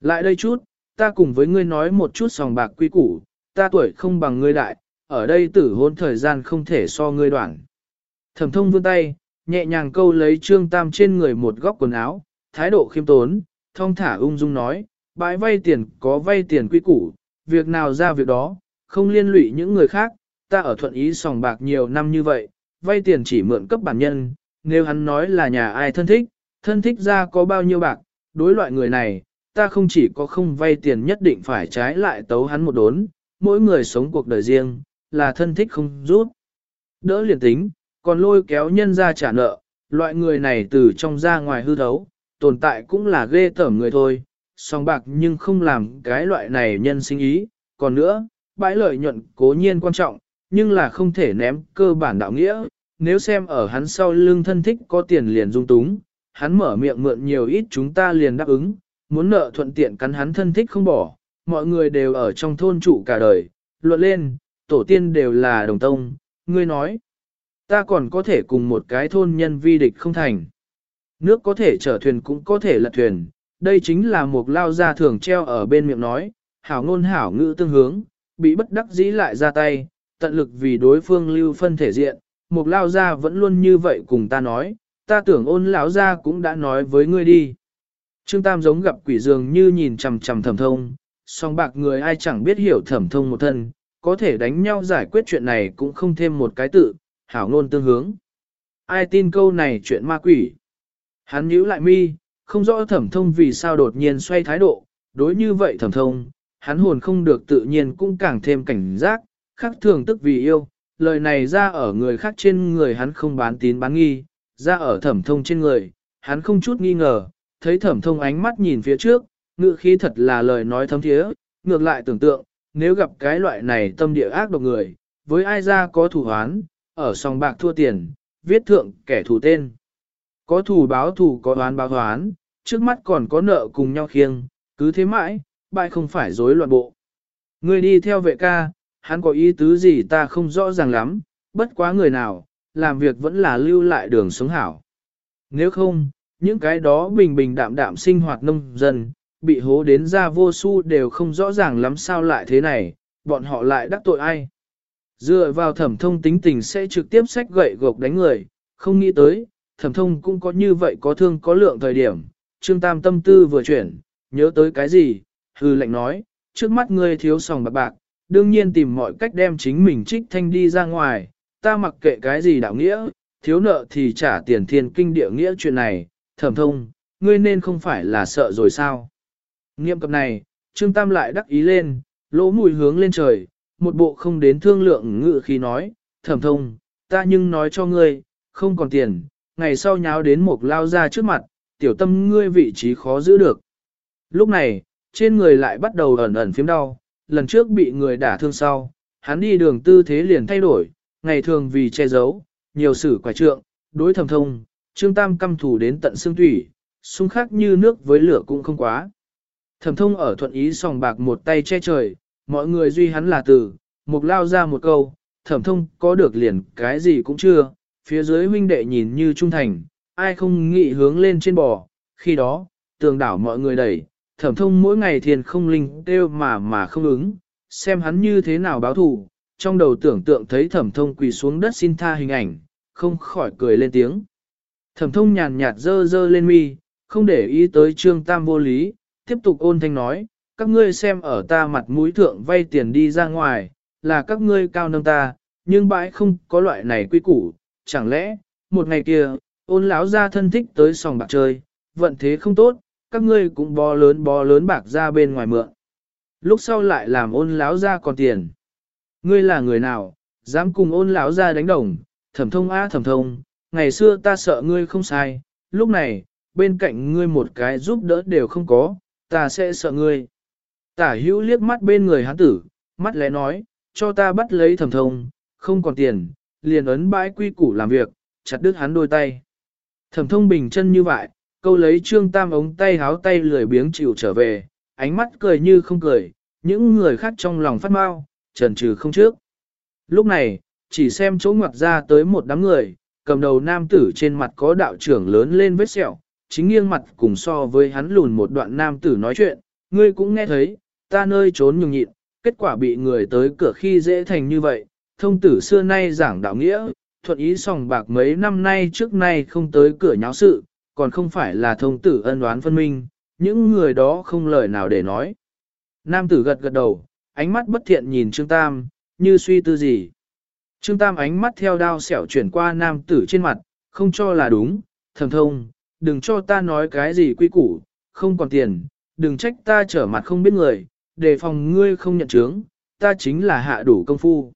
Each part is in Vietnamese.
Lại đây chút, ta cùng với ngươi nói một chút sòng bạc quy củ, ta tuổi không bằng ngươi đại, ở đây tử hôn thời gian không thể so ngươi đoạn. Thẩm thông vươn tay, nhẹ nhàng câu lấy trương tam trên người một góc quần áo, thái độ khiêm tốn, thong thả ung dung nói, bãi vay tiền có vay tiền quy củ, việc nào ra việc đó, không liên lụy những người khác, ta ở thuận ý sòng bạc nhiều năm như vậy, vay tiền chỉ mượn cấp bản nhân, nếu hắn nói là nhà ai thân thích, thân thích ra có bao nhiêu bạc, đối loại người này, ta không chỉ có không vay tiền nhất định phải trái lại tấu hắn một đốn, mỗi người sống cuộc đời riêng, là thân thích không rút. Đỡ liền tính, còn lôi kéo nhân ra trả nợ, loại người này từ trong ra ngoài hư thấu, tồn tại cũng là ghê tởm người thôi, song bạc nhưng không làm cái loại này nhân sinh ý, còn nữa, bãi lợi nhuận cố nhiên quan trọng, nhưng là không thể ném cơ bản đạo nghĩa, nếu xem ở hắn sau lưng thân thích có tiền liền dung túng, hắn mở miệng mượn nhiều ít chúng ta liền đáp ứng, muốn nợ thuận tiện cắn hắn thân thích không bỏ, mọi người đều ở trong thôn trụ cả đời, luận lên, tổ tiên đều là đồng tông, ngươi nói, ta còn có thể cùng một cái thôn nhân vi địch không thành. Nước có thể chở thuyền cũng có thể lật thuyền, đây chính là một lao gia thường treo ở bên miệng nói, hảo ngôn hảo ngữ tương hướng, bị bất đắc dĩ lại ra tay, tận lực vì đối phương lưu phân thể diện, một lao gia vẫn luôn như vậy cùng ta nói, ta tưởng ôn lão gia cũng đã nói với ngươi đi. Trương Tam giống gặp quỷ dường như nhìn chằm chằm thẩm thông, song bạc người ai chẳng biết hiểu thẩm thông một thân, có thể đánh nhau giải quyết chuyện này cũng không thêm một cái tự, hảo ngôn tương hướng. Ai tin câu này chuyện ma quỷ? Hắn nhíu lại mi, không rõ thẩm thông vì sao đột nhiên xoay thái độ, đối như vậy thẩm thông, hắn hồn không được tự nhiên cũng càng thêm cảnh giác, khắc thường tức vì yêu, lời này ra ở người khác trên người hắn không bán tín bán nghi, ra ở thẩm thông trên người, hắn không chút nghi ngờ, thấy thẩm thông ánh mắt nhìn phía trước, ngự khí thật là lời nói thâm thiế, ngược lại tưởng tượng, nếu gặp cái loại này tâm địa ác độc người, với ai ra có thủ hoán, ở sòng bạc thua tiền, viết thượng kẻ thù tên. Có thù báo thù có đoán báo hoán, trước mắt còn có nợ cùng nhau khiêng, cứ thế mãi, bại không phải rối loạn bộ. Người đi theo vệ ca, hắn có ý tứ gì ta không rõ ràng lắm, bất quá người nào, làm việc vẫn là lưu lại đường sống hảo. Nếu không, những cái đó bình bình đạm đạm sinh hoạt nông dân, bị hố đến ra vô su đều không rõ ràng lắm sao lại thế này, bọn họ lại đắc tội ai. Dựa vào thẩm thông tính tình sẽ trực tiếp sách gậy gộc đánh người, không nghĩ tới, thẩm thông cũng có như vậy có thương có lượng thời điểm. Trương Tam tâm tư vừa chuyển, nhớ tới cái gì, hư lệnh nói, trước mắt ngươi thiếu sòng bạc bạc, đương nhiên tìm mọi cách đem chính mình trích thanh đi ra ngoài, ta mặc kệ cái gì đạo nghĩa, thiếu nợ thì trả tiền thiên kinh địa nghĩa chuyện này, thẩm thông, ngươi nên không phải là sợ rồi sao. Nghiệm cập này, Trương Tam lại đắc ý lên, lỗ mùi hướng lên trời, một bộ không đến thương lượng ngự khi nói, thẩm thông, ta nhưng nói cho ngươi, không còn tiền, ngày sau nháo đến một lao ra trước mặt, tiểu tâm ngươi vị trí khó giữ được. Lúc này, trên người lại bắt đầu ẩn ẩn phím đau, lần trước bị người đả thương sau, hắn đi đường tư thế liền thay đổi, ngày thường vì che giấu, nhiều sử quả trượng, đối thẩm thông, trương tam căm thù đến tận xương thủy, xung khắc như nước với lửa cũng không quá. Thẩm thông ở thuận ý sòng bạc một tay che trời, mọi người duy hắn là từ, mục lao ra một câu, thẩm thông có được liền cái gì cũng chưa, phía dưới huynh đệ nhìn như trung thành, ai không nghĩ hướng lên trên bò, khi đó, tường đảo mọi người đẩy, thẩm thông mỗi ngày thiền không linh kêu mà mà không ứng, xem hắn như thế nào báo thù, trong đầu tưởng tượng thấy thẩm thông quỳ xuống đất xin tha hình ảnh, không khỏi cười lên tiếng. Thẩm thông nhàn nhạt dơ dơ lên mi, không để ý tới trương tam vô lý, tiếp tục ôn thanh nói, các ngươi xem ở ta mặt mũi thượng vay tiền đi ra ngoài, là các ngươi cao nâng ta, nhưng bãi không có loại này quy củ, chẳng lẽ, một ngày kia, ôn lão ra thân thích tới sòng bạc chơi, vận thế không tốt, các ngươi cũng bò lớn bò lớn bạc ra bên ngoài mượn. Lúc sau lại làm ôn lão ra còn tiền. Ngươi là người nào, dám cùng ôn lão ra đánh đồng, thẩm thông á thẩm thông, ngày xưa ta sợ ngươi không sai, lúc này, bên cạnh ngươi một cái giúp đỡ đều không có, ta sẽ sợ ngươi. Tả hữu liếc mắt bên người hán tử, mắt lẽ nói, cho ta bắt lấy thẩm thông, không còn tiền, liền ấn bãi quy củ làm việc, chặt đứt hắn đôi tay. Thẩm thông bình chân như vậy, câu lấy trương tam ống tay háo tay lười biếng chịu trở về, ánh mắt cười như không cười, những người khác trong lòng phát mau, trần trừ không trước. Lúc này, chỉ xem chỗ ngoặt ra tới một đám người, cầm đầu nam tử trên mặt có đạo trưởng lớn lên vết sẹo, chính nghiêng mặt cùng so với hắn lùn một đoạn nam tử nói chuyện, ngươi cũng nghe thấy, ta nơi trốn nhường nhịn, kết quả bị người tới cửa khi dễ thành như vậy, thông tử xưa nay giảng đạo nghĩa, thuận ý sòng bạc mấy năm nay trước nay không tới cửa nháo sự, còn không phải là thông tử ân đoán phân minh, những người đó không lời nào để nói. Nam tử gật gật đầu, ánh mắt bất thiện nhìn Trương Tam, như suy tư gì. Trương Tam ánh mắt theo đao xẻo chuyển qua nam tử trên mặt, không cho là đúng, thầm thông, đừng cho ta nói cái gì quy củ, không còn tiền, đừng trách ta trở mặt không biết người, đề phòng ngươi không nhận chứng, ta chính là hạ đủ công phu.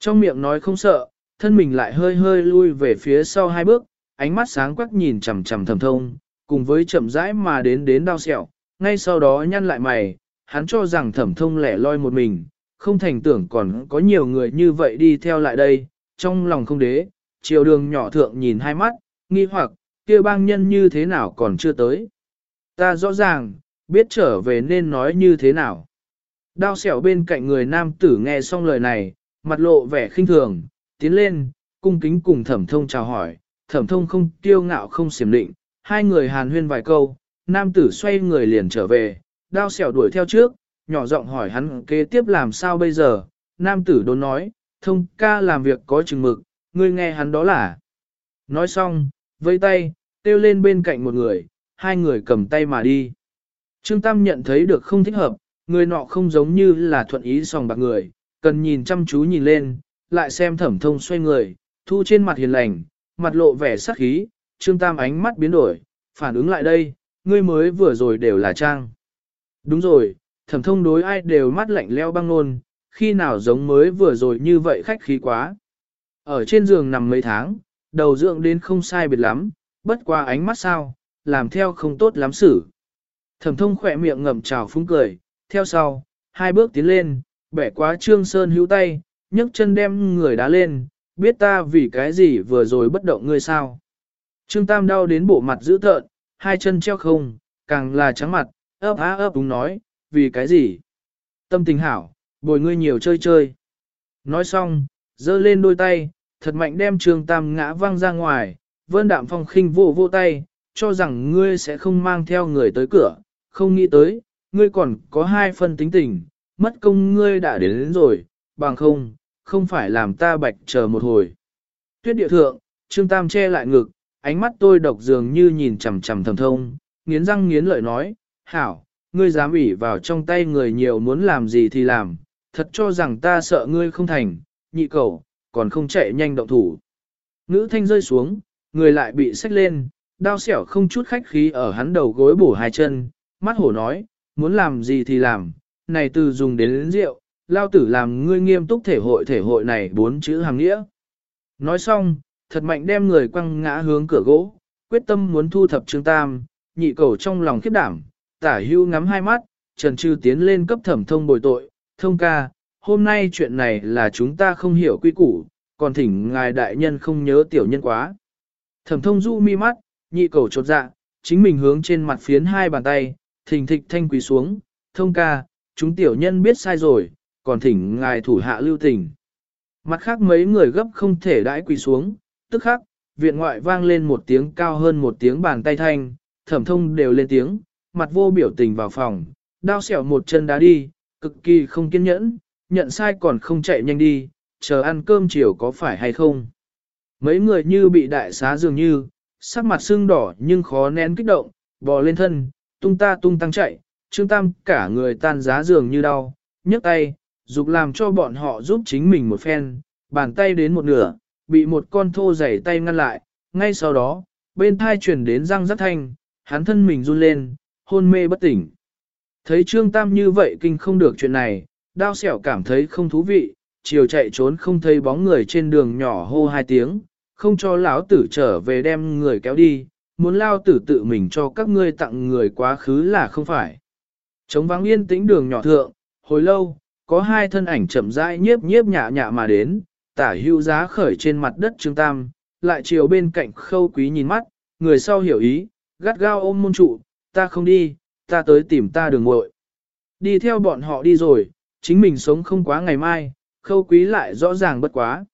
Trong miệng nói không sợ, thân mình lại hơi hơi lui về phía sau hai bước, ánh mắt sáng quắc nhìn chằm chằm thầm thông, cùng với chậm rãi mà đến đến đao sẹo, ngay sau đó nhăn lại mày, hắn cho rằng thẩm thông lẻ loi một mình, không thành tưởng còn có nhiều người như vậy đi theo lại đây, trong lòng không đế, chiều đường nhỏ thượng nhìn hai mắt, nghi hoặc, kia bang nhân như thế nào còn chưa tới. Ta rõ ràng, biết trở về nên nói như thế nào. Đao xẻo bên cạnh người nam tử nghe xong lời này, mặt lộ vẻ khinh thường, tiến lên, cung kính cùng thẩm thông chào hỏi, thẩm thông không tiêu ngạo không xiểm định, hai người hàn huyên vài câu, nam tử xoay người liền trở về, đao xẻo đuổi theo trước, nhỏ giọng hỏi hắn kế tiếp làm sao bây giờ, nam tử đốn nói, thông ca làm việc có chừng mực, ngươi nghe hắn đó là. Nói xong, vây tay, tiêu lên bên cạnh một người, hai người cầm tay mà đi. Trương Tam nhận thấy được không thích hợp, người nọ không giống như là thuận ý sòng bạc người, cần nhìn chăm chú nhìn lên, lại xem thẩm thông xoay người, thu trên mặt hiền lành, mặt lộ vẻ sắc khí, Trương Tam ánh mắt biến đổi, phản ứng lại đây, ngươi mới vừa rồi đều là trang. Đúng rồi, thẩm thông đối ai đều mắt lạnh leo băng nôn, khi nào giống mới vừa rồi như vậy khách khí quá. Ở trên giường nằm mấy tháng, đầu dưỡng đến không sai biệt lắm, bất qua ánh mắt sao, làm theo không tốt lắm xử. Thẩm thông khỏe miệng ngậm trào phúng cười, theo sau, hai bước tiến lên, bẻ quá trương sơn hữu tay, nhấc chân đem người đá lên, biết ta vì cái gì vừa rồi bất động ngươi sao. Trương Tam đau đến bộ mặt dữ tợn, hai chân treo không, càng là trắng mặt, ấp á ấp đúng nói, vì cái gì? Tâm tình hảo, bồi ngươi nhiều chơi chơi. Nói xong, giơ lên đôi tay, thật mạnh đem Trương Tam ngã văng ra ngoài, vân đạm phong khinh vô vô tay, cho rằng ngươi sẽ không mang theo người tới cửa, không nghĩ tới, ngươi còn có hai phân tính tình, mất công ngươi đã đến, đến rồi, bằng không, không phải làm ta bạch chờ một hồi. Tuyết địa thượng, Trương Tam che lại ngực, ánh mắt tôi độc dường như nhìn chằm chằm thầm thông, nghiến răng nghiến lợi nói, hảo, ngươi dám ủy vào trong tay người nhiều muốn làm gì thì làm, thật cho rằng ta sợ ngươi không thành, nhị cầu, còn không chạy nhanh động thủ. Ngữ thanh rơi xuống, người lại bị xách lên, đao xẻo không chút khách khí ở hắn đầu gối bổ hai chân, mắt hổ nói, muốn làm gì thì làm, này từ dùng đến, đến rượu, lao tử làm ngươi nghiêm túc thể hội thể hội này bốn chữ hàng nghĩa. Nói xong, thật mạnh đem người quăng ngã hướng cửa gỗ, quyết tâm muốn thu thập Trương Tam, nhị cầu trong lòng khiếp đảm, tả hưu ngắm hai mắt, trần trừ tiến lên cấp thẩm thông bồi tội, thông ca, hôm nay chuyện này là chúng ta không hiểu quy củ, còn thỉnh ngài đại nhân không nhớ tiểu nhân quá. Thẩm thông du mi mắt, nhị cầu chột dạ, chính mình hướng trên mặt phiến hai bàn tay, thình thịch thanh quỳ xuống, thông ca, chúng tiểu nhân biết sai rồi, còn thỉnh ngài thủ hạ lưu tình. Mặt khác mấy người gấp không thể đãi quỳ xuống, tức khắc, viện ngoại vang lên một tiếng cao hơn một tiếng bàn tay thanh, thẩm thông đều lên tiếng, mặt vô biểu tình vào phòng, đao xẻo một chân đá đi, cực kỳ không kiên nhẫn, nhận sai còn không chạy nhanh đi, chờ ăn cơm chiều có phải hay không. Mấy người như bị đại xá dường như, sắc mặt sưng đỏ nhưng khó nén kích động, bò lên thân, tung ta tung tăng chạy, Trương Tam cả người tan giá dường như đau, nhấc tay, dục làm cho bọn họ giúp chính mình một phen, bàn tay đến một nửa, bị một con thô dày tay ngăn lại, ngay sau đó, bên thai chuyển đến răng rắc thanh, hắn thân mình run lên, hôn mê bất tỉnh. Thấy Trương Tam như vậy kinh không được chuyện này, đao xẻo cảm thấy không thú vị, chiều chạy trốn không thấy bóng người trên đường nhỏ hô hai tiếng, không cho lão tử trở về đem người kéo đi, muốn lao tử tự mình cho các ngươi tặng người quá khứ là không phải. Trống vắng yên tĩnh đường nhỏ thượng, hồi lâu, có hai thân ảnh chậm rãi nhiếp nhiếp nhạ nhạ mà đến, tả hưu giá khởi trên mặt đất Trương Tam, lại chiều bên cạnh khâu quý nhìn mắt, người sau hiểu ý, gắt gao ôm môn trụ, ta không đi, ta tới tìm ta đường muội. Đi theo bọn họ đi rồi, chính mình sống không quá ngày mai, khâu quý lại rõ ràng bất quá.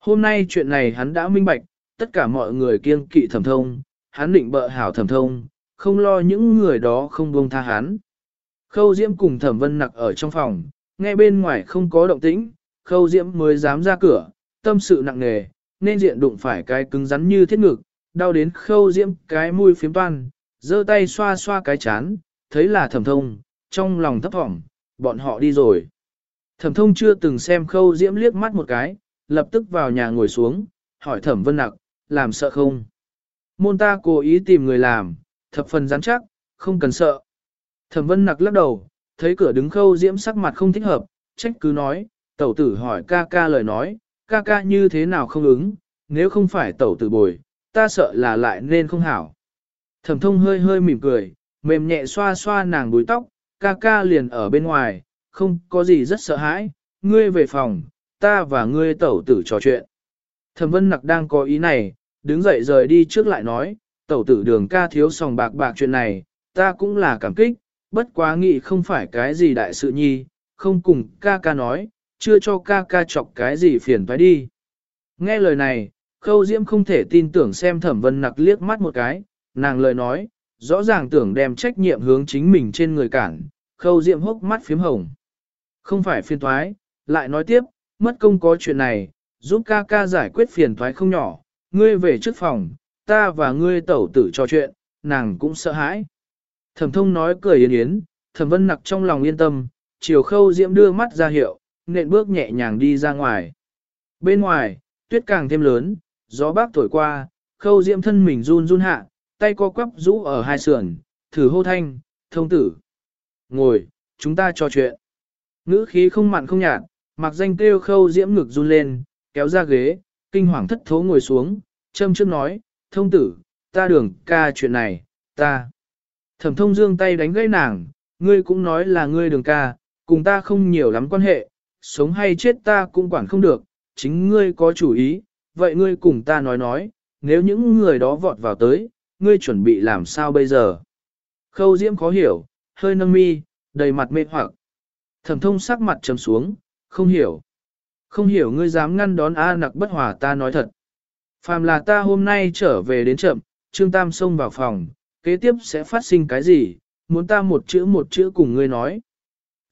Hôm nay chuyện này hắn đã minh bạch, tất cả mọi người kiêng kỵ thẩm thông, hắn định bợ hảo thẩm thông, không lo những người đó không buông tha hắn. Khâu Diễm cùng Thẩm Vân Nặc ở trong phòng, nghe bên ngoài không có động tĩnh, Khâu Diễm mới dám ra cửa, tâm sự nặng nề, nên diện đụng phải cái cứng rắn như thiết ngực, đau đến Khâu Diễm cái mũi phiếm toan, giơ tay xoa xoa cái chán, thấy là Thẩm Thông, trong lòng thấp thỏm, bọn họ đi rồi. Thẩm Thông chưa từng xem Khâu Diễm liếc mắt một cái, lập tức vào nhà ngồi xuống, hỏi Thẩm Vân Nặc, làm sợ không? Môn ta cố ý tìm người làm, thập phần rắn chắc, không cần sợ. Thẩm vân nặc lắc đầu, thấy cửa đứng khâu diễm sắc mặt không thích hợp, trách cứ nói, tẩu tử hỏi ca ca lời nói, ca ca như thế nào không ứng, nếu không phải tẩu tử bồi, ta sợ là lại nên không hảo. Thẩm thông hơi hơi mỉm cười, mềm nhẹ xoa xoa nàng búi tóc, ca ca liền ở bên ngoài, không có gì rất sợ hãi, ngươi về phòng, ta và ngươi tẩu tử trò chuyện. Thẩm vân nặc đang có ý này, đứng dậy rời đi trước lại nói, tẩu tử đường ca thiếu sòng bạc bạc chuyện này, ta cũng là cảm kích, bất quá nghĩ không phải cái gì đại sự nhi, không cùng ca ca nói, chưa cho ca ca chọc cái gì phiền phải đi. Nghe lời này, khâu diễm không thể tin tưởng xem thẩm vân nặc liếc mắt một cái, nàng lời nói, rõ ràng tưởng đem trách nhiệm hướng chính mình trên người cản, khâu Diệm hốc mắt phím hồng. Không phải phiền thoái, lại nói tiếp, mất công có chuyện này, giúp ca ca giải quyết phiền thoái không nhỏ, ngươi về trước phòng, ta và ngươi tẩu tử trò chuyện, nàng cũng sợ hãi. Thẩm thông nói cười yến yến, thẩm vân nặc trong lòng yên tâm, chiều khâu diễm đưa mắt ra hiệu, nện bước nhẹ nhàng đi ra ngoài. Bên ngoài, tuyết càng thêm lớn, gió bác thổi qua, khâu diễm thân mình run run hạ, tay co quắp rũ ở hai sườn, thử hô thanh, thông tử. Ngồi, chúng ta trò chuyện. Ngữ khí không mặn không nhạt, mặc danh kêu khâu diễm ngực run lên, kéo ra ghế, kinh hoàng thất thố ngồi xuống, châm trước nói, thông tử, ta đường ca chuyện này, ta. Thẩm thông dương tay đánh gãy nàng, ngươi cũng nói là ngươi đường ca, cùng ta không nhiều lắm quan hệ, sống hay chết ta cũng quản không được, chính ngươi có chủ ý, vậy ngươi cùng ta nói nói, nếu những người đó vọt vào tới, ngươi chuẩn bị làm sao bây giờ? Khâu diễm khó hiểu, hơi nâng mi, đầy mặt mê hoặc. Thẩm thông sắc mặt trầm xuống, không hiểu. Không hiểu ngươi dám ngăn đón A nặc bất hòa ta nói thật. Phàm là ta hôm nay trở về đến chậm, Trương Tam xông vào phòng, kế tiếp sẽ phát sinh cái gì, muốn ta một chữ một chữ cùng ngươi nói.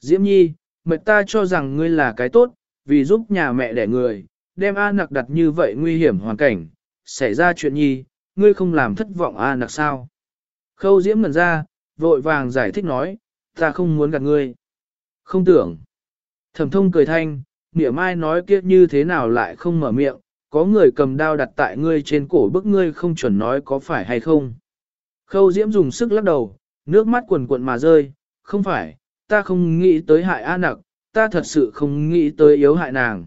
Diễm Nhi, mệt ta cho rằng ngươi là cái tốt, vì giúp nhà mẹ đẻ người, đem A nặc đặt như vậy nguy hiểm hoàn cảnh, xảy ra chuyện Nhi, ngươi không làm thất vọng A nặc sao. Khâu Diễm ngần ra, vội vàng giải thích nói, ta không muốn gạt ngươi. Không tưởng. Thẩm thông cười thanh, nghĩa mai nói kia như thế nào lại không mở miệng, có người cầm đao đặt tại ngươi trên cổ bức ngươi không chuẩn nói có phải hay không. Khâu Diễm dùng sức lắc đầu, nước mắt quần cuộn mà rơi, không phải, ta không nghĩ tới hại A nặc, ta thật sự không nghĩ tới yếu hại nàng.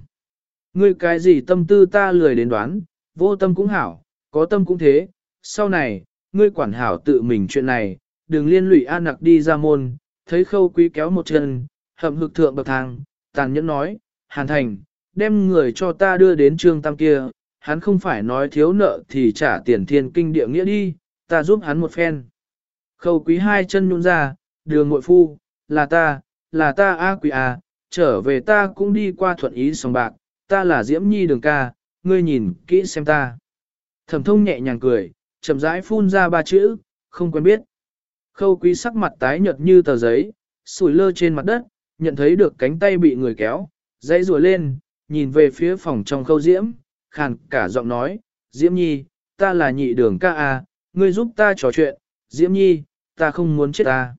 Ngươi cái gì tâm tư ta lười đến đoán, vô tâm cũng hảo, có tâm cũng thế, sau này, ngươi quản hảo tự mình chuyện này, đừng liên lụy A nặc đi ra môn, thấy khâu quý kéo một chân, hậm hực thượng bậc thang, tàn nhẫn nói, hàn thành, đem người cho ta đưa đến trương tam kia, hắn không phải nói thiếu nợ thì trả tiền thiên kinh địa nghĩa đi, ta giúp hắn một phen. Khâu quý hai chân nhún ra, đường ngội phu, là ta, là ta A quý A, à, trở về ta cũng đi qua thuận ý sòng bạc, ta là Diễm Nhi đường ca, ngươi nhìn kỹ xem ta. Thẩm thông nhẹ nhàng cười, chậm rãi phun ra ba chữ, không quen biết. Khâu quý sắc mặt tái nhợt như tờ giấy, sủi lơ trên mặt đất, nhận thấy được cánh tay bị người kéo, dãy rùa lên, nhìn về phía phòng trong khâu diễm, khàn cả giọng nói, Diễm Nhi, ta là nhị đường ca a, ngươi giúp ta trò chuyện, Diễm Nhi, ta không muốn chết ta.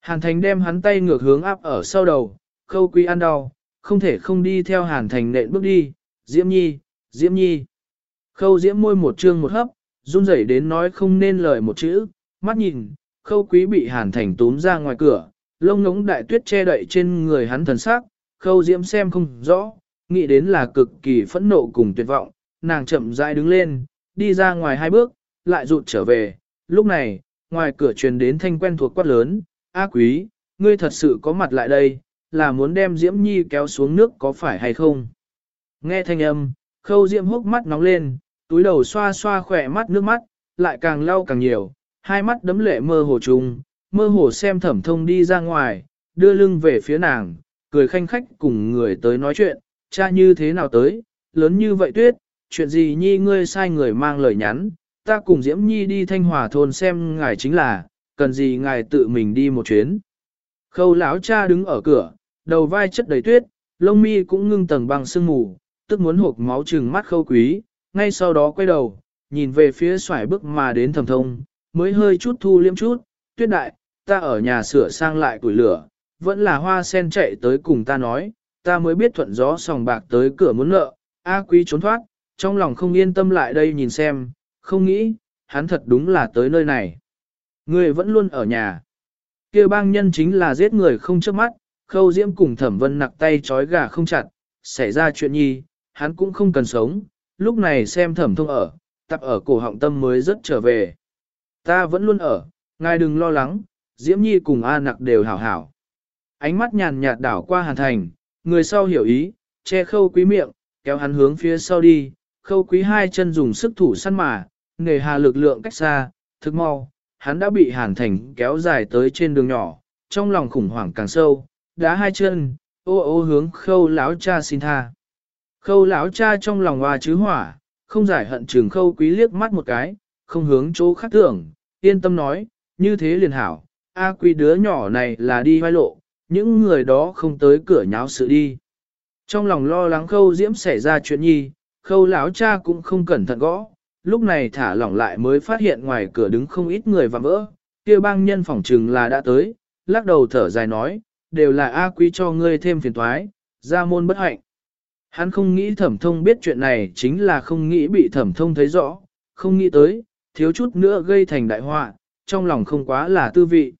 Hàn Thành đem hắn tay ngược hướng áp ở sau đầu, khâu quý ăn đau, không thể không đi theo Hàn Thành nện bước đi, Diễm Nhi, Diễm Nhi. Khâu Diễm môi một trương một hấp, run rẩy đến nói không nên lời một chữ, mắt nhìn, khâu quý bị Hàn Thành túm ra ngoài cửa, lông ngống đại tuyết che đậy trên người hắn thần sắc, khâu Diễm xem không rõ, nghĩ đến là cực kỳ phẫn nộ cùng tuyệt vọng, nàng chậm rãi đứng lên, đi ra ngoài hai bước, lại rụt trở về, lúc này, ngoài cửa truyền đến thanh quen thuộc quát lớn, A quý, ngươi thật sự có mặt lại đây, là muốn đem Diễm Nhi kéo xuống nước có phải hay không? Nghe thanh âm, khâu Diễm hốc mắt nóng lên, túi đầu xoa xoa khỏe mắt nước mắt, lại càng lau càng nhiều, hai mắt đấm lệ mơ hồ trùng, mơ hồ xem thẩm thông đi ra ngoài, đưa lưng về phía nàng, cười khanh khách cùng người tới nói chuyện, cha như thế nào tới, lớn như vậy tuyết, chuyện gì nhi ngươi sai người mang lời nhắn, ta cùng Diễm Nhi đi Thanh Hòa thôn xem ngài chính là, cần gì ngài tự mình đi một chuyến. Khâu lão cha đứng ở cửa, đầu vai chất đầy tuyết, lông mi cũng ngưng tầng bằng sương mù, tức muốn hộp máu trừng mắt khâu quý, ngay sau đó quay đầu, nhìn về phía xoải bước mà đến thầm thông, mới hơi chút thu liêm chút, tuyết đại, ta ở nhà sửa sang lại củi lửa, vẫn là hoa sen chạy tới cùng ta nói, ta mới biết thuận gió sòng bạc tới cửa muốn nợ, A quý trốn thoát, trong lòng không yên tâm lại đây nhìn xem, không nghĩ, hắn thật đúng là tới nơi này. Người vẫn luôn ở nhà. kêu bang nhân chính là giết người không trước mắt, khâu diễm cùng thẩm vân nặc tay trói gà không chặt, xảy ra chuyện nhi, hắn cũng không cần sống, lúc này xem thẩm thông ở, tập ở cổ họng tâm mới rất trở về. Ta vẫn luôn ở, ngài đừng lo lắng, diễm nhi cùng A nặc đều hảo hảo. Ánh mắt nhàn nhạt đảo qua hàn thành, người sau hiểu ý, che khâu quý miệng, kéo hắn hướng phía sau đi, khâu quý hai chân dùng sức thủ săn mà, nghề hà lực lượng cách xa, thức mau, hắn đã bị hàn thành kéo dài tới trên đường nhỏ, trong lòng khủng hoảng càng sâu, đá hai chân, ô ô hướng khâu lão cha xin tha. Khâu lão cha trong lòng hoa chứ hỏa, không giải hận trường khâu quý liếc mắt một cái, không hướng chỗ khác tưởng, yên tâm nói, như thế liền hảo, A quý đứa nhỏ này là đi vai lộ, những người đó không tới cửa nháo sự đi. Trong lòng lo lắng khâu diễm xảy ra chuyện nhi, khâu lão cha cũng không cẩn thận gõ, lúc này thả lỏng lại mới phát hiện ngoài cửa đứng không ít người và vỡ, kia bang nhân phỏng trừng là đã tới, lắc đầu thở dài nói, đều là A quý cho ngươi thêm phiền toái, ra môn bất hạnh. Hắn không nghĩ thẩm thông biết chuyện này chính là không nghĩ bị thẩm thông thấy rõ, không nghĩ tới, thiếu chút nữa gây thành đại họa, trong lòng không quá là tư vị.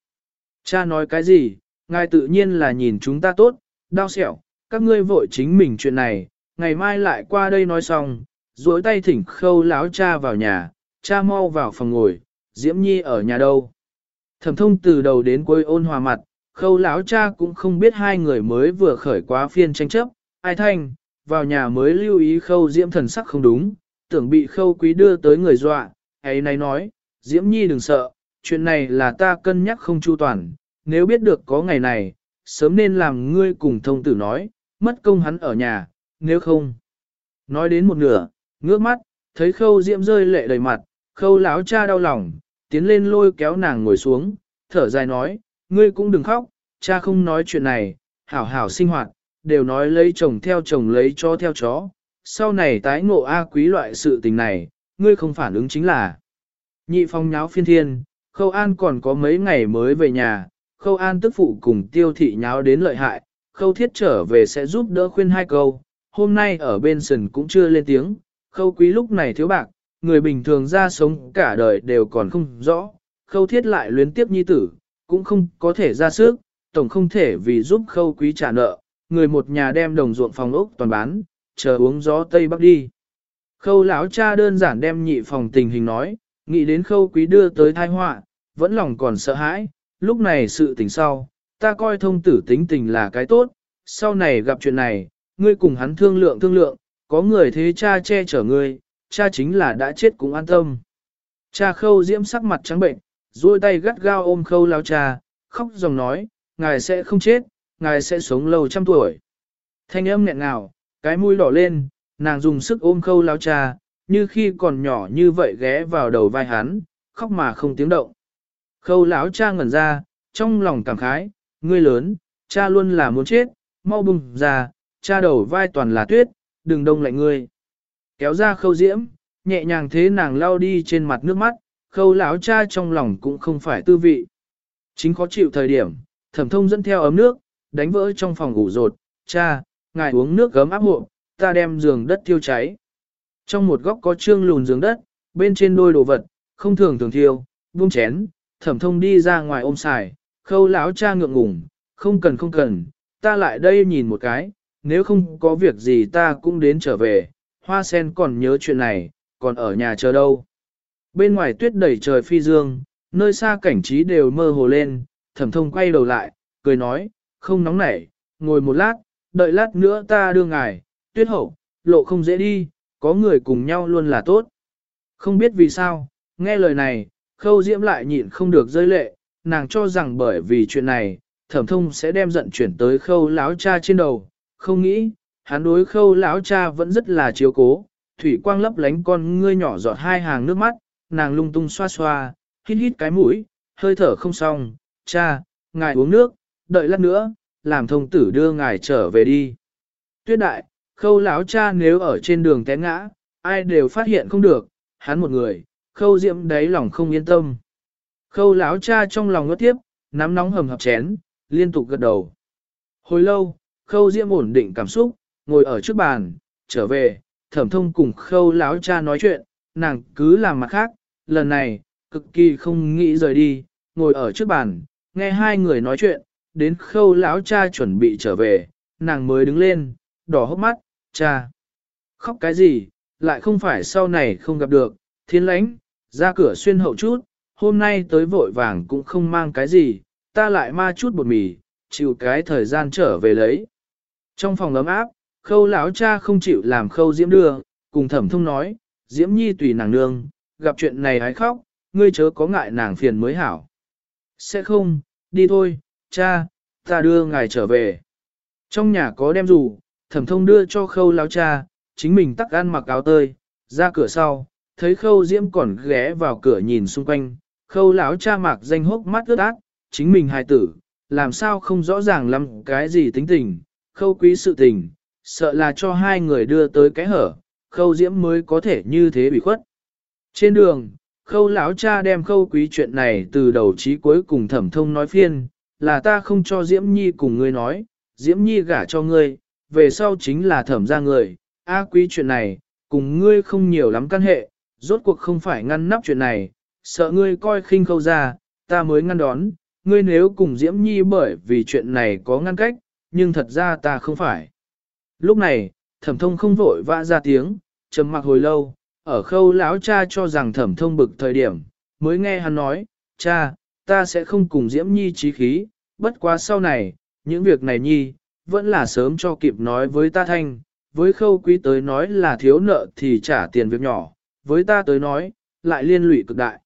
Cha nói cái gì, ngài tự nhiên là nhìn chúng ta tốt, đau xẻo, các ngươi vội chính mình chuyện này, ngày mai lại qua đây nói xong, duỗi tay thỉnh khâu láo cha vào nhà, cha mau vào phòng ngồi, Diễm Nhi ở nhà đâu. Thẩm thông từ đầu đến cuối ôn hòa mặt, khâu láo cha cũng không biết hai người mới vừa khởi quá phiên tranh chấp, ai thanh, vào nhà mới lưu ý khâu Diễm thần sắc không đúng, tưởng bị khâu quý đưa tới người dọa, ấy này nói, Diễm Nhi đừng sợ, chuyện này là ta cân nhắc không chu toàn, nếu biết được có ngày này, sớm nên làm ngươi cùng thông tử nói, mất công hắn ở nhà, nếu không. Nói đến một nửa, ngước mắt, thấy khâu diễm rơi lệ đầy mặt, khâu láo cha đau lòng, tiến lên lôi kéo nàng ngồi xuống, thở dài nói, ngươi cũng đừng khóc, cha không nói chuyện này, hảo hảo sinh hoạt, đều nói lấy chồng theo chồng lấy chó theo chó, sau này tái ngộ A quý loại sự tình này, ngươi không phản ứng chính là. Nhị phong nháo phiên thiên, khâu an còn có mấy ngày mới về nhà, khâu an tức phụ cùng tiêu thị nháo đến lợi hại, khâu thiết trở về sẽ giúp đỡ khuyên hai câu, hôm nay ở bên sần cũng chưa lên tiếng, khâu quý lúc này thiếu bạc, người bình thường ra sống cả đời đều còn không rõ, khâu thiết lại luyến tiếp nhi tử, cũng không có thể ra sức, tổng không thể vì giúp khâu quý trả nợ, người một nhà đem đồng ruộng phòng ốc toàn bán, chờ uống gió Tây Bắc đi. Khâu lão cha đơn giản đem nhị phòng tình hình nói, nghĩ đến khâu quý đưa tới thai họa, vẫn lòng còn sợ hãi, lúc này sự tình sau, ta coi thông tử tính tình là cái tốt, sau này gặp chuyện này, ngươi cùng hắn thương lượng thương lượng, có người thế cha che chở ngươi, cha chính là đã chết cũng an tâm. Cha khâu diễm sắc mặt trắng bệnh, duỗi tay gắt gao ôm khâu lao cha, khóc dòng nói, ngài sẽ không chết, ngài sẽ sống lâu trăm tuổi. Thanh âm nghẹn ngào, cái mũi đỏ lên, nàng dùng sức ôm khâu lao cha, như khi còn nhỏ như vậy ghé vào đầu vai hắn, khóc mà không tiếng động. Khâu lão cha ngẩn ra, trong lòng cảm khái, ngươi lớn, cha luôn là muốn chết, mau bùng ra, cha đầu vai toàn là tuyết, đừng đông lạnh ngươi. Kéo ra khâu diễm, nhẹ nhàng thế nàng lao đi trên mặt nước mắt, khâu lão cha trong lòng cũng không phải tư vị. Chính khó chịu thời điểm, thẩm thông dẫn theo ấm nước, đánh vỡ trong phòng ngủ rột, cha, ngài uống nước gấm áp hộ, ta đem giường đất thiêu cháy. Trong một góc có trương lùn giường đất, bên trên đôi đồ vật, không thường thường thiêu, buông chén, thẩm thông đi ra ngoài ôm xài, khâu lão cha ngượng ngùng, không cần không cần, ta lại đây nhìn một cái, nếu không có việc gì ta cũng đến trở về, hoa sen còn nhớ chuyện này, còn ở nhà chờ đâu. Bên ngoài tuyết đầy trời phi dương, nơi xa cảnh trí đều mơ hồ lên, thẩm thông quay đầu lại, cười nói, không nóng nảy, ngồi một lát, đợi lát nữa ta đưa ngài, tuyết hậu, lộ không dễ đi, có người cùng nhau luôn là tốt. Không biết vì sao, nghe lời này, khâu diễm lại nhịn không được rơi lệ, nàng cho rằng bởi vì chuyện này, thẩm thông sẽ đem giận chuyển tới khâu láo cha trên đầu, không nghĩ, hắn đối khâu lão cha vẫn rất là chiếu cố, thủy quang lấp lánh con ngươi nhỏ giọt hai hàng nước mắt, nàng lung tung xoa xoa, hít hít cái mũi, hơi thở không xong, cha, ngài uống nước, đợi lát nữa, làm thông tử đưa ngài trở về đi. Tuyết đại, khâu lão cha nếu ở trên đường té ngã, ai đều phát hiện không được, hắn một người, khâu diệm đáy lòng không yên tâm. Khâu lão cha trong lòng ngất tiếp, nắm nóng hầm hập chén, liên tục gật đầu. Hồi lâu, khâu diệm ổn định cảm xúc, ngồi ở trước bàn, trở về, thẩm thông cùng khâu lão cha nói chuyện, nàng cứ làm mặt khác, lần này, cực kỳ không nghĩ rời đi, ngồi ở trước bàn, nghe hai người nói chuyện, đến khâu lão cha chuẩn bị trở về, nàng mới đứng lên, đỏ hốc mắt, cha. Khóc cái gì, lại không phải sau này không gặp được, thiên lãnh, ra cửa xuyên hậu chút, hôm nay tới vội vàng cũng không mang cái gì, ta lại ma chút bột mì, chịu cái thời gian trở về lấy. Trong phòng ấm áp, khâu lão cha không chịu làm khâu diễm đưa, cùng thẩm thông nói, diễm nhi tùy nàng nương, gặp chuyện này hãy khóc, ngươi chớ có ngại nàng phiền mới hảo. Sẽ không, đi thôi, cha, ta đưa ngài trở về. Trong nhà có đem rủ, thẩm thông đưa cho khâu lão cha, chính mình tắc ăn mặc áo tơi, ra cửa sau, thấy khâu diễm còn ghé vào cửa nhìn xung quanh, khâu lão cha mặc danh hốc mắt ướt át, chính mình hài tử, làm sao không rõ ràng lắm cái gì tính tình, khâu quý sự tình, sợ là cho hai người đưa tới cái hở, khâu diễm mới có thể như thế bị khuất. Trên đường, khâu lão cha đem khâu quý chuyện này từ đầu chí cuối cùng thẩm thông nói phiên, là ta không cho diễm nhi cùng ngươi nói, diễm nhi gả cho ngươi, về sau chính là thẩm ra người, a quý chuyện này, cùng ngươi không nhiều lắm căn hệ, rốt cuộc không phải ngăn nắp chuyện này, sợ ngươi coi khinh khâu ra, ta mới ngăn đón, ngươi nếu cùng Diễm Nhi bởi vì chuyện này có ngăn cách, nhưng thật ra ta không phải. Lúc này, thẩm thông không vội vã ra tiếng, trầm mặc hồi lâu, ở khâu lão cha cho rằng thẩm thông bực thời điểm, mới nghe hắn nói, cha, ta sẽ không cùng Diễm Nhi trí khí, bất quá sau này, những việc này Nhi, vẫn là sớm cho kịp nói với ta thanh, với khâu quý tới nói là thiếu nợ thì trả tiền việc nhỏ, với ta tới nói, lại liên lụy cực đại.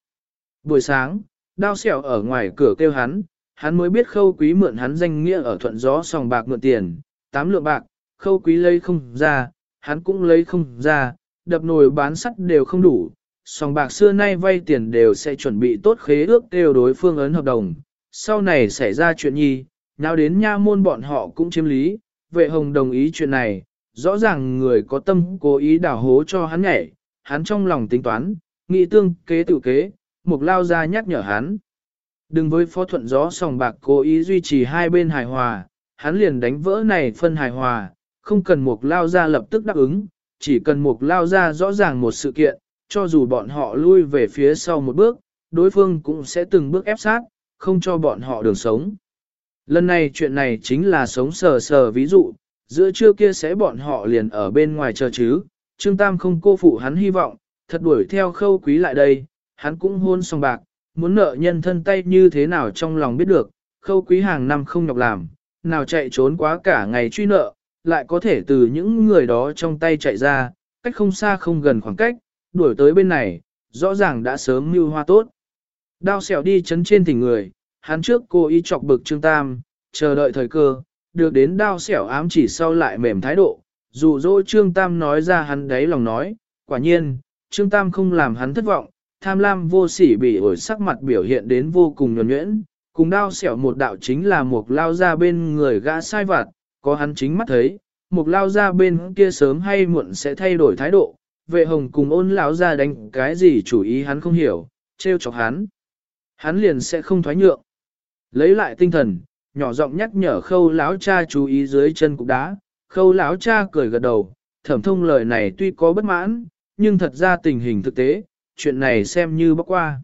Buổi sáng, đao xẻo ở ngoài cửa kêu hắn, hắn mới biết khâu quý mượn hắn danh nghĩa ở thuận gió sòng bạc mượn tiền, tám lượng bạc, khâu quý lấy không ra, hắn cũng lấy không ra, đập nồi bán sắt đều không đủ, sòng bạc xưa nay vay tiền đều sẽ chuẩn bị tốt khế ước kêu đối phương ấn hợp đồng, sau này xảy ra chuyện nhi, nào đến nha môn bọn họ cũng chiếm lý, vệ hồng đồng ý chuyện này, rõ ràng người có tâm cố ý đảo hố cho hắn nhảy, hắn trong lòng tính toán, nghĩ tương kế tự kế, mục lao ra nhắc nhở hắn. Đừng với phó thuận gió sòng bạc cố ý duy trì hai bên hài hòa, hắn liền đánh vỡ này phân hài hòa, không cần mục lao ra lập tức đáp ứng, chỉ cần mục lao ra rõ ràng một sự kiện, cho dù bọn họ lui về phía sau một bước, đối phương cũng sẽ từng bước ép sát, không cho bọn họ đường sống. Lần này chuyện này chính là sống sờ sờ ví dụ, giữa trưa kia sẽ bọn họ liền ở bên ngoài chờ chứ, Trương Tam không cô phụ hắn hy vọng, thật đuổi theo khâu quý lại đây, hắn cũng hôn xong bạc, muốn nợ nhân thân tay như thế nào trong lòng biết được, khâu quý hàng năm không nhọc làm, nào chạy trốn quá cả ngày truy nợ, lại có thể từ những người đó trong tay chạy ra, cách không xa không gần khoảng cách, đuổi tới bên này, rõ ràng đã sớm mưu hoa tốt. Đao xẻo đi chấn trên thỉnh người, hắn trước cô ý chọc bực Trương Tam, chờ đợi thời cơ, được đến đao xẻo ám chỉ sau lại mềm thái độ, dù dỗ Trương Tam nói ra hắn đấy lòng nói, quả nhiên, Trương Tam không làm hắn thất vọng, tham lam vô sỉ bị ổi sắc mặt biểu hiện đến vô cùng nhuẩn nhuyễn, cùng đao xẻo một đạo chính là một lao ra bên người gã sai vặt, có hắn chính mắt thấy, một lao ra bên kia sớm hay muộn sẽ thay đổi thái độ, vệ hồng cùng ôn lão ra đánh cái gì chủ ý hắn không hiểu, trêu chọc hắn. Hắn liền sẽ không thoái nhượng. Lấy lại tinh thần, nhỏ giọng nhắc nhở khâu lão cha chú ý dưới chân cục đá, khâu lão cha cười gật đầu, thẩm thông lời này tuy có bất mãn, nhưng thật ra tình hình thực tế, chuyện này xem như bóc qua.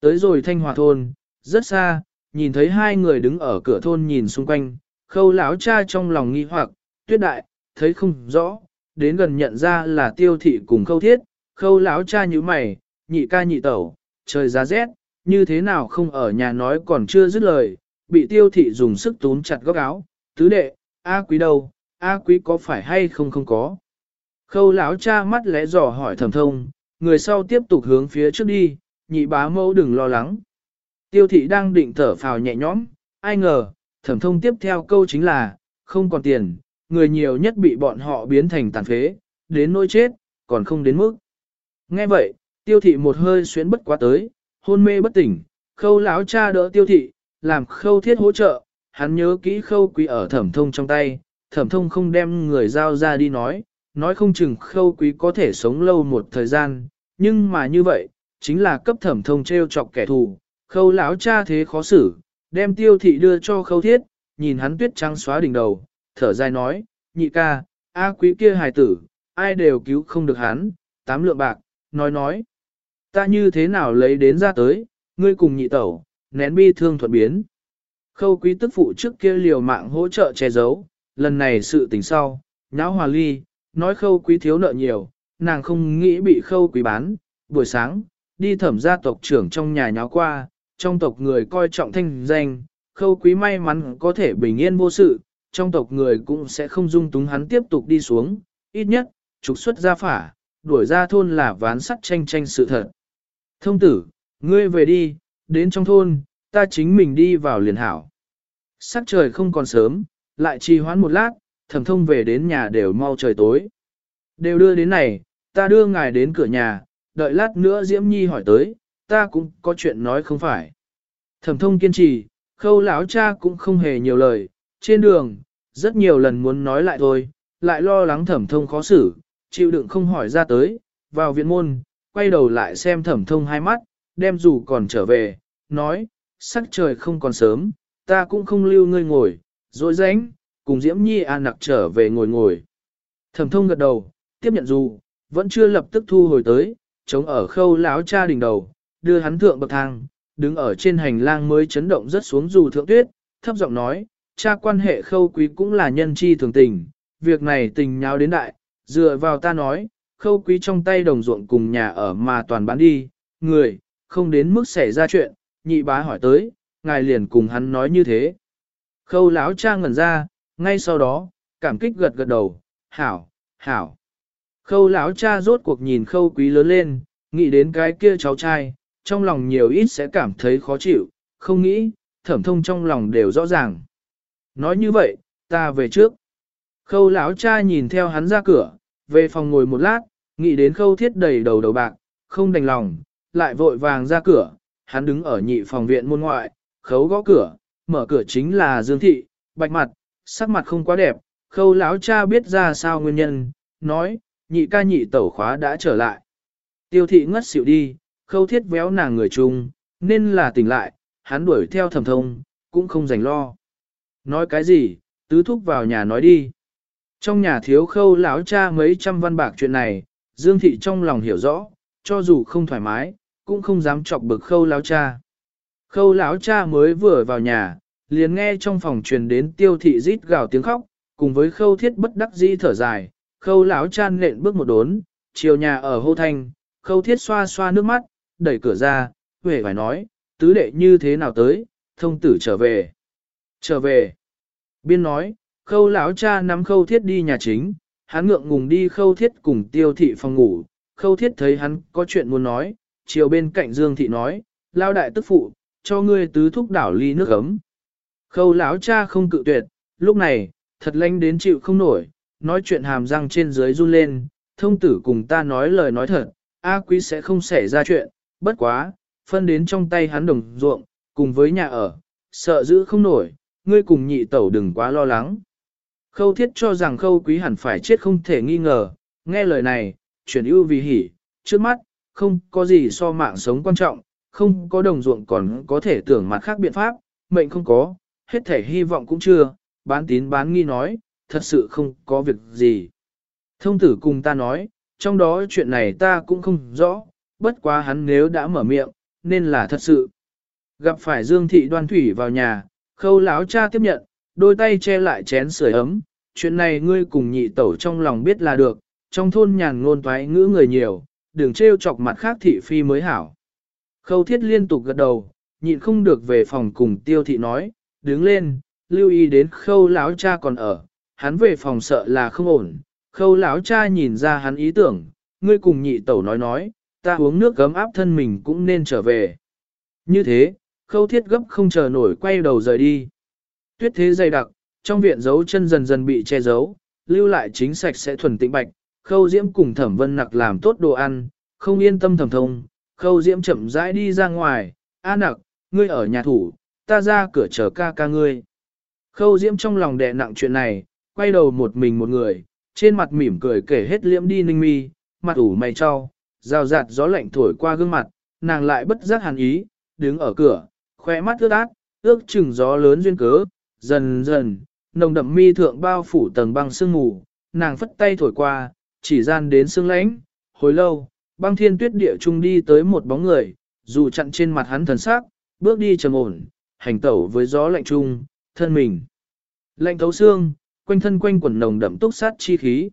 Tới rồi thanh hòa thôn, rất xa, nhìn thấy hai người đứng ở cửa thôn nhìn xung quanh, khâu lão cha trong lòng nghi hoặc, tuyết đại, thấy không rõ, đến gần nhận ra là tiêu thị cùng khâu thiết, khâu lão cha như mày, nhị ca nhị tẩu, trời giá rét, như thế nào không ở nhà nói còn chưa dứt lời, bị tiêu thị dùng sức túm chặt góc áo, tứ đệ, A quý đâu, A quý có phải hay không không có. Khâu lão cha mắt lẽ dò hỏi thầm thông, người sau tiếp tục hướng phía trước đi, nhị bá mẫu đừng lo lắng. Tiêu thị đang định thở phào nhẹ nhõm, ai ngờ, thẩm thông tiếp theo câu chính là, không còn tiền, người nhiều nhất bị bọn họ biến thành tàn phế, đến nỗi chết, còn không đến mức. Nghe vậy, tiêu thị một hơi xuyến bất quá tới, hôn mê bất tỉnh, khâu lão cha đỡ tiêu thị, làm khâu thiết hỗ trợ, hắn nhớ kỹ khâu quý ở thẩm thông trong tay, thẩm thông không đem người giao ra đi nói, nói không chừng khâu quý có thể sống lâu một thời gian, nhưng mà như vậy, chính là cấp thẩm thông treo chọc kẻ thù, khâu lão cha thế khó xử, đem tiêu thị đưa cho khâu thiết, nhìn hắn tuyết trắng xóa đỉnh đầu, thở dài nói, nhị ca, A quý kia hài tử, ai đều cứu không được hắn, tám lượng bạc, nói nói. Ta như thế nào lấy đến ra tới, ngươi cùng nhị tẩu, nén bi thương thuận biến. Khâu quý tức phụ trước kia liều mạng hỗ trợ che giấu, lần này sự tình sau, nháo hòa ly, nói khâu quý thiếu nợ nhiều, nàng không nghĩ bị khâu quý bán, buổi sáng, đi thẩm gia tộc trưởng trong nhà nháo qua, trong tộc người coi trọng thanh danh, khâu quý may mắn có thể bình yên vô sự, trong tộc người cũng sẽ không dung túng hắn tiếp tục đi xuống, ít nhất, trục xuất ra phả, đuổi ra thôn là ván sắt tranh tranh sự thật. Thông tử, ngươi về đi, đến trong thôn, ta chính mình đi vào liền hảo. Sắc trời không còn sớm, lại trì hoãn một lát, thẩm thông về đến nhà đều mau trời tối. Đều đưa đến này, ta đưa ngài đến cửa nhà, đợi lát nữa Diễm Nhi hỏi tới, ta cũng có chuyện nói không phải. Thẩm thông kiên trì, khâu lão cha cũng không hề nhiều lời, trên đường, rất nhiều lần muốn nói lại thôi, lại lo lắng thẩm thông khó xử, chịu đựng không hỏi ra tới, vào viện môn, quay đầu lại xem thẩm thông hai mắt, đem dù còn trở về, nói, sắc trời không còn sớm, ta cũng không lưu ngươi ngồi, rồi ránh, cùng Diễm Nhi an nặc trở về ngồi ngồi. Thẩm thông gật đầu, tiếp nhận dù, vẫn chưa lập tức thu hồi tới, chống ở khâu lão cha đỉnh đầu, đưa hắn thượng bậc thang, đứng ở trên hành lang mới chấn động rất xuống dù thượng tuyết, thấp giọng nói, cha quan hệ khâu quý cũng là nhân chi thường tình, việc này tình nháo đến đại, dựa vào ta nói, khâu quý trong tay đồng ruộng cùng nhà ở mà toàn bán đi, người, không đến mức xảy ra chuyện, nhị bá hỏi tới, ngài liền cùng hắn nói như thế. Khâu lão cha ngẩn ra, ngay sau đó, cảm kích gật gật đầu, hảo, hảo. Khâu lão cha rốt cuộc nhìn khâu quý lớn lên, nghĩ đến cái kia cháu trai, trong lòng nhiều ít sẽ cảm thấy khó chịu, không nghĩ, thẩm thông trong lòng đều rõ ràng. Nói như vậy, ta về trước. Khâu lão cha nhìn theo hắn ra cửa, về phòng ngồi một lát, nghĩ đến khâu thiết đầy đầu đầu bạc, không đành lòng, lại vội vàng ra cửa, hắn đứng ở nhị phòng viện môn ngoại, khấu gõ cửa, mở cửa chính là Dương Thị, bạch mặt, sắc mặt không quá đẹp, khâu lão cha biết ra sao nguyên nhân, nói, nhị ca nhị tẩu khóa đã trở lại. Tiêu thị ngất xỉu đi, khâu thiết véo nàng người chung, nên là tỉnh lại, hắn đuổi theo thầm thông, cũng không dành lo. Nói cái gì, tứ thúc vào nhà nói đi. Trong nhà thiếu khâu lão cha mấy trăm văn bạc chuyện này, Dương thị trong lòng hiểu rõ, cho dù không thoải mái, cũng không dám chọc bực khâu lão cha. Khâu lão cha mới vừa vào nhà, liền nghe trong phòng truyền đến tiêu thị rít gào tiếng khóc, cùng với khâu thiết bất đắc dĩ thở dài, khâu lão cha nện bước một đốn, chiều nhà ở hô thanh, khâu thiết xoa xoa nước mắt, đẩy cửa ra, huệ phải nói, tứ đệ như thế nào tới, thông tử trở về. Trở về. Biên nói, khâu lão cha nắm khâu thiết đi nhà chính, hắn ngượng ngùng đi khâu thiết cùng tiêu thị phòng ngủ, khâu thiết thấy hắn có chuyện muốn nói, chiều bên cạnh dương thị nói, lao đại tức phụ, cho ngươi tứ thúc đảo ly nước ấm. Khâu lão cha không cự tuyệt, lúc này, thật lanh đến chịu không nổi, nói chuyện hàm răng trên dưới run lên, thông tử cùng ta nói lời nói thật, A quý sẽ không xảy ra chuyện, bất quá, phân đến trong tay hắn đồng ruộng, cùng với nhà ở, sợ giữ không nổi, ngươi cùng nhị tẩu đừng quá lo lắng. Khâu thiết cho rằng khâu quý hẳn phải chết không thể nghi ngờ, nghe lời này, chuyển ưu vì hỉ, trước mắt, không có gì so mạng sống quan trọng, không có đồng ruộng còn có thể tưởng mặt khác biện pháp, mệnh không có, hết thể hy vọng cũng chưa, bán tín bán nghi nói, thật sự không có việc gì. Thông tử cùng ta nói, trong đó chuyện này ta cũng không rõ, bất quá hắn nếu đã mở miệng, nên là thật sự. Gặp phải Dương Thị đoan thủy vào nhà, khâu láo cha tiếp nhận, đôi tay che lại chén sưởi ấm, chuyện này ngươi cùng nhị tẩu trong lòng biết là được, trong thôn nhàn ngôn thoái ngữ người nhiều, đừng trêu chọc mặt khác thị phi mới hảo. Khâu thiết liên tục gật đầu, nhịn không được về phòng cùng tiêu thị nói, đứng lên, lưu ý đến khâu láo cha còn ở, hắn về phòng sợ là không ổn, khâu lão cha nhìn ra hắn ý tưởng, ngươi cùng nhị tẩu nói nói, ta uống nước gấm áp thân mình cũng nên trở về. Như thế, khâu thiết gấp không chờ nổi quay đầu rời đi. Tuyết thế dày đặc, trong viện dấu chân dần dần bị che giấu, lưu lại chính sạch sẽ thuần tĩnh bạch, khâu diễm cùng thẩm vân nặc làm tốt đồ ăn, không yên tâm thẩm thông, khâu diễm chậm rãi đi ra ngoài, a nặc, ngươi ở nhà thủ, ta ra cửa chờ ca ca ngươi. Khâu diễm trong lòng đè nặng chuyện này, quay đầu một mình một người, trên mặt mỉm cười kể hết liễm đi ninh mi, mặt ủ mày cho, rào rạt gió lạnh thổi qua gương mặt, nàng lại bất giác hàn ý, đứng ở cửa, khoe mắt ướt át, ước chừng gió lớn duyên cớ, dần dần, nồng đậm mi thượng bao phủ tầng băng sương ngủ nàng phất tay thổi qua, chỉ gian đến sương lãnh, hồi lâu, băng thiên tuyết địa trung đi tới một bóng người, dù chặn trên mặt hắn thần sắc, bước đi trầm ổn, hành tẩu với gió lạnh trung, thân mình. Lạnh thấu xương, quanh thân quanh quần nồng đậm túc sát chi khí.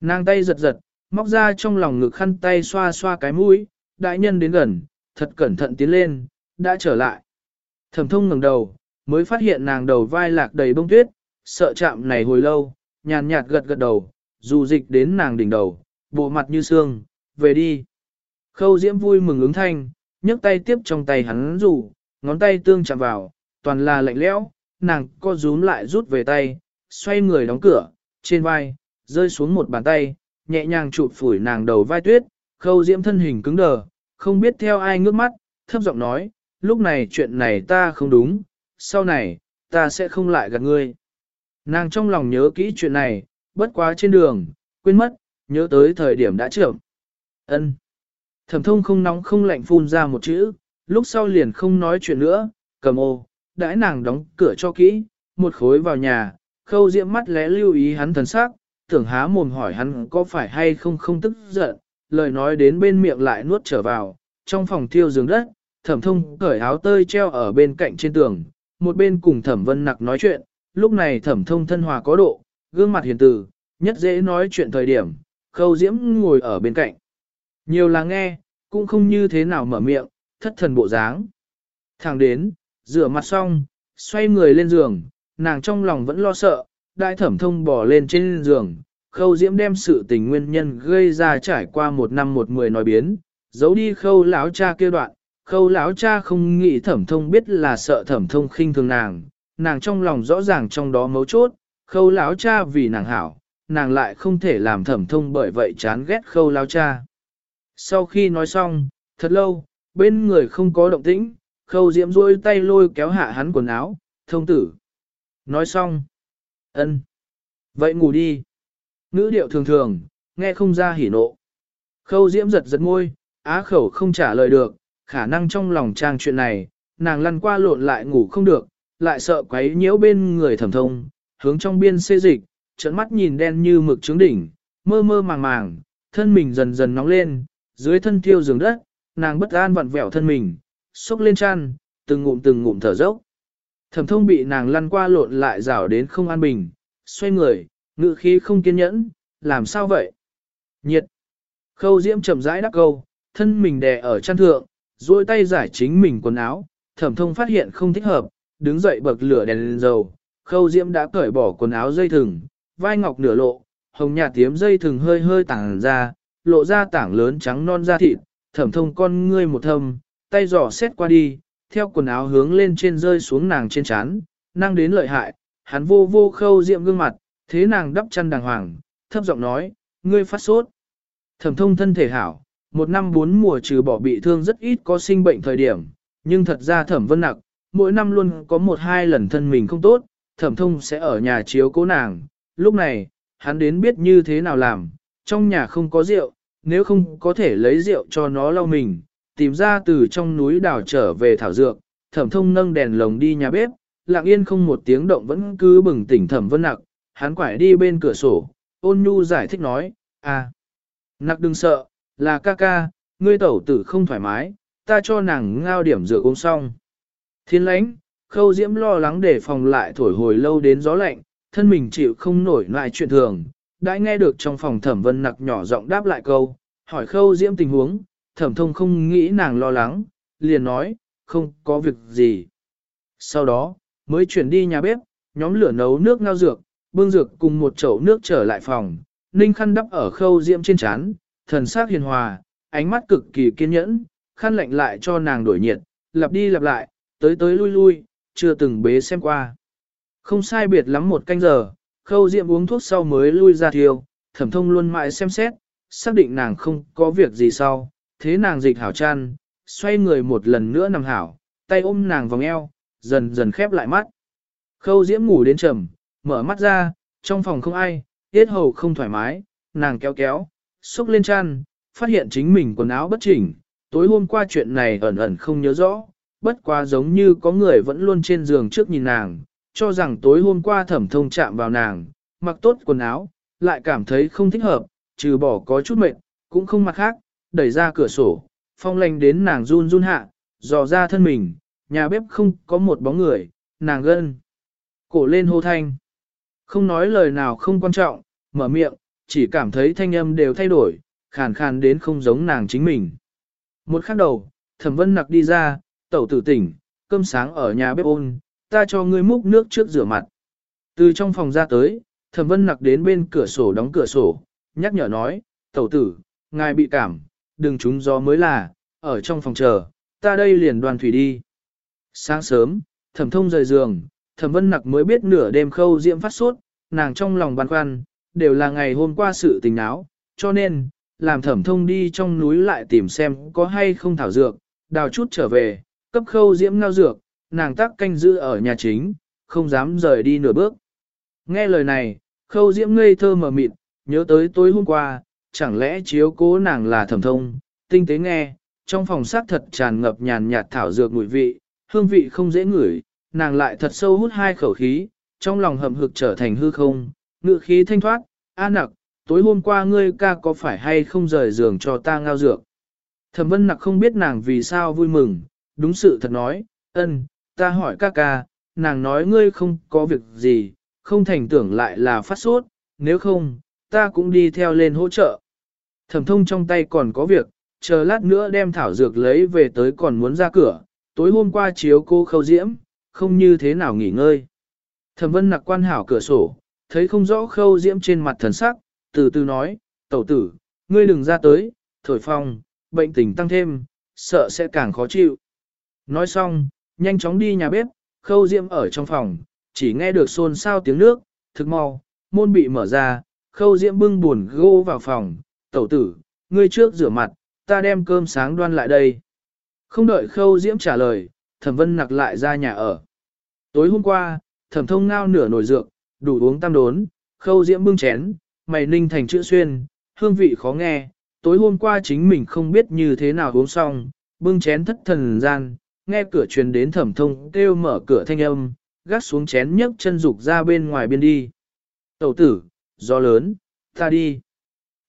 Nàng tay giật giật, móc ra trong lòng ngực khăn tay xoa xoa cái mũi, đại nhân đến gần, thật cẩn thận tiến lên, đã trở lại. Thẩm thông ngẩng đầu, mới phát hiện nàng đầu vai lạc đầy bông tuyết, sợ chạm này hồi lâu, nhàn nhạt gật gật đầu, dù dịch đến nàng đỉnh đầu, bộ mặt như xương, về đi. Khâu diễm vui mừng ứng thanh, nhấc tay tiếp trong tay hắn rủ, ngón tay tương chạm vào, toàn là lạnh lẽo, nàng co rúm lại rút về tay, xoay người đóng cửa, trên vai, rơi xuống một bàn tay, nhẹ nhàng chụp phủi nàng đầu vai tuyết, khâu diễm thân hình cứng đờ, không biết theo ai ngước mắt, thấp giọng nói, lúc này chuyện này ta không đúng, sau này, ta sẽ không lại gặp ngươi. Nàng trong lòng nhớ kỹ chuyện này, bất quá trên đường, quên mất, nhớ tới thời điểm đã trưởng. ân Thẩm thông không nóng không lạnh phun ra một chữ, lúc sau liền không nói chuyện nữa, cầm ô, đãi nàng đóng cửa cho kỹ, một khối vào nhà, khâu diễm mắt lẽ lưu ý hắn thần sắc, tưởng há mồm hỏi hắn có phải hay không không tức giận, lời nói đến bên miệng lại nuốt trở vào, trong phòng thiêu giường đất, thẩm thông cởi áo tơi treo ở bên cạnh trên tường, một bên cùng thẩm vân nặc nói chuyện, lúc này thẩm thông thân hòa có độ, gương mặt hiền từ, nhất dễ nói chuyện thời điểm, khâu diễm ngồi ở bên cạnh. Nhiều là nghe, cũng không như thế nào mở miệng, thất thần bộ dáng. Thẳng đến, rửa mặt xong, xoay người lên giường, nàng trong lòng vẫn lo sợ, đại thẩm thông bỏ lên trên giường, khâu diễm đem sự tình nguyên nhân gây ra trải qua một năm một mười nói biến, giấu đi khâu lão cha kia đoạn, khâu lão cha không nghĩ thẩm thông biết là sợ thẩm thông khinh thường nàng, nàng trong lòng rõ ràng trong đó mấu chốt, khâu lão cha vì nàng hảo, nàng lại không thể làm thẩm thông bởi vậy chán ghét khâu lão cha. Sau khi nói xong, thật lâu, bên người không có động tĩnh, khâu diễm rôi tay lôi kéo hạ hắn quần áo, thông tử. Nói xong. ân, Vậy ngủ đi. Ngữ điệu thường thường, nghe không ra hỉ nộ. Khâu diễm giật giật ngôi, á khẩu không trả lời được, khả năng trong lòng trang chuyện này, nàng lăn qua lộn lại ngủ không được, lại sợ quấy nhiễu bên người thẩm thông, hướng trong biên xê dịch, trận mắt nhìn đen như mực trướng đỉnh, mơ mơ màng màng, thân mình dần dần nóng lên, dưới thân thiêu giường đất, nàng bất an vặn vẹo thân mình, xốc lên chăn, từng ngụm từng ngụm thở dốc. Thẩm thông bị nàng lăn qua lộn lại rảo đến không an bình, xoay người, ngự khí không kiên nhẫn, làm sao vậy? Nhiệt. Khâu diễm chậm rãi đắc câu, thân mình đè ở chăn thượng, duỗi tay giải chính mình quần áo, thẩm thông phát hiện không thích hợp, đứng dậy bậc lửa đèn lên dầu, khâu diễm đã cởi bỏ quần áo dây thừng, vai ngọc nửa lộ, hồng nhạt tiếm dây thừng hơi hơi tảng ra, lộ ra tảng lớn trắng non da thịt, thẩm thông con ngươi một thâm, tay giỏ xét qua đi, theo quần áo hướng lên trên rơi xuống nàng trên chán, năng đến lợi hại, hắn vô vô khâu diệm gương mặt, thế nàng đắp chăn đàng hoàng, thấp giọng nói, ngươi phát sốt. Thẩm thông thân thể hảo, một năm bốn mùa trừ bỏ bị thương rất ít có sinh bệnh thời điểm, nhưng thật ra thẩm vân nặc, mỗi năm luôn có một hai lần thân mình không tốt, thẩm thông sẽ ở nhà chiếu cố nàng. Lúc này, hắn đến biết như thế nào làm, trong nhà không có rượu, nếu không có thể lấy rượu cho nó lau mình, tìm ra từ trong núi đào trở về thảo dược, thẩm thông nâng đèn lồng đi nhà bếp, lặng yên không một tiếng động vẫn cứ bừng tỉnh thẩm vân nặc, hắn quải đi bên cửa sổ, ôn nhu giải thích nói, à, nặc đừng sợ, là ca ca, ngươi tẩu tử không thoải mái, ta cho nàng ngao điểm rượu uống xong. Thiên lãnh, khâu diễm lo lắng để phòng lại thổi hồi lâu đến gió lạnh, thân mình chịu không nổi lại chuyện thường, đã nghe được trong phòng thẩm vân nặc nhỏ giọng đáp lại câu, hỏi khâu diễm tình huống, thẩm thông không nghĩ nàng lo lắng, liền nói, không có việc gì. Sau đó, mới chuyển đi nhà bếp, nhóm lửa nấu nước ngao dược, bưng dược cùng một chậu nước trở lại phòng, ninh khăn đắp ở khâu diễm trên chán, thần sắc hiền hòa, ánh mắt cực kỳ kiên nhẫn, khăn lạnh lại cho nàng đổi nhiệt, lặp đi lặp lại, tới tới lui lui, chưa từng bế xem qua. Không sai biệt lắm một canh giờ, khâu diệm uống thuốc sau mới lui ra thiêu, thẩm thông luôn mãi xem xét, xác định nàng không có việc gì sau, thế nàng dịch hảo chăn, xoay người một lần nữa nằm hảo, tay ôm nàng vòng eo, dần dần khép lại mắt. Khâu diễm ngủ đến trầm, mở mắt ra, trong phòng không ai, tiết hầu không thoải mái, nàng kéo kéo, xúc lên chăn, phát hiện chính mình quần áo bất chỉnh, tối hôm qua chuyện này ẩn ẩn không nhớ rõ, bất quá giống như có người vẫn luôn trên giường trước nhìn nàng, cho rằng tối hôm qua thẩm thông chạm vào nàng, mặc tốt quần áo, lại cảm thấy không thích hợp, trừ bỏ có chút mệt, cũng không mặc khác, đẩy ra cửa sổ, phong lành đến nàng run run hạ, dò ra thân mình, nhà bếp không có một bóng người, nàng gân. Cổ lên hô thanh. Không nói lời nào không quan trọng, mở miệng, chỉ cảm thấy thanh âm đều thay đổi, khàn khàn đến không giống nàng chính mình. Một khắc đầu, thẩm vân nặc đi ra, tẩu tử tỉnh, cơm sáng ở nhà bếp ôn, ta cho ngươi múc nước trước rửa mặt. Từ trong phòng ra tới, thẩm vân nặc đến bên cửa sổ đóng cửa sổ, nhắc nhở nói, tẩu tử, ngài bị cảm, đừng trúng gió mới là, ở trong phòng chờ, ta đây liền đoàn thủy đi. Sáng sớm, thẩm thông rời giường, thẩm vân nặc mới biết nửa đêm khâu diễm phát sốt, nàng trong lòng băn khoăn, đều là ngày hôm qua sự tình áo, cho nên, làm thẩm thông đi trong núi lại tìm xem có hay không thảo dược, đào chút trở về, cấp khâu diễm ngao dược, nàng tắc canh giữ ở nhà chính, không dám rời đi nửa bước. Nghe lời này, khâu diễm ngây thơ mờ mịt, nhớ tới tối hôm qua, chẳng lẽ chiếu cố nàng là thẩm thông, tinh tế nghe, trong phòng xác thật tràn ngập nhàn nhạt thảo dược mùi vị, hương vị không dễ ngửi, nàng lại thật sâu hút hai khẩu khí, trong lòng hầm hực trở thành hư không, ngự khí thanh thoát, a nặc, tối hôm qua ngươi ca có phải hay không rời giường cho ta ngao dược. Thẩm vân nặc không biết nàng vì sao vui mừng, đúng sự thật nói, ân, ta hỏi ca ca, nàng nói ngươi không có việc gì, không thành tưởng lại là phát sốt, nếu không, ta cũng đi theo lên hỗ trợ. Thẩm thông trong tay còn có việc, chờ lát nữa đem thảo dược lấy về tới còn muốn ra cửa, tối hôm qua chiếu cô khâu diễm, không như thế nào nghỉ ngơi. Thẩm vân nặc quan hảo cửa sổ, thấy không rõ khâu diễm trên mặt thần sắc, từ từ nói, tẩu tử, ngươi đừng ra tới, thổi phong, bệnh tình tăng thêm, sợ sẽ càng khó chịu. Nói xong, nhanh chóng đi nhà bếp, khâu diễm ở trong phòng, chỉ nghe được xôn xao tiếng nước, thực mau, môn bị mở ra, khâu diễm bưng buồn gô vào phòng, tẩu tử, ngươi trước rửa mặt, ta đem cơm sáng đoan lại đây. Không đợi khâu diễm trả lời, thẩm vân nặc lại ra nhà ở. Tối hôm qua, thẩm thông ngao nửa nồi dược, đủ uống tam đốn, khâu diễm bưng chén, mày ninh thành chữ xuyên, hương vị khó nghe, tối hôm qua chính mình không biết như thế nào uống xong, bưng chén thất thần gian, nghe cửa truyền đến thẩm thông kêu mở cửa thanh âm, gác xuống chén nhấc chân dục ra bên ngoài biên đi. Tẩu tử, gió lớn, ta đi.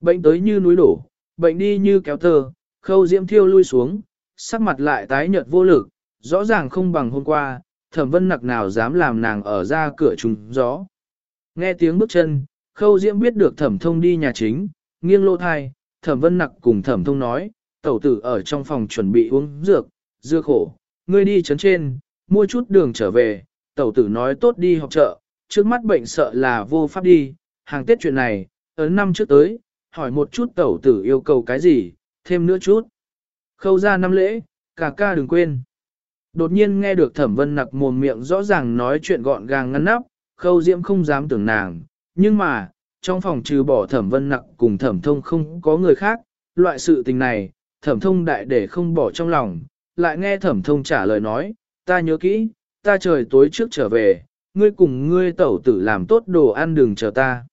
Bệnh tới như núi đổ, bệnh đi như kéo tờ, khâu diễm thiêu lui xuống, sắc mặt lại tái nhợt vô lực, rõ ràng không bằng hôm qua, thẩm vân nặc nào dám làm nàng ở ra cửa trùng gió. Nghe tiếng bước chân, khâu diễm biết được thẩm thông đi nhà chính, nghiêng lô thai, thẩm vân nặc cùng thẩm thông nói, tẩu tử ở trong phòng chuẩn bị uống dược, dược khổ, ngươi đi chấn trên, mua chút đường trở về, tẩu tử nói tốt đi học chợ, trước mắt bệnh sợ là vô pháp đi, hàng tết chuyện này, ấn năm trước tới, hỏi một chút tẩu tử yêu cầu cái gì, thêm nữa chút. Khâu ra năm lễ, cả ca đừng quên. Đột nhiên nghe được thẩm vân nặc mồm miệng rõ ràng nói chuyện gọn gàng ngăn nắp, khâu diễm không dám tưởng nàng, nhưng mà, trong phòng trừ bỏ thẩm vân nặng cùng thẩm thông không có người khác, loại sự tình này, thẩm thông đại để không bỏ trong lòng, lại nghe thẩm thông trả lời nói, ta nhớ kỹ, ta trời tối trước trở về, ngươi cùng ngươi tẩu tử làm tốt đồ ăn đừng chờ ta.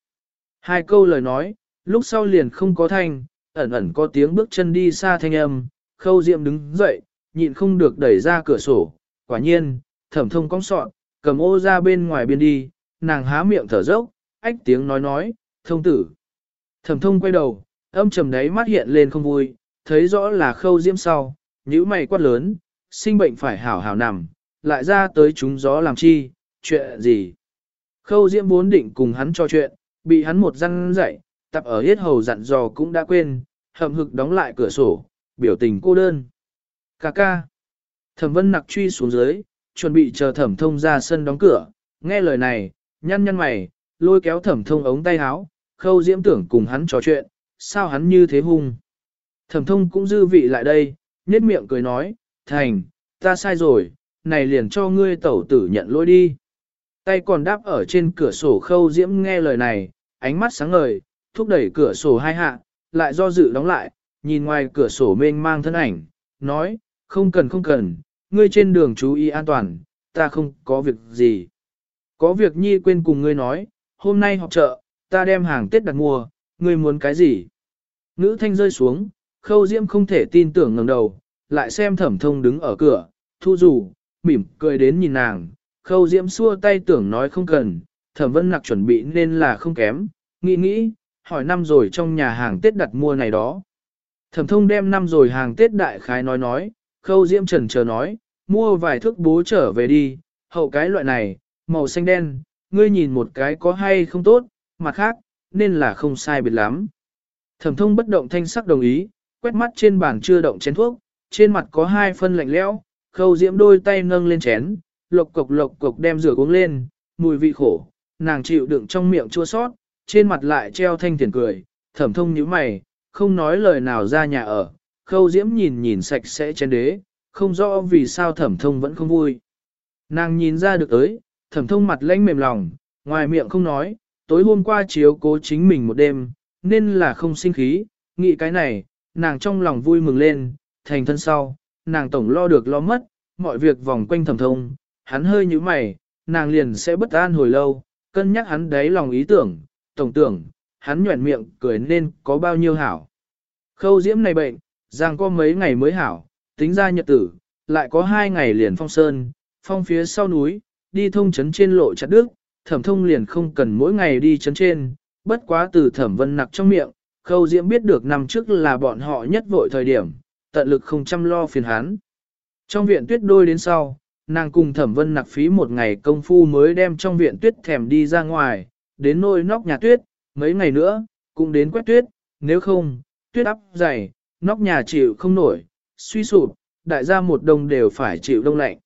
Hai câu lời nói, lúc sau liền không có thanh, ẩn ẩn có tiếng bước chân đi xa thanh âm, khâu diệm đứng dậy, nhịn không được đẩy ra cửa sổ, quả nhiên, thẩm thông cong sọn, cầm ô ra bên ngoài biên đi, nàng há miệng thở dốc, ách tiếng nói nói, thông tử. Thẩm thông quay đầu, âm trầm đấy mắt hiện lên không vui, thấy rõ là khâu diễm sau, nhíu mày quát lớn, sinh bệnh phải hảo hảo nằm, lại ra tới chúng gió làm chi, chuyện gì. Khâu diễm bốn định cùng hắn trò chuyện, bị hắn một răng dậy, tập ở hết hầu dặn dò cũng đã quên, hậm hực đóng lại cửa sổ, biểu tình cô đơn. Cà ca. Thẩm vân nặc truy xuống dưới, chuẩn bị chờ thẩm thông ra sân đóng cửa, nghe lời này, nhăn nhăn mày, lôi kéo thẩm thông ống tay áo, khâu diễm tưởng cùng hắn trò chuyện, sao hắn như thế hung. Thẩm thông cũng dư vị lại đây, nhếch miệng cười nói, thành, ta sai rồi, này liền cho ngươi tẩu tử nhận lỗi đi. Tay còn đáp ở trên cửa sổ khâu diễm nghe lời này, ánh mắt sáng ngời, thúc đẩy cửa sổ hai hạ, lại do dự đóng lại, nhìn ngoài cửa sổ mênh mang thân ảnh, nói, không cần không cần, ngươi trên đường chú ý an toàn, ta không có việc gì. Có việc nhi quên cùng ngươi nói, hôm nay họp chợ, ta đem hàng Tết đặt mua, ngươi muốn cái gì? Ngữ thanh rơi xuống, khâu diễm không thể tin tưởng ngẩng đầu, lại xem thẩm thông đứng ở cửa, thu rủ, mỉm cười đến nhìn nàng, khâu diễm xua tay tưởng nói không cần, thẩm vân nặc chuẩn bị nên là không kém, nghĩ nghĩ, hỏi năm rồi trong nhà hàng Tết đặt mua này đó. Thẩm thông đem năm rồi hàng Tết đại khái nói nói, khâu diễm trần chờ nói, mua vài thước bố trở về đi, hậu cái loại này, màu xanh đen, ngươi nhìn một cái có hay không tốt, mặt khác, nên là không sai biệt lắm. Thẩm thông bất động thanh sắc đồng ý, quét mắt trên bàn chưa động chén thuốc, trên mặt có hai phân lạnh lẽo, khâu diễm đôi tay nâng lên chén, lộc cộc lộc cộc đem rửa uống lên, mùi vị khổ, nàng chịu đựng trong miệng chua sót, trên mặt lại treo thanh tiền cười, thẩm thông nhíu mày, không nói lời nào ra nhà ở, khâu diễm nhìn nhìn sạch sẽ chén đế, không rõ vì sao thẩm thông vẫn không vui. Nàng nhìn ra được tới, thẩm thông mặt lãnh mềm lòng, ngoài miệng không nói, tối hôm qua chiếu cố chính mình một đêm, nên là không sinh khí, nghĩ cái này, nàng trong lòng vui mừng lên, thành thân sau, nàng tổng lo được lo mất, mọi việc vòng quanh thẩm thông, hắn hơi như mày, nàng liền sẽ bất an hồi lâu, cân nhắc hắn đáy lòng ý tưởng, tổng tưởng, hắn nhuẩn miệng cười nên có bao nhiêu hảo. Khâu diễm này bệnh, giang có mấy ngày mới hảo, tính ra nhật tử, lại có hai ngày liền phong sơn, phong phía sau núi, đi thông chấn trên lộ chặt đức, thẩm thông liền không cần mỗi ngày đi chấn trên, bất quá từ thẩm vân nặc trong miệng, khâu diễm biết được năm trước là bọn họ nhất vội thời điểm, tận lực không chăm lo phiền hán Trong viện tuyết đôi đến sau, nàng cùng thẩm vân nặc phí một ngày công phu mới đem trong viện tuyết thèm đi ra ngoài, đến nôi nóc nhà tuyết, mấy ngày nữa, cũng đến quét tuyết, nếu không, tuyết áp dày, nóc nhà chịu không nổi, suy sụp, đại gia một đồng đều phải chịu đông lạnh.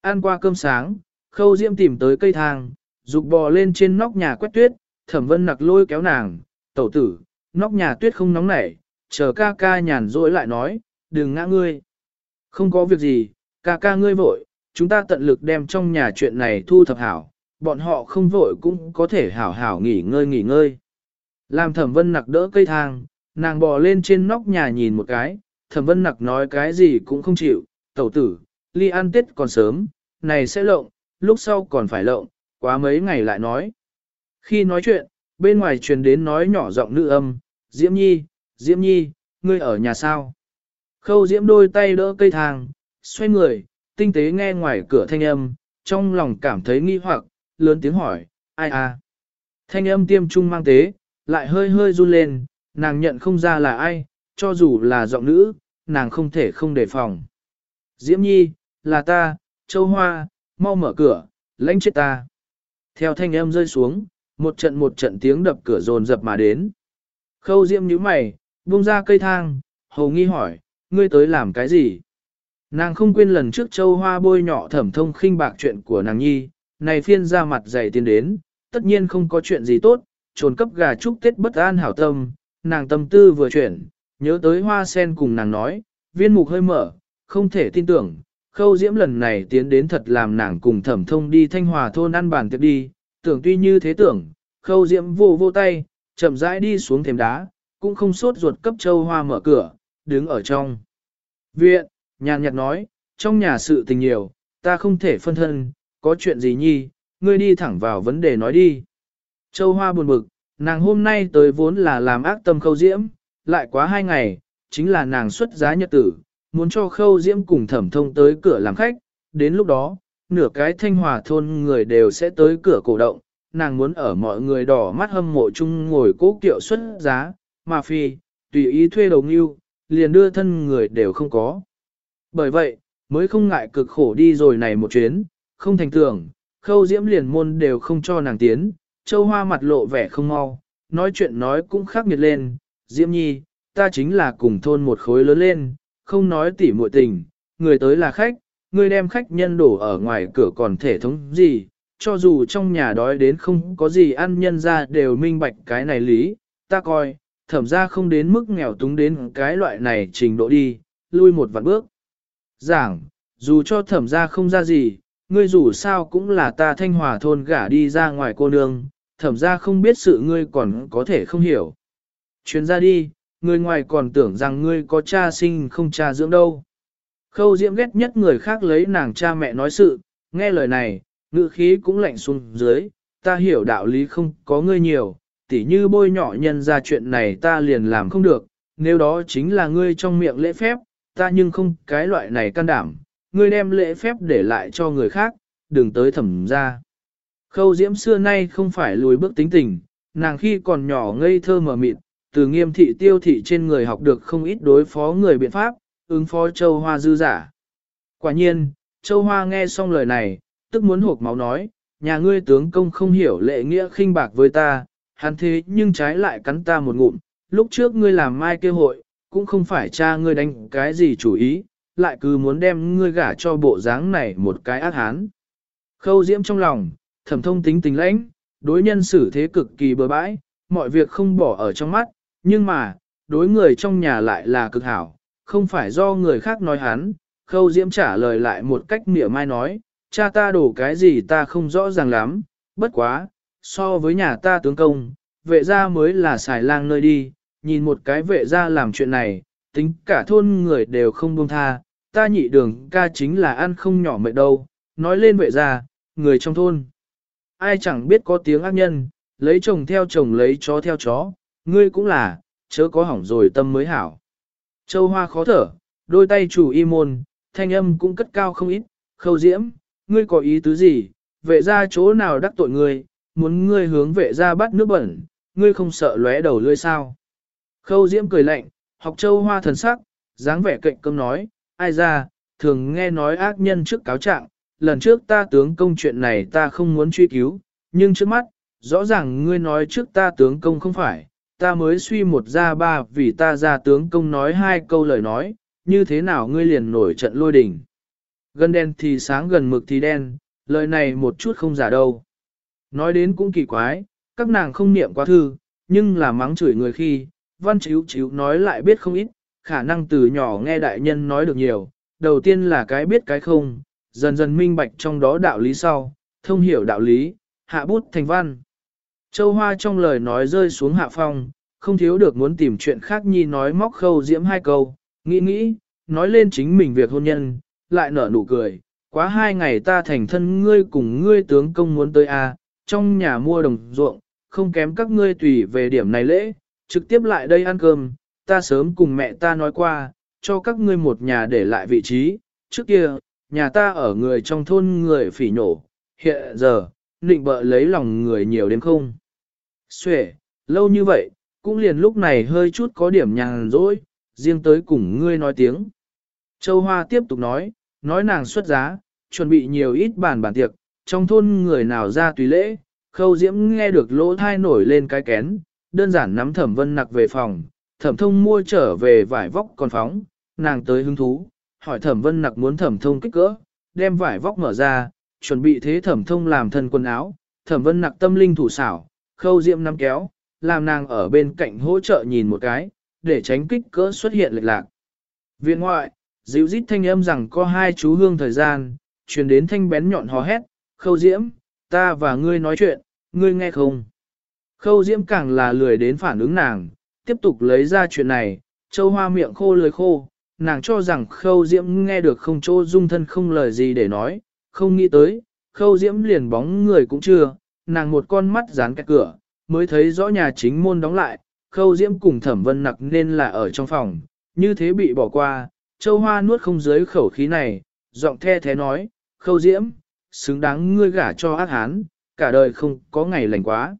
Ăn qua cơm sáng, khâu diễm tìm tới cây thang, dục bò lên trên nóc nhà quét tuyết, thẩm vân nặc lôi kéo nàng, tẩu tử, nóc nhà tuyết không nóng nảy, chờ ca ca nhàn rỗi lại nói, đừng ngã ngươi. Không có việc gì, ca ca ngươi vội, chúng ta tận lực đem trong nhà chuyện này thu thập hảo, bọn họ không vội cũng có thể hảo hảo nghỉ ngơi nghỉ ngơi. Làm thẩm vân nặc đỡ cây thang, nàng bò lên trên nóc nhà nhìn một cái, thẩm vân nặc nói cái gì cũng không chịu, tẩu tử, ly ăn tết còn sớm, này sẽ lộng, lúc sau còn phải lộng, quá mấy ngày lại nói. Khi nói chuyện, bên ngoài truyền đến nói nhỏ giọng nữ âm, Diễm Nhi, Diễm Nhi, ngươi ở nhà sao? Khâu Diễm đôi tay đỡ cây thang, xoay người, tinh tế nghe ngoài cửa thanh âm, trong lòng cảm thấy nghi hoặc, lớn tiếng hỏi, ai à? Thanh âm tiêm trung mang tế, lại hơi hơi run lên, nàng nhận không ra là ai, cho dù là giọng nữ, nàng không thể không đề phòng. Diễm Nhi, là ta, Châu Hoa, mau mở cửa, lãnh chết ta. Theo thanh âm rơi xuống, một trận một trận tiếng đập cửa rồn dập mà đến. Khâu Diễm nhíu mày, buông ra cây thang, hầu nghi hỏi, ngươi tới làm cái gì? Nàng không quên lần trước châu hoa bôi nhỏ thẩm thông khinh bạc chuyện của nàng nhi, này phiên ra mặt dày tiến đến, tất nhiên không có chuyện gì tốt, trồn cấp gà chúc tết bất an hảo tâm, nàng tâm tư vừa chuyển, nhớ tới hoa sen cùng nàng nói, viên mục hơi mở, không thể tin tưởng, khâu diễm lần này tiến đến thật làm nàng cùng thẩm thông đi thanh hòa thôn ăn bàn tiệc đi, tưởng tuy như thế tưởng, khâu diễm vô vô tay, chậm rãi đi xuống thềm đá, cũng không sốt ruột cấp châu hoa mở cửa, đứng ở trong. Viện, nhàn nhạt nói, trong nhà sự tình nhiều, ta không thể phân thân, có chuyện gì nhi, ngươi đi thẳng vào vấn đề nói đi. Châu hoa buồn bực, nàng hôm nay tới vốn là làm ác tâm khâu diễm, lại quá hai ngày, chính là nàng xuất giá nhật tử, muốn cho khâu diễm cùng thẩm thông tới cửa làm khách, đến lúc đó, nửa cái thanh hòa thôn người đều sẽ tới cửa cổ động, nàng muốn ở mọi người đỏ mắt hâm mộ chung ngồi cố kiệu xuất giá, mà phi, tùy ý thuê đầu nghiêu, liền đưa thân người đều không có. Bởi vậy, mới không ngại cực khổ đi rồi này một chuyến, không thành tưởng, khâu diễm liền môn đều không cho nàng tiến, châu hoa mặt lộ vẻ không mau, nói chuyện nói cũng khắc nghiệt lên, diễm nhi, ta chính là cùng thôn một khối lớn lên, không nói tỉ muội tình, người tới là khách, người đem khách nhân đổ ở ngoài cửa còn thể thống gì, cho dù trong nhà đói đến không có gì ăn nhân ra đều minh bạch cái này lý, ta coi, thẩm ra không đến mức nghèo túng đến cái loại này trình độ đi, lui một vạn bước. Giảng, dù cho thẩm ra không ra gì, ngươi dù sao cũng là ta thanh hòa thôn gả đi ra ngoài cô nương, thẩm ra không biết sự ngươi còn có thể không hiểu. Chuyến ra đi, người ngoài còn tưởng rằng ngươi có cha sinh không cha dưỡng đâu. Khâu diễm ghét nhất người khác lấy nàng cha mẹ nói sự, nghe lời này, ngữ khí cũng lạnh xuống dưới, ta hiểu đạo lý không có ngươi nhiều, tỉ như bôi nhỏ nhân ra chuyện này ta liền làm không được, nếu đó chính là ngươi trong miệng lễ phép, ta nhưng không cái loại này can đảm, ngươi đem lễ phép để lại cho người khác, đừng tới thẩm ra. Khâu diễm xưa nay không phải lùi bước tính tình, nàng khi còn nhỏ ngây thơ mở mịt, từ nghiêm thị tiêu thị trên người học được không ít đối phó người biện pháp, ứng phó châu hoa dư giả. Quả nhiên, châu hoa nghe xong lời này, tức muốn hộp máu nói, nhà ngươi tướng công không hiểu lệ nghĩa khinh bạc với ta, hắn thế nhưng trái lại cắn ta một ngụm, lúc trước ngươi làm mai kêu hội, cũng không phải cha ngươi đánh cái gì chủ ý, lại cứ muốn đem ngươi gả cho bộ dáng này một cái ác hán. Khâu diễm trong lòng, thẩm thông tính tình lãnh, đối nhân xử thế cực kỳ bừa bãi, mọi việc không bỏ ở trong mắt, nhưng mà, đối người trong nhà lại là cực hảo, không phải do người khác nói hắn. Khâu diễm trả lời lại một cách mỉa mai nói, cha ta đổ cái gì ta không rõ ràng lắm, bất quá, so với nhà ta tướng công, vệ gia mới là xài lang nơi đi, nhìn một cái vệ gia làm chuyện này, tính cả thôn người đều không buông tha, ta nhị đường ca chính là ăn không nhỏ mệt đâu, nói lên vệ gia, người trong thôn. Ai chẳng biết có tiếng ác nhân, lấy chồng theo chồng lấy chó theo chó, ngươi cũng là, chớ có hỏng rồi tâm mới hảo. Châu hoa khó thở, đôi tay chủ y môn, thanh âm cũng cất cao không ít, khâu diễm, ngươi có ý tứ gì, vệ ra chỗ nào đắc tội ngươi, muốn ngươi hướng vệ ra bắt nước bẩn, ngươi không sợ lóe đầu lưỡi sao. Khâu diễm cười lạnh, học châu hoa thần sắc, dáng vẻ cạnh cơm nói, ai ra, thường nghe nói ác nhân trước cáo trạng, lần trước ta tướng công chuyện này ta không muốn truy cứu, nhưng trước mắt, rõ ràng ngươi nói trước ta tướng công không phải, ta mới suy một ra ba vì ta ra tướng công nói hai câu lời nói, như thế nào ngươi liền nổi trận lôi đỉnh. Gần đen thì sáng gần mực thì đen, lời này một chút không giả đâu. Nói đến cũng kỳ quái, các nàng không niệm quá thư, nhưng là mắng chửi người khi, văn chíu chíu nói lại biết không ít, khả năng từ nhỏ nghe đại nhân nói được nhiều, đầu tiên là cái biết cái không, dần dần minh bạch trong đó đạo lý sau, thông hiểu đạo lý, hạ bút thành văn. Châu Hoa trong lời nói rơi xuống hạ phong, không thiếu được muốn tìm chuyện khác nhi nói móc khâu diễm hai câu, nghĩ nghĩ, nói lên chính mình việc hôn nhân, lại nở nụ cười. Quá hai ngày ta thành thân ngươi cùng ngươi tướng công muốn tới a, à, trong nhà mua đồng ruộng, không kém các ngươi tùy về điểm này lễ, trực tiếp lại đây ăn cơm, ta sớm cùng mẹ ta nói qua, cho các ngươi một nhà để lại vị trí, trước kia, nhà ta ở người trong thôn người phỉ nhổ, hiện giờ, định bợ lấy lòng người nhiều đến không. Xuệ, lâu như vậy, cũng liền lúc này hơi chút có điểm nhàn rỗi, riêng tới cùng ngươi nói tiếng. Châu Hoa tiếp tục nói, nói nàng xuất giá, chuẩn bị nhiều ít bàn bàn tiệc, trong thôn người nào ra tùy lễ, khâu diễm nghe được lỗ thai nổi lên cái kén, đơn giản nắm thẩm vân nặc về phòng, thẩm thông mua trở về vải vóc còn phóng, nàng tới hứng thú, hỏi thẩm vân nặc muốn thẩm thông kích cỡ, đem vải vóc mở ra, chuẩn bị thế thẩm thông làm thân quần áo, thẩm vân nặc tâm linh thủ xảo, khâu diễm nắm kéo, làm nàng ở bên cạnh hỗ trợ nhìn một cái, để tránh kích cỡ xuất hiện lệch lạc. Viện ngoại, dịu rít thanh âm rằng có hai chú hương thời gian, truyền đến thanh bén nhọn hò hét, khâu diễm, ta và ngươi nói chuyện, ngươi nghe không? Khâu diễm càng là lười đến phản ứng nàng, tiếp tục lấy ra chuyện này, châu hoa miệng khô lười khô, nàng cho rằng khâu diễm nghe được không chỗ dung thân không lời gì để nói, không nghĩ tới, khâu diễm liền bóng người cũng chưa, nàng một con mắt dán cái cửa, mới thấy rõ nhà chính môn đóng lại, khâu diễm cùng thẩm vân nặc nên là ở trong phòng, như thế bị bỏ qua, châu hoa nuốt không dưới khẩu khí này, giọng the thế nói, khâu diễm, xứng đáng ngươi gả cho ác hán, cả đời không có ngày lành quá.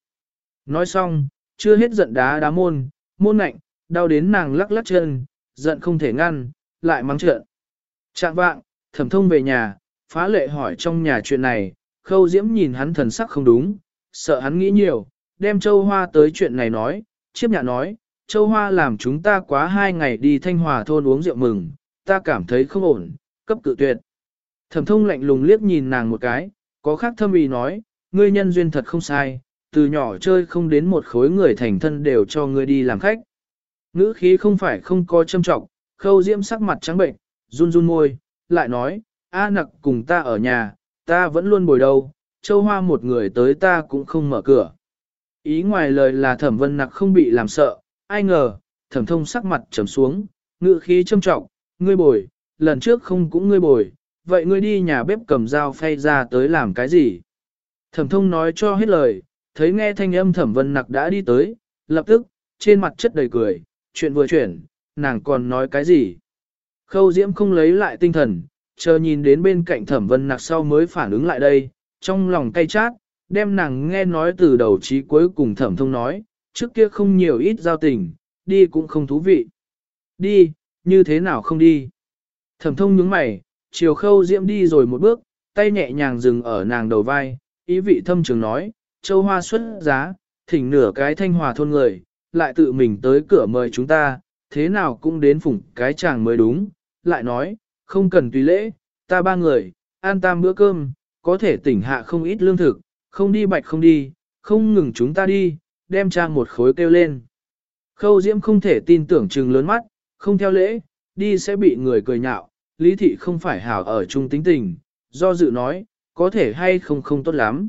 Nói xong, chưa hết giận đá đá môn, môn lạnh, đau đến nàng lắc lắc chân, giận không thể ngăn, lại mắng trợn. Trạng vạng, thẩm thông về nhà, phá lệ hỏi trong nhà chuyện này, khâu diễm nhìn hắn thần sắc không đúng, sợ hắn nghĩ nhiều, đem châu hoa tới chuyện này nói, chiếp nhạ nói, châu hoa làm chúng ta quá hai ngày đi thanh hòa thôn uống rượu mừng, ta cảm thấy không ổn, cấp cự tuyệt. Thẩm thông lạnh lùng liếc nhìn nàng một cái, có khác thâm ý nói, ngươi nhân duyên thật không sai, từ nhỏ chơi không đến một khối người thành thân đều cho ngươi đi làm khách. Ngữ khí không phải không có châm trọng, khâu diễm sắc mặt trắng bệnh, run run môi, lại nói, A nặc cùng ta ở nhà, ta vẫn luôn bồi đầu, châu hoa một người tới ta cũng không mở cửa. Ý ngoài lời là thẩm vân nặc không bị làm sợ, ai ngờ, thẩm thông sắc mặt trầm xuống, ngự khí châm trọng, ngươi bồi, lần trước không cũng ngươi bồi, vậy ngươi đi nhà bếp cầm dao phay ra tới làm cái gì? Thẩm thông nói cho hết lời, thấy nghe thanh âm thẩm vân nặc đã đi tới, lập tức, trên mặt chất đầy cười, chuyện vừa chuyển, nàng còn nói cái gì? Khâu diễm không lấy lại tinh thần, chờ nhìn đến bên cạnh thẩm vân nặc sau mới phản ứng lại đây, trong lòng cay chát, đem nàng nghe nói từ đầu chí cuối cùng thẩm thông nói, trước kia không nhiều ít giao tình, đi cũng không thú vị. Đi, như thế nào không đi? Thẩm thông nhướng mày, chiều khâu diễm đi rồi một bước, tay nhẹ nhàng dừng ở nàng đầu vai, ý vị thâm trường nói, châu hoa xuất giá, thỉnh nửa cái thanh hòa thôn người, lại tự mình tới cửa mời chúng ta, thế nào cũng đến phủng cái chàng mới đúng, lại nói, không cần tùy lễ, ta ba người, an tam bữa cơm, có thể tỉnh hạ không ít lương thực, không đi bạch không đi, không ngừng chúng ta đi, đem trang một khối kêu lên. Khâu Diễm không thể tin tưởng trừng lớn mắt, không theo lễ, đi sẽ bị người cười nhạo, lý thị không phải hảo ở chung tính tình, do dự nói, có thể hay không không tốt lắm.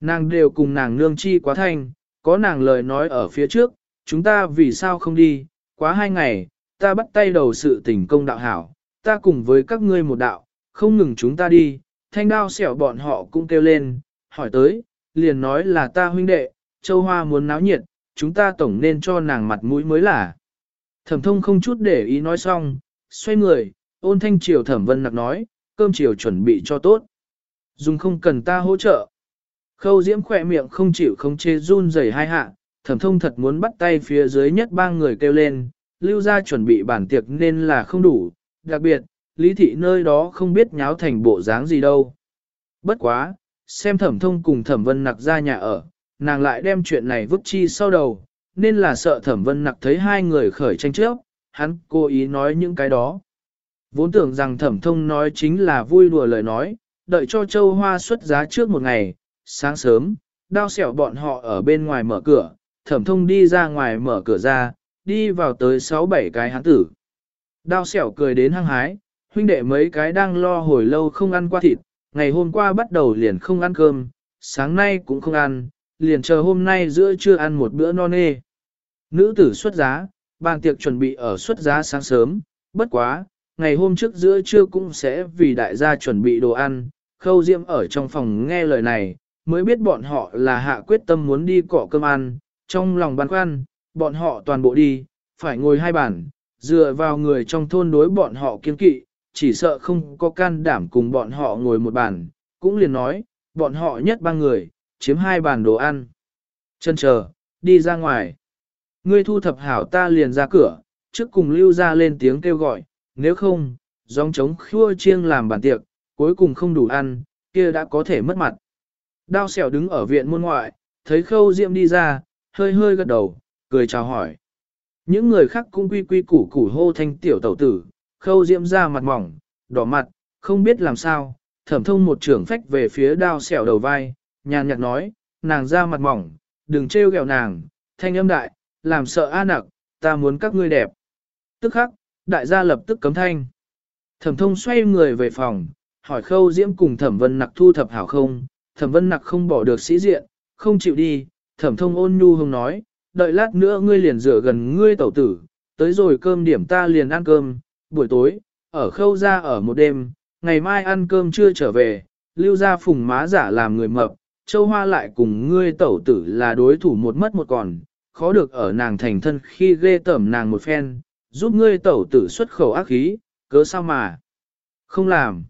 Nàng đều cùng nàng nương chi quá thanh, có nàng lời nói ở phía trước, chúng ta vì sao không đi, quá hai ngày, ta bắt tay đầu sự tình công đạo hảo, ta cùng với các ngươi một đạo, không ngừng chúng ta đi, thanh đao xẻo bọn họ cũng kêu lên, hỏi tới, liền nói là ta huynh đệ, châu hoa muốn náo nhiệt, chúng ta tổng nên cho nàng mặt mũi mới là. Thẩm thông không chút để ý nói xong, xoay người, ôn thanh triều thẩm vân nặc nói, cơm chiều chuẩn bị cho tốt. Dùng không cần ta hỗ trợ. Khâu diễm khỏe miệng không chịu không chê run rẩy hai hạ, thẩm thông thật muốn bắt tay phía dưới nhất ba người kêu lên, lưu ra chuẩn bị bản tiệc nên là không đủ, đặc biệt, lý thị nơi đó không biết nháo thành bộ dáng gì đâu. Bất quá, xem thẩm thông cùng thẩm vân nặc ra nhà ở, nàng lại đem chuyện này vứt chi sau đầu, nên là sợ thẩm vân nặc thấy hai người khởi tranh trước, hắn cố ý nói những cái đó. Vốn tưởng rằng thẩm thông nói chính là vui đùa lời nói, đợi cho châu hoa xuất giá trước một ngày, sáng sớm, đao xẻo bọn họ ở bên ngoài mở cửa, thẩm thông đi ra ngoài mở cửa ra, đi vào tới sáu bảy cái hắn tử. Đao xẻo cười đến hăng hái, huynh đệ mấy cái đang lo hồi lâu không ăn qua thịt, ngày hôm qua bắt đầu liền không ăn cơm, sáng nay cũng không ăn, liền chờ hôm nay giữa trưa ăn một bữa no nê. Nữ tử xuất giá, bàn tiệc chuẩn bị ở xuất giá sáng sớm, bất quá, ngày hôm trước giữa trưa cũng sẽ vì đại gia chuẩn bị đồ ăn, khâu diễm ở trong phòng nghe lời này, mới biết bọn họ là hạ quyết tâm muốn đi cọ cơm ăn, trong lòng băn khoăn, bọn họ toàn bộ đi, phải ngồi hai bàn, dựa vào người trong thôn đối bọn họ kiên kỵ, chỉ sợ không có can đảm cùng bọn họ ngồi một bàn, cũng liền nói, bọn họ nhất ba người, chiếm hai bàn đồ ăn. Chân chờ, đi ra ngoài. Ngươi thu thập hảo ta liền ra cửa, trước cùng lưu ra lên tiếng kêu gọi, nếu không, dòng trống khua chiêng làm bàn tiệc, cuối cùng không đủ ăn, kia đã có thể mất mặt. Đao xẻo đứng ở viện môn ngoại, thấy khâu diệm đi ra, hơi hơi gật đầu, cười chào hỏi. Những người khác cũng quy quy củ củ hô thanh tiểu tẩu tử, khâu Diễm ra mặt mỏng, đỏ mặt, không biết làm sao, thẩm thông một trưởng phách về phía đao xẻo đầu vai, nhàn nhạt nói, nàng ra mặt mỏng, đừng trêu ghẹo nàng, thanh âm đại, làm sợ a nặc, ta muốn các ngươi đẹp. Tức khắc, đại gia lập tức cấm thanh. Thẩm thông xoay người về phòng, hỏi khâu diễm cùng thẩm vân nặc thu thập hảo không, thẩm vân nặc không bỏ được sĩ diện, không chịu đi, thẩm thông ôn nhu hông nói, đợi lát nữa ngươi liền rửa gần ngươi tẩu tử, tới rồi cơm điểm ta liền ăn cơm, buổi tối, ở khâu ra ở một đêm, ngày mai ăn cơm chưa trở về, lưu ra phùng má giả làm người mập, châu hoa lại cùng ngươi tẩu tử là đối thủ một mất một còn, khó được ở nàng thành thân khi ghê tẩm nàng một phen, giúp ngươi tẩu tử xuất khẩu ác khí, cớ sao mà không làm.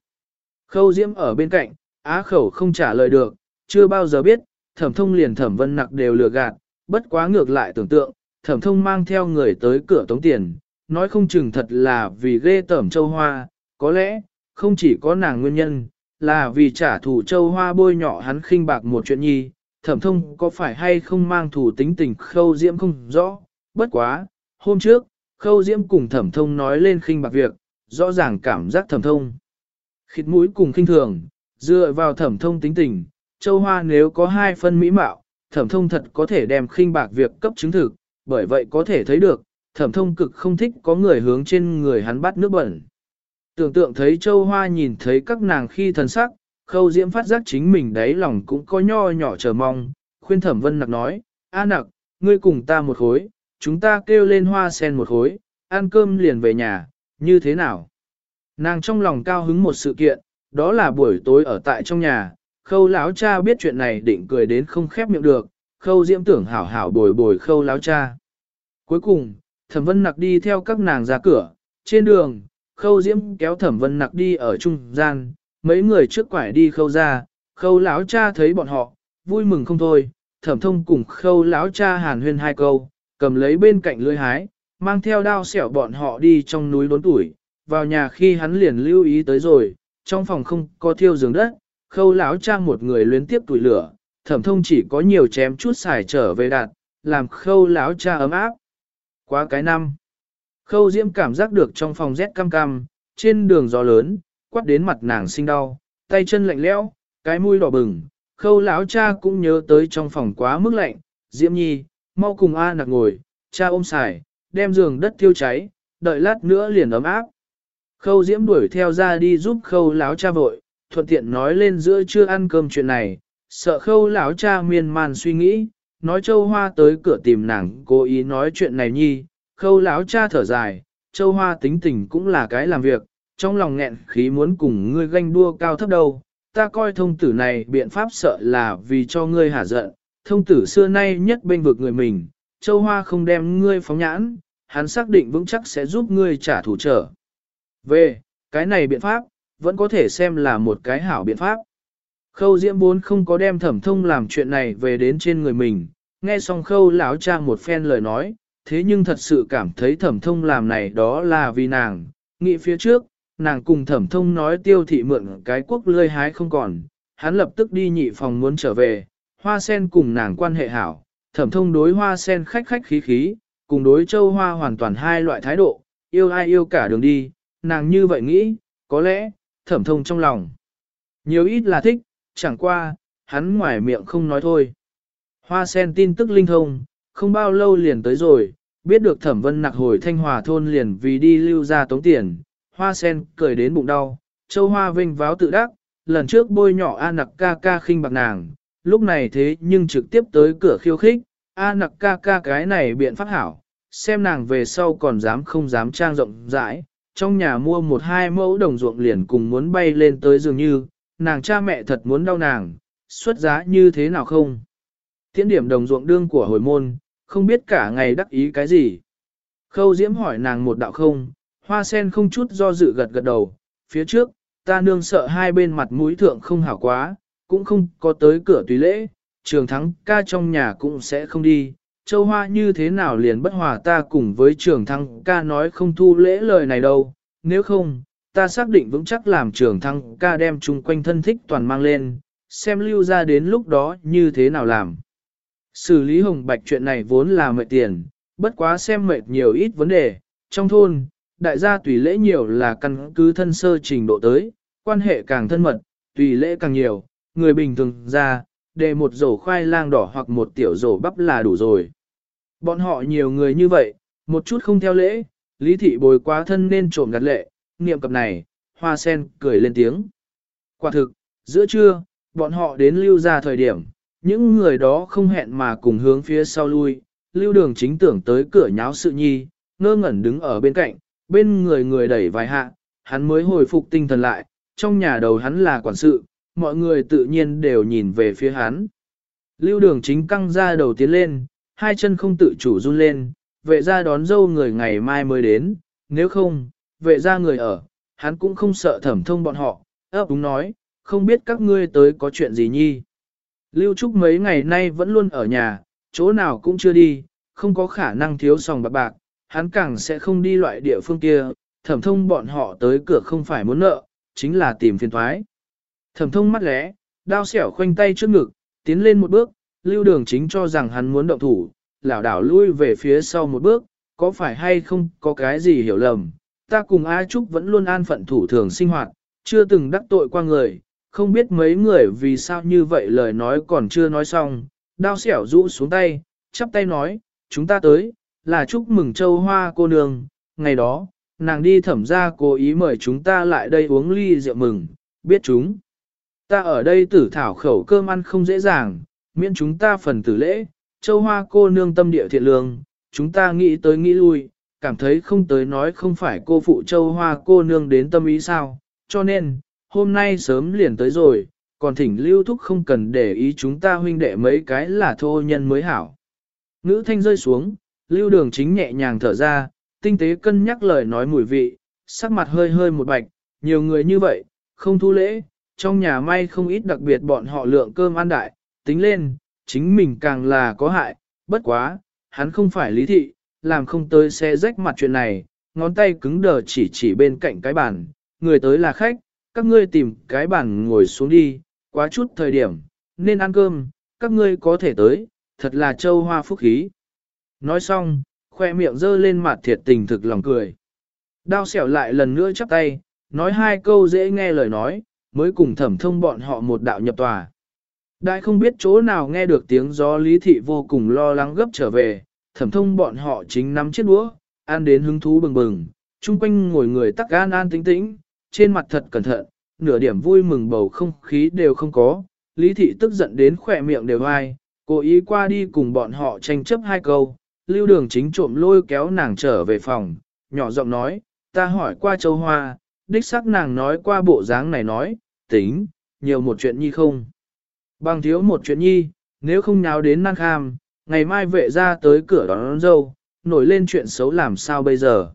Khâu diễm ở bên cạnh, á khẩu không trả lời được, chưa bao giờ biết, thẩm thông liền thẩm vân nặc đều lừa gạt, bất quá ngược lại tưởng tượng, thẩm thông mang theo người tới cửa tống tiền, nói không chừng thật là vì ghê tẩm châu hoa, có lẽ, không chỉ có nàng nguyên nhân, là vì trả thù châu hoa bôi nhỏ hắn khinh bạc một chuyện nhi, thẩm thông có phải hay không mang thù tính tình khâu diễm không rõ, bất quá, hôm trước, khâu diễm cùng thẩm thông nói lên khinh bạc việc, rõ ràng cảm giác thẩm thông. Khịt mũi cùng khinh thường, dựa vào thẩm thông tính tình, châu hoa nếu có hai phân mỹ mạo, thẩm thông thật có thể đem khinh bạc việc cấp chứng thực, bởi vậy có thể thấy được, thẩm thông cực không thích có người hướng trên người hắn bắt nước bẩn. Tưởng tượng thấy châu hoa nhìn thấy các nàng khi thần sắc, khâu diễm phát giác chính mình đáy lòng cũng có nho nhỏ chờ mong, khuyên thẩm vân nặc nói, A nặc, ngươi cùng ta một khối, chúng ta kêu lên hoa sen một khối, ăn cơm liền về nhà, như thế nào? Nàng trong lòng cao hứng một sự kiện, Đó là buổi tối ở tại trong nhà, khâu lão cha biết chuyện này định cười đến không khép miệng được, khâu diễm tưởng hảo hảo bồi bồi khâu lão cha. Cuối cùng, thẩm vân nặc đi theo các nàng ra cửa, trên đường, khâu diễm kéo thẩm vân nặc đi ở trung gian, mấy người trước quải đi khâu ra, khâu lão cha thấy bọn họ, vui mừng không thôi, thẩm thông cùng khâu lão cha hàn huyên hai câu, cầm lấy bên cạnh lưỡi hái, mang theo đao xẻo bọn họ đi trong núi đốn tuổi, vào nhà khi hắn liền lưu ý tới rồi, trong phòng không có thiêu giường đất, khâu lão cha một người luyến tiếp tuổi lửa, thẩm thông chỉ có nhiều chém chút xài trở về đạt, làm khâu lão cha ấm áp. Quá cái năm, khâu diễm cảm giác được trong phòng rét cam cam, trên đường gió lớn, quát đến mặt nàng sinh đau, tay chân lạnh lẽo, cái mũi đỏ bừng, khâu lão cha cũng nhớ tới trong phòng quá mức lạnh, diễm nhi, mau cùng A nặc ngồi, cha ôm xài, đem giường đất thiêu cháy, đợi lát nữa liền ấm áp. Khâu diễm đuổi theo ra đi giúp khâu lão cha vội, thuận tiện nói lên giữa chưa ăn cơm chuyện này, sợ khâu lão cha miên man suy nghĩ, nói châu hoa tới cửa tìm nàng cố ý nói chuyện này nhi, khâu lão cha thở dài, châu hoa tính tình cũng là cái làm việc, trong lòng nghẹn khí muốn cùng ngươi ganh đua cao thấp đâu, ta coi thông tử này biện pháp sợ là vì cho ngươi hả giận, thông tử xưa nay nhất bên vực người mình, châu hoa không đem ngươi phóng nhãn, hắn xác định vững chắc sẽ giúp ngươi trả thù trở. Về, cái này biện pháp, vẫn có thể xem là một cái hảo biện pháp. Khâu diễm bốn không có đem thẩm thông làm chuyện này về đến trên người mình, nghe xong khâu lão cha một phen lời nói, thế nhưng thật sự cảm thấy thẩm thông làm này đó là vì nàng, nghĩ phía trước, nàng cùng thẩm thông nói tiêu thị mượn cái quốc lươi hái không còn, hắn lập tức đi nhị phòng muốn trở về, hoa sen cùng nàng quan hệ hảo, thẩm thông đối hoa sen khách khách khí khí, cùng đối châu hoa hoàn toàn hai loại thái độ, yêu ai yêu cả đường đi, nàng như vậy nghĩ, có lẽ, thẩm thông trong lòng. Nhiều ít là thích, chẳng qua, hắn ngoài miệng không nói thôi. Hoa sen tin tức linh thông, không bao lâu liền tới rồi, biết được thẩm vân nặc hồi thanh hòa thôn liền vì đi lưu ra tống tiền, hoa sen cười đến bụng đau, châu hoa vinh váo tự đắc, lần trước bôi nhỏ A nặc ca ca khinh bạc nàng, lúc này thế nhưng trực tiếp tới cửa khiêu khích, A nặc ca ca cái này biện pháp hảo, xem nàng về sau còn dám không dám trang rộng rãi, trong nhà mua một hai mẫu đồng ruộng liền cùng muốn bay lên tới dường như, nàng cha mẹ thật muốn đau nàng, xuất giá như thế nào không? Tiễn điểm đồng ruộng đương của hồi môn, không biết cả ngày đắc ý cái gì. Khâu Diễm hỏi nàng một đạo không, hoa sen không chút do dự gật gật đầu, phía trước, ta nương sợ hai bên mặt mũi thượng không hảo quá, cũng không có tới cửa tùy lễ, trường thắng ca trong nhà cũng sẽ không đi. Châu Hoa như thế nào liền bất hòa ta cùng với trường Thăng ca nói không thu lễ lời này đâu, nếu không, ta xác định vững chắc làm trường Thăng ca đem chung quanh thân thích toàn mang lên, xem lưu ra đến lúc đó như thế nào làm. Xử lý hồng bạch chuyện này vốn là mệt tiền, bất quá xem mệt nhiều ít vấn đề, trong thôn, đại gia tùy lễ nhiều là căn cứ thân sơ trình độ tới, quan hệ càng thân mật, tùy lễ càng nhiều, người bình thường ra, để một rổ khoai lang đỏ hoặc một tiểu rổ bắp là đủ rồi. Bọn họ nhiều người như vậy, một chút không theo lễ, lý thị bồi quá thân nên trộm gạt lệ, niệm cập này, hoa sen cười lên tiếng. Quả thực, giữa trưa, bọn họ đến lưu ra thời điểm, những người đó không hẹn mà cùng hướng phía sau lui, lưu đường chính tưởng tới cửa nháo sự nhi, ngơ ngẩn đứng ở bên cạnh, bên người người đẩy vài hạ, hắn mới hồi phục tinh thần lại, trong nhà đầu hắn là quản sự, mọi người tự nhiên đều nhìn về phía hắn. Lưu đường chính căng ra đầu tiến lên, hai chân không tự chủ run lên, vệ ra đón dâu người ngày mai mới đến, nếu không, vệ ra người ở, hắn cũng không sợ thẩm thông bọn họ, ấp đúng nói, không biết các ngươi tới có chuyện gì nhi. Lưu Trúc mấy ngày nay vẫn luôn ở nhà, chỗ nào cũng chưa đi, không có khả năng thiếu sòng bạc bạc, hắn càng sẽ không đi loại địa phương kia, thẩm thông bọn họ tới cửa không phải muốn nợ, chính là tìm phiền thoái. Thẩm thông mắt lẽ, đao xẻo khoanh tay trước ngực, tiến lên một bước, lưu đường chính cho rằng hắn muốn động thủ, lảo đảo lui về phía sau một bước, có phải hay không có cái gì hiểu lầm. Ta cùng A Trúc vẫn luôn an phận thủ thường sinh hoạt, chưa từng đắc tội qua người, không biết mấy người vì sao như vậy lời nói còn chưa nói xong, đao xẻo rũ xuống tay, chắp tay nói, chúng ta tới, là chúc mừng châu hoa cô nương, ngày đó, nàng đi thẩm ra cố ý mời chúng ta lại đây uống ly rượu mừng, biết chúng. Ta ở đây tử thảo khẩu cơm ăn không dễ dàng, miễn chúng ta phần tử lễ, châu hoa cô nương tâm địa thiện lương, chúng ta nghĩ tới nghĩ lui, cảm thấy không tới nói không phải cô phụ châu hoa cô nương đến tâm ý sao, cho nên, hôm nay sớm liền tới rồi, còn thỉnh lưu thúc không cần để ý chúng ta huynh đệ mấy cái là thô nhân mới hảo. Ngữ thanh rơi xuống, lưu đường chính nhẹ nhàng thở ra, tinh tế cân nhắc lời nói mùi vị, sắc mặt hơi hơi một bạch, nhiều người như vậy, không thu lễ, trong nhà may không ít đặc biệt bọn họ lượng cơm ăn đại, tính lên, chính mình càng là có hại, bất quá, hắn không phải lý thị, làm không tới xe rách mặt chuyện này, ngón tay cứng đờ chỉ chỉ bên cạnh cái bàn, người tới là khách, các ngươi tìm cái bàn ngồi xuống đi, quá chút thời điểm, nên ăn cơm, các ngươi có thể tới, thật là châu hoa phúc khí. Nói xong, khoe miệng dơ lên mặt thiệt tình thực lòng cười. Đao xẻo lại lần nữa chắp tay, nói hai câu dễ nghe lời nói, mới cùng thẩm thông bọn họ một đạo nhập tòa. Đại không biết chỗ nào nghe được tiếng gió lý thị vô cùng lo lắng gấp trở về, thẩm thông bọn họ chính nắm chiếc đũa, ăn đến hứng thú bừng bừng, chung quanh ngồi người tắc an an tĩnh tĩnh, trên mặt thật cẩn thận, nửa điểm vui mừng bầu không khí đều không có, lý thị tức giận đến khỏe miệng đều ai, cố ý qua đi cùng bọn họ tranh chấp hai câu, lưu đường chính trộm lôi kéo nàng trở về phòng, nhỏ giọng nói, ta hỏi qua châu hoa, đích xác nàng nói qua bộ dáng này nói, tính, nhiều một chuyện nhi không. Bằng thiếu một chuyện nhi, nếu không nháo đến năng kham, ngày mai vệ ra tới cửa đón, đón dâu, nổi lên chuyện xấu làm sao bây giờ.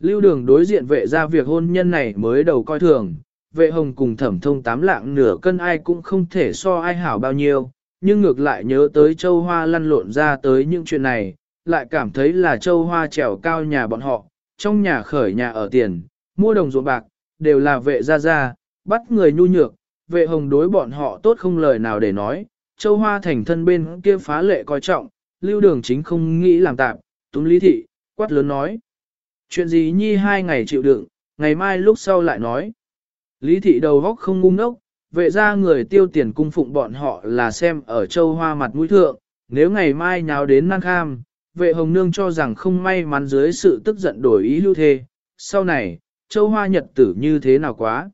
Lưu đường đối diện vệ ra việc hôn nhân này mới đầu coi thường, vệ hồng cùng thẩm thông tám lạng nửa cân ai cũng không thể so ai hảo bao nhiêu, nhưng ngược lại nhớ tới châu hoa lăn lộn ra tới những chuyện này, lại cảm thấy là châu hoa trèo cao nhà bọn họ, trong nhà khởi nhà ở tiền, mua đồng ruộng bạc, đều là vệ gia gia, bắt người nhu nhược, vệ hồng đối bọn họ tốt không lời nào để nói, châu hoa thành thân bên kia phá lệ coi trọng, lưu đường chính không nghĩ làm tạm, túm lý thị, quát lớn nói. Chuyện gì nhi hai ngày chịu đựng, ngày mai lúc sau lại nói. Lý thị đầu góc không ngu ngốc, vệ ra người tiêu tiền cung phụng bọn họ là xem ở châu hoa mặt mũi thượng, nếu ngày mai nháo đến năng kham, vệ hồng nương cho rằng không may mắn dưới sự tức giận đổi ý lưu thê, sau này, châu hoa nhật tử như thế nào quá.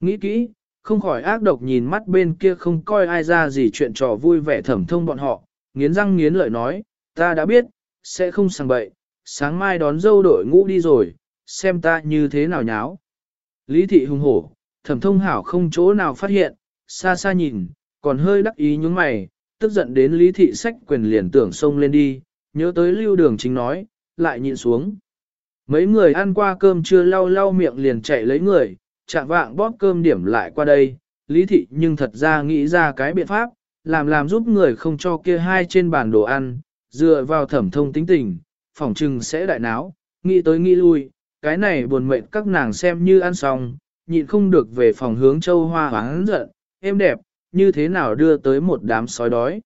Nghĩ kỹ, không khỏi ác độc nhìn mắt bên kia không coi ai ra gì chuyện trò vui vẻ thẩm thông bọn họ, nghiến răng nghiến lợi nói, ta đã biết, sẽ không sang bậy, sáng mai đón dâu đội ngũ đi rồi, xem ta như thế nào nháo. Lý thị hùng hổ, thẩm thông hảo không chỗ nào phát hiện, xa xa nhìn, còn hơi đắc ý nhúng mày, tức giận đến lý thị sách quyền liền tưởng xông lên đi, nhớ tới lưu đường chính nói, lại nhịn xuống. Mấy người ăn qua cơm chưa lau lau miệng liền chạy lấy người, chạm vạng bóp cơm điểm lại qua đây, lý thị nhưng thật ra nghĩ ra cái biện pháp, làm làm giúp người không cho kia hai trên bàn đồ ăn, dựa vào thẩm thông tính tình, phỏng trừng sẽ đại náo, nghĩ tới nghĩ lui, cái này buồn mệnh các nàng xem như ăn xong, nhịn không được về phòng hướng châu hoa hoáng giận, êm đẹp, như thế nào đưa tới một đám sói đói.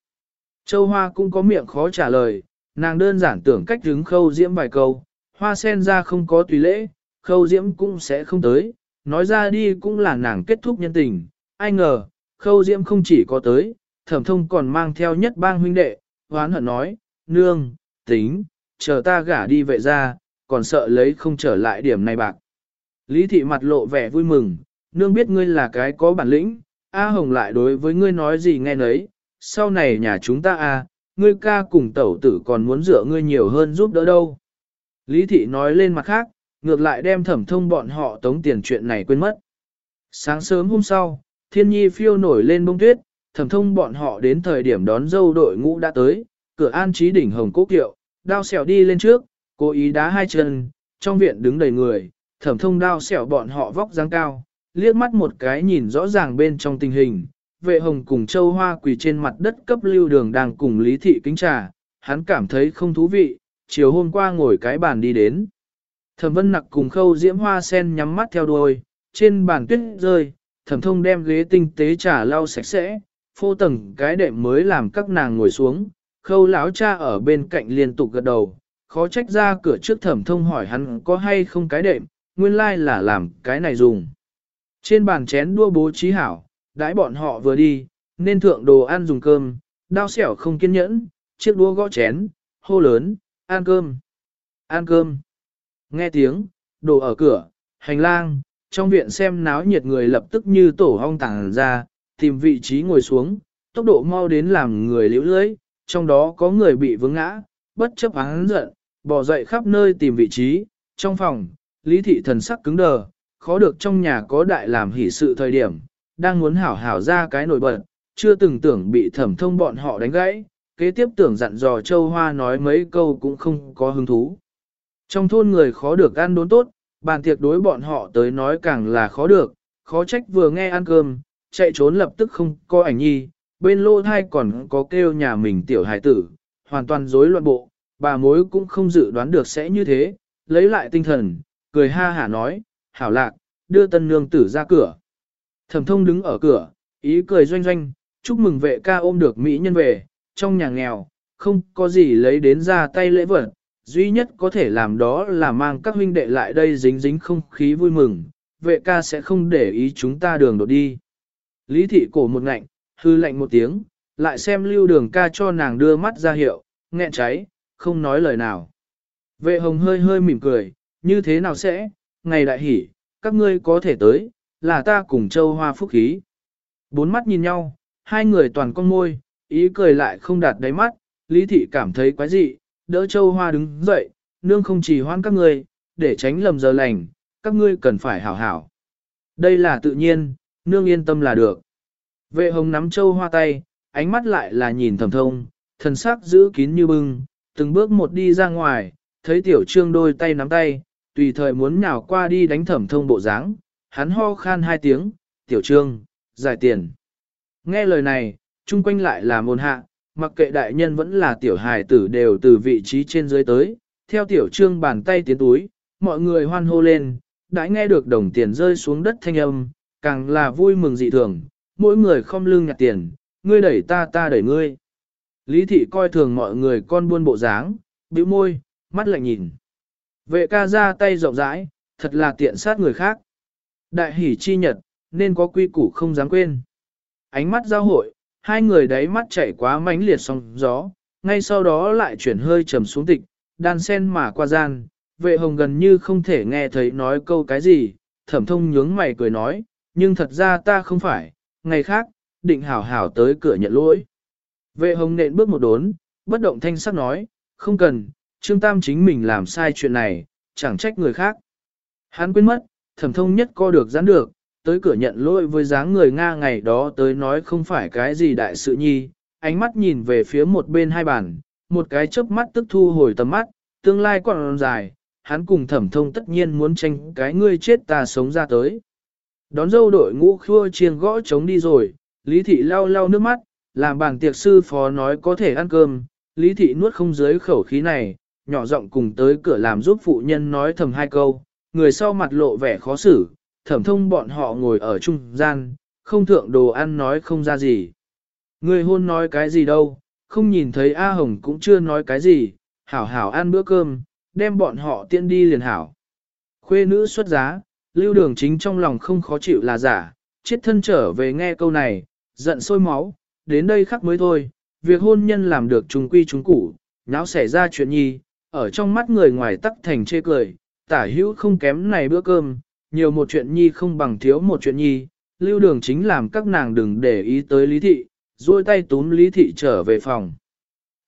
Châu hoa cũng có miệng khó trả lời, nàng đơn giản tưởng cách đứng khâu diễm vài câu, hoa sen ra không có tùy lễ, khâu diễm cũng sẽ không tới, nói ra đi cũng là nàng kết thúc nhân tình, ai ngờ, khâu diễm không chỉ có tới, thẩm thông còn mang theo nhất bang huynh đệ, hoán hận nói, nương, tính, chờ ta gả đi vệ ra, còn sợ lấy không trở lại điểm này bạc. Lý thị mặt lộ vẻ vui mừng, nương biết ngươi là cái có bản lĩnh, A Hồng lại đối với ngươi nói gì nghe nấy, sau này nhà chúng ta a, ngươi ca cùng tẩu tử còn muốn dựa ngươi nhiều hơn giúp đỡ đâu. Lý thị nói lên mặt khác, ngược lại đem thẩm thông bọn họ tống tiền chuyện này quên mất. Sáng sớm hôm sau, thiên nhi phiêu nổi lên bông tuyết, thẩm thông bọn họ đến thời điểm đón dâu đội ngũ đã tới, cửa an trí đỉnh hồng cố kiệu, đao xẻo đi lên trước, cố ý đá hai chân, trong viện đứng đầy người, thẩm thông đao xẻo bọn họ vóc dáng cao, liếc mắt một cái nhìn rõ ràng bên trong tình hình, vệ hồng cùng châu hoa quỳ trên mặt đất cấp lưu đường đang cùng lý thị kính trà, hắn cảm thấy không thú vị, chiều hôm qua ngồi cái bàn đi đến. Thẩm vân nặc cùng khâu diễm hoa sen nhắm mắt theo đuôi, trên bàn tuyết rơi, thẩm thông đem ghế tinh tế trà lau sạch sẽ, phô tầng cái đệm mới làm các nàng ngồi xuống, khâu lão cha ở bên cạnh liên tục gật đầu, khó trách ra cửa trước thẩm thông hỏi hắn có hay không cái đệm, nguyên lai là làm cái này dùng. Trên bàn chén đua bố trí hảo, đãi bọn họ vừa đi, nên thượng đồ ăn dùng cơm, đao xẻo không kiên nhẫn, chiếc đua gõ chén, hô lớn, ăn cơm, ăn cơm. Nghe tiếng, đồ ở cửa, hành lang, trong viện xem náo nhiệt người lập tức như tổ hong tàng ra, tìm vị trí ngồi xuống, tốc độ mau đến làm người liễu lưới, trong đó có người bị vướng ngã, bất chấp hắn giận, bỏ dậy khắp nơi tìm vị trí, trong phòng, lý thị thần sắc cứng đờ, khó được trong nhà có đại làm hỷ sự thời điểm, đang muốn hảo hảo ra cái nổi bật, chưa từng tưởng bị thẩm thông bọn họ đánh gãy, kế tiếp tưởng dặn dò châu hoa nói mấy câu cũng không có hứng thú. Trong thôn người khó được ăn đốn tốt, bàn tiệc đối bọn họ tới nói càng là khó được, khó trách vừa nghe ăn cơm, chạy trốn lập tức không có ảnh nhi, bên lô thai còn có kêu nhà mình tiểu hài tử, hoàn toàn rối loạn bộ, bà mối cũng không dự đoán được sẽ như thế, lấy lại tinh thần, cười ha hả nói, hảo lạc, đưa tân nương tử ra cửa. Thẩm thông đứng ở cửa, ý cười doanh doanh, chúc mừng vệ ca ôm được Mỹ nhân về, trong nhà nghèo, không có gì lấy đến ra tay lễ vật, duy nhất có thể làm đó là mang các huynh đệ lại đây dính dính không khí vui mừng, vệ ca sẽ không để ý chúng ta đường đột đi. Lý thị cổ một ngạnh, hư lạnh một tiếng, lại xem lưu đường ca cho nàng đưa mắt ra hiệu, nghẹn cháy, không nói lời nào. Vệ hồng hơi hơi mỉm cười, như thế nào sẽ, ngày đại hỉ, các ngươi có thể tới, là ta cùng châu hoa phúc khí. Bốn mắt nhìn nhau, hai người toàn con môi, ý cười lại không đạt đáy mắt, lý thị cảm thấy quái dị, đỡ châu hoa đứng dậy, nương không chỉ hoan các ngươi, để tránh lầm giờ lành, các ngươi cần phải hảo hảo. Đây là tự nhiên, nương yên tâm là được. Vệ hồng nắm châu hoa tay, ánh mắt lại là nhìn thầm thông, thần sắc giữ kín như bưng, từng bước một đi ra ngoài, thấy tiểu trương đôi tay nắm tay, tùy thời muốn nhào qua đi đánh thẩm thông bộ dáng, hắn ho khan hai tiếng, tiểu trương, giải tiền. Nghe lời này, chung quanh lại là môn hạ, mặc kệ đại nhân vẫn là tiểu hài tử đều từ vị trí trên dưới tới, theo tiểu trương bàn tay tiến túi, mọi người hoan hô lên, đã nghe được đồng tiền rơi xuống đất thanh âm, càng là vui mừng dị thường, mỗi người không lưng nhặt tiền, ngươi đẩy ta ta đẩy ngươi. Lý thị coi thường mọi người con buôn bộ dáng, bĩu môi, mắt lạnh nhìn. Vệ ca ra tay rộng rãi, thật là tiện sát người khác. Đại hỷ chi nhật, nên có quy củ không dám quên. Ánh mắt giao hội, hai người đáy mắt chảy quá mãnh liệt sóng gió, ngay sau đó lại chuyển hơi trầm xuống tịch, đan sen mà qua gian, vệ hồng gần như không thể nghe thấy nói câu cái gì, thẩm thông nhướng mày cười nói, nhưng thật ra ta không phải, ngày khác, định hảo hảo tới cửa nhận lỗi. Vệ hồng nện bước một đốn, bất động thanh sắc nói, không cần, Trương Tam chính mình làm sai chuyện này, chẳng trách người khác. Hắn quên mất, thẩm thông nhất co được giãn được, tới cửa nhận lỗi với dáng người Nga ngày đó tới nói không phải cái gì đại sự nhi, ánh mắt nhìn về phía một bên hai bàn, một cái chớp mắt tức thu hồi tầm mắt, tương lai còn dài, hắn cùng thẩm thông tất nhiên muốn tranh cái ngươi chết ta sống ra tới. Đón dâu đội ngũ khua chiêng gõ trống đi rồi, Lý Thị lau lau nước mắt, làm bảng tiệc sư phó nói có thể ăn cơm, Lý Thị nuốt không dưới khẩu khí này, nhỏ giọng cùng tới cửa làm giúp phụ nhân nói thầm hai câu, người sau mặt lộ vẻ khó xử, thẩm thông bọn họ ngồi ở trung gian, không thượng đồ ăn nói không ra gì. Người hôn nói cái gì đâu, không nhìn thấy A Hồng cũng chưa nói cái gì, hảo hảo ăn bữa cơm, đem bọn họ tiện đi liền hảo. Khuê nữ xuất giá, lưu đường chính trong lòng không khó chịu là giả, chết thân trở về nghe câu này, giận sôi máu, đến đây khắc mới thôi, việc hôn nhân làm được trùng quy trùng củ, nháo xảy ra chuyện nhi, ở trong mắt người ngoài tắc thành chê cười, tả hữu không kém này bữa cơm, nhiều một chuyện nhi không bằng thiếu một chuyện nhi, lưu đường chính làm các nàng đừng để ý tới lý thị, duỗi tay túm lý thị trở về phòng.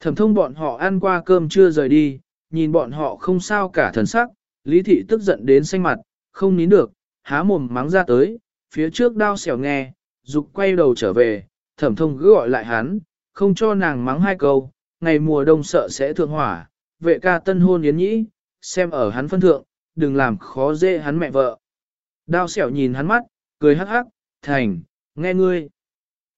Thẩm thông bọn họ ăn qua cơm chưa rời đi, nhìn bọn họ không sao cả thần sắc, lý thị tức giận đến xanh mặt, không nín được, há mồm mắng ra tới, phía trước đao xẻo nghe, dục quay đầu trở về, thẩm thông cứ gọi lại hắn, không cho nàng mắng hai câu, ngày mùa đông sợ sẽ thượng hỏa, vệ ca tân hôn yến nhĩ, xem ở hắn phân thượng, đừng làm khó dễ hắn mẹ vợ. Đao xẻo nhìn hắn mắt, cười hắc hắc, thành, nghe ngươi.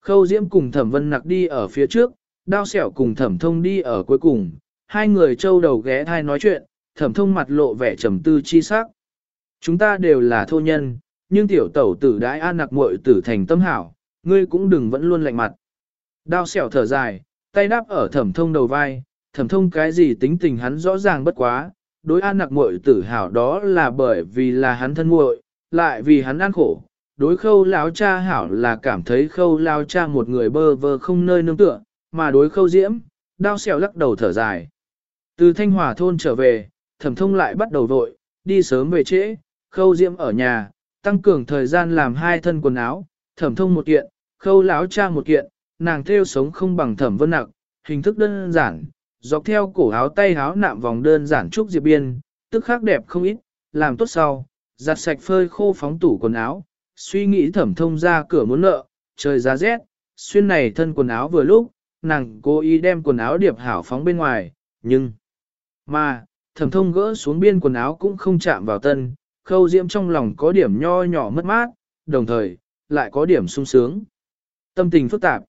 Khâu diễm cùng thẩm vân nặc đi ở phía trước, đao xẻo cùng thẩm thông đi ở cuối cùng, hai người trâu đầu ghé thai nói chuyện, thẩm thông mặt lộ vẻ trầm tư chi sắc. Chúng ta đều là thô nhân, nhưng tiểu tẩu tử đãi an nặc muội tử thành tâm hảo, ngươi cũng đừng vẫn luôn lạnh mặt. Đao xẻo thở dài, tay đáp ở thẩm thông đầu vai, thẩm thông cái gì tính tình hắn rõ ràng bất quá, đối an nặc muội tử hảo đó là bởi vì là hắn thân muội, lại vì hắn ăn khổ. Đối khâu lão cha hảo là cảm thấy khâu lao cha một người bơ vơ không nơi nương tựa, mà đối khâu diễm, đao xẻo lắc đầu thở dài. Từ thanh hòa thôn trở về, thẩm thông lại bắt đầu vội, đi sớm về trễ, khâu diễm ở nhà, tăng cường thời gian làm hai thân quần áo, thẩm thông một kiện, khâu lão cha một kiện, nàng theo sống không bằng thẩm vân nặc, hình thức đơn giản, dọc theo cổ áo tay áo nạm vòng đơn giản trúc diệp biên, tức khác đẹp không ít, làm tốt sau, giặt sạch phơi khô phóng tủ quần áo, suy nghĩ thẩm thông ra cửa muốn nợ, trời giá rét, xuyên này thân quần áo vừa lúc, nàng cố ý đem quần áo điệp hảo phóng bên ngoài, nhưng mà, thẩm thông gỡ xuống biên quần áo cũng không chạm vào tân, khâu diễm trong lòng có điểm nho nhỏ mất mát, đồng thời, lại có điểm sung sướng. Tâm tình phức tạp.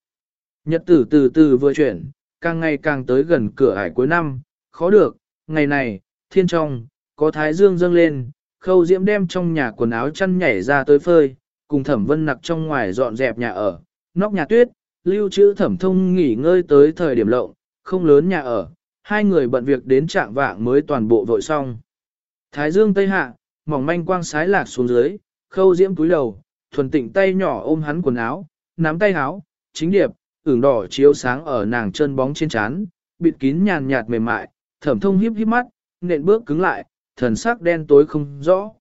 Nhật tử từ từ vừa chuyển, càng ngày càng tới gần cửa ải cuối năm, khó được, ngày này, thiên trong, có thái dương dâng lên, khâu diễm đem trong nhà quần áo chăn nhảy ra tới phơi, cùng thẩm vân nặc trong ngoài dọn dẹp nhà ở, nóc nhà tuyết, lưu trữ thẩm thông nghỉ ngơi tới thời điểm lộng, không lớn nhà ở, hai người bận việc đến trạng vạng mới toàn bộ vội xong. Thái dương tây hạ, mỏng manh quang sái lạc xuống dưới, khâu diễm túi đầu, thuần tịnh tay nhỏ ôm hắn quần áo, nắm tay áo, chính điệp, ửng đỏ chiếu sáng ở nàng chân bóng trên trán, bịt kín nhàn nhạt mềm mại, thẩm thông hiếp hiếp mắt, nện bước cứng lại, thần sắc đen tối không rõ.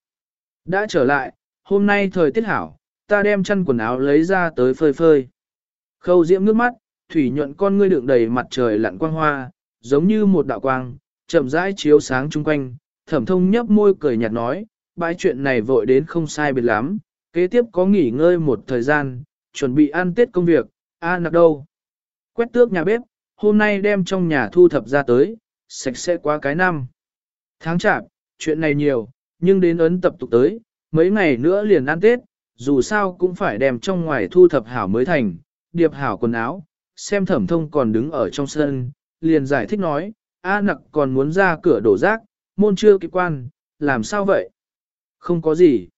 Đã trở lại, hôm nay thời tiết hảo, ta đem chăn quần áo lấy ra tới phơi phơi. Khâu diễm nước mắt, thủy nhuận con ngươi đựng đầy mặt trời lặn quang hoa, giống như một đạo quang, chậm rãi chiếu sáng chung quanh, thẩm thông nhấp môi cười nhạt nói, bãi chuyện này vội đến không sai biệt lắm, kế tiếp có nghỉ ngơi một thời gian, chuẩn bị ăn tết công việc, a à, nặc đâu. Quét tước nhà bếp, hôm nay đem trong nhà thu thập ra tới, sạch sẽ quá cái năm. Tháng chạp, chuyện này nhiều, nhưng đến ấn tập tục tới, mấy ngày nữa liền ăn tết, dù sao cũng phải đem trong ngoài thu thập hảo mới thành, điệp hảo quần áo, xem thẩm thông còn đứng ở trong sân, liền giải thích nói, A nặc còn muốn ra cửa đổ rác, môn chưa kịp quan, làm sao vậy? Không có gì.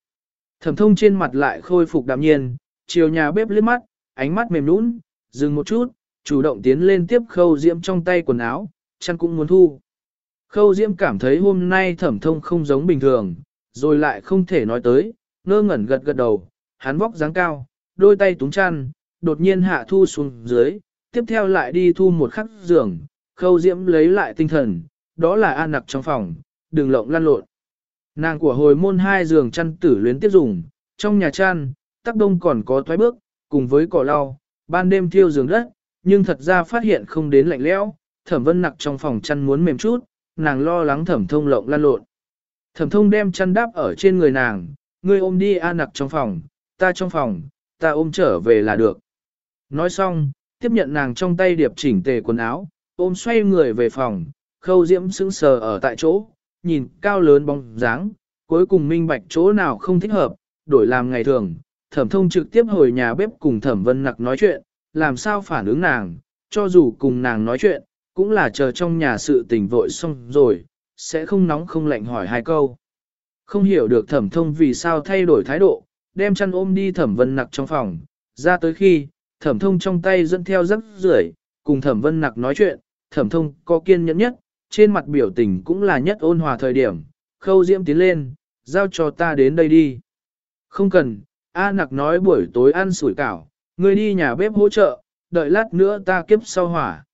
Thẩm thông trên mặt lại khôi phục đạm nhiên, chiều nhà bếp liếc mắt, ánh mắt mềm nũng, dừng một chút, chủ động tiến lên tiếp khâu diễm trong tay quần áo, chăn cũng muốn thu. Khâu diễm cảm thấy hôm nay thẩm thông không giống bình thường, rồi lại không thể nói tới, ngơ ngẩn gật gật đầu, hắn vóc dáng cao, đôi tay túng chăn, đột nhiên hạ thu xuống dưới, tiếp theo lại đi thu một khắc giường, khâu diễm lấy lại tinh thần, đó là an nặc trong phòng, đừng lộng lăn lộn. Nàng của hồi môn hai giường chăn tử luyến tiếp dùng, trong nhà chăn, tắc đông còn có thoái bước, cùng với cỏ lau, ban đêm thiêu giường đất, nhưng thật ra phát hiện không đến lạnh lẽo, thẩm vân nặc trong phòng chăn muốn mềm chút, nàng lo lắng thẩm thông lộng lan lộn. Thẩm thông đem chăn đáp ở trên người nàng, ngươi ôm đi an nặc trong phòng, ta trong phòng, ta ôm trở về là được. Nói xong, tiếp nhận nàng trong tay điệp chỉnh tề quần áo, ôm xoay người về phòng, khâu diễm sững sờ ở tại chỗ, nhìn cao lớn bóng dáng, cuối cùng minh bạch chỗ nào không thích hợp, đổi làm ngày thường, thẩm thông trực tiếp hồi nhà bếp cùng thẩm vân nặc nói chuyện, làm sao phản ứng nàng, cho dù cùng nàng nói chuyện, cũng là chờ trong nhà sự tình vội xong rồi, sẽ không nóng không lạnh hỏi hai câu. Không hiểu được thẩm thông vì sao thay đổi thái độ, đem chăn ôm đi thẩm vân nặc trong phòng, ra tới khi, thẩm thông trong tay dẫn theo rắc rưởi cùng thẩm vân nặc nói chuyện, thẩm thông có kiên nhẫn nhất, trên mặt biểu tình cũng là nhất ôn hòa thời điểm, khâu diễm tiến lên, giao cho ta đến đây đi. Không cần, A nặc nói buổi tối ăn sủi cảo, ngươi đi nhà bếp hỗ trợ, đợi lát nữa ta kiếp sau hỏa.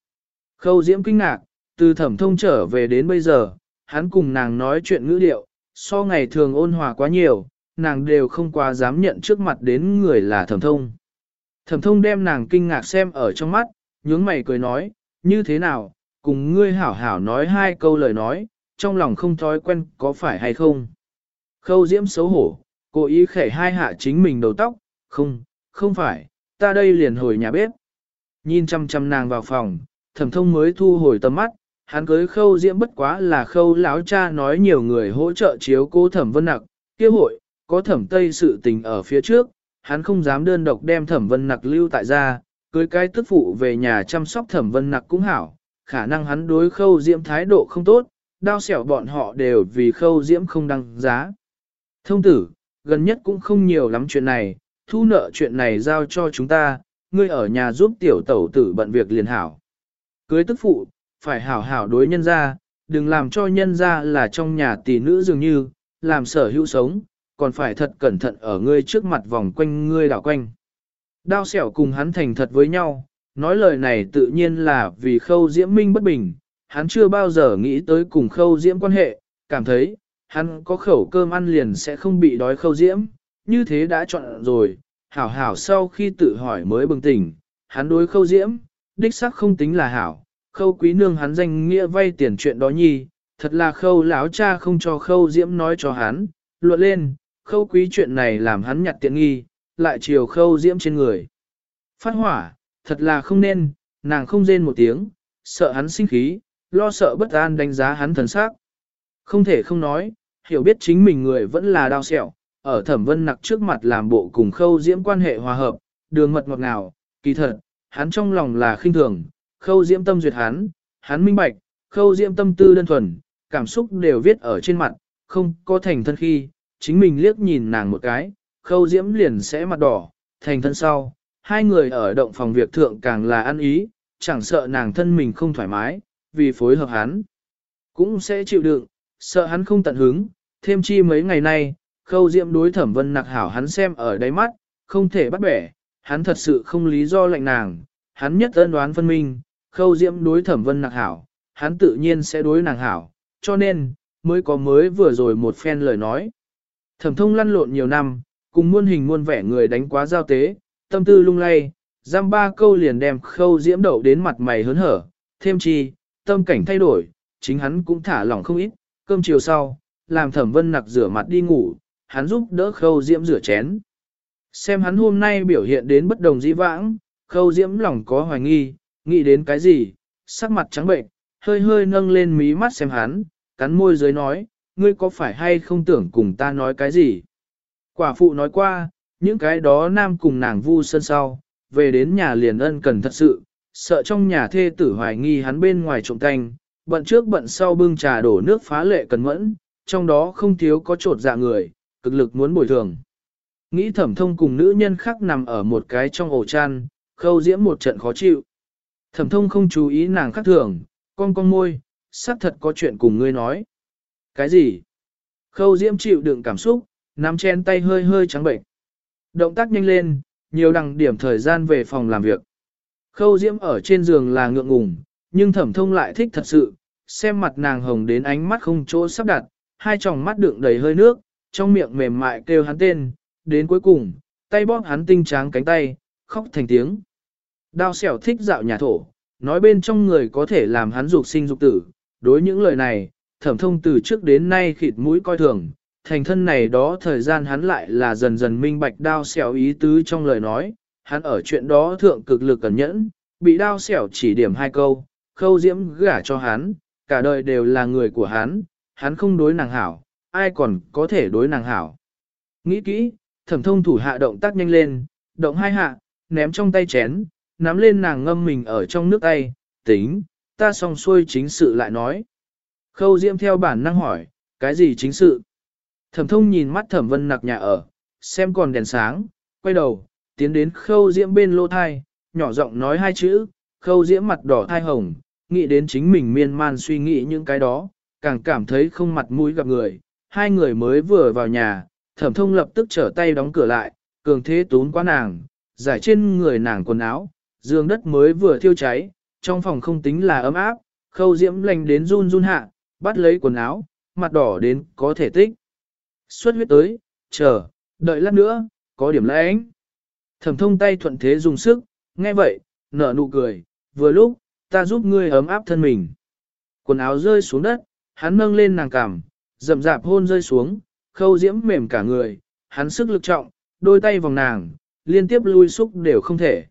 Khâu diễm kinh ngạc, từ thẩm thông trở về đến bây giờ, hắn cùng nàng nói chuyện ngữ điệu, so ngày thường ôn hòa quá nhiều, nàng đều không quá dám nhận trước mặt đến người là thẩm thông. Thẩm thông đem nàng kinh ngạc xem ở trong mắt, nhướng mày cười nói, như thế nào, cùng ngươi hảo hảo nói hai câu lời nói, trong lòng không thói quen có phải hay không. Khâu diễm xấu hổ, cố ý khẻ hai hạ chính mình đầu tóc, không, không phải, ta đây liền hồi nhà bếp. Nhìn chăm chăm nàng vào phòng, thẩm thông mới thu hồi tầm mắt, hắn cưới khâu diễm bất quá là khâu láo cha nói nhiều người hỗ trợ chiếu cố thẩm vân nặc, kia hội, có thẩm tây sự tình ở phía trước, hắn không dám đơn độc đem thẩm vân nặc lưu tại gia, cưới cái tức phụ về nhà chăm sóc thẩm vân nặc cũng hảo, khả năng hắn đối khâu diễm thái độ không tốt, đau xẻo bọn họ đều vì khâu diễm không đăng giá. Thông tử, gần nhất cũng không nhiều lắm chuyện này, thu nợ chuyện này giao cho chúng ta, ngươi ở nhà giúp tiểu tẩu tử bận việc liền hảo. Cưới tức phụ, phải hảo hảo đối nhân ra, đừng làm cho nhân ra là trong nhà tỷ nữ dường như, làm sở hữu sống, còn phải thật cẩn thận ở ngươi trước mặt vòng quanh ngươi đảo quanh. Đao xẻo cùng hắn thành thật với nhau, nói lời này tự nhiên là vì khâu diễm minh bất bình, hắn chưa bao giờ nghĩ tới cùng khâu diễm quan hệ, cảm thấy, hắn có khẩu cơm ăn liền sẽ không bị đói khâu diễm, như thế đã chọn rồi, hảo hảo sau khi tự hỏi mới bừng tỉnh, hắn đối khâu diễm, đích xác không tính là hảo, khâu quý nương hắn danh nghĩa vay tiền chuyện đó nhi, thật là khâu lão cha không cho khâu diễm nói cho hắn, luận lên, khâu quý chuyện này làm hắn nhặt tiện nghi, lại chiều khâu diễm trên người. Phát hỏa, thật là không nên, nàng không rên một tiếng, sợ hắn sinh khí, lo sợ bất an đánh giá hắn thần sắc. Không thể không nói, hiểu biết chính mình người vẫn là đau sẹo, ở thẩm vân nặc trước mặt làm bộ cùng khâu diễm quan hệ hòa hợp, đường mật ngọt ngào, kỳ thật, hắn trong lòng là khinh thường, khâu diễm tâm duyệt hắn, hắn minh bạch, khâu diễm tâm tư đơn thuần, cảm xúc đều viết ở trên mặt, không có thành thân khi, chính mình liếc nhìn nàng một cái, khâu diễm liền sẽ mặt đỏ, thành thân sau, hai người ở động phòng việc thượng càng là ăn ý, chẳng sợ nàng thân mình không thoải mái, vì phối hợp hắn, cũng sẽ chịu đựng, sợ hắn không tận hứng, thêm chi mấy ngày nay, khâu diễm đối thẩm vân nặc hảo hắn xem ở đáy mắt, không thể bắt bẻ, hắn thật sự không lý do lệnh nàng, hắn nhất ân đoán phân minh, khâu diễm đối thẩm vân nạc hảo, hắn tự nhiên sẽ đối nàng hảo, cho nên, mới có mới vừa rồi một phen lời nói. Thẩm thông lăn lộn nhiều năm, cùng muôn hình muôn vẻ người đánh quá giao tế, tâm tư lung lay, giam ba câu liền đem khâu diễm đậu đến mặt mày hớn hở, thêm chi, tâm cảnh thay đổi, chính hắn cũng thả lỏng không ít, cơm chiều sau, làm thẩm vân nặc rửa mặt đi ngủ, hắn giúp đỡ khâu diễm rửa chén. Xem hắn hôm nay biểu hiện đến bất đồng dĩ vãng, khâu diễm lòng có hoài nghi, nghĩ đến cái gì, sắc mặt trắng bệnh, hơi hơi nâng lên mí mắt xem hắn, cắn môi dưới nói, ngươi có phải hay không tưởng cùng ta nói cái gì? Quả phụ nói qua, những cái đó nam cùng nàng vu sân sau, về đến nhà liền ân cần thật sự, sợ trong nhà thê tử hoài nghi hắn bên ngoài trộm canh, bận trước bận sau bưng trà đổ nước phá lệ cần mẫn, trong đó không thiếu có trột dạ người, cực lực muốn bồi thường. Nghĩ thẩm thông cùng nữ nhân khác nằm ở một cái trong ổ chăn, khâu diễm một trận khó chịu. Thẩm thông không chú ý nàng khác thường, con con môi, xác thật có chuyện cùng ngươi nói. Cái gì? Khâu diễm chịu đựng cảm xúc, nắm chen tay hơi hơi trắng bệnh. Động tác nhanh lên, nhiều đằng điểm thời gian về phòng làm việc. Khâu diễm ở trên giường là ngượng ngùng, nhưng thẩm thông lại thích thật sự, xem mặt nàng hồng đến ánh mắt không chỗ sắp đặt, hai tròng mắt đựng đầy hơi nước, trong miệng mềm mại kêu hắn tên, đến cuối cùng, tay bóp hắn tinh tráng cánh tay, khóc thành tiếng. Đao xẻo thích dạo nhà thổ, nói bên trong người có thể làm hắn dục sinh dục tử, đối những lời này, thẩm thông từ trước đến nay khịt mũi coi thường, thành thân này đó thời gian hắn lại là dần dần minh bạch đao xẻo ý tứ trong lời nói, hắn ở chuyện đó thượng cực lực cẩn nhẫn, bị đao xẻo chỉ điểm hai câu, khâu diễm gả cho hắn, cả đời đều là người của hắn, hắn không đối nàng hảo, ai còn có thể đối nàng hảo. Nghĩ kỹ, thẩm thông thủ hạ động tác nhanh lên, động hai hạ, ném trong tay chén, nắm lên nàng ngâm mình ở trong nước tay, tính, ta xong xuôi chính sự lại nói. Khâu diễm theo bản năng hỏi, cái gì chính sự? Thẩm thông nhìn mắt thẩm vân nặc nhà ở, xem còn đèn sáng, quay đầu, tiến đến khâu diễm bên lô thai, nhỏ giọng nói hai chữ, khâu diễm mặt đỏ thai hồng, nghĩ đến chính mình miên man suy nghĩ những cái đó, càng cảm thấy không mặt mũi gặp người, hai người mới vừa vào nhà, thẩm thông lập tức trở tay đóng cửa lại, cường thế tốn qua nàng, giải trên người nàng quần áo, giường đất mới vừa thiêu cháy, trong phòng không tính là ấm áp, khâu diễm lành đến run run hạ, bắt lấy quần áo, mặt đỏ đến có thể tích. Xuất huyết tới, chờ, đợi lát nữa, có điểm lãnh. Thẩm thông tay thuận thế dùng sức, nghe vậy, nở nụ cười, vừa lúc, ta giúp ngươi ấm áp thân mình. Quần áo rơi xuống đất, hắn nâng lên nàng cằm, rậm rạp hôn rơi xuống, khâu diễm mềm cả người, hắn sức lực trọng, đôi tay vòng nàng, liên tiếp lui xúc đều không thể.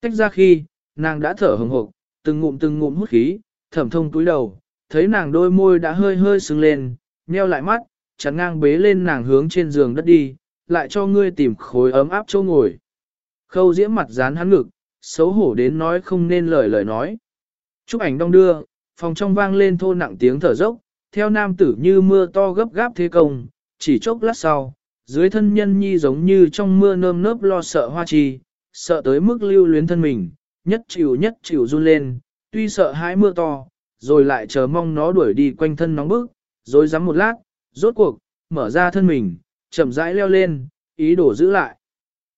Tách ra khi, nàng đã thở hồng hộc, từng ngụm từng ngụm hút khí, thẩm thông túi đầu, thấy nàng đôi môi đã hơi hơi sưng lên, nheo lại mắt, chắn ngang bế lên nàng hướng trên giường đất đi, lại cho ngươi tìm khối ấm áp chỗ ngồi. Khâu diễm mặt dán hắn ngực, xấu hổ đến nói không nên lời lời nói. Chúc ảnh đông đưa, phòng trong vang lên thô nặng tiếng thở dốc, theo nam tử như mưa to gấp gáp thế công, chỉ chốc lát sau, dưới thân nhân nhi giống như trong mưa nơm nớp lo sợ hoa chi, sợ tới mức lưu luyến thân mình, nhất chịu nhất chịu run lên, tuy sợ hãi mưa to, rồi lại chờ mong nó đuổi đi quanh thân nóng bức, rồi dám một lát, rốt cuộc, mở ra thân mình, chậm rãi leo lên, ý đồ giữ lại.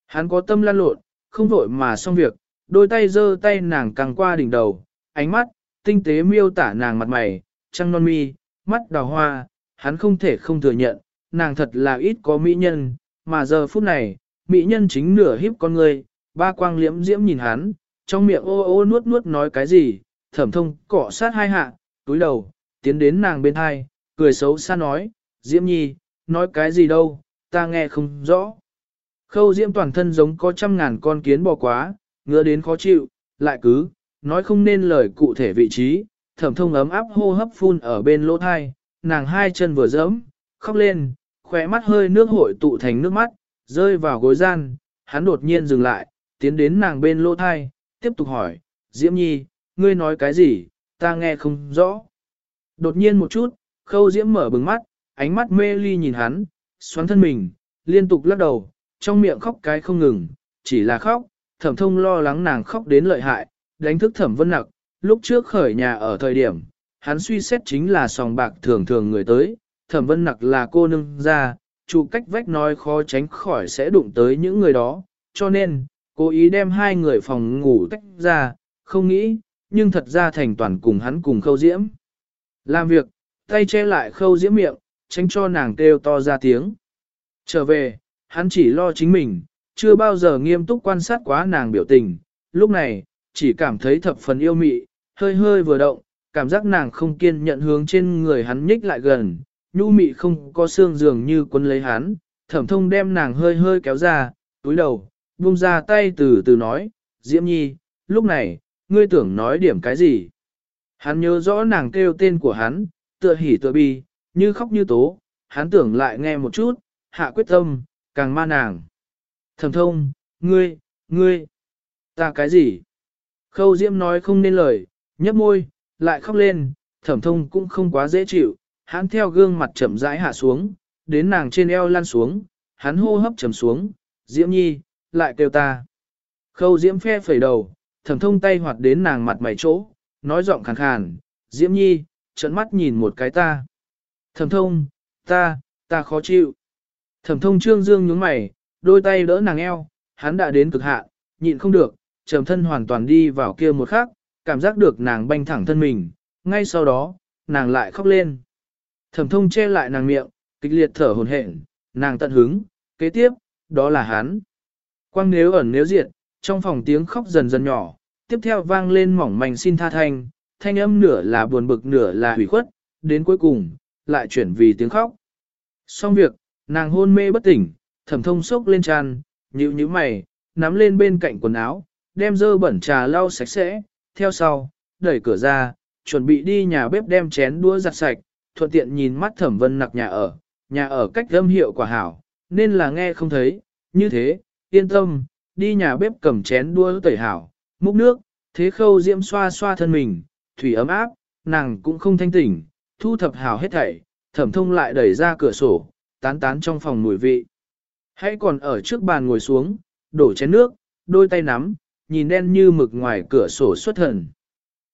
Hắn có tâm lan lộn, không vội mà xong việc, đôi tay giơ tay nàng càng qua đỉnh đầu, ánh mắt, tinh tế miêu tả nàng mặt mày, trăng non mi, mắt đào hoa, hắn không thể không thừa nhận, nàng thật là ít có mỹ nhân, mà giờ phút này, mỹ nhân chính nửa hiếp con người, ba quang liễm diễm nhìn hắn, trong miệng ô ô nuốt nuốt nói cái gì, thẩm thông cọ sát hai hạ, túi đầu, tiến đến nàng bên hai, cười xấu xa nói, diễm nhi, nói cái gì đâu, ta nghe không rõ. Khâu diễm toàn thân giống có trăm ngàn con kiến bò quá, ngứa đến khó chịu, lại cứ, nói không nên lời cụ thể vị trí, thẩm thông ấm áp hô hấp phun ở bên lỗ thai, nàng hai chân vừa dẫm, khóc lên, khỏe mắt hơi nước hội tụ thành nước mắt, rơi vào gối gian, hắn đột nhiên dừng lại, tiến đến nàng bên lỗ thai, tiếp tục hỏi, Diễm Nhi, ngươi nói cái gì, ta nghe không rõ. Đột nhiên một chút, khâu Diễm mở bừng mắt, ánh mắt mê ly nhìn hắn, xoắn thân mình, liên tục lắc đầu, trong miệng khóc cái không ngừng, chỉ là khóc, thẩm thông lo lắng nàng khóc đến lợi hại, đánh thức thẩm vân nặc, lúc trước khởi nhà ở thời điểm, hắn suy xét chính là sòng bạc thường thường người tới, thẩm vân nặc là cô nương ra, chủ cách vách nói khó tránh khỏi sẽ đụng tới những người đó, cho nên, cố ý đem hai người phòng ngủ tách ra, không nghĩ, nhưng thật ra thành toàn cùng hắn cùng khâu diễm. Làm việc, tay che lại khâu diễm miệng, tránh cho nàng kêu to ra tiếng. Trở về, hắn chỉ lo chính mình, chưa bao giờ nghiêm túc quan sát quá nàng biểu tình, lúc này, chỉ cảm thấy thập phần yêu mị, hơi hơi vừa động, cảm giác nàng không kiên nhận hướng trên người hắn nhích lại gần, nhu mị không có xương dường như quân lấy hắn, thẩm thông đem nàng hơi hơi kéo ra, túi đầu, buông ra tay từ từ nói, Diễm Nhi, lúc này, ngươi tưởng nói điểm cái gì? Hắn nhớ rõ nàng kêu tên của hắn, tựa hỉ tựa bi, như khóc như tố, hắn tưởng lại nghe một chút, hạ quyết tâm, càng ma nàng. Thẩm thông, ngươi, ngươi, ta cái gì? Khâu Diễm nói không nên lời, nhấp môi, lại khóc lên, thẩm thông cũng không quá dễ chịu, hắn theo gương mặt chậm rãi hạ xuống, đến nàng trên eo lăn xuống, hắn hô hấp chậm xuống, Diễm Nhi, lại kêu ta. Khâu Diễm phe phẩy đầu, thẩm thông tay hoạt đến nàng mặt mày chỗ, nói giọng khàn khàn, Diễm Nhi, trận mắt nhìn một cái ta. Thẩm thông, ta, ta khó chịu. Thẩm thông trương dương nhướng mày, đôi tay đỡ nàng eo, hắn đã đến cực hạn, nhịn không được, trầm thân hoàn toàn đi vào kia một khắc, cảm giác được nàng banh thẳng thân mình, ngay sau đó, nàng lại khóc lên. Thẩm thông che lại nàng miệng, kịch liệt thở hồn hển, nàng tận hứng, kế tiếp, đó là hắn. Quang nếu ẩn nếu diệt, trong phòng tiếng khóc dần dần nhỏ, tiếp theo vang lên mỏng manh xin tha thanh, thanh âm nửa là buồn bực nửa là hủy khuất, đến cuối cùng, lại chuyển vì tiếng khóc. Xong việc, nàng hôn mê bất tỉnh, thẩm thông sốc lên tràn, nhíu nhíu mày, nắm lên bên cạnh quần áo, đem dơ bẩn trà lau sạch sẽ, theo sau, đẩy cửa ra, chuẩn bị đi nhà bếp đem chén đũa giặt sạch, thuận tiện nhìn mắt thẩm vân nặc nhà ở, nhà ở cách âm hiệu quả hảo, nên là nghe không thấy, như thế, yên tâm, đi nhà bếp cầm chén đua tẩy hảo, múc nước, thế khâu diễm xoa xoa thân mình, thủy ấm áp, nàng cũng không thanh tỉnh, thu thập hảo hết thảy, thẩm thông lại đẩy ra cửa sổ, tán tán trong phòng mùi vị. Hãy còn ở trước bàn ngồi xuống, đổ chén nước, đôi tay nắm, nhìn đen như mực ngoài cửa sổ xuất thần.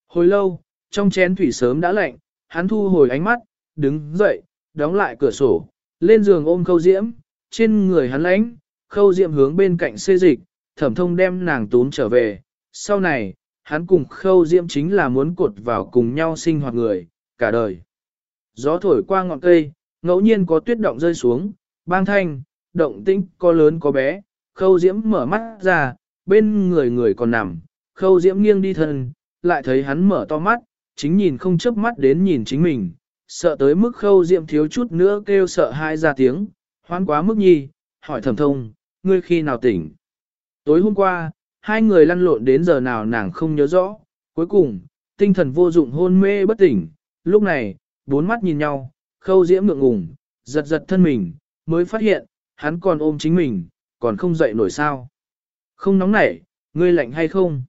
Hồi lâu, trong chén thủy sớm đã lạnh, hắn thu hồi ánh mắt, đứng dậy, đóng lại cửa sổ, lên giường ôm khâu diễm, trên người hắn lãnh, khâu diễm hướng bên cạnh xê dịch, thẩm thông đem nàng tún trở về. Sau này, hắn cùng khâu diễm chính là muốn cột vào cùng nhau sinh hoạt người, cả đời. Gió thổi qua ngọn cây, ngẫu nhiên có tuyết động rơi xuống, bang thanh, động tĩnh có lớn có bé, khâu diễm mở mắt ra, bên người người còn nằm, khâu diễm nghiêng đi thân, lại thấy hắn mở to mắt, chính nhìn không chớp mắt đến nhìn chính mình, sợ tới mức khâu diễm thiếu chút nữa kêu sợ hai ra tiếng, hoan quá mức nhi, hỏi thẩm thông, ngươi khi nào tỉnh. Tối hôm qua, hai người lăn lộn đến giờ nào nàng không nhớ rõ, cuối cùng, tinh thần vô dụng hôn mê bất tỉnh, lúc này, bốn mắt nhìn nhau, khâu diễm ngượng ngùng, giật giật thân mình, mới phát hiện, hắn còn ôm chính mình, còn không dậy nổi sao. Không nóng nảy, ngươi lạnh hay không?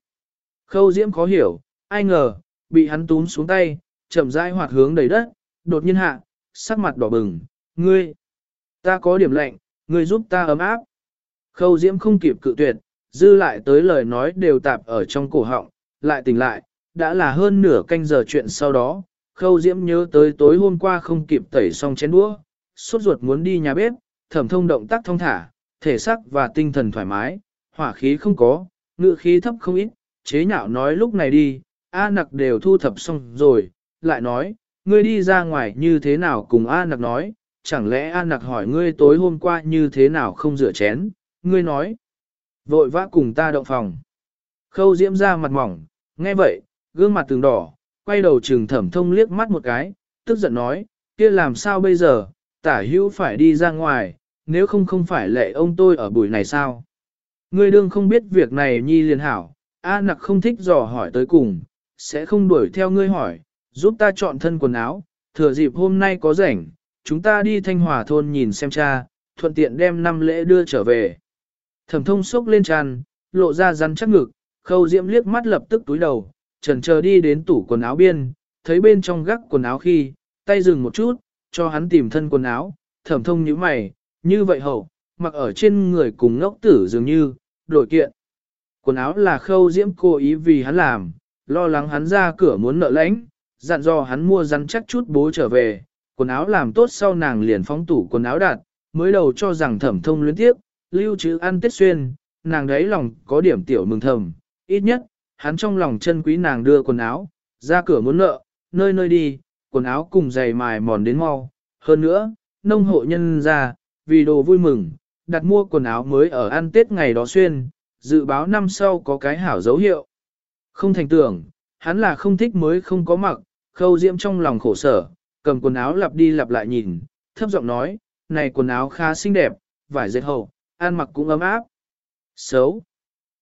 Khâu diễm khó hiểu, ai ngờ, bị hắn túm xuống tay, chậm rãi hoạt hướng đầy đất, đột nhiên hạ, sắc mặt đỏ bừng, ngươi, ta có điểm lệnh ngươi giúp ta ấm áp. Khâu diễm không kịp cự tuyệt, dư lại tới lời nói đều tạp ở trong cổ họng, lại tỉnh lại, đã là hơn nửa canh giờ chuyện sau đó, khâu diễm nhớ tới tối hôm qua không kịp tẩy xong chén đũa, suốt ruột muốn đi nhà bếp, thẩm thông động tác thông thả, thể sắc và tinh thần thoải mái, hỏa khí không có, ngự khí thấp không ít, chế nhạo nói lúc này đi, A nặc đều thu thập xong rồi, lại nói, ngươi đi ra ngoài như thế nào cùng A nặc nói, chẳng lẽ A nặc hỏi ngươi tối hôm qua như thế nào không rửa chén, ngươi nói, vội vã cùng ta động phòng. Khâu diễm ra mặt mỏng, nghe vậy, gương mặt từng đỏ, quay đầu trừng thẩm thông liếc mắt một cái, tức giận nói, kia làm sao bây giờ, tả hữu phải đi ra ngoài, nếu không không phải lệ ông tôi ở buổi này sao? Ngươi đương không biết việc này nhi liền hảo, A nặc không thích dò hỏi tới cùng, sẽ không đuổi theo ngươi hỏi, giúp ta chọn thân quần áo, thừa dịp hôm nay có rảnh, chúng ta đi thanh hòa thôn nhìn xem cha, thuận tiện đem năm lễ đưa trở về. Thẩm thông sốc lên tràn, lộ ra rắn chắc ngực, khâu diễm liếc mắt lập tức túi đầu, trần chờ đi đến tủ quần áo biên, thấy bên trong gác quần áo khi, tay dừng một chút, cho hắn tìm thân quần áo, thẩm thông như mày, như vậy hậu, mặc ở trên người cùng ngốc tử dường như, đổi kiện. Quần áo là khâu diễm cố ý vì hắn làm, lo lắng hắn ra cửa muốn nợ lãnh, dặn dò hắn mua rắn chắc chút bố trở về, quần áo làm tốt sau nàng liền phóng tủ quần áo đạt, mới đầu cho rằng thẩm thông luyến tiếp, lưu trữ ăn tết xuyên, nàng đấy lòng có điểm tiểu mừng thầm, ít nhất, hắn trong lòng chân quý nàng đưa quần áo, ra cửa muốn nợ, nơi nơi đi, quần áo cùng giày mài mòn đến mau, hơn nữa, nông hộ nhân ra, vì đồ vui mừng, đặt mua quần áo mới ở ăn tết ngày đó xuyên, dự báo năm sau có cái hảo dấu hiệu. Không thành tưởng, hắn là không thích mới không có mặc, khâu diễm trong lòng khổ sở, cầm quần áo lặp đi lặp lại nhìn, thấp giọng nói, này quần áo khá xinh đẹp, vải dệt hậu, ăn mặc cũng ấm áp. Xấu.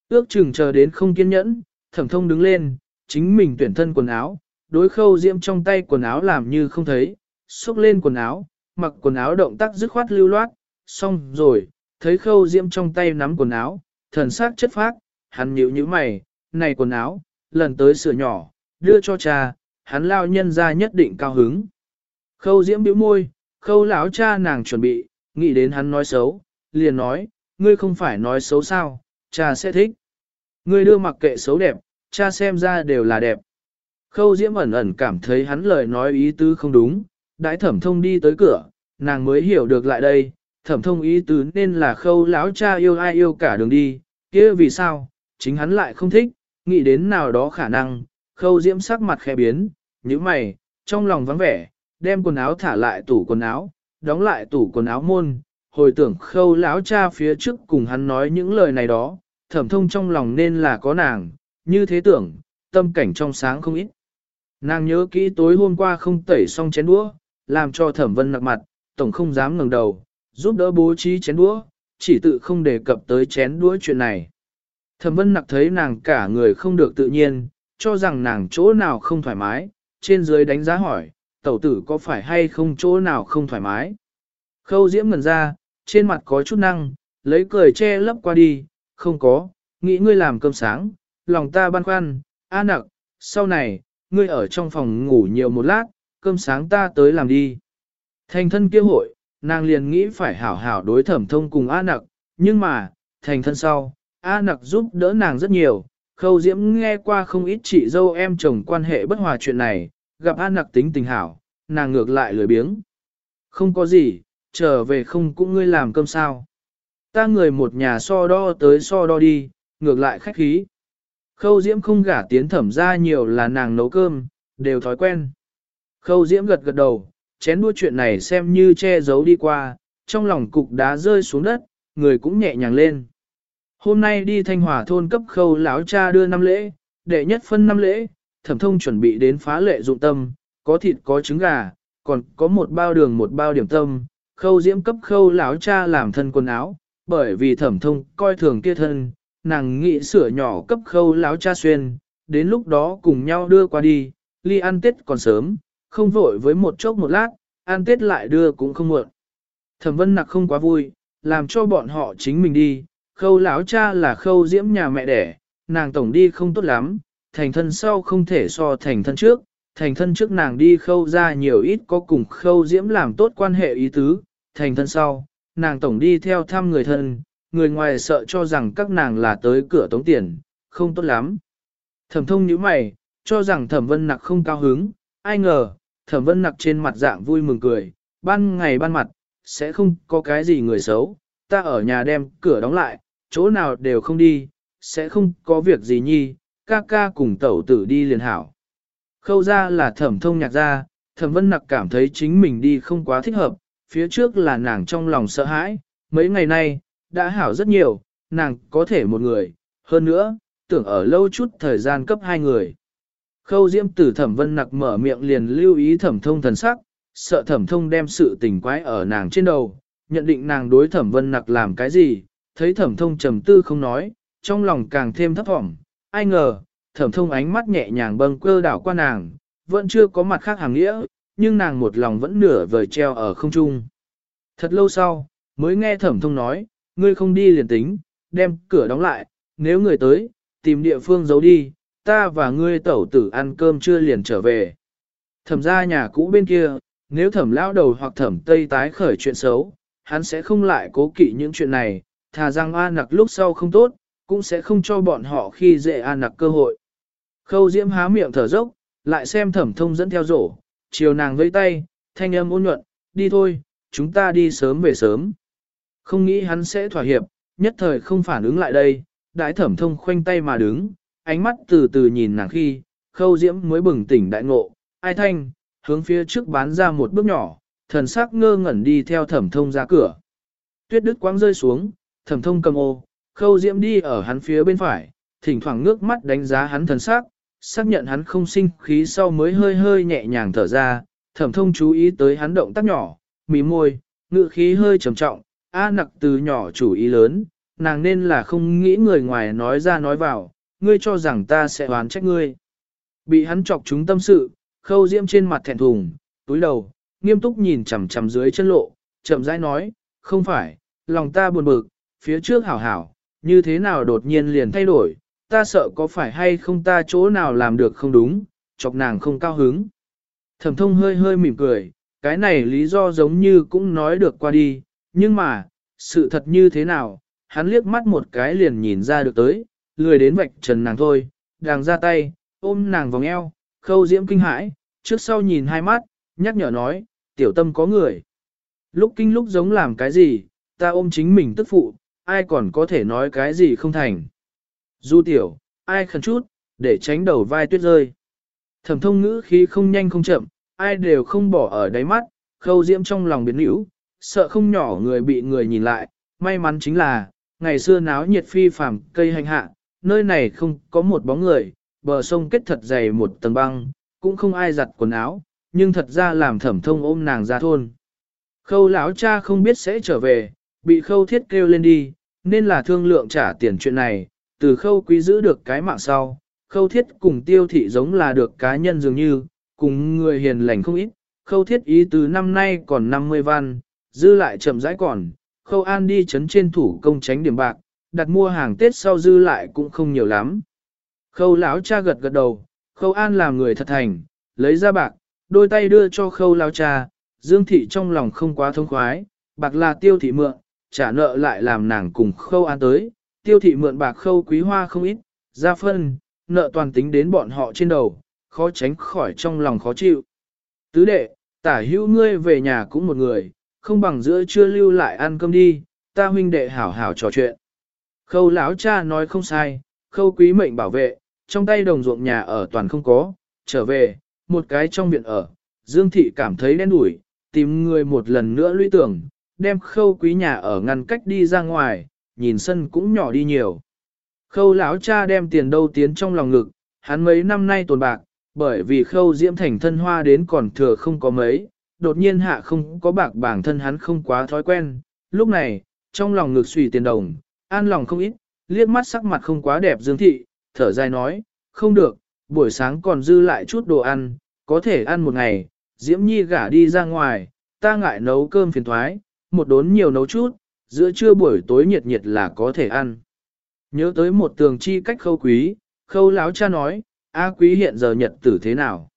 Ước chừng chờ đến không kiên nhẫn, thẩm thông đứng lên, chính mình tuyển thân quần áo, đối khâu diễm trong tay quần áo làm như không thấy, xúc lên quần áo, mặc quần áo động tác dứt khoát lưu loát, xong rồi, thấy khâu diễm trong tay nắm quần áo, thần sắc chất phác, hắn nhíu như mày, này quần áo, lần tới sửa nhỏ, đưa cho cha, hắn lao nhân ra nhất định cao hứng. Khâu diễm bĩu môi, khâu lão cha nàng chuẩn bị, nghĩ đến hắn nói xấu, liền nói, ngươi không phải nói xấu sao, cha sẽ thích. Ngươi đưa mặc kệ xấu đẹp, cha xem ra đều là đẹp. Khâu diễm ẩn ẩn cảm thấy hắn lời nói ý tứ không đúng, đãi thẩm thông đi tới cửa, nàng mới hiểu được lại đây, thẩm thông ý tứ nên là khâu lão cha yêu ai yêu cả đường đi, kia vì sao, chính hắn lại không thích, nghĩ đến nào đó khả năng, khâu diễm sắc mặt khẽ biến, như mày, trong lòng vắng vẻ, đem quần áo thả lại tủ quần áo, đóng lại tủ quần áo môn, hồi tưởng khâu lão cha phía trước cùng hắn nói những lời này đó, thẩm thông trong lòng nên là có nàng, như thế tưởng, tâm cảnh trong sáng không ít. Nàng nhớ kỹ tối hôm qua không tẩy xong chén đũa, làm cho thẩm vân nặc mặt, tổng không dám ngẩng đầu, giúp đỡ bố trí chén đũa, chỉ tự không đề cập tới chén đũa chuyện này. Thẩm vân nặc thấy nàng cả người không được tự nhiên, cho rằng nàng chỗ nào không thoải mái, trên dưới đánh giá hỏi, tẩu tử có phải hay không chỗ nào không thoải mái. Khâu diễm ngần ra, trên mặt có chút năng, lấy cười che lấp qua đi, không có, nghĩ ngươi làm cơm sáng, lòng ta băn khoăn, a nặc, sau này, ngươi ở trong phòng ngủ nhiều một lát, cơm sáng ta tới làm đi. Thành thân kia hội, nàng liền nghĩ phải hảo hảo đối thẩm thông cùng A nặc, nhưng mà, thành thân sau, A nặc giúp đỡ nàng rất nhiều, khâu diễm nghe qua không ít chị dâu em chồng quan hệ bất hòa chuyện này, gặp an nặc tính tình hảo, nàng ngược lại lười biếng. Không có gì, trở về không cũng ngươi làm cơm sao. Ta người một nhà so đo tới so đo đi, ngược lại khách khí. Khâu diễm không gả tiến thẩm ra nhiều là nàng nấu cơm, đều thói quen. Khâu diễm gật gật đầu, chén đua chuyện này xem như che giấu đi qua, trong lòng cục đá rơi xuống đất, người cũng nhẹ nhàng lên. Hôm nay đi thanh hòa thôn cấp khâu lão cha đưa năm lễ, đệ nhất phân năm lễ, thẩm thông chuẩn bị đến phá lệ dụng tâm, có thịt có trứng gà, còn có một bao đường một bao điểm tâm, khâu diễm cấp khâu lão cha làm thân quần áo, bởi vì thẩm thông coi thường kia thân, nàng nghĩ sửa nhỏ cấp khâu lão cha xuyên, đến lúc đó cùng nhau đưa qua đi, ly ăn tết còn sớm, không vội với một chốc một lát, ăn tết lại đưa cũng không muộn. Thẩm vân nặc không quá vui, làm cho bọn họ chính mình đi, khâu lão cha là khâu diễm nhà mẹ đẻ, nàng tổng đi không tốt lắm, thành thân sau không thể so thành thân trước, thành thân trước nàng đi khâu ra nhiều ít có cùng khâu diễm làm tốt quan hệ ý tứ, thành thân sau, nàng tổng đi theo thăm người thân, người ngoài sợ cho rằng các nàng là tới cửa tống tiền, không tốt lắm. Thẩm thông như mày, cho rằng thẩm vân nặc không cao hứng, ai ngờ, thẩm vân nặc trên mặt dạng vui mừng cười, ban ngày ban mặt, sẽ không có cái gì người xấu, ta ở nhà đem cửa đóng lại, chỗ nào đều không đi, sẽ không có việc gì nhi, ca ca cùng tẩu tử đi liền hảo. Khâu ra là thẩm thông nhạc ra, thẩm vân nặc cảm thấy chính mình đi không quá thích hợp, phía trước là nàng trong lòng sợ hãi, mấy ngày nay, đã hảo rất nhiều, nàng có thể một người, hơn nữa, tưởng ở lâu chút thời gian cấp hai người. Khâu diễm tử thẩm vân nặc mở miệng liền lưu ý thẩm thông thần sắc, sợ thẩm thông đem sự tình quái ở nàng trên đầu, nhận định nàng đối thẩm vân nặc làm cái gì, thấy thẩm thông trầm tư không nói, trong lòng càng thêm thấp thỏm, ai ngờ, thẩm thông ánh mắt nhẹ nhàng bâng cơ đảo qua nàng, vẫn chưa có mặt khác hàng nghĩa, nhưng nàng một lòng vẫn nửa vời treo ở không trung. Thật lâu sau, mới nghe thẩm thông nói, ngươi không đi liền tính, đem cửa đóng lại, nếu người tới, tìm địa phương giấu đi, ta và ngươi tẩu tử ăn cơm chưa liền trở về. Thẩm ra nhà cũ bên kia, nếu thẩm lão đầu hoặc thẩm tây tái khởi chuyện xấu, hắn sẽ không lại cố kỵ những chuyện này, thà rằng an nặc lúc sau không tốt, cũng sẽ không cho bọn họ khi dễ an nặc cơ hội. Khâu diễm há miệng thở dốc, lại xem thẩm thông dẫn theo rổ, chiều nàng vẫy tay, thanh âm ôn nhuận, đi thôi, chúng ta đi sớm về sớm. Không nghĩ hắn sẽ thỏa hiệp, nhất thời không phản ứng lại đây, đại thẩm thông khoanh tay mà đứng, ánh mắt từ từ nhìn nàng khi, khâu diễm mới bừng tỉnh đại ngộ, ai thanh, hướng phía trước bán ra một bước nhỏ, thần sắc ngơ ngẩn đi theo thẩm thông ra cửa. Tuyết đứt quáng rơi xuống, thẩm thông cầm ô, khâu diễm đi ở hắn phía bên phải, thỉnh thoảng ngước mắt đánh giá hắn thần sắc, xác nhận hắn không sinh khí sau mới hơi hơi nhẹ nhàng thở ra, thẩm thông chú ý tới hắn động tác nhỏ, mí môi, ngự khí hơi trầm trọng, a nặc từ nhỏ chủ ý lớn, nàng nên là không nghĩ người ngoài nói ra nói vào, ngươi cho rằng ta sẽ oán trách ngươi. Bị hắn chọc chúng tâm sự, khâu diễm trên mặt thẹn thùng, túi đầu, nghiêm túc nhìn chằm chằm dưới chân lộ, chậm rãi nói, không phải, lòng ta buồn bực, phía trước hảo hảo, như thế nào đột nhiên liền thay đổi, ta sợ có phải hay không ta chỗ nào làm được không đúng, chọc nàng không cao hứng. Thẩm thông hơi hơi mỉm cười, cái này lý do giống như cũng nói được qua đi, nhưng mà, sự thật như thế nào, hắn liếc mắt một cái liền nhìn ra được tới, lười đến vạch trần nàng thôi, đàng ra tay, ôm nàng vòng eo, khâu diễm kinh hãi, trước sau nhìn hai mắt, nhắc nhở nói, tiểu tâm có người. Lúc kinh lúc giống làm cái gì, ta ôm chính mình tức phụ, ai còn có thể nói cái gì không thành. Du tiểu, ai khẩn chút, để tránh đầu vai tuyết rơi. Thẩm thông ngữ khí không nhanh không chậm, ai đều không bỏ ở đáy mắt, khâu diễm trong lòng biến hữu, sợ không nhỏ người bị người nhìn lại, may mắn chính là, ngày xưa náo nhiệt phi phàm cây hành hạ, nơi này không có một bóng người, bờ sông kết thật dày một tầng băng, cũng không ai giặt quần áo, nhưng thật ra làm thẩm thông ôm nàng ra thôn. Khâu lão cha không biết sẽ trở về, bị khâu thiết kêu lên đi, nên là thương lượng trả tiền chuyện này, từ khâu quý giữ được cái mạng sau, khâu thiết cùng tiêu thị giống là được cá nhân dường như, cùng người hiền lành không ít, khâu thiết ý từ năm nay còn 50 văn, dư lại chậm rãi còn, khâu an đi chấn trên thủ công tránh điểm bạc, đặt mua hàng Tết sau dư lại cũng không nhiều lắm. Khâu lão cha gật gật đầu, khâu an làm người thật thành, lấy ra bạc, đôi tay đưa cho khâu lão cha, dương thị trong lòng không quá thông khoái, bạc là tiêu thị mượn, trả nợ lại làm nàng cùng khâu an tới, tiêu thị mượn bạc khâu quý hoa không ít, ra phân, nợ toàn tính đến bọn họ trên đầu, khó tránh khỏi trong lòng khó chịu. Tứ đệ, tả hữu ngươi về nhà cũng một người, không bằng giữa chưa lưu lại ăn cơm đi, ta huynh đệ hảo hảo trò chuyện. Khâu lão cha nói không sai, khâu quý mệnh bảo vệ, trong tay đồng ruộng nhà ở toàn không có, trở về, một cái trong viện ở, Dương Thị cảm thấy đen đủi, tìm người một lần nữa lũy tưởng, đem khâu quý nhà ở ngăn cách đi ra ngoài, nhìn sân cũng nhỏ đi nhiều. Khâu lão cha đem tiền đâu tiến trong lòng ngực, hắn mấy năm nay tồn bạc, bởi vì khâu diễm thành thân hoa đến còn thừa không có mấy, đột nhiên hạ không có bạc bản thân hắn không quá thói quen. Lúc này, trong lòng ngực xùy tiền đồng, an lòng không ít, liếc mắt sắc mặt không quá đẹp dương thị, thở dài nói, không được, buổi sáng còn dư lại chút đồ ăn, có thể ăn một ngày, diễm nhi gả đi ra ngoài, ta ngại nấu cơm phiền thoái, một đốn nhiều nấu chút, giữa trưa buổi tối nhiệt nhiệt là có thể ăn. Nhớ tới một tường chi cách khâu quý, khâu láo cha nói, A quý hiện giờ nhật tử thế nào?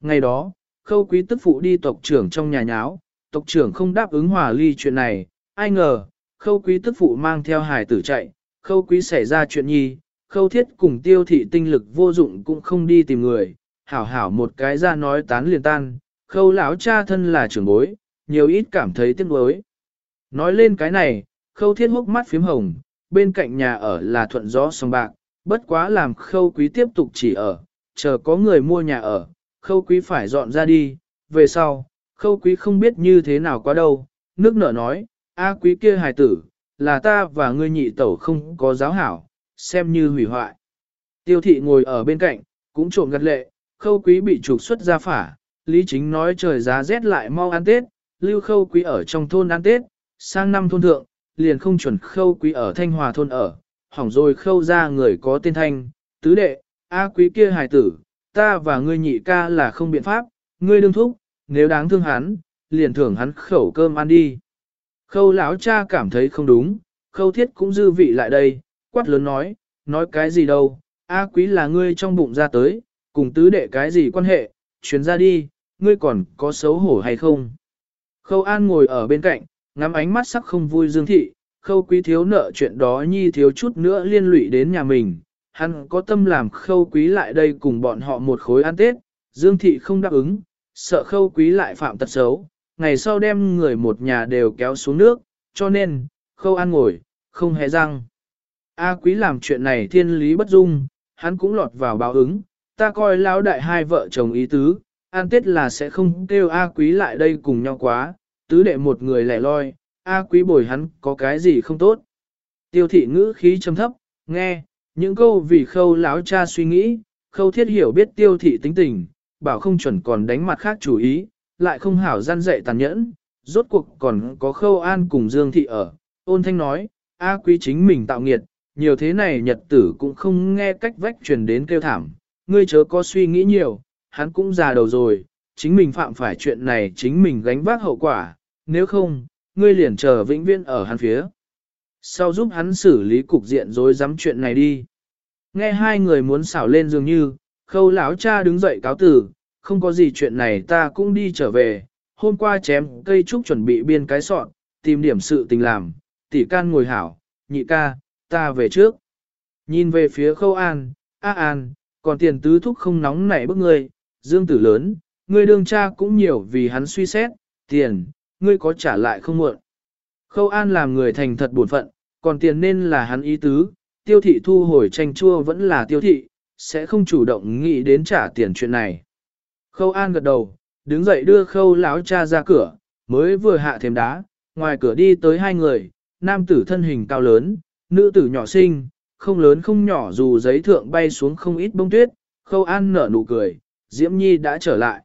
Ngày đó, khâu quý tức phụ đi tộc trưởng trong nhà nháo, tộc trưởng không đáp ứng hòa ly chuyện này, ai ngờ, khâu quý tức phụ mang theo hài tử chạy, khâu quý xảy ra chuyện nhi, khâu thiết cùng tiêu thị tinh lực vô dụng cũng không đi tìm người, hảo hảo một cái ra nói tán liền tan, khâu lão cha thân là trưởng bối, nhiều ít cảm thấy tiếc nuối. Nói lên cái này, khâu thiết hốc mắt phím hồng, bên cạnh nhà ở là thuận gió sông bạc, bất quá làm khâu quý tiếp tục chỉ ở, chờ có người mua nhà ở, khâu quý phải dọn ra đi, về sau, khâu quý không biết như thế nào quá đâu, nước nở nói, a quý kia hài tử, là ta và ngươi nhị tẩu không có giáo hảo, xem như hủy hoại. Tiêu thị ngồi ở bên cạnh, cũng trộm gật lệ, khâu quý bị trục xuất ra phả, lý chính nói trời giá rét lại mau ăn Tết, lưu khâu quý ở trong thôn ăn Tết, sang năm thôn thượng, liền không chuẩn khâu quý ở Thanh Hòa thôn ở, hỏng rồi khâu ra người có tên thanh, tứ đệ, A quý kia hài tử, ta và ngươi nhị ca là không biện pháp, ngươi đương thúc, nếu đáng thương hắn, liền thưởng hắn khẩu cơm ăn đi. Khâu lão cha cảm thấy không đúng, khâu thiết cũng dư vị lại đây, quát lớn nói, nói cái gì đâu, A quý là ngươi trong bụng ra tới, cùng tứ đệ cái gì quan hệ, chuyến ra đi, ngươi còn có xấu hổ hay không? Khâu An ngồi ở bên cạnh, ngắm ánh mắt sắc không vui Dương Thị, khâu quý thiếu nợ chuyện đó nhi thiếu chút nữa liên lụy đến nhà mình, hắn có tâm làm khâu quý lại đây cùng bọn họ một khối ăn Tết, Dương Thị không đáp ứng, sợ khâu quý lại phạm tật xấu, ngày sau đem người một nhà đều kéo xuống nước, cho nên, khâu an ngồi, không hề răng. A quý làm chuyện này thiên lý bất dung, hắn cũng lọt vào báo ứng, ta coi lão đại hai vợ chồng ý tứ, an tết là sẽ không kêu A quý lại đây cùng nhau quá, tứ đệ một người lẻ loi, A quý bồi hắn có cái gì không tốt. Tiêu thị ngữ khí trầm thấp, nghe, những câu vì khâu láo cha suy nghĩ, khâu thiết hiểu biết tiêu thị tính tình, bảo không chuẩn còn đánh mặt khác chủ ý, lại không hảo gian dạy tàn nhẫn, rốt cuộc còn có khâu an cùng Dương thị ở. Ôn thanh nói, A quý chính mình tạo nghiệt, nhiều thế này nhật tử cũng không nghe cách vách truyền đến kêu thảm, ngươi chớ có suy nghĩ nhiều, hắn cũng già đầu rồi, chính mình phạm phải chuyện này chính mình gánh vác hậu quả, nếu không, ngươi liền chờ vĩnh viễn ở hắn phía. Sau giúp hắn xử lý cục diện rối rắm chuyện này đi. Nghe hai người muốn xảo lên dường như, khâu lão cha đứng dậy cáo tử, không có gì chuyện này ta cũng đi trở về, hôm qua chém cây trúc chuẩn bị biên cái sọn, tìm điểm sự tình làm, tỷ can ngồi hảo, nhị ca, ta về trước. Nhìn về phía khâu an, a an, còn tiền tứ thúc không nóng nảy bức ngươi, dương tử lớn, ngươi đương cha cũng nhiều vì hắn suy xét, tiền, ngươi có trả lại không muộn. Khâu an làm người thành thật buồn phận, còn tiền nên là hắn ý tứ, tiêu thị thu hồi tranh chua vẫn là tiêu thị, sẽ không chủ động nghĩ đến trả tiền chuyện này. Khâu an gật đầu, đứng dậy đưa khâu lão cha ra cửa, mới vừa hạ thêm đá, ngoài cửa đi tới hai người, nam tử thân hình cao lớn, nữ tử nhỏ xinh, không lớn không nhỏ dù giấy thượng bay xuống không ít bông tuyết, khâu an nở nụ cười, Diễm Nhi đã trở lại.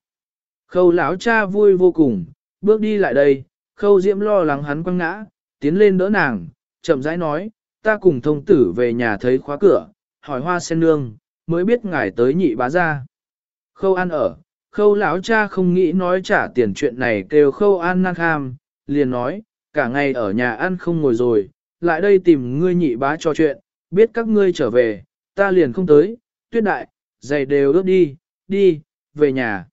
Khâu lão cha vui vô cùng, bước đi lại đây, khâu Diễm lo lắng hắn quăng ngã, tiến lên đỡ nàng, chậm rãi nói, ta cùng thông tử về nhà thấy khóa cửa, hỏi hoa sen nương, mới biết ngài tới nhị bá ra. Khâu an ở, khâu lão cha không nghĩ nói trả tiền chuyện này kêu khâu an năng ham, liền nói, cả ngày ở nhà ăn không ngồi rồi, lại đây tìm ngươi nhị bá cho chuyện, biết các ngươi trở về, ta liền không tới, tuyết đại, giày đều ướt đi, đi, về nhà.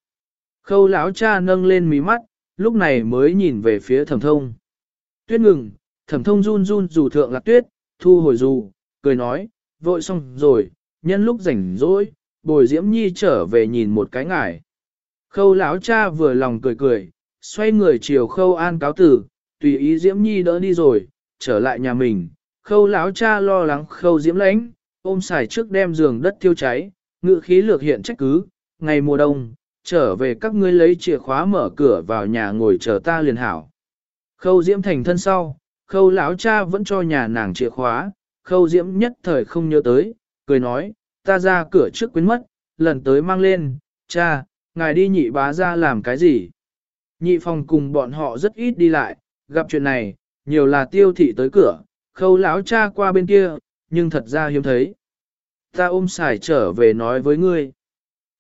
Khâu lão cha nâng lên mí mắt, lúc này mới nhìn về phía thẩm thông. Tuyết ngừng, thẩm thông run run dù thượng lạc tuyết, thu hồi dù, cười nói, vội xong rồi, nhân lúc rảnh rỗi, bồi diễm nhi trở về nhìn một cái ngải. Khâu lão cha vừa lòng cười cười, xoay người chiều khâu an cáo tử, tùy ý diễm nhi đỡ đi rồi, trở lại nhà mình, khâu lão cha lo lắng khâu diễm lãnh, ôm xài trước đem giường đất thiêu cháy, ngự khí lược hiện trách cứ, ngày mùa đông, trở về các ngươi lấy chìa khóa mở cửa vào nhà ngồi chờ ta liền hảo. Khâu diễm thành thân sau, khâu lão cha vẫn cho nhà nàng chìa khóa, khâu diễm nhất thời không nhớ tới, cười nói, ta ra cửa trước quên mất, lần tới mang lên, cha, ngài đi nhị bá ra làm cái gì. Nhị phòng cùng bọn họ rất ít đi lại, gặp chuyện này, nhiều là tiêu thị tới cửa, khâu lão cha qua bên kia, nhưng thật ra hiếm thấy. Ta ôm xài trở về nói với ngươi.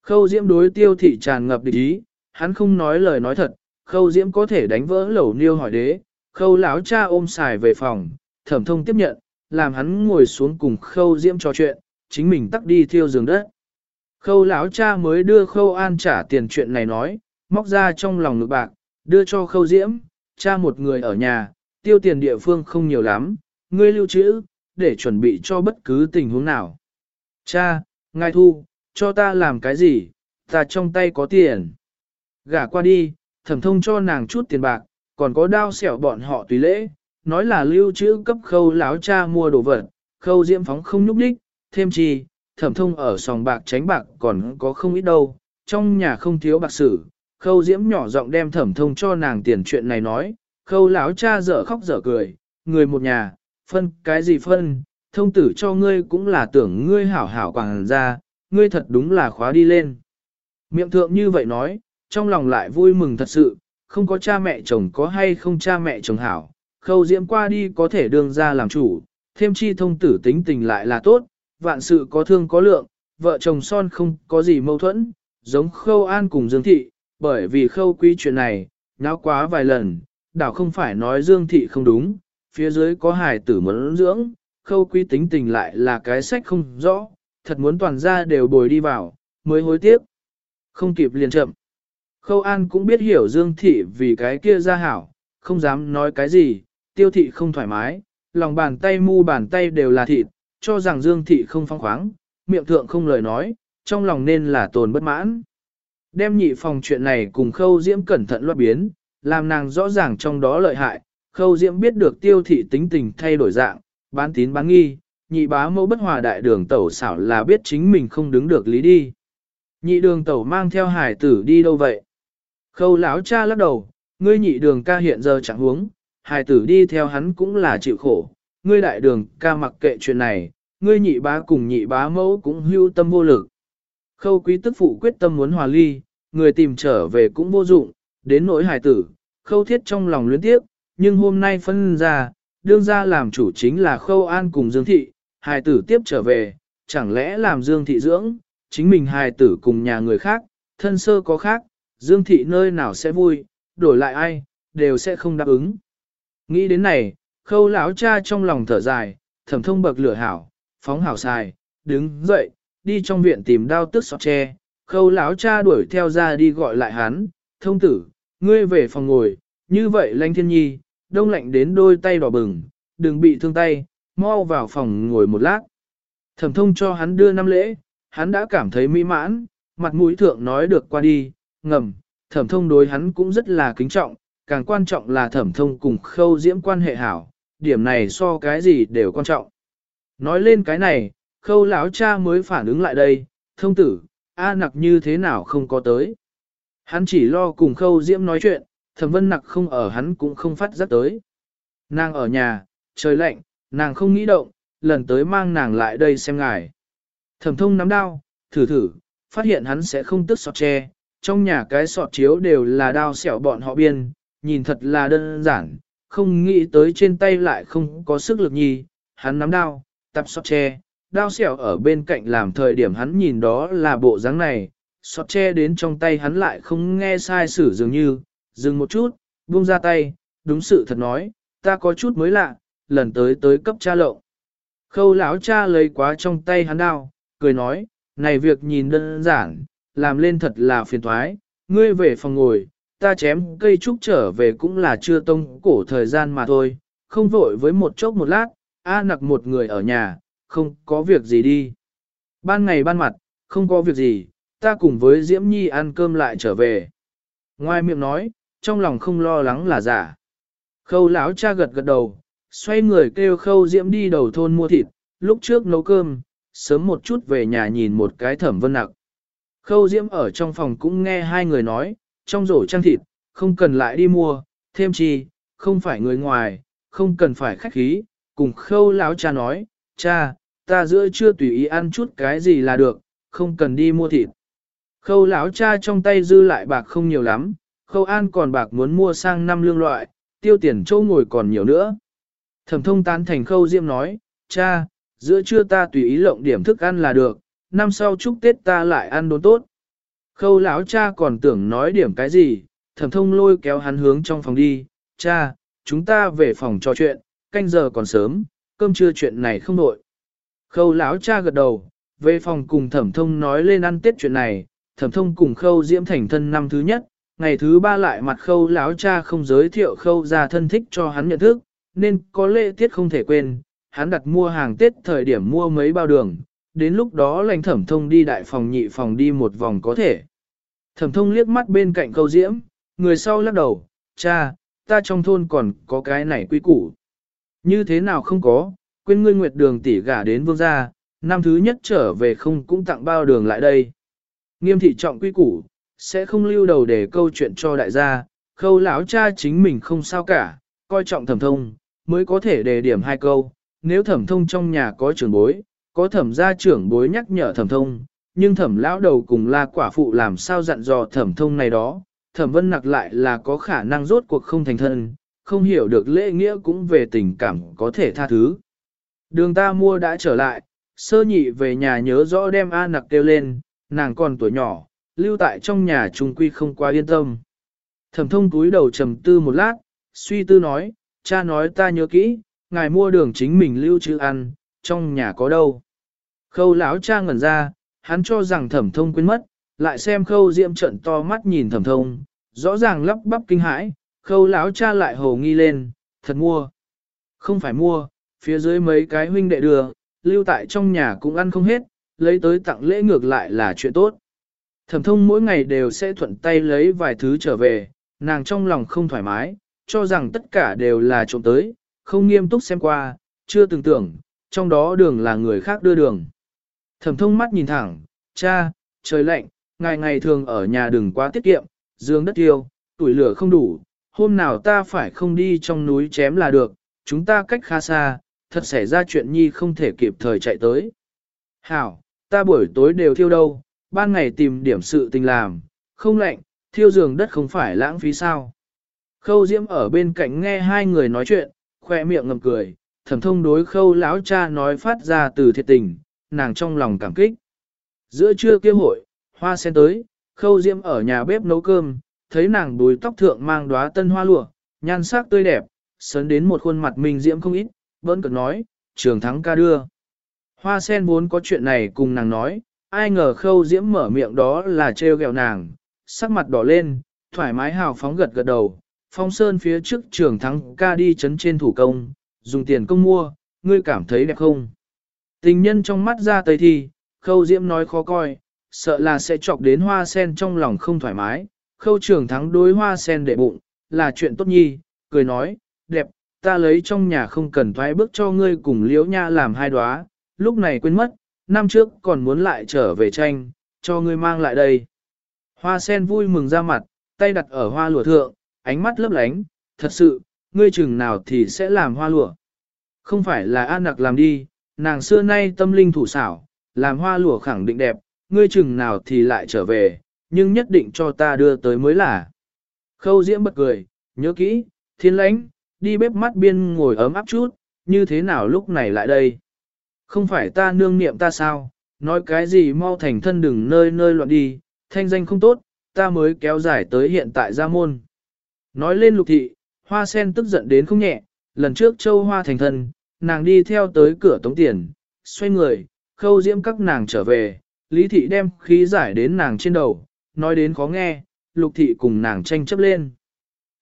Khâu diễm đối tiêu thị tràn ngập địch ý, hắn không nói lời nói thật, khâu diễm có thể đánh vỡ lẩu niêu hỏi đế, khâu lão cha ôm xài về phòng, thẩm thông tiếp nhận, làm hắn ngồi xuống cùng khâu diễm trò chuyện, chính mình tắt đi thiêu giường đất. Khâu lão cha mới đưa khâu an trả tiền chuyện này nói, móc ra trong lòng ngực bạc, đưa cho khâu diễm, cha một người ở nhà, tiêu tiền địa phương không nhiều lắm, ngươi lưu trữ, để chuẩn bị cho bất cứ tình huống nào. Cha, ngài thu, cho ta làm cái gì, ta trong tay có tiền. Gả qua đi, thẩm thông cho nàng chút tiền bạc, còn có đao xẻo bọn họ tùy lễ, nói là lưu trữ cấp khâu láo cha mua đồ vật, khâu diễm phóng không nhúc đích, thêm chi, thẩm thông ở sòng bạc tránh bạc còn có không ít đâu, trong nhà không thiếu bạc sử, khâu diễm nhỏ giọng đem thẩm thông cho nàng tiền chuyện này nói, khâu láo cha dở khóc dở cười, người một nhà, phân cái gì phân, thông tử cho ngươi cũng là tưởng ngươi hảo hảo quảng ra, ngươi thật đúng là khóa đi lên. Miệng thượng như vậy nói, trong lòng lại vui mừng thật sự, không có cha mẹ chồng có hay không cha mẹ chồng hảo, khâu diễm qua đi có thể đương ra làm chủ, thêm chi thông tử tính tình lại là tốt, vạn sự có thương có lượng, vợ chồng son không có gì mâu thuẫn, giống khâu an cùng Dương Thị, bởi vì khâu quý chuyện này, nháo quá vài lần, đảo không phải nói Dương Thị không đúng, phía dưới có hài tử muốn dưỡng, khâu quý tính tình lại là cái sách không rõ, thật muốn toàn ra đều bồi đi vào, mới hối tiếc. Không kịp liền chậm. Khâu An cũng biết hiểu Dương Thị vì cái kia ra hảo, không dám nói cái gì, tiêu thị không thoải mái, lòng bàn tay mu bàn tay đều là thịt, cho rằng Dương Thị không phong khoáng, miệng thượng không lời nói, trong lòng nên là tồn bất mãn. Đem nhị phòng chuyện này cùng khâu diễm cẩn thận loát biến, làm nàng rõ ràng trong đó lợi hại, khâu diễm biết được tiêu thị tính tình thay đổi dạng, bán tín bán nghi, nhị bá mẫu bất hòa đại đường tẩu xảo là biết chính mình không đứng được lý đi. Nhị đường tẩu mang theo hải tử đi đâu vậy? Khâu lão cha lắc đầu, ngươi nhị đường ca hiện giờ chẳng huống, hải tử đi theo hắn cũng là chịu khổ, ngươi đại đường ca mặc kệ chuyện này, ngươi nhị bá cùng nhị bá mẫu cũng hưu tâm vô lực. Khâu quý tức phụ quyết tâm muốn hòa ly, người tìm trở về cũng vô dụng, đến nỗi hải tử, khâu thiết trong lòng luyến tiếc, nhưng hôm nay phân ra, đương ra làm chủ chính là khâu an cùng Dương Thị, hài tử tiếp trở về, chẳng lẽ làm Dương Thị dưỡng, chính mình hài tử cùng nhà người khác, thân sơ có khác, Dương Thị nơi nào sẽ vui, đổi lại ai, đều sẽ không đáp ứng. Nghĩ đến này, khâu lão cha trong lòng thở dài, thẩm thông bậc lửa hảo, phóng hảo xài, đứng dậy, đi trong viện tìm đao tức sọt tre, khâu lão cha đuổi theo ra đi gọi lại hắn, thông tử, ngươi về phòng ngồi, như vậy lanh thiên nhi, đông lạnh đến đôi tay đỏ bừng, đừng bị thương tay, mau vào phòng ngồi một lát. Thẩm thông cho hắn đưa năm lễ, hắn đã cảm thấy mỹ mãn, mặt mũi thượng nói được qua đi, ngầm, thẩm thông đối hắn cũng rất là kính trọng, càng quan trọng là thẩm thông cùng khâu diễm quan hệ hảo, điểm này so cái gì đều quan trọng. Nói lên cái này, khâu lão cha mới phản ứng lại đây, thông tử, A nặc như thế nào không có tới. Hắn chỉ lo cùng khâu diễm nói chuyện, thẩm vân nặc không ở hắn cũng không phát giác tới. Nàng ở nhà, trời lạnh, nàng không nghĩ động, lần tới mang nàng lại đây xem ngài. Thẩm thông nắm đao, thử thử, phát hiện hắn sẽ không tức sọt tre, trong nhà cái sọt chiếu đều là đao xẻo bọn họ biên, nhìn thật là đơn giản, không nghĩ tới trên tay lại không có sức lực nhì, hắn nắm đao, tập sọt tre, đao xẻo ở bên cạnh làm thời điểm hắn nhìn đó là bộ dáng này, sọt tre đến trong tay hắn lại không nghe sai sử dường như, dừng một chút, buông ra tay, đúng sự thật nói, ta có chút mới lạ, lần tới tới cấp cha lộng. Khâu lão cha lấy quá trong tay hắn đao, cười nói, này việc nhìn đơn giản, làm lên thật là phiền thoái, ngươi về phòng ngồi, ta chém cây trúc trở về cũng là chưa tông cổ thời gian mà thôi, không vội với một chốc một lát, A nặc một người ở nhà, không có việc gì đi. Ban ngày ban mặt, không có việc gì, ta cùng với Diễm Nhi ăn cơm lại trở về. Ngoài miệng nói, trong lòng không lo lắng là giả. Khâu lão cha gật gật đầu, xoay người kêu khâu Diễm đi đầu thôn mua thịt, lúc trước nấu cơm, sớm một chút về nhà nhìn một cái thẩm vân nặc. Khâu Diễm ở trong phòng cũng nghe hai người nói, trong rổ trang thịt, không cần lại đi mua, thêm chi, không phải người ngoài, không cần phải khách khí, cùng khâu lão cha nói, cha, ta giữa chưa tùy ý ăn chút cái gì là được, không cần đi mua thịt. Khâu lão cha trong tay dư lại bạc không nhiều lắm, khâu an còn bạc muốn mua sang năm lương loại, tiêu tiền châu ngồi còn nhiều nữa. Thẩm thông tán thành khâu diễm nói, cha, giữa trưa ta tùy ý lộng điểm thức ăn là được, năm sau chúc Tết ta lại ăn đốn tốt. Khâu lão cha còn tưởng nói điểm cái gì, thẩm thông lôi kéo hắn hướng trong phòng đi, cha, chúng ta về phòng trò chuyện, canh giờ còn sớm, cơm trưa chuyện này không nội. Khâu lão cha gật đầu, về phòng cùng thẩm thông nói lên ăn tết chuyện này, thẩm thông cùng khâu diễm thành thân năm thứ nhất, ngày thứ ba lại mặt khâu lão cha không giới thiệu khâu ra thân thích cho hắn nhận thức, nên có lễ tiết không thể quên, hắn đặt mua hàng tết thời điểm mua mấy bao đường, đến lúc đó lành thẩm thông đi đại phòng nhị phòng đi một vòng có thể. Thẩm thông liếc mắt bên cạnh câu diễm, người sau lắc đầu, cha, ta trong thôn còn có cái này quy củ. Như thế nào không có, quên ngươi nguyệt đường tỷ gả đến vương gia, năm thứ nhất trở về không cũng tặng bao đường lại đây. Nghiêm thị trọng quy củ, sẽ không lưu đầu để câu chuyện cho đại gia, khâu lão cha chính mình không sao cả, coi trọng thẩm thông, mới có thể đề điểm hai câu, nếu thẩm thông trong nhà có trưởng bối, có thẩm gia trưởng bối nhắc nhở thẩm thông, nhưng thẩm lão đầu cùng la quả phụ làm sao dặn dò thẩm thông này đó, thẩm vân nặc lại là có khả năng rốt cuộc không thành thân, không hiểu được lễ nghĩa cũng về tình cảm có thể tha thứ. Đường ta mua đã trở lại, sơ nhị về nhà nhớ rõ đem A nặc kêu lên, nàng còn tuổi nhỏ, lưu tại trong nhà trung quy không quá yên tâm. Thẩm thông túi đầu trầm tư một lát, suy tư nói, cha nói ta nhớ kỹ, ngài mua đường chính mình lưu trữ ăn, trong nhà có đâu. Khâu lão cha ngẩn ra, hắn cho rằng thẩm thông quên mất, lại xem khâu diễm trận to mắt nhìn thẩm thông, rõ ràng lắp bắp kinh hãi, khâu lão cha lại hồ nghi lên, thật mua. Không phải mua, phía dưới mấy cái huynh đệ đưa, lưu tại trong nhà cũng ăn không hết, lấy tới tặng lễ ngược lại là chuyện tốt. Thẩm thông mỗi ngày đều sẽ thuận tay lấy vài thứ trở về, nàng trong lòng không thoải mái, cho rằng tất cả đều là trộm tới, không nghiêm túc xem qua, chưa từng tưởng, trong đó đường là người khác đưa đường. Thẩm thông mắt nhìn thẳng, cha, trời lạnh, ngày ngày thường ở nhà đừng quá tiết kiệm, dương đất tiêu, tuổi lửa không đủ, hôm nào ta phải không đi trong núi chém là được, chúng ta cách khá xa, thật xảy ra chuyện nhi không thể kịp thời chạy tới. Hảo, ta buổi tối đều thiêu đâu, ban ngày tìm điểm sự tình làm, không lạnh, thiêu giường đất không phải lãng phí sao. Khâu Diễm ở bên cạnh nghe hai người nói chuyện, khoe miệng ngầm cười, thẩm thông đối khâu lão cha nói phát ra từ thiệt tình, nàng trong lòng cảm kích. Giữa trưa kia hội, hoa sen tới, khâu Diễm ở nhà bếp nấu cơm, thấy nàng đuôi tóc thượng mang đóa tân hoa lụa, nhan sắc tươi đẹp, sớn đến một khuôn mặt mình Diễm không ít, bỡn cực nói, trường thắng ca đưa. Hoa sen vốn có chuyện này cùng nàng nói, ai ngờ khâu Diễm mở miệng đó là trêu ghẹo nàng, sắc mặt đỏ lên, thoải mái hào phóng gật gật đầu, phong sơn phía trước trường thắng ca đi chấn trên thủ công, dùng tiền công mua, ngươi cảm thấy đẹp không? Tình nhân trong mắt ra tây thi, khâu diễm nói khó coi, sợ là sẽ chọc đến hoa sen trong lòng không thoải mái, khâu trường thắng đối hoa sen để bụng, là chuyện tốt nhi, cười nói, đẹp, ta lấy trong nhà không cần thoái bước cho ngươi cùng liễu nha làm hai đóa, lúc này quên mất, năm trước còn muốn lại trở về tranh, cho ngươi mang lại đây. Hoa sen vui mừng ra mặt, tay đặt ở hoa lụa thượng, ánh mắt lấp lánh, thật sự, ngươi chừng nào thì sẽ làm hoa lụa. Không phải là an nặc làm đi, nàng xưa nay tâm linh thủ xảo, làm hoa lụa khẳng định đẹp, ngươi chừng nào thì lại trở về, nhưng nhất định cho ta đưa tới mới là. Khâu diễm bật cười, nhớ kỹ, thiên lãnh, đi bếp mắt biên ngồi ấm áp chút, như thế nào lúc này lại đây? Không phải ta nương niệm ta sao, nói cái gì mau thành thân đừng nơi nơi loạn đi, thanh danh không tốt, ta mới kéo dài tới hiện tại gia môn. Nói lên lục thị, hoa sen tức giận đến không nhẹ, lần trước châu hoa thành thân, nàng đi theo tới cửa tống tiền, xoay người, khâu diễm các nàng trở về, lý thị đem khí giải đến nàng trên đầu, nói đến khó nghe, lục thị cùng nàng tranh chấp lên.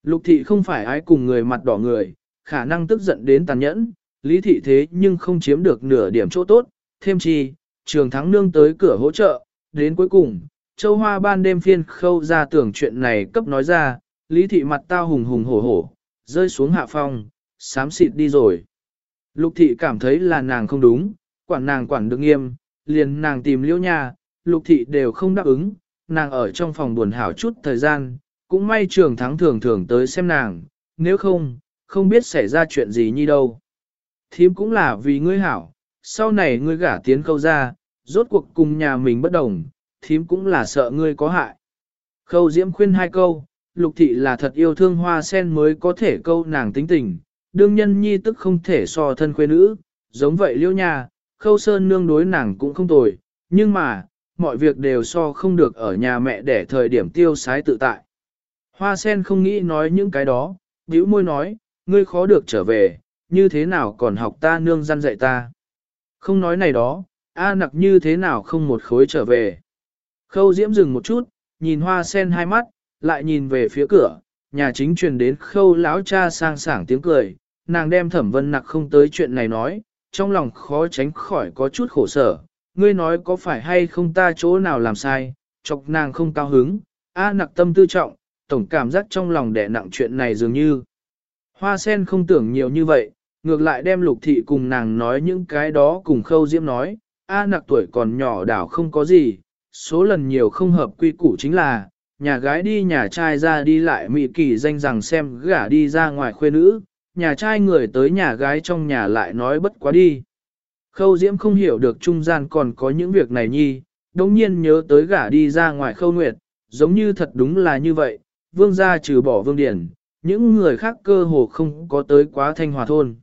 Lục thị không phải ai cùng người mặt đỏ người, khả năng tức giận đến tàn nhẫn, lý thị thế nhưng không chiếm được nửa điểm chỗ tốt, thêm chi, trường thắng nương tới cửa hỗ trợ, đến cuối cùng, châu hoa ban đêm phiên khâu ra tưởng chuyện này cấp nói ra, lý thị mặt tao hùng hùng hổ hổ, rơi xuống hạ phong, sám xịt đi rồi. Lục thị cảm thấy là nàng không đúng, quản nàng quản được nghiêm, liền nàng tìm liễu nhà, lục thị đều không đáp ứng, nàng ở trong phòng buồn hảo chút thời gian, cũng may trường thắng thường thường tới xem nàng, nếu không, không biết xảy ra chuyện gì như đâu. Thím cũng là vì ngươi hảo, sau này ngươi gả tiến câu ra, rốt cuộc cùng nhà mình bất đồng, thím cũng là sợ ngươi có hại. Khâu Diễm khuyên hai câu, lục thị là thật yêu thương hoa sen mới có thể câu nàng tính tình, đương nhân nhi tức không thể so thân khuê nữ, giống vậy Liễu nha, khâu sơn nương đối nàng cũng không tồi, nhưng mà, mọi việc đều so không được ở nhà mẹ để thời điểm tiêu sái tự tại. Hoa sen không nghĩ nói những cái đó, bĩu môi nói, ngươi khó được trở về, như thế nào còn học ta nương gian dạy ta. Không nói này đó, A nặc như thế nào không một khối trở về. Khâu diễm dừng một chút, nhìn hoa sen hai mắt, lại nhìn về phía cửa, nhà chính truyền đến khâu lão cha sang sảng tiếng cười, nàng đem thẩm vân nặc không tới chuyện này nói, trong lòng khó tránh khỏi có chút khổ sở, ngươi nói có phải hay không ta chỗ nào làm sai, chọc nàng không cao hứng, a nặc tâm tư trọng, tổng cảm giác trong lòng đẻ nặng chuyện này dường như. Hoa sen không tưởng nhiều như vậy, ngược lại đem lục thị cùng nàng nói những cái đó cùng khâu diễm nói, a nặc tuổi còn nhỏ đảo không có gì, số lần nhiều không hợp quy củ chính là, nhà gái đi nhà trai ra đi lại mị kỳ danh rằng xem gả đi ra ngoài khuê nữ, nhà trai người tới nhà gái trong nhà lại nói bất quá đi. Khâu Diễm không hiểu được trung gian còn có những việc này nhi, đồng nhiên nhớ tới gả đi ra ngoài khâu nguyệt, giống như thật đúng là như vậy, vương gia trừ bỏ vương điển, những người khác cơ hồ không có tới quá thanh hòa thôn.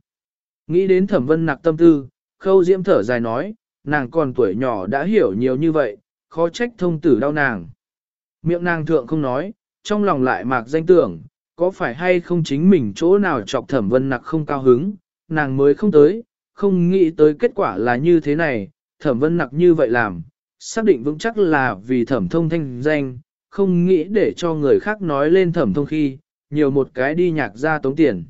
Nghĩ đến thẩm vân nặc tâm tư, khâu diễm thở dài nói, nàng còn tuổi nhỏ đã hiểu nhiều như vậy, khó trách thông tử đau nàng. Miệng nàng thượng không nói, trong lòng lại mạc danh tưởng, có phải hay không chính mình chỗ nào chọc thẩm vân nặc không cao hứng, nàng mới không tới, không nghĩ tới kết quả là như thế này, thẩm vân nặc như vậy làm, xác định vững chắc là vì thẩm thông thanh danh, không nghĩ để cho người khác nói lên thẩm thông khi, nhiều một cái đi nhạc ra tống tiền.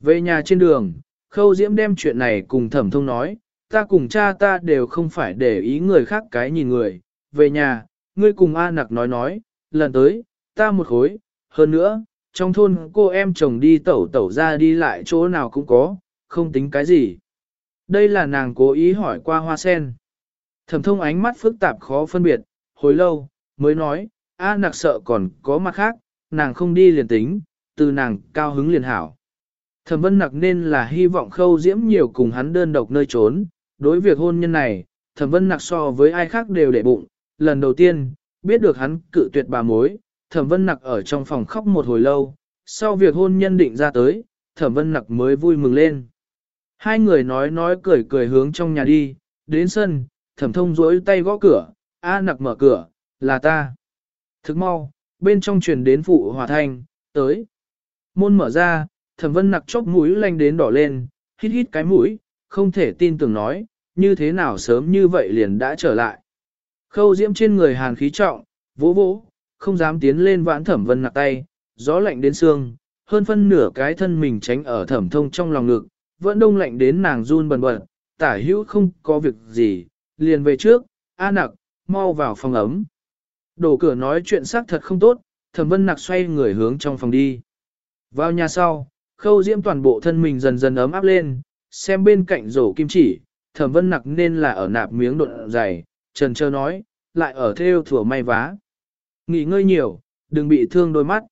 Về nhà trên đường, khâu diễm đem chuyện này cùng thẩm thông nói, ta cùng cha ta đều không phải để ý người khác cái nhìn người, về nhà, ngươi cùng A nặc nói nói, lần tới, ta một khối, hơn nữa, trong thôn cô em chồng đi tẩu tẩu ra đi lại chỗ nào cũng có, không tính cái gì. Đây là nàng cố ý hỏi qua hoa sen. Thẩm thông ánh mắt phức tạp khó phân biệt, hồi lâu, mới nói, A nặc sợ còn có mặt khác, nàng không đi liền tính, từ nàng cao hứng liền hảo. Thẩm vân nặc nên là hy vọng khâu diễm nhiều cùng hắn đơn độc nơi trốn, đối việc hôn nhân này, thẩm vân nặc so với ai khác đều để bụng, lần đầu tiên, biết được hắn cự tuyệt bà mối, thẩm vân nặc ở trong phòng khóc một hồi lâu, sau việc hôn nhân định ra tới, thẩm vân nặc mới vui mừng lên. Hai người nói nói cười cười hướng trong nhà đi, đến sân, thẩm thông rỗi tay gõ cửa, A nặc mở cửa, là ta. Thức mau, bên trong truyền đến phụ hòa thanh, tới. Môn mở ra, thẩm vân nặc chóp mũi lanh đến đỏ lên, hít hít cái mũi, không thể tin tưởng nói, như thế nào sớm như vậy liền đã trở lại. Khâu diễm trên người hàn khí trọng, vỗ vỗ, không dám tiến lên vãn thẩm vân nặc tay, gió lạnh đến xương, hơn phân nửa cái thân mình tránh ở thẩm thông trong lòng ngực, vẫn đông lạnh đến nàng run bần bật, tả hữu không có việc gì, liền về trước, a nặc, mau vào phòng ấm. Đổ cửa nói chuyện xác thật không tốt, thẩm vân nặc xoay người hướng trong phòng đi. Vào nhà sau, khâu diễm toàn bộ thân mình dần dần ấm áp lên, xem bên cạnh rổ kim chỉ, thẩm vân nặc nên là ở nạp miếng độn dày, trần trơ nói, lại ở theo thủa may vá. Nghỉ ngơi nhiều, đừng bị thương đôi mắt.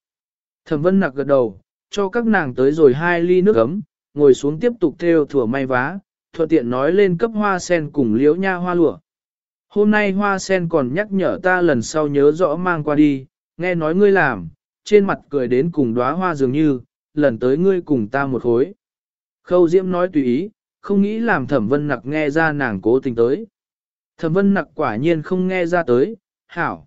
Thẩm vân nặc gật đầu, cho các nàng tới rồi hai ly nước ấm, ngồi xuống tiếp tục theo thủa may vá, thuận tiện nói lên cấp hoa sen cùng liễu nha hoa lụa. Hôm nay hoa sen còn nhắc nhở ta lần sau nhớ rõ mang qua đi, nghe nói ngươi làm, trên mặt cười đến cùng đóa hoa dường như, lần tới ngươi cùng ta một khối. Khâu Diễm nói tùy ý, không nghĩ làm thẩm vân nặc nghe ra nàng cố tình tới. Thẩm vân nặc quả nhiên không nghe ra tới, hảo.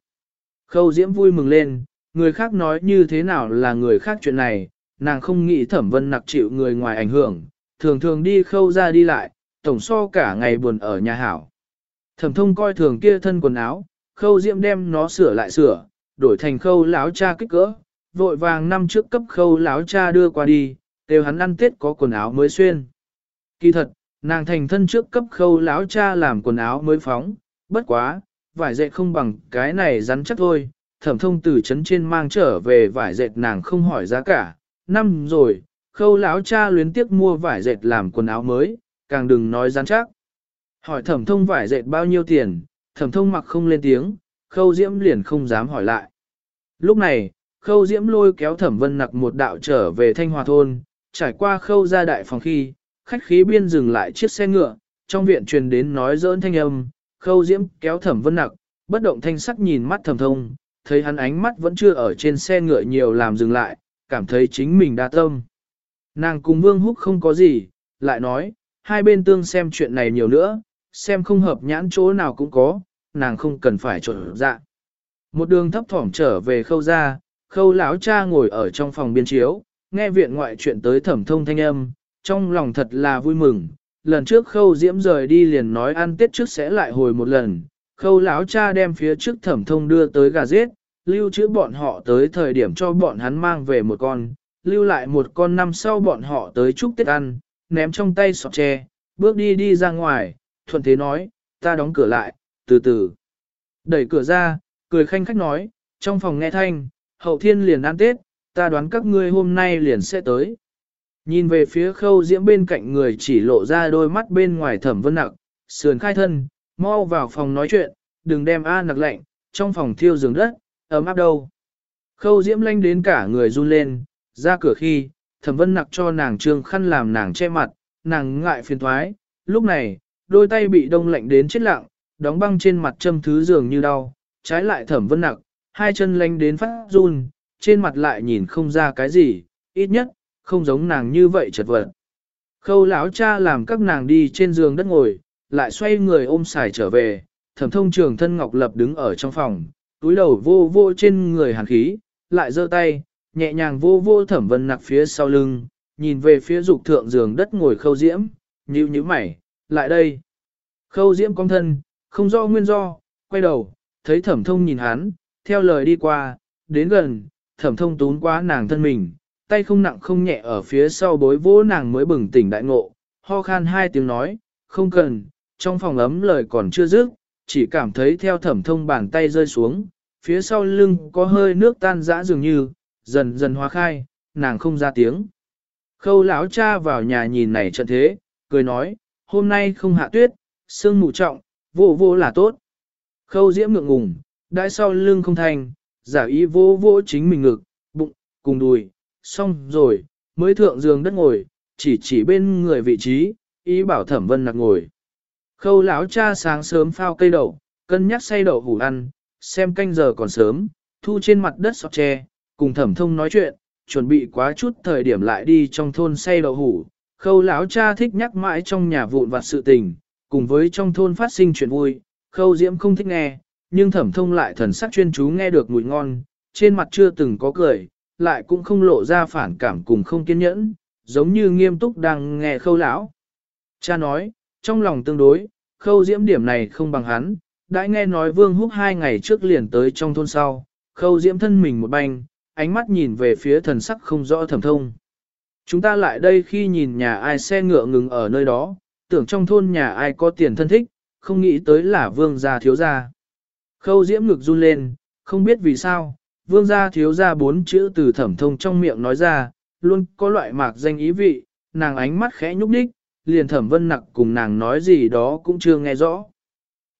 Khâu Diễm vui mừng lên, người khác nói như thế nào là người khác chuyện này, nàng không nghĩ thẩm vân nặc chịu người ngoài ảnh hưởng, thường thường đi khâu ra đi lại, tổng so cả ngày buồn ở nhà hảo. Thẩm thông coi thường kia thân quần áo, khâu Diễm đem nó sửa lại sửa, đổi thành khâu láo cha kích cỡ, vội vàng năm trước cấp khâu láo cha đưa qua đi, đều hắn ăn tết có quần áo mới xuyên. Kỳ thật, nàng thành thân trước cấp khâu láo cha làm quần áo mới phóng, bất quá, vải dệt không bằng cái này rắn chắc thôi, thẩm thông từ trấn trên mang trở về vải dệt nàng không hỏi giá cả, năm rồi, khâu láo cha luyến tiếc mua vải dệt làm quần áo mới, càng đừng nói rắn chắc. Hỏi thẩm thông vải dệt bao nhiêu tiền, thẩm thông mặc không lên tiếng, khâu diễm liền không dám hỏi lại. Lúc này, khâu diễm lôi kéo thẩm vân nặc một đạo trở về thanh hòa thôn, trải qua khâu ra đại phòng khi, khách khí biên dừng lại chiếc xe ngựa, trong viện truyền đến nói dỡn thanh âm, khâu diễm kéo thẩm vân nặc, bất động thanh sắc nhìn mắt thẩm thông, thấy hắn ánh mắt vẫn chưa ở trên xe ngựa nhiều làm dừng lại, cảm thấy chính mình đa tâm. Nàng cùng vương húc không có gì, lại nói, hai bên tương xem chuyện này nhiều nữa, xem không hợp nhãn chỗ nào cũng có, nàng không cần phải trộn dạ. Một đường thấp thỏm trở về khâu ra, khâu lão cha ngồi ở trong phòng biên chiếu, nghe viện ngoại chuyện tới thẩm thông thanh âm, trong lòng thật là vui mừng. Lần trước khâu diễm rời đi liền nói ăn tết trước sẽ lại hồi một lần, khâu lão cha đem phía trước thẩm thông đưa tới gà giết, lưu trữ bọn họ tới thời điểm cho bọn hắn mang về một con, lưu lại một con năm sau bọn họ tới chúc tết ăn, ném trong tay sọt tre, bước đi đi ra ngoài, thuận thế nói, ta đóng cửa lại, từ từ. Đẩy cửa ra, cười khanh khách nói, trong phòng nghe thanh, hậu thiên liền ăn tết, ta đoán các ngươi hôm nay liền sẽ tới. Nhìn về phía khâu diễm bên cạnh người chỉ lộ ra đôi mắt bên ngoài thẩm vân nặc, sườn khai thân, mau vào phòng nói chuyện, đừng đem A nặc lạnh, trong phòng thiêu giường đất, ấm áp đâu. Khâu diễm lanh đến cả người run lên, ra cửa khi, thẩm vân nặc cho nàng trương khăn làm nàng che mặt, nàng ngại phiền thoái, lúc này, đôi tay bị đông lạnh đến chết lặng, đóng băng trên mặt châm thứ giường như đau, trái lại thẩm vân nặc, hai chân lanh đến phát run, trên mặt lại nhìn không ra cái gì, ít nhất, không giống nàng như vậy chật vật. Khâu lão cha làm các nàng đi trên giường đất ngồi, lại xoay người ôm xài trở về, thẩm thông trường thân Ngọc Lập đứng ở trong phòng, túi đầu vô vô trên người hàn khí, lại giơ tay, nhẹ nhàng vô vô thẩm vân nặc phía sau lưng, nhìn về phía dục thượng giường đất ngồi khâu diễm, nhíu nhíu mày, lại đây. Khâu diễm cong thân, không do nguyên do, quay đầu, thấy thẩm thông nhìn hắn, theo lời đi qua, đến gần, thẩm thông tún quá nàng thân mình, tay không nặng không nhẹ ở phía sau bối vỗ nàng mới bừng tỉnh đại ngộ, ho khan hai tiếng nói, không cần, trong phòng ấm lời còn chưa dứt, chỉ cảm thấy theo thẩm thông bàn tay rơi xuống, phía sau lưng có hơi nước tan dã dường như, dần dần hóa khai, nàng không ra tiếng. Khâu lão cha vào nhà nhìn này trận thế, cười nói, hôm nay không hạ tuyết, sương mù trọng, vô vô là tốt. Khâu diễm ngượng ngùng, đãi sau lưng không thành, giả ý vô vô chính mình ngực, bụng, cùng đùi, xong rồi, mới thượng giường đất ngồi, chỉ chỉ bên người vị trí, ý bảo thẩm vân nặc ngồi. Khâu lão cha sáng sớm phao cây đậu, cân nhắc say đậu hủ ăn, xem canh giờ còn sớm, thu trên mặt đất sọt tre, cùng thẩm thông nói chuyện, chuẩn bị quá chút thời điểm lại đi trong thôn say đậu hủ. Khâu lão cha thích nhắc mãi trong nhà vụn vặt sự tình, cùng với trong thôn phát sinh chuyện vui, khâu diễm không thích nghe, nhưng thẩm thông lại thần sắc chuyên chú nghe được mùi ngon, trên mặt chưa từng có cười, lại cũng không lộ ra phản cảm cùng không kiên nhẫn, giống như nghiêm túc đang nghe khâu lão. Cha nói, trong lòng tương đối, khâu diễm điểm này không bằng hắn, đã nghe nói vương húc hai ngày trước liền tới trong thôn sau, khâu diễm thân mình một banh, ánh mắt nhìn về phía thần sắc không rõ thẩm thông. Chúng ta lại đây khi nhìn nhà ai xe ngựa ngừng ở nơi đó, tưởng trong thôn nhà ai có tiền thân thích, không nghĩ tới là vương gia thiếu gia. Khâu diễm ngực run lên, không biết vì sao, vương gia thiếu gia bốn chữ từ thẩm thông trong miệng nói ra, luôn có loại mạc danh ý vị, nàng ánh mắt khẽ nhúc đích, liền thẩm vân nặc cùng nàng nói gì đó cũng chưa nghe rõ.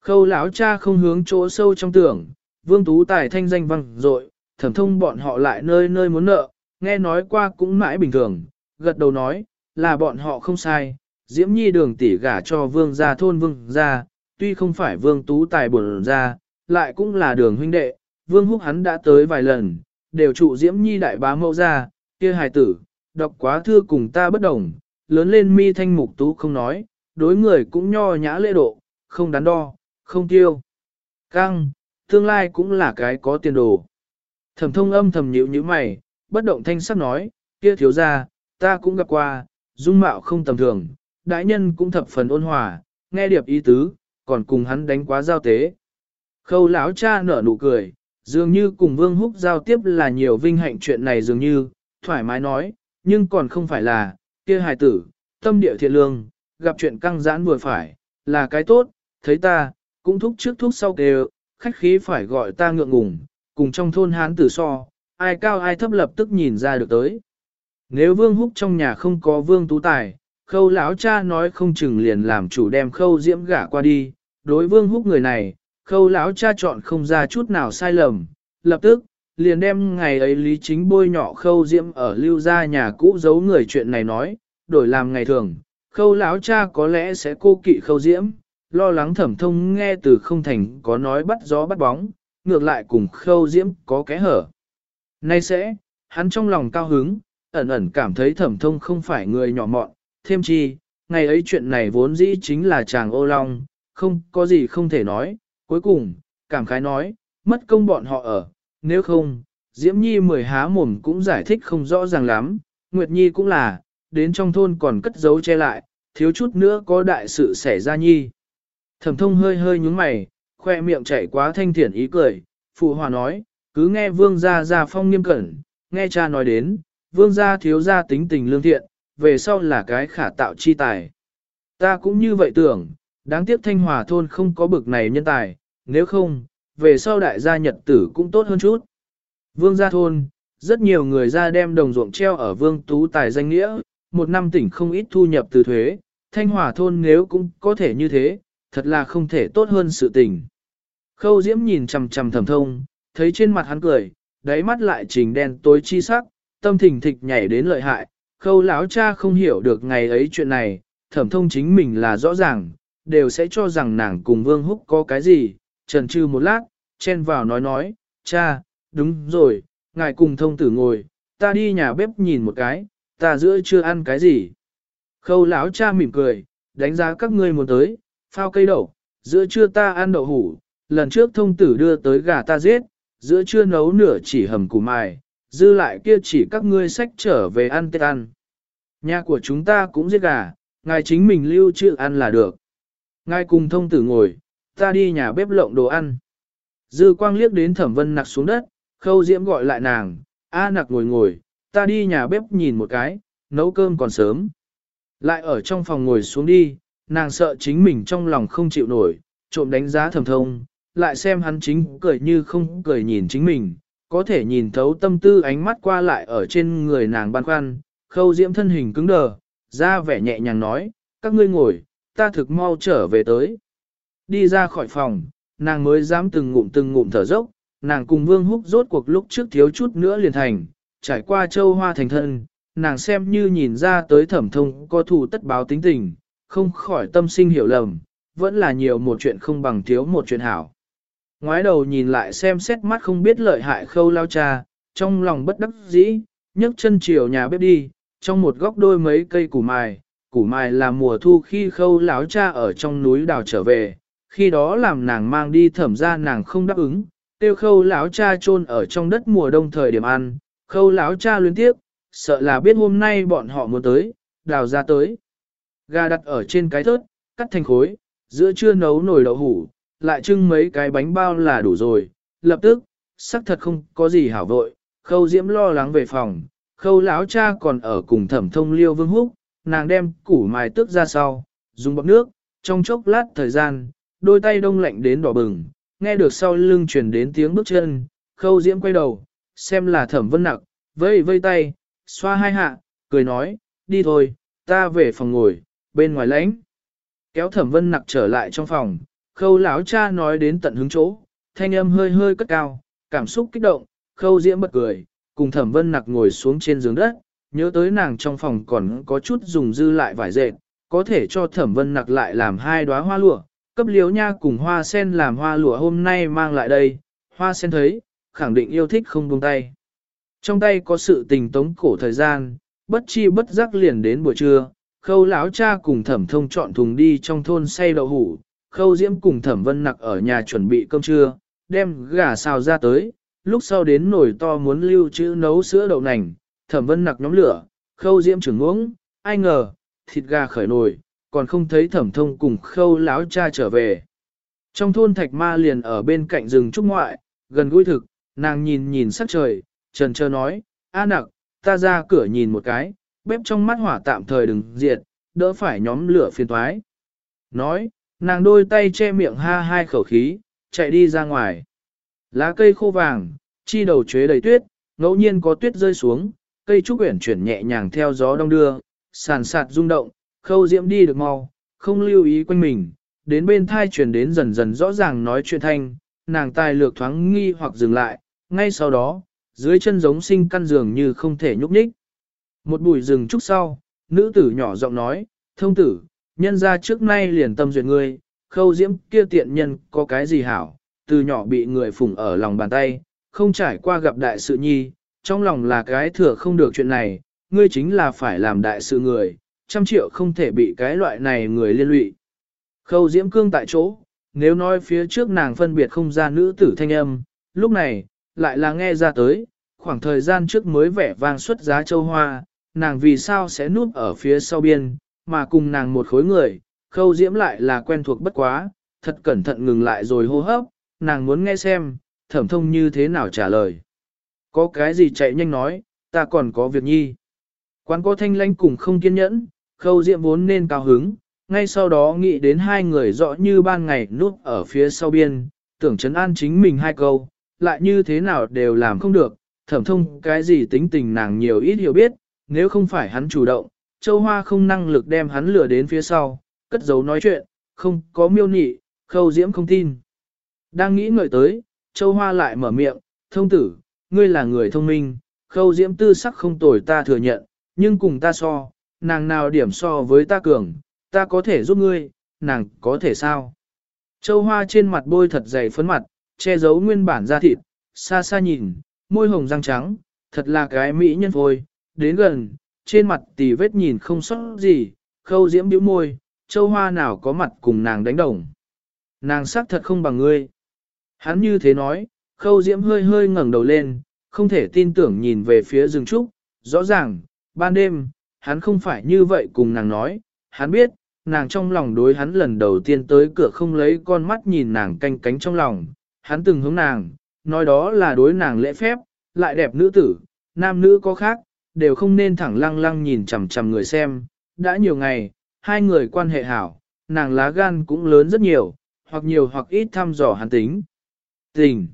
Khâu lão cha không hướng chỗ sâu trong tưởng, vương tú tài thanh danh văng dội thẩm thông bọn họ lại nơi nơi muốn nợ, nghe nói qua cũng mãi bình thường, gật đầu nói, là bọn họ không sai, diễm nhi đường tỷ gả cho vương gia thôn vương gia, tuy không phải vương tú tài buồn ra, lại cũng là đường huynh đệ, vương húc hắn đã tới vài lần, đều trụ diễm nhi đại bá mẫu ra, kia hài tử, đọc quá thư cùng ta bất đồng, lớn lên mi thanh mục tú không nói, đối người cũng nho nhã lễ độ, không đắn đo, không tiêu. Căng, tương lai cũng là cái có tiền đồ. Thẩm thông âm thầm nhíu như mày, bất động thanh sắc nói, kia thiếu ra, ta cũng gặp qua, dung mạo không tầm thường, đại nhân cũng thập phần ôn hòa, nghe điệp ý tứ, còn cùng hắn đánh quá giao tế. Khâu lão cha nở nụ cười, dường như cùng Vương Húc giao tiếp là nhiều vinh hạnh chuyện này dường như, thoải mái nói, nhưng còn không phải là, kia hài tử, tâm địa thiện lương, gặp chuyện căng giãn vừa phải, là cái tốt, thấy ta, cũng thúc trước thúc sau kêu, khách khí phải gọi ta ngượng ngùng, cùng trong thôn hán tử so, ai cao ai thấp lập tức nhìn ra được tới. Nếu Vương Húc trong nhà không có Vương Tú Tài, khâu lão cha nói không chừng liền làm chủ đem khâu diễm gả qua đi, đối Vương Húc người này, khâu lão cha chọn không ra chút nào sai lầm, lập tức, liền đem ngày ấy lý chính bôi nhỏ khâu diễm ở lưu gia nhà cũ giấu người chuyện này nói, đổi làm ngày thường, khâu lão cha có lẽ sẽ cô kỵ khâu diễm, lo lắng thẩm thông nghe từ không thành có nói bắt gió bắt bóng, ngược lại cùng khâu diễm có kẽ hở. Nay sẽ, hắn trong lòng cao hứng, ẩn ẩn cảm thấy thẩm thông không phải người nhỏ mọn, thêm chi, ngày ấy chuyện này vốn dĩ chính là chàng ô long, không có gì không thể nói, cuối cùng, cảm khái nói, mất công bọn họ ở, nếu không, Diễm Nhi mười há mồm cũng giải thích không rõ ràng lắm, Nguyệt Nhi cũng là, đến trong thôn còn cất giấu che lại, thiếu chút nữa có đại sự xảy ra Nhi. Thẩm thông hơi hơi nhúng mày, khoe miệng chảy quá thanh thiện ý cười, phụ hòa nói, cứ nghe vương gia gia phong nghiêm cẩn, nghe cha nói đến, vương gia thiếu gia tính tình lương thiện, về sau là cái khả tạo chi tài. Ta cũng như vậy tưởng, đáng tiếc thanh hòa thôn không có bực này nhân tài, nếu không, về sau đại gia nhật tử cũng tốt hơn chút. Vương gia thôn, rất nhiều người ra đem đồng ruộng treo ở vương tú tài danh nghĩa, một năm tỉnh không ít thu nhập từ thuế, thanh hòa thôn nếu cũng có thể như thế, thật là không thể tốt hơn sự tình. Khâu diễm nhìn chằm chằm thầm thông, thấy trên mặt hắn cười, đáy mắt lại trình đen tối chi sắc, tâm thình thịch nhảy đến lợi hại, khâu lão cha không hiểu được ngày ấy chuyện này, thẩm thông chính mình là rõ ràng, đều sẽ cho rằng nàng cùng Vương Húc có cái gì, trần trừ một lát, chen vào nói nói, cha, đúng rồi, ngài cùng thông tử ngồi, ta đi nhà bếp nhìn một cái, ta giữa chưa ăn cái gì. Khâu lão cha mỉm cười, đánh giá các ngươi muốn tới, phao cây đậu, giữa trưa ta ăn đậu hủ, lần trước thông tử đưa tới gà ta giết, giữa trưa nấu nửa chỉ hầm củ mài, dư lại kia chỉ các ngươi sách trở về ăn tết ăn. Nhà của chúng ta cũng giết gà, ngài chính mình lưu trữ ăn là được. Ngài cùng thông tử ngồi, ta đi nhà bếp lộng đồ ăn. Dư quang liếc đến thẩm vân nặc xuống đất, khâu diễm gọi lại nàng, a nặc ngồi ngồi, ta đi nhà bếp nhìn một cái, nấu cơm còn sớm. Lại ở trong phòng ngồi xuống đi, nàng sợ chính mình trong lòng không chịu nổi, trộm đánh giá thẩm thông, lại xem hắn chính cười như không cười nhìn chính mình, có thể nhìn thấu tâm tư ánh mắt qua lại ở trên người nàng băn khoăn, khâu diễm thân hình cứng đờ, ra vẻ nhẹ nhàng nói, các ngươi ngồi, ta thực mau trở về tới. Đi ra khỏi phòng, nàng mới dám từng ngụm từng ngụm thở dốc, nàng cùng vương húc rốt cuộc lúc trước thiếu chút nữa liền thành, trải qua châu hoa thành thân, nàng xem như nhìn ra tới thẩm thông có thù tất báo tính tình, không khỏi tâm sinh hiểu lầm, vẫn là nhiều một chuyện không bằng thiếu một chuyện hảo. Ngoái đầu nhìn lại xem xét mắt không biết lợi hại khâu lao cha, trong lòng bất đắc dĩ, nhấc chân chiều nhà bếp đi, trong một góc đôi mấy cây củ mài, củ mài là mùa thu khi khâu láo cha ở trong núi đào trở về, khi đó làm nàng mang đi thẩm ra nàng không đáp ứng, tiêu khâu lão cha chôn ở trong đất mùa đông thời điểm ăn, khâu lão cha luyến tiếp, sợ là biết hôm nay bọn họ muốn tới, đào ra tới. Gà đặt ở trên cái thớt, cắt thành khối, giữa trưa nấu nồi đậu hủ, lại trưng mấy cái bánh bao là đủ rồi, lập tức, sắc thật không có gì hảo vội, khâu diễm lo lắng về phòng, khâu lão cha còn ở cùng thẩm thông liêu vương húc, nàng đem củ mài tước ra sau, dùng bọc nước, trong chốc lát thời gian, đôi tay đông lạnh đến đỏ bừng, nghe được sau lưng truyền đến tiếng bước chân, khâu diễm quay đầu, xem là thẩm vân nặc, vây vây tay, xoa hai hạ, cười nói, đi thôi, ta về phòng ngồi, bên ngoài lãnh. Kéo thẩm vân nặc trở lại trong phòng, khâu lão cha nói đến tận hứng chỗ, thanh âm hơi hơi cất cao, cảm xúc kích động, khâu diễm bật cười, cùng thẩm vân nặc ngồi xuống trên giường đất, nhớ tới nàng trong phòng còn có chút dùng dư lại vải dệt, có thể cho thẩm vân nặc lại làm hai đóa hoa lụa, cấp liếu nha cùng hoa sen làm hoa lụa hôm nay mang lại đây, hoa sen thấy, khẳng định yêu thích không buông tay. Trong tay có sự tình tống cổ thời gian, bất chi bất giác liền đến buổi trưa, khâu lão cha cùng thẩm thông chọn thùng đi trong thôn say đậu hủ, khâu diễm cùng thẩm vân nặc ở nhà chuẩn bị cơm trưa, đem gà xào ra tới, lúc sau đến nồi to muốn lưu trữ nấu sữa đậu nành, thẩm vân nặc nhóm lửa, khâu diễm trưởng uống, ai ngờ, thịt gà khởi nồi, còn không thấy thẩm thông cùng khâu láo cha trở về. Trong thôn thạch ma liền ở bên cạnh rừng trúc ngoại, gần gũi thực, nàng nhìn nhìn sắc trời, trần trơ nói, a nặc, ta ra cửa nhìn một cái, bếp trong mắt hỏa tạm thời đừng diệt, đỡ phải nhóm lửa phiền toái. Nói, nàng đôi tay che miệng ha hai khẩu khí, chạy đi ra ngoài. Lá cây khô vàng, chi đầu chuế đầy tuyết, ngẫu nhiên có tuyết rơi xuống, cây trúc uyển chuyển nhẹ nhàng theo gió đông đưa, sàn sạt rung động, khâu diễm đi được mau, không lưu ý quanh mình, đến bên thai chuyển đến dần dần rõ ràng nói chuyện thanh, nàng tài lược thoáng nghi hoặc dừng lại, ngay sau đó, dưới chân giống sinh căn giường như không thể nhúc nhích. Một bụi rừng trúc sau, nữ tử nhỏ giọng nói, thông tử, nhân ra trước nay liền tâm duyệt ngươi, khâu diễm kia tiện nhân có cái gì hảo, từ nhỏ bị người phụng ở lòng bàn tay, không trải qua gặp đại sự nhi, trong lòng là cái thừa không được chuyện này, ngươi chính là phải làm đại sự người, trăm triệu không thể bị cái loại này người liên lụy. Khâu diễm cương tại chỗ, nếu nói phía trước nàng phân biệt không ra nữ tử thanh âm, lúc này, lại là nghe ra tới, khoảng thời gian trước mới vẻ vang xuất giá châu hoa, nàng vì sao sẽ núp ở phía sau biên, mà cùng nàng một khối người, khâu diễm lại là quen thuộc bất quá, thật cẩn thận ngừng lại rồi hô hấp, nàng muốn nghe xem, thẩm thông như thế nào trả lời. Có cái gì chạy nhanh nói, ta còn có việc nhi. Quán có thanh lanh cùng không kiên nhẫn, khâu diệm vốn nên cao hứng, ngay sau đó nghĩ đến hai người rõ như ban ngày núp ở phía sau biên, tưởng chấn an chính mình hai câu, lại như thế nào đều làm không được, thẩm thông cái gì tính tình nàng nhiều ít hiểu biết, nếu không phải hắn chủ động, châu hoa không năng lực đem hắn lừa đến phía sau, cất giấu nói chuyện, không có miêu nị, khâu diễm không tin. Đang nghĩ ngợi tới, châu hoa lại mở miệng, thông tử, ngươi là người thông minh, khâu diễm tư sắc không tồi ta thừa nhận, nhưng cùng ta so, nàng nào điểm so với ta cường, ta có thể giúp ngươi, nàng có thể sao? Châu hoa trên mặt bôi thật dày phấn mặt, che giấu nguyên bản da thịt, xa xa nhìn, môi hồng răng trắng, thật là cái mỹ nhân phôi, đến gần, trên mặt tì vết nhìn không sót gì, khâu diễm bĩu môi, châu hoa nào có mặt cùng nàng đánh đồng. Nàng sắc thật không bằng ngươi. Hắn như thế nói, khâu diễm hơi hơi ngẩng đầu lên, không thể tin tưởng nhìn về phía rừng trúc, rõ ràng, ban đêm, hắn không phải như vậy cùng nàng nói, hắn biết, nàng trong lòng đối hắn lần đầu tiên tới cửa không lấy con mắt nhìn nàng canh cánh trong lòng, hắn từng hướng nàng, nói đó là đối nàng lễ phép, lại đẹp nữ tử, nam nữ có khác, đều không nên thẳng lăng lăng nhìn chằm chằm người xem, đã nhiều ngày, hai người quan hệ hảo, nàng lá gan cũng lớn rất nhiều, hoặc nhiều hoặc ít thăm dò hắn tính. Tình.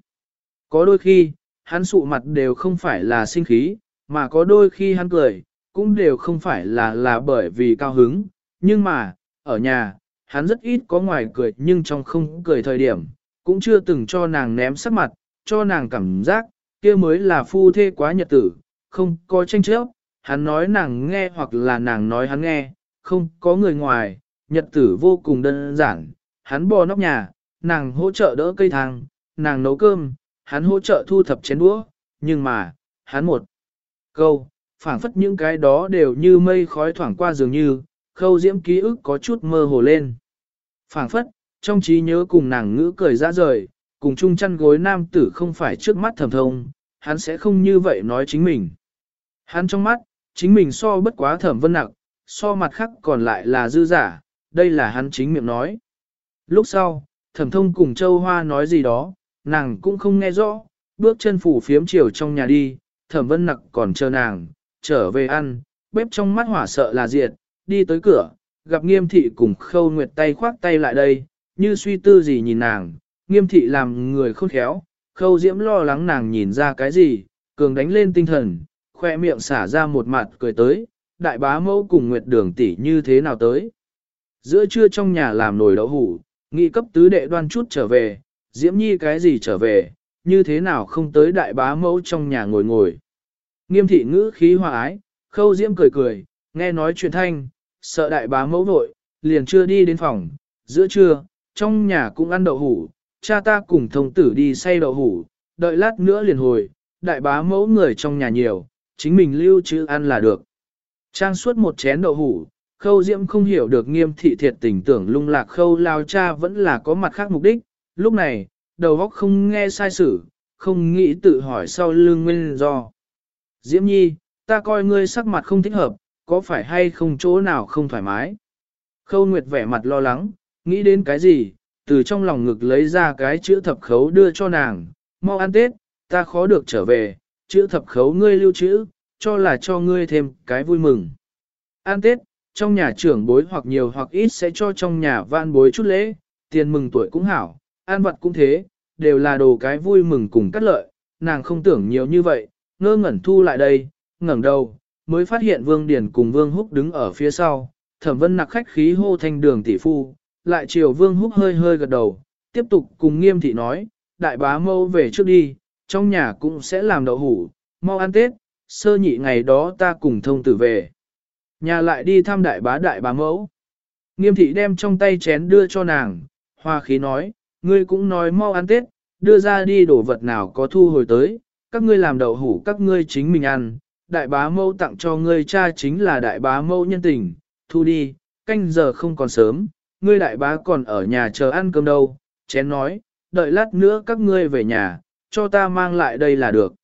Có đôi khi, hắn sụ mặt đều không phải là sinh khí, mà có đôi khi hắn cười, cũng đều không phải là là bởi vì cao hứng, nhưng mà, ở nhà, hắn rất ít có ngoài cười nhưng trong không cười thời điểm, cũng chưa từng cho nàng ném sắc mặt, cho nàng cảm giác, kia mới là phu thê quá nhật tử, không có tranh chấp, hắn nói nàng nghe hoặc là nàng nói hắn nghe, không có người ngoài, nhật tử vô cùng đơn giản, hắn bò nóc nhà, nàng hỗ trợ đỡ cây thang, nàng nấu cơm, hắn hỗ trợ thu thập chén đũa, nhưng mà, hắn một câu, phảng phất những cái đó đều như mây khói thoảng qua dường như, khâu diễm ký ức có chút mơ hồ lên. phảng phất, trong trí nhớ cùng nàng ngữ cười ra rời, cùng chung chăn gối nam tử không phải trước mắt thầm thông, hắn sẽ không như vậy nói chính mình. Hắn trong mắt, chính mình so bất quá thẩm vân nặng, so mặt khác còn lại là dư giả, đây là hắn chính miệng nói. Lúc sau, thẩm thông cùng châu hoa nói gì đó, nàng cũng không nghe rõ, bước chân phủ phiếm chiều trong nhà đi, thẩm vân nặc còn chờ nàng, trở về ăn, bếp trong mắt hỏa sợ là diệt, đi tới cửa, gặp nghiêm thị cùng khâu nguyệt tay khoác tay lại đây, như suy tư gì nhìn nàng, nghiêm thị làm người khôn khéo, khâu diễm lo lắng nàng nhìn ra cái gì, cường đánh lên tinh thần, khoe miệng xả ra một mặt cười tới, đại bá mẫu cùng nguyệt đường tỷ như thế nào tới. Giữa trưa trong nhà làm nồi đậu hủ, nghị cấp tứ đệ đoan chút trở về, diễm nhi cái gì trở về, như thế nào không tới đại bá mẫu trong nhà ngồi ngồi. Nghiêm thị ngữ khí hòa ái, khâu diễm cười cười, nghe nói chuyện thanh, sợ đại bá mẫu vội, liền chưa đi đến phòng, giữa trưa, trong nhà cũng ăn đậu hủ, cha ta cùng thông tử đi xay đậu hủ, đợi lát nữa liền hồi, đại bá mẫu người trong nhà nhiều, chính mình lưu trữ ăn là được. Trang suốt một chén đậu hủ, khâu diễm không hiểu được nghiêm thị thiệt tình tưởng lung lạc khâu lao cha vẫn là có mặt khác mục đích, lúc này, đầu óc không nghe sai sử, không nghĩ tự hỏi sau lưng nguyên do. Diễm nhi, ta coi ngươi sắc mặt không thích hợp, có phải hay không chỗ nào không thoải mái? Khâu Nguyệt vẻ mặt lo lắng, nghĩ đến cái gì, từ trong lòng ngực lấy ra cái chữ thập khấu đưa cho nàng, mau ăn Tết, ta khó được trở về, chữ thập khấu ngươi lưu trữ, cho là cho ngươi thêm cái vui mừng. An Tết, trong nhà trưởng bối hoặc nhiều hoặc ít sẽ cho trong nhà vạn bối chút lễ, tiền mừng tuổi cũng hảo, an vật cũng thế, đều là đồ cái vui mừng cùng cắt lợi, nàng không tưởng nhiều như vậy, ngơ ngẩn thu lại đây, ngẩng đầu, mới phát hiện Vương Điển cùng Vương Húc đứng ở phía sau, thẩm vân nặc khách khí hô thanh đường tỷ phu, lại chiều Vương Húc hơi hơi gật đầu, tiếp tục cùng nghiêm thị nói, đại bá mâu về trước đi, trong nhà cũng sẽ làm đậu hủ, mau ăn Tết, sơ nhị ngày đó ta cùng thông tử về. Nhà lại đi thăm đại bá đại bá mẫu. Nghiêm thị đem trong tay chén đưa cho nàng, hoa khí nói, ngươi cũng nói mau ăn Tết, đưa ra đi đổ vật nào có thu hồi tới, các ngươi làm đậu hủ các ngươi chính mình ăn, đại bá mâu tặng cho ngươi cha chính là đại bá mâu nhân tình, thu đi, canh giờ không còn sớm, ngươi đại bá còn ở nhà chờ ăn cơm đâu, chén nói, đợi lát nữa các ngươi về nhà, cho ta mang lại đây là được.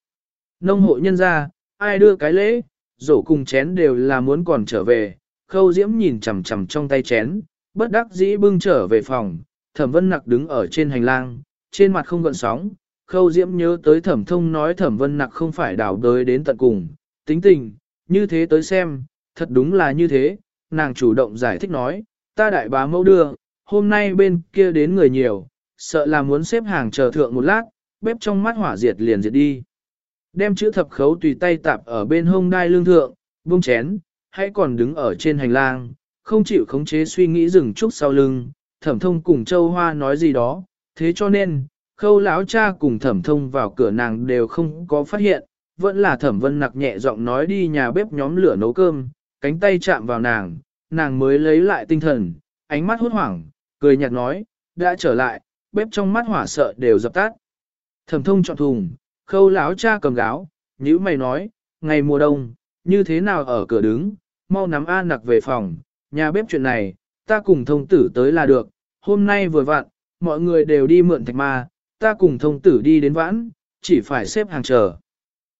Nông hộ nhân ra, ai đưa cái lễ, rổ cùng chén đều là muốn còn trở về, khâu diễm nhìn chằm chằm trong tay chén, bất đắc dĩ bưng trở về phòng, thẩm vân nặc đứng ở trên hành lang, trên mặt không gợn sóng, khâu diễm nhớ tới thẩm thông nói thẩm vân nặc không phải đảo đới đến tận cùng, tính tình, như thế tới xem, thật đúng là như thế, nàng chủ động giải thích nói, ta đại bá mẫu đưa, hôm nay bên kia đến người nhiều, sợ là muốn xếp hàng chờ thượng một lát, bếp trong mắt hỏa diệt liền diệt đi. Đem chữ thập khấu tùy tay tạp ở bên hông đai lương thượng, buông chén, hãy còn đứng ở trên hành lang, không chịu khống chế suy nghĩ dừng chút sau lưng, thẩm thông cùng châu hoa nói gì đó, thế cho nên, khâu lão cha cùng thẩm thông vào cửa nàng đều không có phát hiện, vẫn là thẩm vân nặc nhẹ giọng nói đi nhà bếp nhóm lửa nấu cơm, cánh tay chạm vào nàng, nàng mới lấy lại tinh thần, ánh mắt hốt hoảng, cười nhạt nói, đã trở lại, bếp trong mắt hỏa sợ đều dập tắt. Thẩm thông chọn thùng, khâu lão cha cầm gáo, nhữ mày nói, ngày mùa đông, như thế nào ở cửa đứng, mau nắm A nặc về phòng, nhà bếp chuyện này, ta cùng thông tử tới là được, hôm nay vừa vặn, mọi người đều đi mượn thạch ma, ta cùng thông tử đi đến vãn, chỉ phải xếp hàng chờ.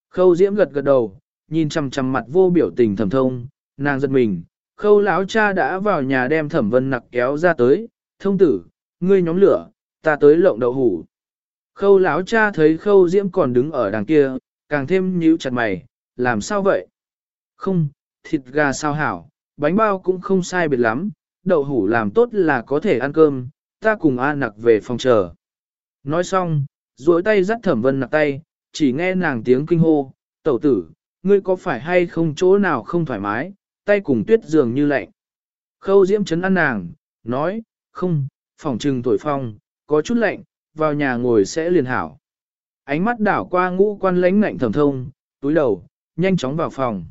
Khâu diễm gật gật đầu, nhìn chằm chằm mặt vô biểu tình thẩm thông, nàng giật mình, khâu lão cha đã vào nhà đem thẩm vân nặc kéo ra tới, thông tử, ngươi nhóm lửa, ta tới lộng đậu hủ. Khâu lão cha thấy khâu diễm còn đứng ở đằng kia, càng thêm nhíu chặt mày, làm sao vậy? Không, thịt gà sao hảo, bánh bao cũng không sai biệt lắm, đậu hủ làm tốt là có thể ăn cơm, ta cùng A nặc về phòng chờ. Nói xong, duỗi tay dắt thẩm vân nặc tay, chỉ nghe nàng tiếng kinh hô, tẩu tử, ngươi có phải hay không chỗ nào không thoải mái, tay cùng tuyết dường như lạnh. Khâu diễm chấn ăn nàng, nói, không, phòng trừng thổi phong, có chút lạnh, vào nhà ngồi sẽ liền hảo. Ánh mắt đảo qua ngũ quan lãnh ngạnh thẩm thông, túi đầu, nhanh chóng vào phòng.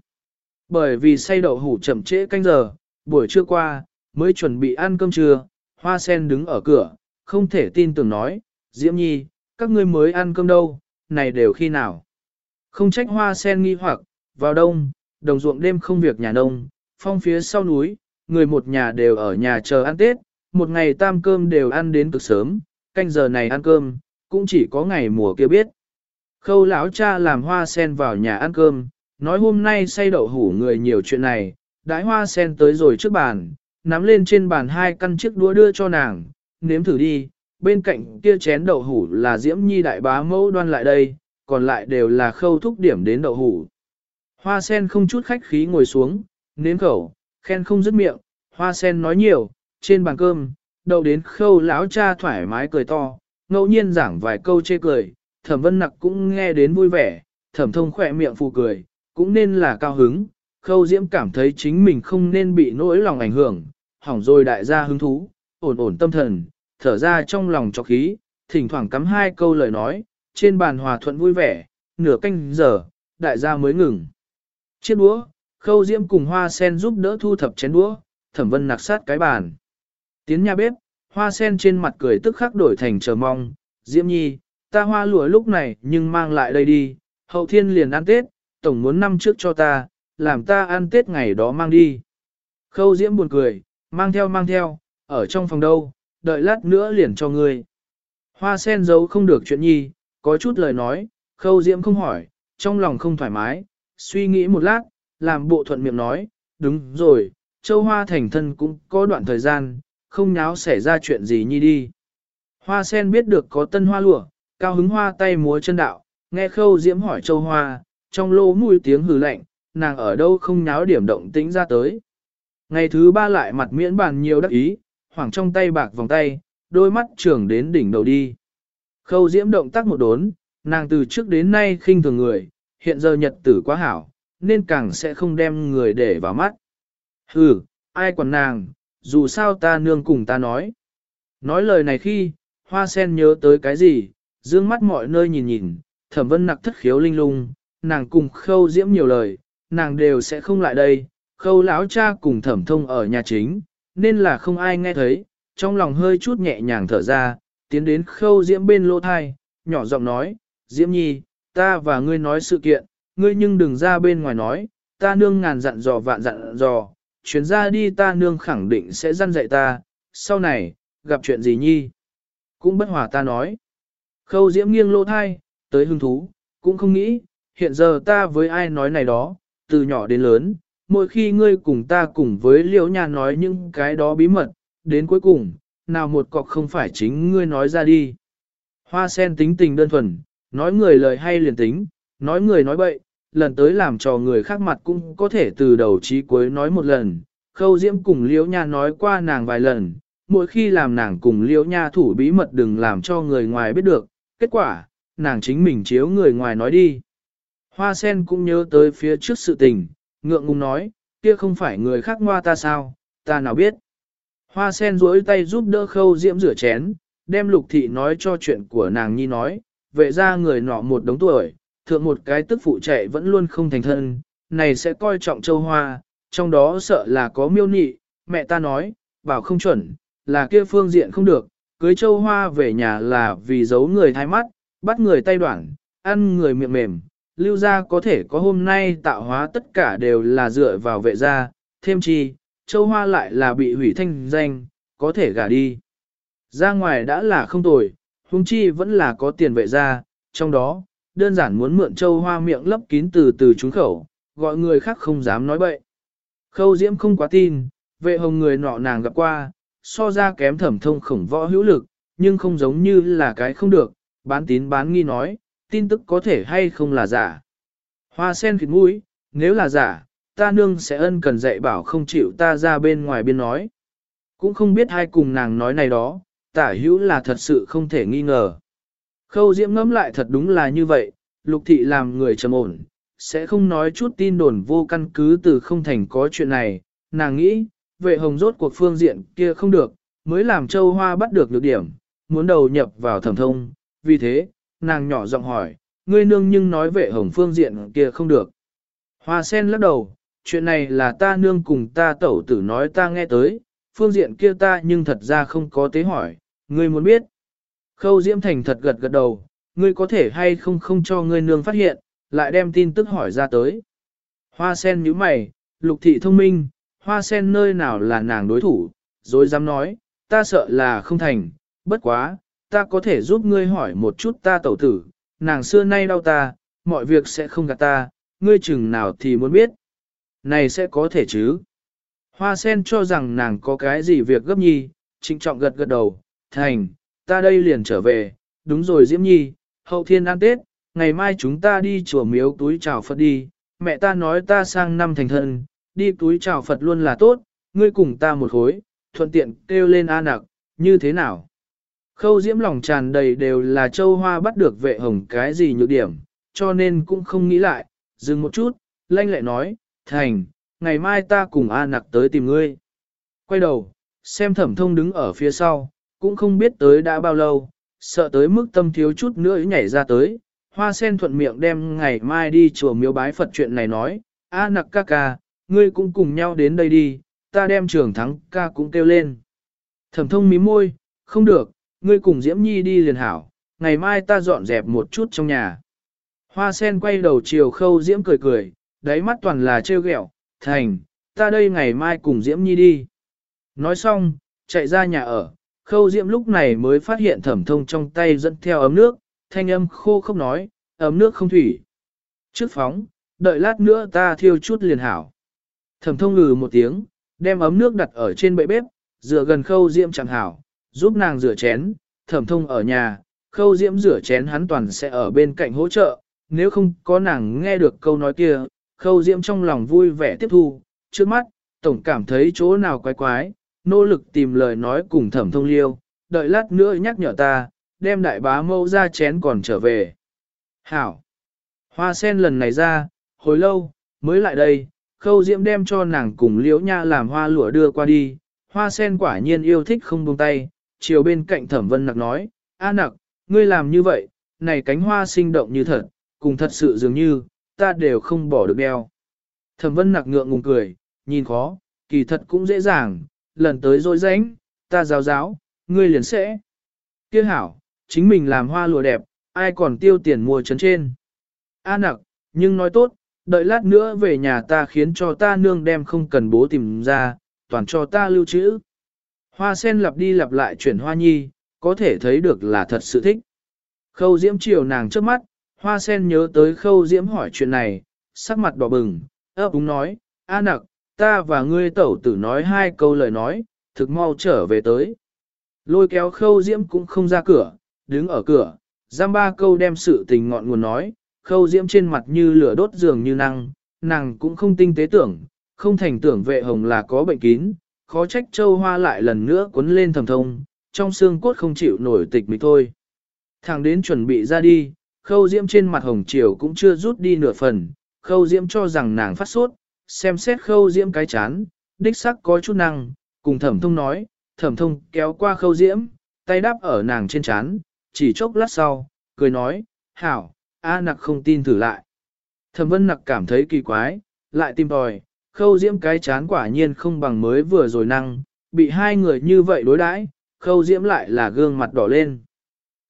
Bởi vì say đậu hủ chậm trễ canh giờ, buổi trưa qua, mới chuẩn bị ăn cơm trưa, hoa sen đứng ở cửa, không thể tin tưởng nói, Diễm Nhi, các ngươi mới ăn cơm đâu, này đều khi nào. Không trách hoa sen nghi hoặc, vào đông, đồng ruộng đêm không việc nhà nông, phong phía sau núi, người một nhà đều ở nhà chờ ăn Tết, một ngày tam cơm đều ăn đến cực sớm, canh giờ này ăn cơm, cũng chỉ có ngày mùa kia biết. Khâu lão cha làm hoa sen vào nhà ăn cơm, nói hôm nay say đậu hủ người nhiều chuyện này, đãi hoa sen tới rồi trước bàn, nắm lên trên bàn hai căn chiếc đũa đưa cho nàng, nếm thử đi, bên cạnh kia chén đậu hủ là diễm nhi đại bá mẫu đoan lại đây, còn lại đều là khâu thúc điểm đến đậu hủ. Hoa sen không chút khách khí ngồi xuống, nếm khẩu, khen không dứt miệng, hoa sen nói nhiều, trên bàn cơm, đậu đến khâu lão cha thoải mái cười to, ngẫu nhiên giảng vài câu chê cười, thẩm vân nặc cũng nghe đến vui vẻ, thẩm thông khỏe miệng phù cười, cũng nên là cao hứng, khâu diễm cảm thấy chính mình không nên bị nỗi lòng ảnh hưởng, hỏng rồi đại gia hứng thú, ổn ổn tâm thần, thở ra trong lòng cho khí, thỉnh thoảng cắm hai câu lời nói, trên bàn hòa thuận vui vẻ, nửa canh giờ, đại gia mới ngừng. Chiếc đũa, khâu diễm cùng hoa sen giúp đỡ thu thập chén đũa, thẩm vân nạc sát cái bàn. Tiến nhà bếp, hoa sen trên mặt cười tức khắc đổi thành chờ mong, diễm nhi, ta hoa lụa lúc này nhưng mang lại đây đi, hậu thiên liền ăn Tết, tổng muốn năm trước cho ta, làm ta ăn Tết ngày đó mang đi. Khâu diễm buồn cười, mang theo mang theo, ở trong phòng đâu, đợi lát nữa liền cho ngươi. Hoa sen giấu không được chuyện nhi, có chút lời nói, khâu diễm không hỏi, trong lòng không thoải mái, suy nghĩ một lát, làm bộ thuận miệng nói, đúng rồi, châu hoa thành thân cũng có đoạn thời gian, không nháo xảy ra chuyện gì nhi đi. Hoa sen biết được có tân hoa lụa, cao hứng hoa tay múa chân đạo, nghe khâu diễm hỏi châu hoa, trong lô mùi tiếng hừ lạnh, nàng ở đâu không nháo điểm động tĩnh ra tới. Ngày thứ ba lại mặt miễn bàn nhiều đắc ý, hoảng trong tay bạc vòng tay, đôi mắt trưởng đến đỉnh đầu đi. Khâu diễm động tác một đốn, nàng từ trước đến nay khinh thường người, hiện giờ nhật tử quá hảo, nên càng sẽ không đem người để vào mắt. Hừ, ai quản nàng, dù sao ta nương cùng ta nói. Nói lời này khi, hoa sen nhớ tới cái gì, dương mắt mọi nơi nhìn nhìn, thẩm vân nặc thất khiếu linh lung, nàng cùng khâu diễm nhiều lời, nàng đều sẽ không lại đây, khâu lão cha cùng thẩm thông ở nhà chính, nên là không ai nghe thấy, trong lòng hơi chút nhẹ nhàng thở ra, tiến đến khâu diễm bên lỗ thai, nhỏ giọng nói, diễm nhi, ta và ngươi nói sự kiện, ngươi nhưng đừng ra bên ngoài nói, ta nương ngàn dặn dò vạn dặn dò, chuyến ra đi ta nương khẳng định sẽ dăn dạy ta, sau này, gặp chuyện gì nhi, cũng bất hòa ta nói. Khâu diễm nghiêng lỗ thai, tới hứng thú, cũng không nghĩ, hiện giờ ta với ai nói này đó, từ nhỏ đến lớn, mỗi khi ngươi cùng ta cùng với liễu nhà nói những cái đó bí mật, đến cuối cùng, nào một cọc không phải chính ngươi nói ra đi. Hoa sen tính tình đơn thuần, nói người lời hay liền tính, nói người nói bậy, lần tới làm cho người khác mặt cũng có thể từ đầu chí cuối nói một lần. Khâu Diễm cùng Liễu Nha nói qua nàng vài lần, mỗi khi làm nàng cùng Liễu Nha thủ bí mật đừng làm cho người ngoài biết được, kết quả, nàng chính mình chiếu người ngoài nói đi. Hoa sen cũng nhớ tới phía trước sự tình, ngượng ngùng nói, kia không phải người khác ngoa ta sao, ta nào biết. Hoa sen duỗi tay giúp đỡ khâu diễm rửa chén, đem lục thị nói cho chuyện của nàng nhi nói, vệ ra người nọ một đống tuổi, thượng một cái tức phụ chạy vẫn luôn không thành thân, này sẽ coi trọng châu hoa, trong đó sợ là có miêu nị, mẹ ta nói, bảo không chuẩn, là kia phương diện không được, cưới châu hoa về nhà là vì giấu người thai mắt, bắt người tay đoạn, ăn người miệng mềm, lưu gia có thể có hôm nay tạo hóa tất cả đều là dựa vào vệ gia, thêm chi, châu hoa lại là bị hủy thanh danh, có thể gả đi. Ra ngoài đã là không tồi, huống chi vẫn là có tiền vệ gia, trong đó, đơn giản muốn mượn châu hoa miệng lấp kín từ từ trúng khẩu, gọi người khác không dám nói bậy. Khâu diễm không quá tin, vệ hồng người nọ nàng gặp qua, so ra kém thẩm thông khổng võ hữu lực, nhưng không giống như là cái không được, bán tín bán nghi nói, tin tức có thể hay không là giả. Hoa sen khịt mũi, nếu là giả, ta nương sẽ ân cần dạy bảo không chịu ta ra bên ngoài biên nói. Cũng không biết hai cùng nàng nói này đó, tả hữu là thật sự không thể nghi ngờ. Khâu diễm ngẫm lại thật đúng là như vậy, lục thị làm người trầm ổn, sẽ không nói chút tin đồn vô căn cứ từ không thành có chuyện này, nàng nghĩ, vệ hồng rốt cuộc phương diện kia không được, mới làm châu hoa bắt được nhược điểm, muốn đầu nhập vào thẩm thông, vì thế, nàng nhỏ giọng hỏi, ngươi nương nhưng nói vệ hồng phương diện kia không được. Hoa sen lắc đầu, chuyện này là ta nương cùng ta tẩu tử nói ta nghe tới, phương diện kia ta nhưng thật ra không có tế hỏi, ngươi muốn biết. Khâu Diễm Thành thật gật gật đầu, ngươi có thể hay không không cho ngươi nương phát hiện, lại đem tin tức hỏi ra tới. Hoa sen nhíu mày, lục thị thông minh, hoa sen nơi nào là nàng đối thủ, rồi dám nói, ta sợ là không thành, bất quá, ta có thể giúp ngươi hỏi một chút ta tẩu tử, nàng xưa nay đau ta, mọi việc sẽ không gạt ta, ngươi chừng nào thì muốn biết. Này sẽ có thể chứ. Hoa sen cho rằng nàng có cái gì việc gấp nhi, trịnh trọng gật gật đầu, thành, ta đây liền trở về, đúng rồi Diễm Nhi, hậu thiên ăn Tết, ngày mai chúng ta đi chùa miếu túi chào Phật đi, mẹ ta nói ta sang năm thành thân, đi túi chào Phật luôn là tốt, ngươi cùng ta một khối, thuận tiện kêu lên A nặc, như thế nào? Khâu diễm lòng tràn đầy đều là châu hoa bắt được vệ hồng cái gì nhược điểm, cho nên cũng không nghĩ lại, dừng một chút, lanh lại nói, thành, ngày mai ta cùng A nặc tới tìm ngươi. Quay đầu, xem thẩm thông đứng ở phía sau, cũng không biết tới đã bao lâu, sợ tới mức tâm thiếu chút nữa nhảy ra tới. Hoa sen thuận miệng đem ngày mai đi chùa miếu bái Phật chuyện này nói, A nặc ca ca, ngươi cũng cùng nhau đến đây đi, ta đem trường thắng ca cũng kêu lên. Thẩm thông mí môi, không được, ngươi cùng Diễm Nhi đi liền hảo, ngày mai ta dọn dẹp một chút trong nhà. Hoa sen quay đầu chiều khâu Diễm cười cười, đáy mắt toàn là trêu ghẹo, thành, ta đây ngày mai cùng Diễm Nhi đi. Nói xong, chạy ra nhà ở, khâu Diễm lúc này mới phát hiện thẩm thông trong tay dẫn theo ấm nước, thanh âm khô không nói, ấm nước không thủy. Trước phóng, đợi lát nữa ta thiêu chút liền hảo. Thẩm thông ngừ một tiếng, đem ấm nước đặt ở trên bệ bếp, dựa gần khâu Diễm chẳng hảo, giúp nàng rửa chén, thẩm thông ở nhà, khâu diễm rửa chén hắn toàn sẽ ở bên cạnh hỗ trợ, nếu không có nàng nghe được câu nói kia, khâu diễm trong lòng vui vẻ tiếp thu, trước mắt, tổng cảm thấy chỗ nào quái quái, nỗ lực tìm lời nói cùng thẩm thông liêu, đợi lát nữa nhắc nhở ta, đem đại bá mâu ra chén còn trở về. Hảo! Hoa sen lần này ra, hồi lâu, mới lại đây, khâu diễm đem cho nàng cùng liễu nha làm hoa lụa đưa qua đi, hoa sen quả nhiên yêu thích không buông tay, chiều bên cạnh thẩm vân nặc nói, A nặc, ngươi làm như vậy, này cánh hoa sinh động như thật, cùng thật sự dường như, ta đều không bỏ được đeo. Thẩm vân nặc ngượng ngùng cười, nhìn khó, kỳ thật cũng dễ dàng, lần tới rồi ránh, ta giáo giáo, ngươi liền sẽ. Kia hảo, chính mình làm hoa lụa đẹp, ai còn tiêu tiền mua chấn trên. A nặc, nhưng nói tốt, đợi lát nữa về nhà ta khiến cho ta nương đem không cần bố tìm ra, toàn cho ta lưu trữ. Hoa sen lặp đi lặp lại chuyển hoa nhi, có thể thấy được là thật sự thích. Khâu diễm chiều nàng trước mắt, hoa sen nhớ tới khâu diễm hỏi chuyện này, sắc mặt đỏ bừng, ấp úng nói, A nặc, ta và ngươi tẩu tử nói hai câu lời nói, thực mau trở về tới. Lôi kéo khâu diễm cũng không ra cửa, đứng ở cửa, giam ba câu đem sự tình ngọn nguồn nói, khâu diễm trên mặt như lửa đốt giường như năng, nàng cũng không tinh tế tưởng, không thành tưởng vệ hồng là có bệnh kín, khó trách châu hoa lại lần nữa cuốn lên thầm thông, trong xương cốt không chịu nổi tịch mịch thôi. Thằng đến chuẩn bị ra đi, khâu diễm trên mặt hồng chiều cũng chưa rút đi nửa phần, khâu diễm cho rằng nàng phát sốt, xem xét khâu diễm cái chán, đích sắc có chút năng, cùng thẩm thông nói, thẩm thông kéo qua khâu diễm, tay đáp ở nàng trên chán, chỉ chốc lát sau, cười nói, hảo, A nặc không tin thử lại. Thẩm vân nặc cảm thấy kỳ quái, lại tìm tòi, khâu diễm cái chán quả nhiên không bằng mới vừa rồi năng, bị hai người như vậy đối đãi, khâu diễm lại là gương mặt đỏ lên.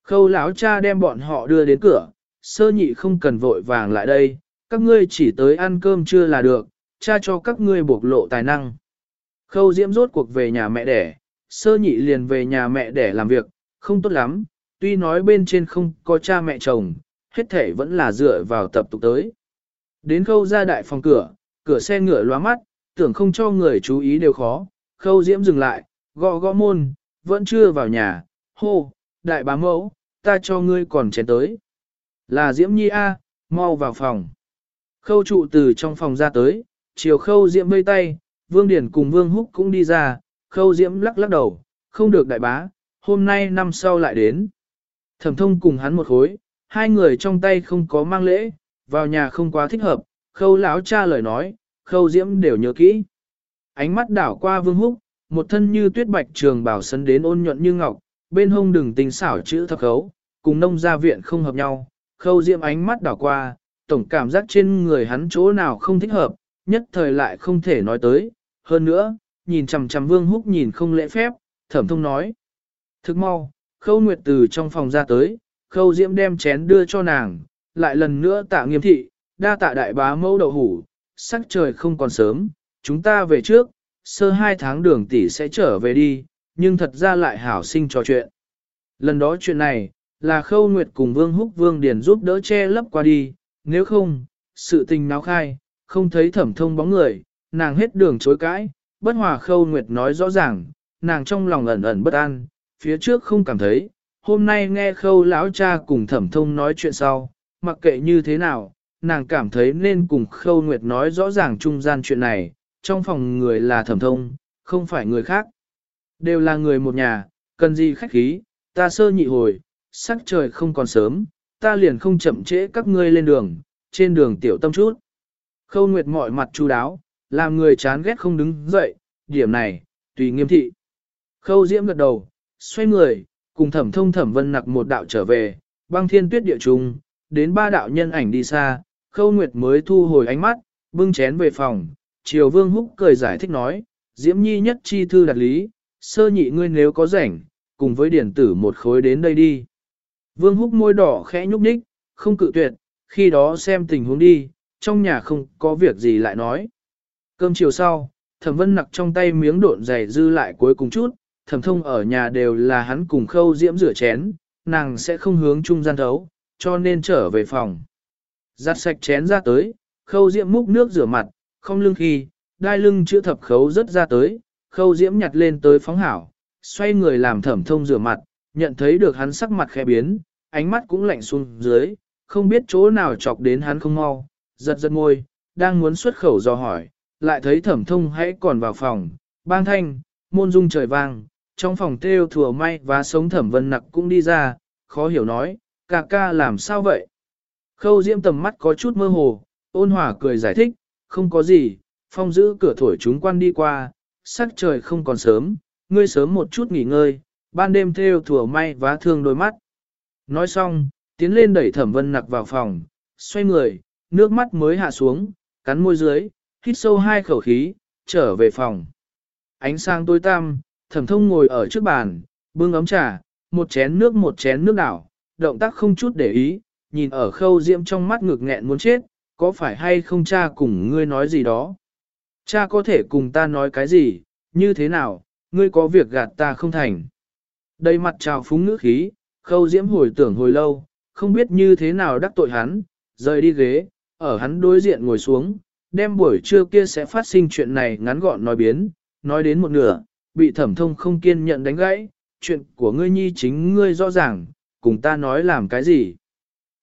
Khâu lão cha đem bọn họ đưa đến cửa, sơ nhị không cần vội vàng lại đây, các ngươi chỉ tới ăn cơm chưa là được, cha cho các ngươi bộc lộ tài năng. Khâu diễm rốt cuộc về nhà mẹ đẻ, sơ nhị liền về nhà mẹ đẻ làm việc, không tốt lắm, tuy nói bên trên không có cha mẹ chồng, hết thể vẫn là dựa vào tập tục tới. Đến khâu ra đại phòng cửa, cửa xe ngựa loa mắt, tưởng không cho người chú ý đều khó, khâu diễm dừng lại, gõ gõ môn, vẫn chưa vào nhà, hô, đại bá mẫu, ta cho ngươi còn chén tới. Là diễm nhi A, mau vào phòng. Khâu trụ từ trong phòng ra tới, chiều khâu diễm vây tay, vương điển cùng vương húc cũng đi ra, khâu diễm lắc lắc đầu, không được đại bá, hôm nay năm sau lại đến. Thẩm thông cùng hắn một khối, hai người trong tay không có mang lễ, vào nhà không quá thích hợp, khâu lão cha lời nói, khâu diễm đều nhớ kỹ. Ánh mắt đảo qua vương húc, một thân như tuyết bạch trường bảo sấn đến ôn nhuận như ngọc, bên hông đừng tình xảo chữ thập khấu, cùng nông gia viện không hợp nhau, khâu diễm ánh mắt đảo qua, tổng cảm giác trên người hắn chỗ nào không thích hợp, nhất thời lại không thể nói tới, hơn nữa, nhìn chằm chằm vương húc nhìn không lễ phép, thẩm thông nói. Thức mau, khâu nguyệt từ trong phòng ra tới, khâu diễm đem chén đưa cho nàng, lại lần nữa tạ nghiêm thị, đa tạ đại bá mẫu đậu hủ, sắc trời không còn sớm, chúng ta về trước, sơ hai tháng đường tỷ sẽ trở về đi, nhưng thật ra lại hảo sinh trò chuyện. Lần đó chuyện này, là khâu nguyệt cùng vương húc vương điền giúp đỡ che lấp qua đi, nếu không, sự tình náo khai, không thấy thẩm thông bóng người, nàng hết đường chối cãi, bất hòa khâu nguyệt nói rõ ràng, nàng trong lòng ẩn ẩn bất an, phía trước không cảm thấy, hôm nay nghe khâu lão cha cùng thẩm thông nói chuyện sau, mặc kệ như thế nào, nàng cảm thấy nên cùng khâu nguyệt nói rõ ràng trung gian chuyện này, trong phòng người là thẩm thông, không phải người khác. Đều là người một nhà, cần gì khách khí, ta sơ nhị hồi, sắc trời không còn sớm, ta liền không chậm trễ các ngươi lên đường, trên đường tiểu tâm chút. Khâu Nguyệt mọi mặt chu đáo, làm người chán ghét không đứng dậy, điểm này, tùy nghiêm thị. Khâu Diễm gật đầu, xoay người, cùng thẩm thông thẩm vân nặc một đạo trở về, băng thiên tuyết địa trung, đến ba đạo nhân ảnh đi xa, Khâu Nguyệt mới thu hồi ánh mắt, bưng chén về phòng, Triều Vương Húc cười giải thích nói, Diễm Nhi nhất chi thư đặt lý, sơ nhị ngươi nếu có rảnh, cùng với điển tử một khối đến đây đi. Vương Húc môi đỏ khẽ nhúc nhích, không cự tuyệt, khi đó xem tình huống đi, trong nhà không có việc gì lại nói. Cơm chiều sau, thẩm vân nặc trong tay miếng độn dày dư lại cuối cùng chút, thẩm thông ở nhà đều là hắn cùng khâu diễm rửa chén, nàng sẽ không hướng trung gian thấu, cho nên trở về phòng. Giặt sạch chén ra tới, khâu diễm múc nước rửa mặt, không lưng khi, đai lưng chữa thập khấu rất ra tới, khâu diễm nhặt lên tới phóng hảo, xoay người làm thẩm thông rửa mặt, nhận thấy được hắn sắc mặt khẽ biến, ánh mắt cũng lạnh xuống dưới, không biết chỗ nào chọc đến hắn không mau, giật giật ngôi, đang muốn xuất khẩu do hỏi, lại thấy thẩm thông hãy còn vào phòng, bang thanh, môn dung trời vang, trong phòng têu thừa may và sống thẩm vân nặc cũng đi ra, khó hiểu nói, ca ca làm sao vậy? Khâu diễm tầm mắt có chút mơ hồ, ôn hòa cười giải thích, không có gì, phong giữ cửa thổi chúng quan đi qua, sắc trời không còn sớm, ngươi sớm một chút nghỉ ngơi, ban đêm theo thừa may vá thương đôi mắt. Nói xong, tiến lên đẩy thẩm vân nặc vào phòng, xoay người, nước mắt mới hạ xuống, cắn môi dưới, hít sâu hai khẩu khí, trở về phòng. Ánh sáng tối tăm, thẩm thông ngồi ở trước bàn, bưng ấm trà, một chén nước một chén nước đảo, động tác không chút để ý, nhìn ở khâu diễm trong mắt ngực nghẹn muốn chết, có phải hay không cha cùng ngươi nói gì đó? Cha có thể cùng ta nói cái gì, như thế nào, ngươi có việc gạt ta không thành. Đầy mặt trào phúng ngữ khí, khâu diễm hồi tưởng hồi lâu, không biết như thế nào đắc tội hắn, rời đi ghế, ở hắn đối diện ngồi xuống, đem buổi trưa kia sẽ phát sinh chuyện này ngắn gọn nói biến, nói đến một nửa, bị thẩm thông không kiên nhận đánh gãy, chuyện của ngươi nhi chính ngươi rõ ràng, cùng ta nói làm cái gì.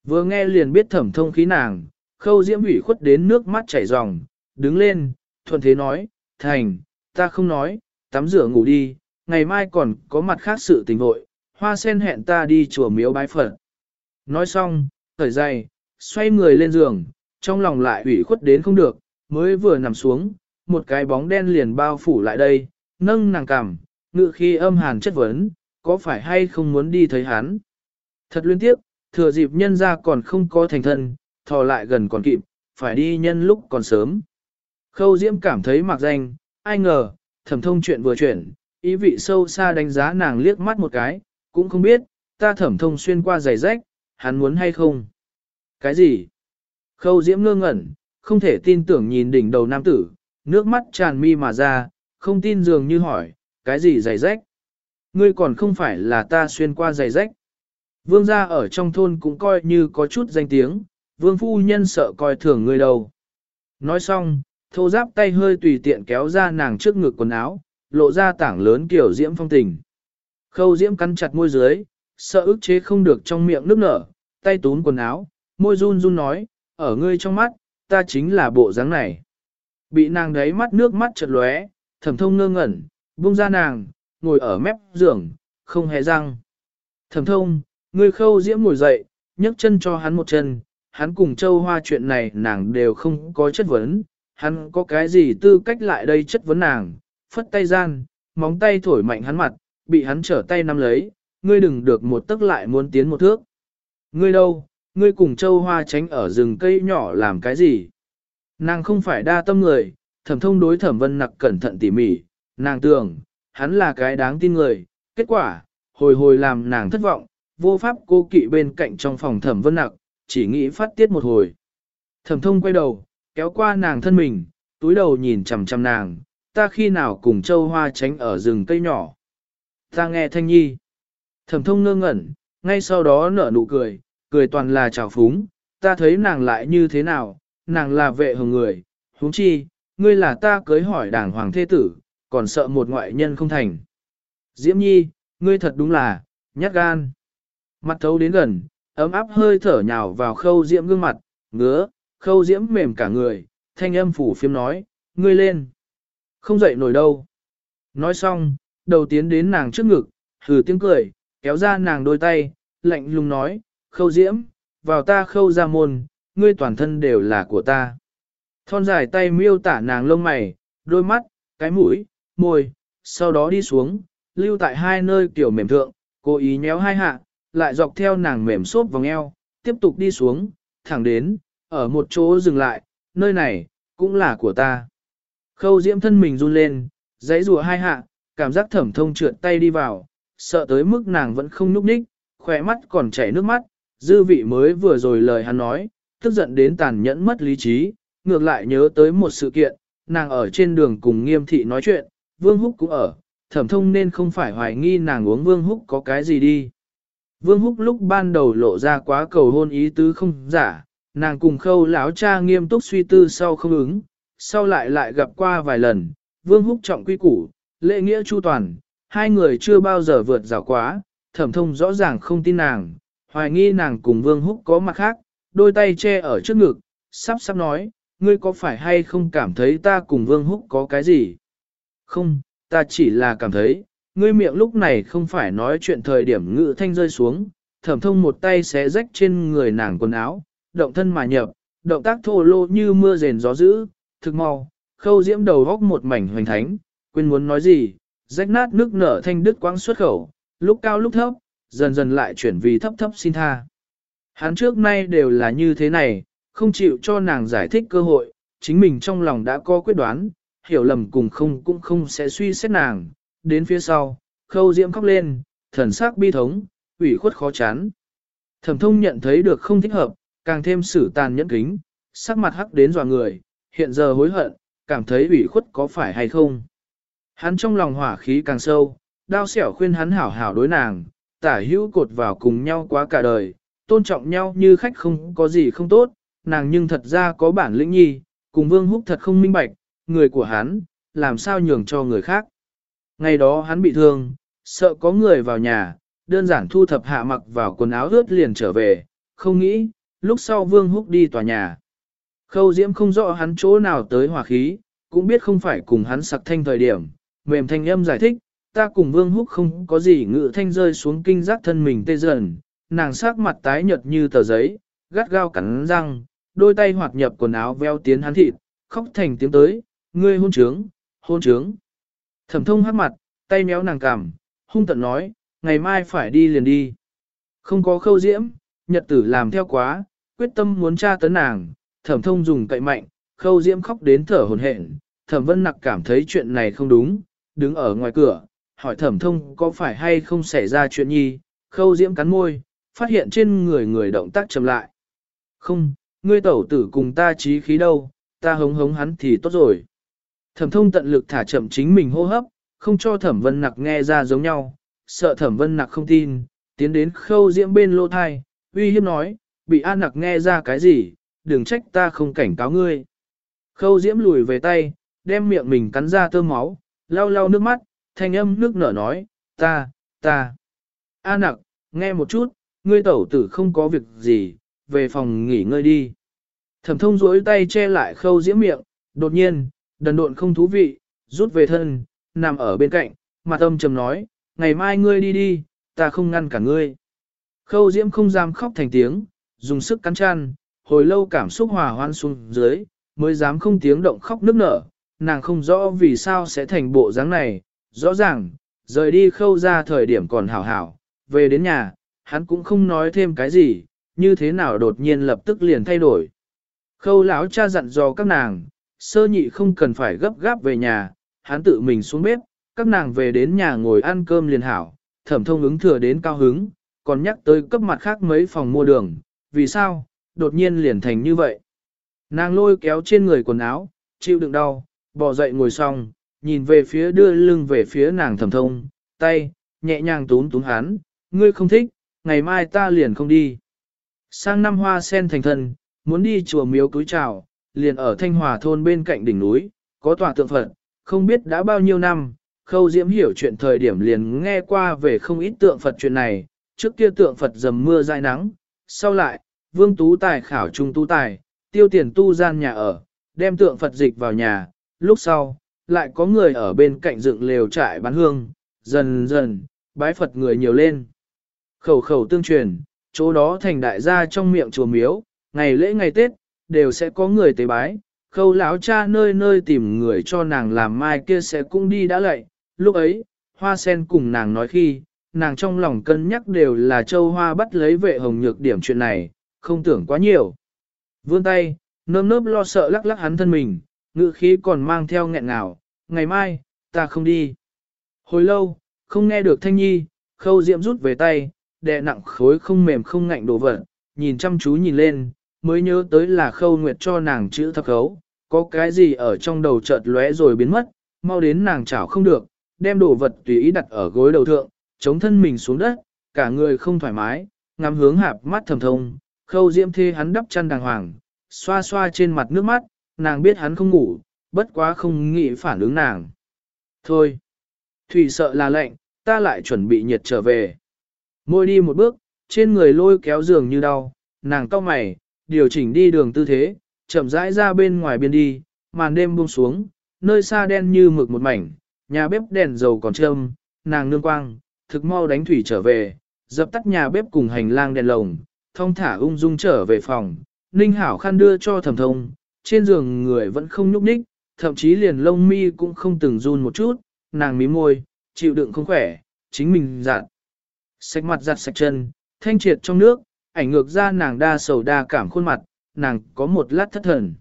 Vừa nghe liền biết thẩm thông khí nàng, khâu diễm ủy khuất đến nước mắt chảy ròng, đứng lên, thuận thế nói, thành, ta không nói, tắm rửa ngủ đi, ngày mai còn có mặt khác sự tình vội, hoa sen hẹn ta đi chùa miếu bái phật. Nói xong, thở dày, xoay người lên giường, trong lòng lại ủy khuất đến không được, mới vừa nằm xuống, một cái bóng đen liền bao phủ lại đây, nâng nàng cằm, ngự khi âm hàn chất vấn, có phải hay không muốn đi thấy hắn. Thật liên tiếp, thừa dịp nhân ra còn không có thành thân, thò lại gần còn kịp, phải đi nhân lúc còn sớm. Khâu Diễm cảm thấy mặc danh, ai ngờ, thẩm thông chuyện vừa chuyển, ý vị sâu xa đánh giá nàng liếc mắt một cái, cũng không biết, ta thẩm thông xuyên qua giày rách, hắn muốn hay không. Cái gì? Khâu diễm ngơ ngẩn, không thể tin tưởng nhìn đỉnh đầu nam tử, nước mắt tràn mi mà ra, không tin dường như hỏi, cái gì giày rách? Ngươi còn không phải là ta xuyên qua giày rách. Vương gia ở trong thôn cũng coi như có chút danh tiếng, vương phu nhân sợ coi thường người đầu, Nói xong, thô giáp tay hơi tùy tiện kéo ra nàng trước ngực quần áo, lộ ra tảng lớn kiểu diễm phong tình. Khâu diễm cắn chặt môi dưới, sợ ức chế không được trong miệng nước nở, tay tún quần áo, môi run run nói, ở ngươi trong mắt, ta chính là bộ dáng này. Bị nàng đấy mắt nước mắt chật lóe, thẩm thông ngơ ngẩn, buông ra nàng, ngồi ở mép giường, không hề răng. Thẩm thông, ngươi khâu diễm ngồi dậy, nhấc chân cho hắn một chân, hắn cùng châu hoa chuyện này nàng đều không có chất vấn, hắn có cái gì tư cách lại đây chất vấn nàng, phất tay gian, móng tay thổi mạnh hắn mặt, bị hắn trở tay nắm lấy, ngươi đừng được một tức lại muốn tiến một thước. Ngươi đâu, ngươi cùng châu hoa tránh ở rừng cây nhỏ làm cái gì? Nàng không phải đa tâm người, thẩm thông đối thẩm vân nặc cẩn thận tỉ mỉ, nàng tưởng, hắn là cái đáng tin người, kết quả, hồi hồi làm nàng thất vọng, vô pháp cô kỵ bên cạnh trong phòng thẩm vân nặc, chỉ nghĩ phát tiết một hồi. Thẩm thông quay đầu, kéo qua nàng thân mình, túi đầu nhìn chằm chằm nàng, ta khi nào cùng châu hoa tránh ở rừng cây nhỏ. Ta nghe thanh nhi. Thẩm thông ngơ ngẩn, ngay sau đó nở nụ cười, cười toàn là trào phúng, ta thấy nàng lại như thế nào, nàng là vệ hồng người, huống chi, ngươi là ta cưới hỏi đảng hoàng thế tử, còn sợ một ngoại nhân không thành. Diễm nhi, ngươi thật đúng là, nhát gan. Mặt thấu đến gần, ấm áp hơi thở nhào vào khâu diễm gương mặt, ngứa, khâu diễm mềm cả người, thanh âm phủ phiếm nói, ngươi lên. Không dậy nổi đâu. Nói xong, đầu tiến đến nàng trước ngực, hừ tiếng cười, kéo ra nàng đôi tay, lạnh lùng nói, khâu diễm, vào ta khâu ra môn, ngươi toàn thân đều là của ta. Thon dài tay miêu tả nàng lông mày, đôi mắt, cái mũi, môi, sau đó đi xuống, lưu tại hai nơi kiểu mềm thượng, cố ý nhéo hai hạ, lại dọc theo nàng mềm xốp vòng eo, tiếp tục đi xuống, thẳng đến, ở một chỗ dừng lại, nơi này, cũng là của ta. Khâu diễm thân mình run lên, giấy rùa hai hạ, cảm giác thẩm thông trượt tay đi vào, sợ tới mức nàng vẫn không nhúc nhích, khỏe mắt còn chảy nước mắt, dư vị mới vừa rồi lời hắn nói, tức giận đến tàn nhẫn mất lý trí, ngược lại nhớ tới một sự kiện, nàng ở trên đường cùng nghiêm thị nói chuyện, Vương Húc cũng ở, thẩm thông nên không phải hoài nghi nàng uống Vương Húc có cái gì đi. Vương Húc lúc ban đầu lộ ra quá cầu hôn ý tứ không giả, nàng cùng khâu lão cha nghiêm túc suy tư sau không ứng, sau lại lại gặp qua vài lần, Vương Húc trọng quy củ, lễ nghĩa chu toàn, hai người chưa bao giờ vượt rào quá, thẩm thông rõ ràng không tin nàng, hoài nghi nàng cùng Vương Húc có mặt khác, đôi tay che ở trước ngực, sắp sắp nói, ngươi có phải hay không cảm thấy ta cùng Vương Húc có cái gì? Không, ta chỉ là cảm thấy, ngươi miệng lúc này không phải nói chuyện thời điểm ngự thanh rơi xuống, thẩm thông một tay xé rách trên người nàng quần áo, động thân mà nhập, động tác thô lô như mưa rền gió dữ, thực mau, khâu diễm đầu góc một mảnh hoành thánh, quên muốn nói gì, rách nát nước nở thanh đứt quãng xuất khẩu, lúc cao lúc thấp, dần dần lại chuyển vì thấp thấp xin tha. Hắn trước nay đều là như thế này, không chịu cho nàng giải thích cơ hội, chính mình trong lòng đã có quyết đoán, hiểu lầm cùng không cũng không sẽ suy xét nàng. Đến phía sau, khâu diễm khóc lên, thần sắc bi thống, ủy khuất khó chán. Thẩm thông nhận thấy được không thích hợp, càng thêm sử tàn nhẫn kính, sắc mặt hắc đến dò người, hiện giờ hối hận, cảm thấy ủy khuất có phải hay không. Hắn trong lòng hỏa khí càng sâu, đao xẻo khuyên hắn hảo hảo đối nàng, tả hữu cột vào cùng nhau quá cả đời, tôn trọng nhau như khách không có gì không tốt, nàng nhưng thật ra có bản lĩnh nhi, cùng Vương Húc thật không minh bạch, người của hắn, làm sao nhường cho người khác. Ngày đó hắn bị thương, sợ có người vào nhà, đơn giản thu thập hạ mặc vào quần áo ướt liền trở về, không nghĩ, lúc sau Vương Húc đi tòa nhà. Khâu Diễm không rõ hắn chỗ nào tới hỏa khí, cũng biết không phải cùng hắn sặc thanh thời điểm, mềm thanh âm giải thích, ta cùng Vương Húc không có gì ngự thanh rơi xuống kinh giác thân mình tê dần, nàng sắc mặt tái nhợt như tờ giấy, gắt gao cắn răng, đôi tay hoạt nhập quần áo veo tiến hắn thịt, khóc thành tiếng tới, ngươi hôn trướng, hôn trướng. Thẩm thông hát mặt, tay méo nàng cằm, hung tận nói, ngày mai phải đi liền đi. Không có khâu diễm, nhật tử làm theo quá, quyết tâm muốn tra tấn nàng, thẩm thông dùng cậy mạnh, khâu diễm khóc đến thở hồn hển, thẩm vân nặc cảm thấy chuyện này không đúng, đứng ở ngoài cửa, hỏi thẩm thông có phải hay không xảy ra chuyện nhi, khâu diễm cắn môi, phát hiện trên người người động tác chậm lại. Không, ngươi tẩu tử cùng ta trí khí đâu, ta hống hống hắn thì tốt rồi. Thẩm thông tận lực thả chậm chính mình hô hấp, không cho thẩm vân nặc nghe ra giống nhau, sợ thẩm vân nặc không tin, tiến đến khâu diễm bên lô thai, uy hiếp nói, bị an nặc nghe ra cái gì, đừng trách ta không cảnh cáo ngươi. Khâu diễm lùi về tay, đem miệng mình cắn ra tơ máu, lau lau nước mắt, thanh âm nước nở nói, ta, ta. An nặc, nghe một chút, ngươi tẩu tử không có việc gì, về phòng nghỉ ngơi đi. Thẩm thông duỗi tay che lại khâu diễm miệng, đột nhiên, đần độn không thú vị, rút về thân, nằm ở bên cạnh, mặt âm trầm nói, ngày mai ngươi đi đi, ta không ngăn cả ngươi. Khâu diễm không dám khóc thành tiếng, dùng sức cắn chăn, hồi lâu cảm xúc hòa hoan xuống dưới, mới dám không tiếng động khóc nức nở, nàng không rõ vì sao sẽ thành bộ dáng này, rõ ràng, rời đi khâu ra thời điểm còn hảo hảo, về đến nhà, hắn cũng không nói thêm cái gì, như thế nào đột nhiên lập tức liền thay đổi. Khâu lão cha dặn dò các nàng, sơ nhị không cần phải gấp gáp về nhà, hắn tự mình xuống bếp, các nàng về đến nhà ngồi ăn cơm liền hảo, thẩm thông ứng thừa đến cao hứng, còn nhắc tới cấp mặt khác mấy phòng mua đường, vì sao, đột nhiên liền thành như vậy. Nàng lôi kéo trên người quần áo, chịu đựng đau, bò dậy ngồi xong, nhìn về phía đưa lưng về phía nàng thẩm thông, tay, nhẹ nhàng tún tún hắn, ngươi không thích, ngày mai ta liền không đi. Sang năm hoa sen thành thân, muốn đi chùa miếu cúi chào liền ở Thanh Hòa thôn bên cạnh đỉnh núi, có tòa tượng Phật, không biết đã bao nhiêu năm, khâu diễm hiểu chuyện thời điểm liền nghe qua về không ít tượng Phật chuyện này, trước kia tượng Phật dầm mưa dại nắng, sau lại, vương tú tài khảo trung tú tài, tiêu tiền tu gian nhà ở, đem tượng Phật dịch vào nhà, lúc sau, lại có người ở bên cạnh dựng lều trại bán hương, dần dần, bái Phật người nhiều lên. Khẩu khẩu tương truyền, chỗ đó thành đại gia trong miệng chùa miếu, ngày lễ ngày Tết, đều sẽ có người tế bái, khâu lão cha nơi nơi tìm người cho nàng làm mai kia sẽ cũng đi đã lạy, lúc ấy, hoa sen cùng nàng nói khi, nàng trong lòng cân nhắc đều là châu hoa bắt lấy vệ hồng nhược điểm chuyện này, không tưởng quá nhiều. Vươn tay, nơm nớp lo sợ lắc lắc hắn thân mình, ngự khí còn mang theo nghẹn ngào, ngày mai, ta không đi. Hồi lâu, không nghe được thanh nhi, khâu diệm rút về tay, đè nặng khối không mềm không ngạnh đổ vỡ, nhìn chăm chú nhìn lên, mới nhớ tới là khâu nguyệt cho nàng chữ thập khấu, có cái gì ở trong đầu chợt lóe rồi biến mất, mau đến nàng chảo không được, đem đồ vật tùy ý đặt ở gối đầu thượng, chống thân mình xuống đất, cả người không thoải mái, ngắm hướng hạp mắt thầm thông, khâu diễm thê hắn đắp chăn đàng hoàng, xoa xoa trên mặt nước mắt, nàng biết hắn không ngủ, bất quá không nghĩ phản ứng nàng. Thôi, thủy sợ là lạnh, ta lại chuẩn bị nhiệt trở về. Môi đi một bước, trên người lôi kéo giường như đau, nàng cau mày, điều chỉnh đi đường tư thế, chậm rãi ra bên ngoài biên đi, màn đêm buông xuống, nơi xa đen như mực một mảnh, nhà bếp đèn dầu còn châm, nàng nương quang, thực mau đánh thủy trở về, dập tắt nhà bếp cùng hành lang đèn lồng, thông thả ung dung trở về phòng, Ninh Hảo khăn đưa cho thẩm thông, trên giường người vẫn không nhúc nhích, thậm chí liền lông mi cũng không từng run một chút, nàng mím môi, chịu đựng không khỏe, chính mình dặn. Sạch mặt giặt sạch chân, thanh triệt trong nước, ảnh ngược ra nàng đa sầu đa cảm khuôn mặt, nàng có một lát thất thần.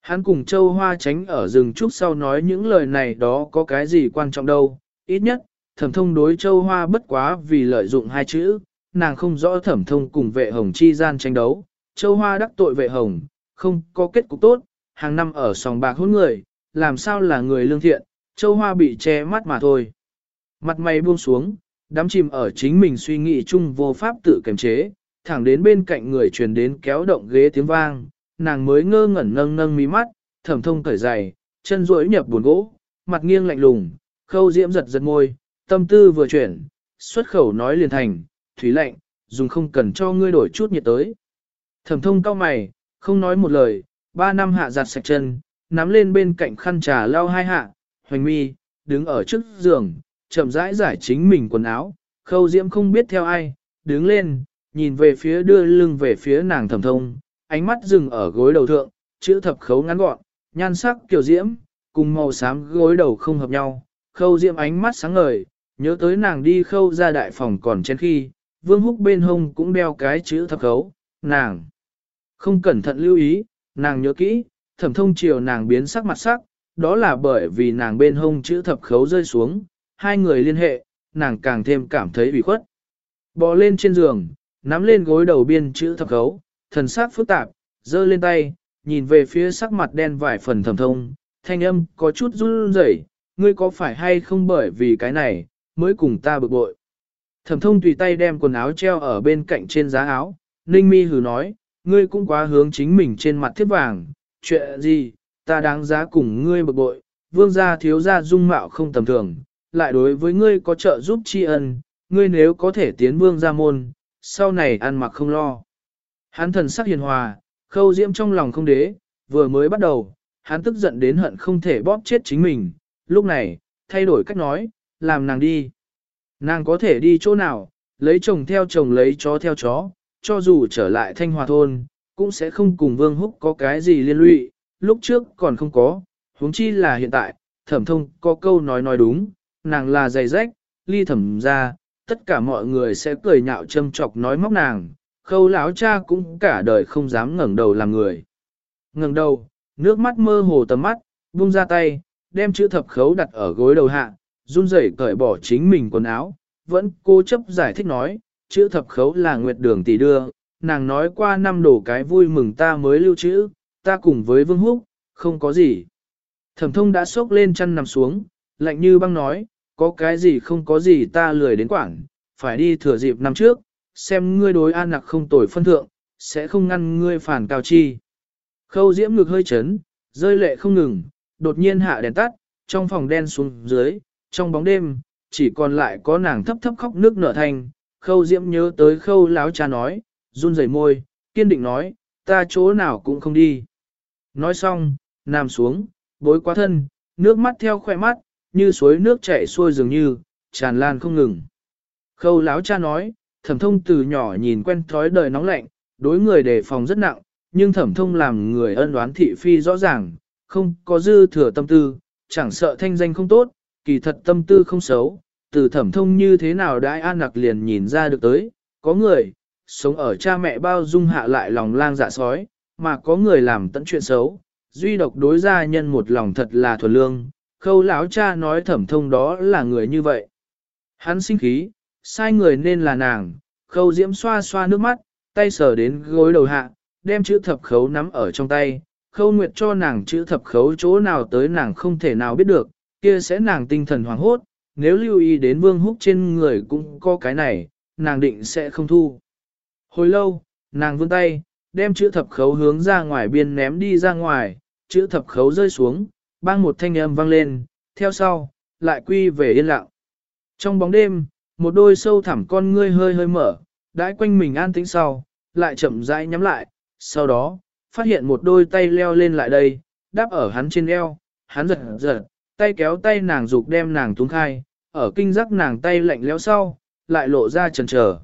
Hắn cùng châu hoa tránh ở rừng trúc sau nói những lời này đó có cái gì quan trọng đâu, ít nhất, thẩm thông đối châu hoa bất quá vì lợi dụng hai chữ, nàng không rõ thẩm thông cùng vệ hồng chi gian tranh đấu, châu hoa đắc tội vệ hồng, không có kết cục tốt, hàng năm ở sòng bạc hôn người, làm sao là người lương thiện, châu hoa bị che mắt mà thôi. Mặt mày buông xuống, đám chìm ở chính mình suy nghĩ chung vô pháp tự kiềm chế, thẳng đến bên cạnh người truyền đến kéo động ghế tiếng vang, nàng mới ngơ ngẩn nâng nâng mí mắt, thẩm thông cởi giày, chân duỗi nhập buồn gỗ, mặt nghiêng lạnh lùng, khâu diễm giật giật môi, tâm tư vừa chuyển, xuất khẩu nói liền thành, thủy lạnh, dùng không cần cho ngươi đổi chút nhiệt tới. Thẩm thông cau mày, không nói một lời, ba năm hạ giặt sạch chân, nắm lên bên cạnh khăn trà lau hai hạ, hoành mi, đứng ở trước giường, chậm rãi giải chính mình quần áo, khâu diễm không biết theo ai, đứng lên, nhìn về phía đưa lưng về phía nàng thẩm thông, ánh mắt dừng ở gối đầu thượng, chữ thập khấu ngắn gọn, nhan sắc kiểu diễm, cùng màu xám gối đầu không hợp nhau, khâu diễm ánh mắt sáng ngời, nhớ tới nàng đi khâu ra đại phòng còn trên khi, vương húc bên hông cũng đeo cái chữ thập khấu, nàng không cẩn thận lưu ý, nàng nhớ kỹ, thẩm thông chiều nàng biến sắc mặt sắc, đó là bởi vì nàng bên hông chữ thập khấu rơi xuống, hai người liên hệ, nàng càng thêm cảm thấy ủy khuất. Bò lên trên giường, nắm lên gối đầu biên chữ thập khấu, thần sắc phức tạp, giơ lên tay, nhìn về phía sắc mặt đen vải phần thầm thông, thanh âm có chút run rẩy, ngươi có phải hay không bởi vì cái này, mới cùng ta bực bội. Thẩm thông tùy tay đem quần áo treo ở bên cạnh trên giá áo, ninh mi hừ nói, ngươi cũng quá hướng chính mình trên mặt thiết vàng, chuyện gì, ta đáng giá cùng ngươi bực bội, vương gia thiếu gia dung mạo không tầm thường, lại đối với ngươi có trợ giúp tri ân, ngươi nếu có thể tiến vương gia môn, sau này ăn mặc không lo. Hắn thần sắc hiền hòa, khâu diễm trong lòng không đế, vừa mới bắt đầu, hắn tức giận đến hận không thể bóp chết chính mình, lúc này, thay đổi cách nói, làm nàng đi. Nàng có thể đi chỗ nào, lấy chồng theo chồng lấy chó theo chó, cho dù trở lại thanh hòa thôn, cũng sẽ không cùng Vương Húc có cái gì liên lụy, lúc trước còn không có, huống chi là hiện tại, thẩm thông có câu nói nói đúng, nàng là giày rách, ly thẩm ra, tất cả mọi người sẽ cười nhạo châm chọc nói móc nàng, khâu lão cha cũng cả đời không dám ngẩng đầu làm người. ngẩng đầu, nước mắt mơ hồ tầm mắt, buông ra tay, đem chữ thập khấu đặt ở gối đầu hạ, run rẩy cởi bỏ chính mình quần áo, vẫn cố chấp giải thích nói, chữ thập khấu là nguyệt đường tỷ đưa, nàng nói qua năm đổ cái vui mừng ta mới lưu trữ, ta cùng với Vương Húc, không có gì. Thẩm thông đã sốc lên chân nằm xuống, lạnh như băng nói, có cái gì không có gì ta lười đến quảng, phải đi thừa dịp năm trước, xem ngươi đối an nặc không tồi phân thượng, sẽ không ngăn ngươi phản cao chi. Khâu diễm ngực hơi chấn, rơi lệ không ngừng, đột nhiên hạ đèn tắt, trong phòng đen xuống dưới, trong bóng đêm, chỉ còn lại có nàng thấp thấp khóc nước nở thành Khâu diễm nhớ tới khâu láo cha nói, run rẩy môi, kiên định nói, ta chỗ nào cũng không đi. Nói xong, nằm xuống, bối quá thân, nước mắt theo khỏe mắt, như suối nước chảy xuôi dường như, tràn lan không ngừng. Khâu láo cha nói, thẩm thông từ nhỏ nhìn quen thói đời nóng lạnh, đối người đề phòng rất nặng, nhưng thẩm thông làm người ân đoán thị phi rõ ràng, không có dư thừa tâm tư, chẳng sợ thanh danh không tốt, kỳ thật tâm tư không xấu, từ thẩm thông như thế nào đại an nặc liền nhìn ra được tới, có người, sống ở cha mẹ bao dung hạ lại lòng lang dạ sói, mà có người làm tận chuyện xấu, duy độc đối gia nhân một lòng thật là thuần lương, khâu lão cha nói thẩm thông đó là người như vậy. Hắn sinh khí, sai người nên là nàng, khâu diễm xoa xoa nước mắt, tay sờ đến gối đầu hạ, đem chữ thập khấu nắm ở trong tay, khâu nguyệt cho nàng chữ thập khấu chỗ nào tới nàng không thể nào biết được, kia sẽ nàng tinh thần hoảng hốt, nếu lưu ý đến vương húc trên người cũng có cái này, nàng định sẽ không thu. Hồi lâu, nàng vươn tay, đem chữ thập khấu hướng ra ngoài biên ném đi ra ngoài, chữ thập khấu rơi xuống, bang một thanh âm vang lên, theo sau, lại quy về yên lặng. Trong bóng đêm, một đôi sâu thẳm con ngươi hơi hơi mở, đãi quanh mình an tĩnh sau, lại chậm rãi nhắm lại, sau đó, phát hiện một đôi tay leo lên lại đây, đáp ở hắn trên eo, hắn giật giật, tay kéo tay nàng dục đem nàng túng khai, ở kinh giác nàng tay lạnh lẽo sau, lại lộ ra trần chờ.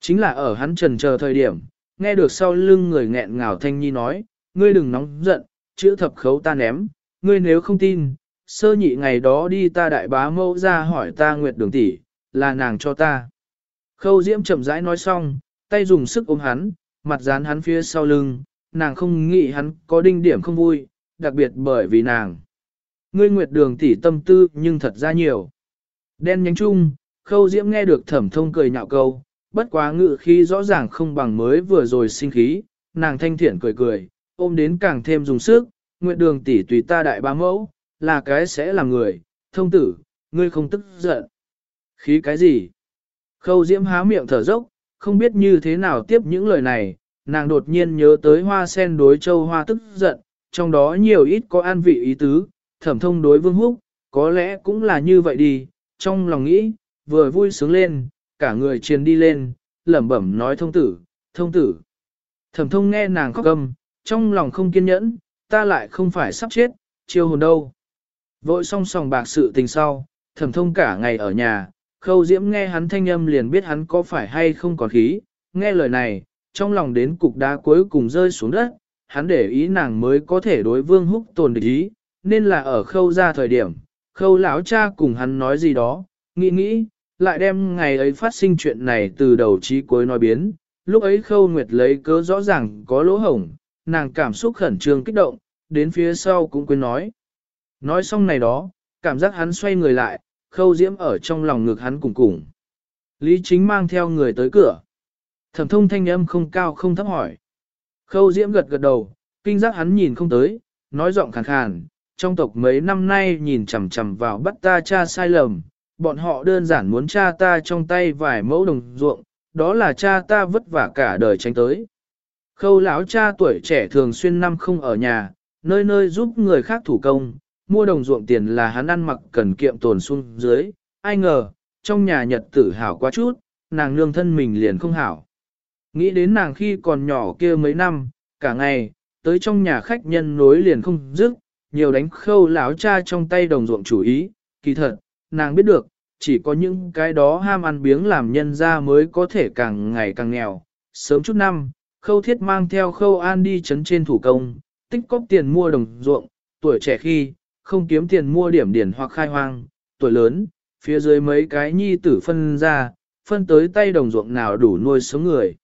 Chính là ở hắn trần chờ thời điểm, nghe được sau lưng người nghẹn ngào thanh nhi nói, ngươi đừng nóng giận, chữ thập khấu ta ném, ngươi nếu không tin, sơ nhị ngày đó đi ta đại bá mẫu ra hỏi ta nguyệt đường tỷ, là nàng cho ta. Khâu diễm chậm rãi nói xong, tay dùng sức ôm hắn, mặt dán hắn phía sau lưng, nàng không nghĩ hắn có đinh điểm không vui, đặc biệt bởi vì nàng. Ngươi nguyệt đường tỷ tâm tư nhưng thật ra nhiều. Đen nhánh chung, khâu diễm nghe được thẩm thông cười nhạo câu, bất quá ngự khí rõ ràng không bằng mới vừa rồi sinh khí, nàng thanh thiện cười cười, ôm đến càng thêm dùng sức, nguyệt đường tỷ tùy ta đại ba mẫu, là cái sẽ làm người, thông tử, ngươi không tức giận. Khí cái gì? Khâu diễm há miệng thở dốc, không biết như thế nào tiếp những lời này, nàng đột nhiên nhớ tới hoa sen đối châu hoa tức giận, trong đó nhiều ít có an vị ý tứ, thẩm thông đối vương húc, có lẽ cũng là như vậy đi, trong lòng nghĩ, vừa vui sướng lên, cả người truyền đi lên, lẩm bẩm nói thông tử, thông tử. Thẩm thông nghe nàng khóc gầm, trong lòng không kiên nhẫn, ta lại không phải sắp chết, chiêu hồn đâu. Vội xong song bạc sự tình sau, thẩm thông cả ngày ở nhà, khâu diễm nghe hắn thanh âm liền biết hắn có phải hay không còn khí, nghe lời này, trong lòng đến cục đá cuối cùng rơi xuống đất, hắn để ý nàng mới có thể đối vương húc tồn địch ý, nên là ở khâu ra thời điểm, khâu lão cha cùng hắn nói gì đó, nghĩ nghĩ, lại đem ngày ấy phát sinh chuyện này từ đầu chí cuối nói biến, lúc ấy khâu nguyệt lấy cớ rõ ràng có lỗ hổng, nàng cảm xúc khẩn trương kích động, đến phía sau cũng quên nói. Nói xong này đó, cảm giác hắn xoay người lại, khâu diễm ở trong lòng ngực hắn cùng cùng. Lý chính mang theo người tới cửa. Thẩm thông thanh âm không cao không thấp hỏi. Khâu diễm gật gật đầu, kinh giác hắn nhìn không tới, nói giọng khàn khàn, trong tộc mấy năm nay nhìn chằm chằm vào bắt ta cha sai lầm, bọn họ đơn giản muốn cha ta trong tay vài mẫu đồng ruộng, đó là cha ta vất vả cả đời tránh tới. Khâu lão cha tuổi trẻ thường xuyên năm không ở nhà, nơi nơi giúp người khác thủ công, mua đồng ruộng tiền là hắn ăn mặc cần kiệm tồn xuống dưới, ai ngờ, trong nhà nhật tử hảo quá chút, nàng nương thân mình liền không hảo. Nghĩ đến nàng khi còn nhỏ kia mấy năm, cả ngày, tới trong nhà khách nhân nối liền không dứt, nhiều đánh khâu lão cha trong tay đồng ruộng chủ ý, kỳ thật, nàng biết được, chỉ có những cái đó ham ăn biếng làm nhân ra mới có thể càng ngày càng nghèo. Sớm chút năm, khâu thiết mang theo khâu an đi chấn trên thủ công, tích cóp tiền mua đồng ruộng, tuổi trẻ khi, không kiếm tiền mua điểm điển hoặc khai hoang, tuổi lớn, phía dưới mấy cái nhi tử phân ra, phân tới tay đồng ruộng nào đủ nuôi sống người.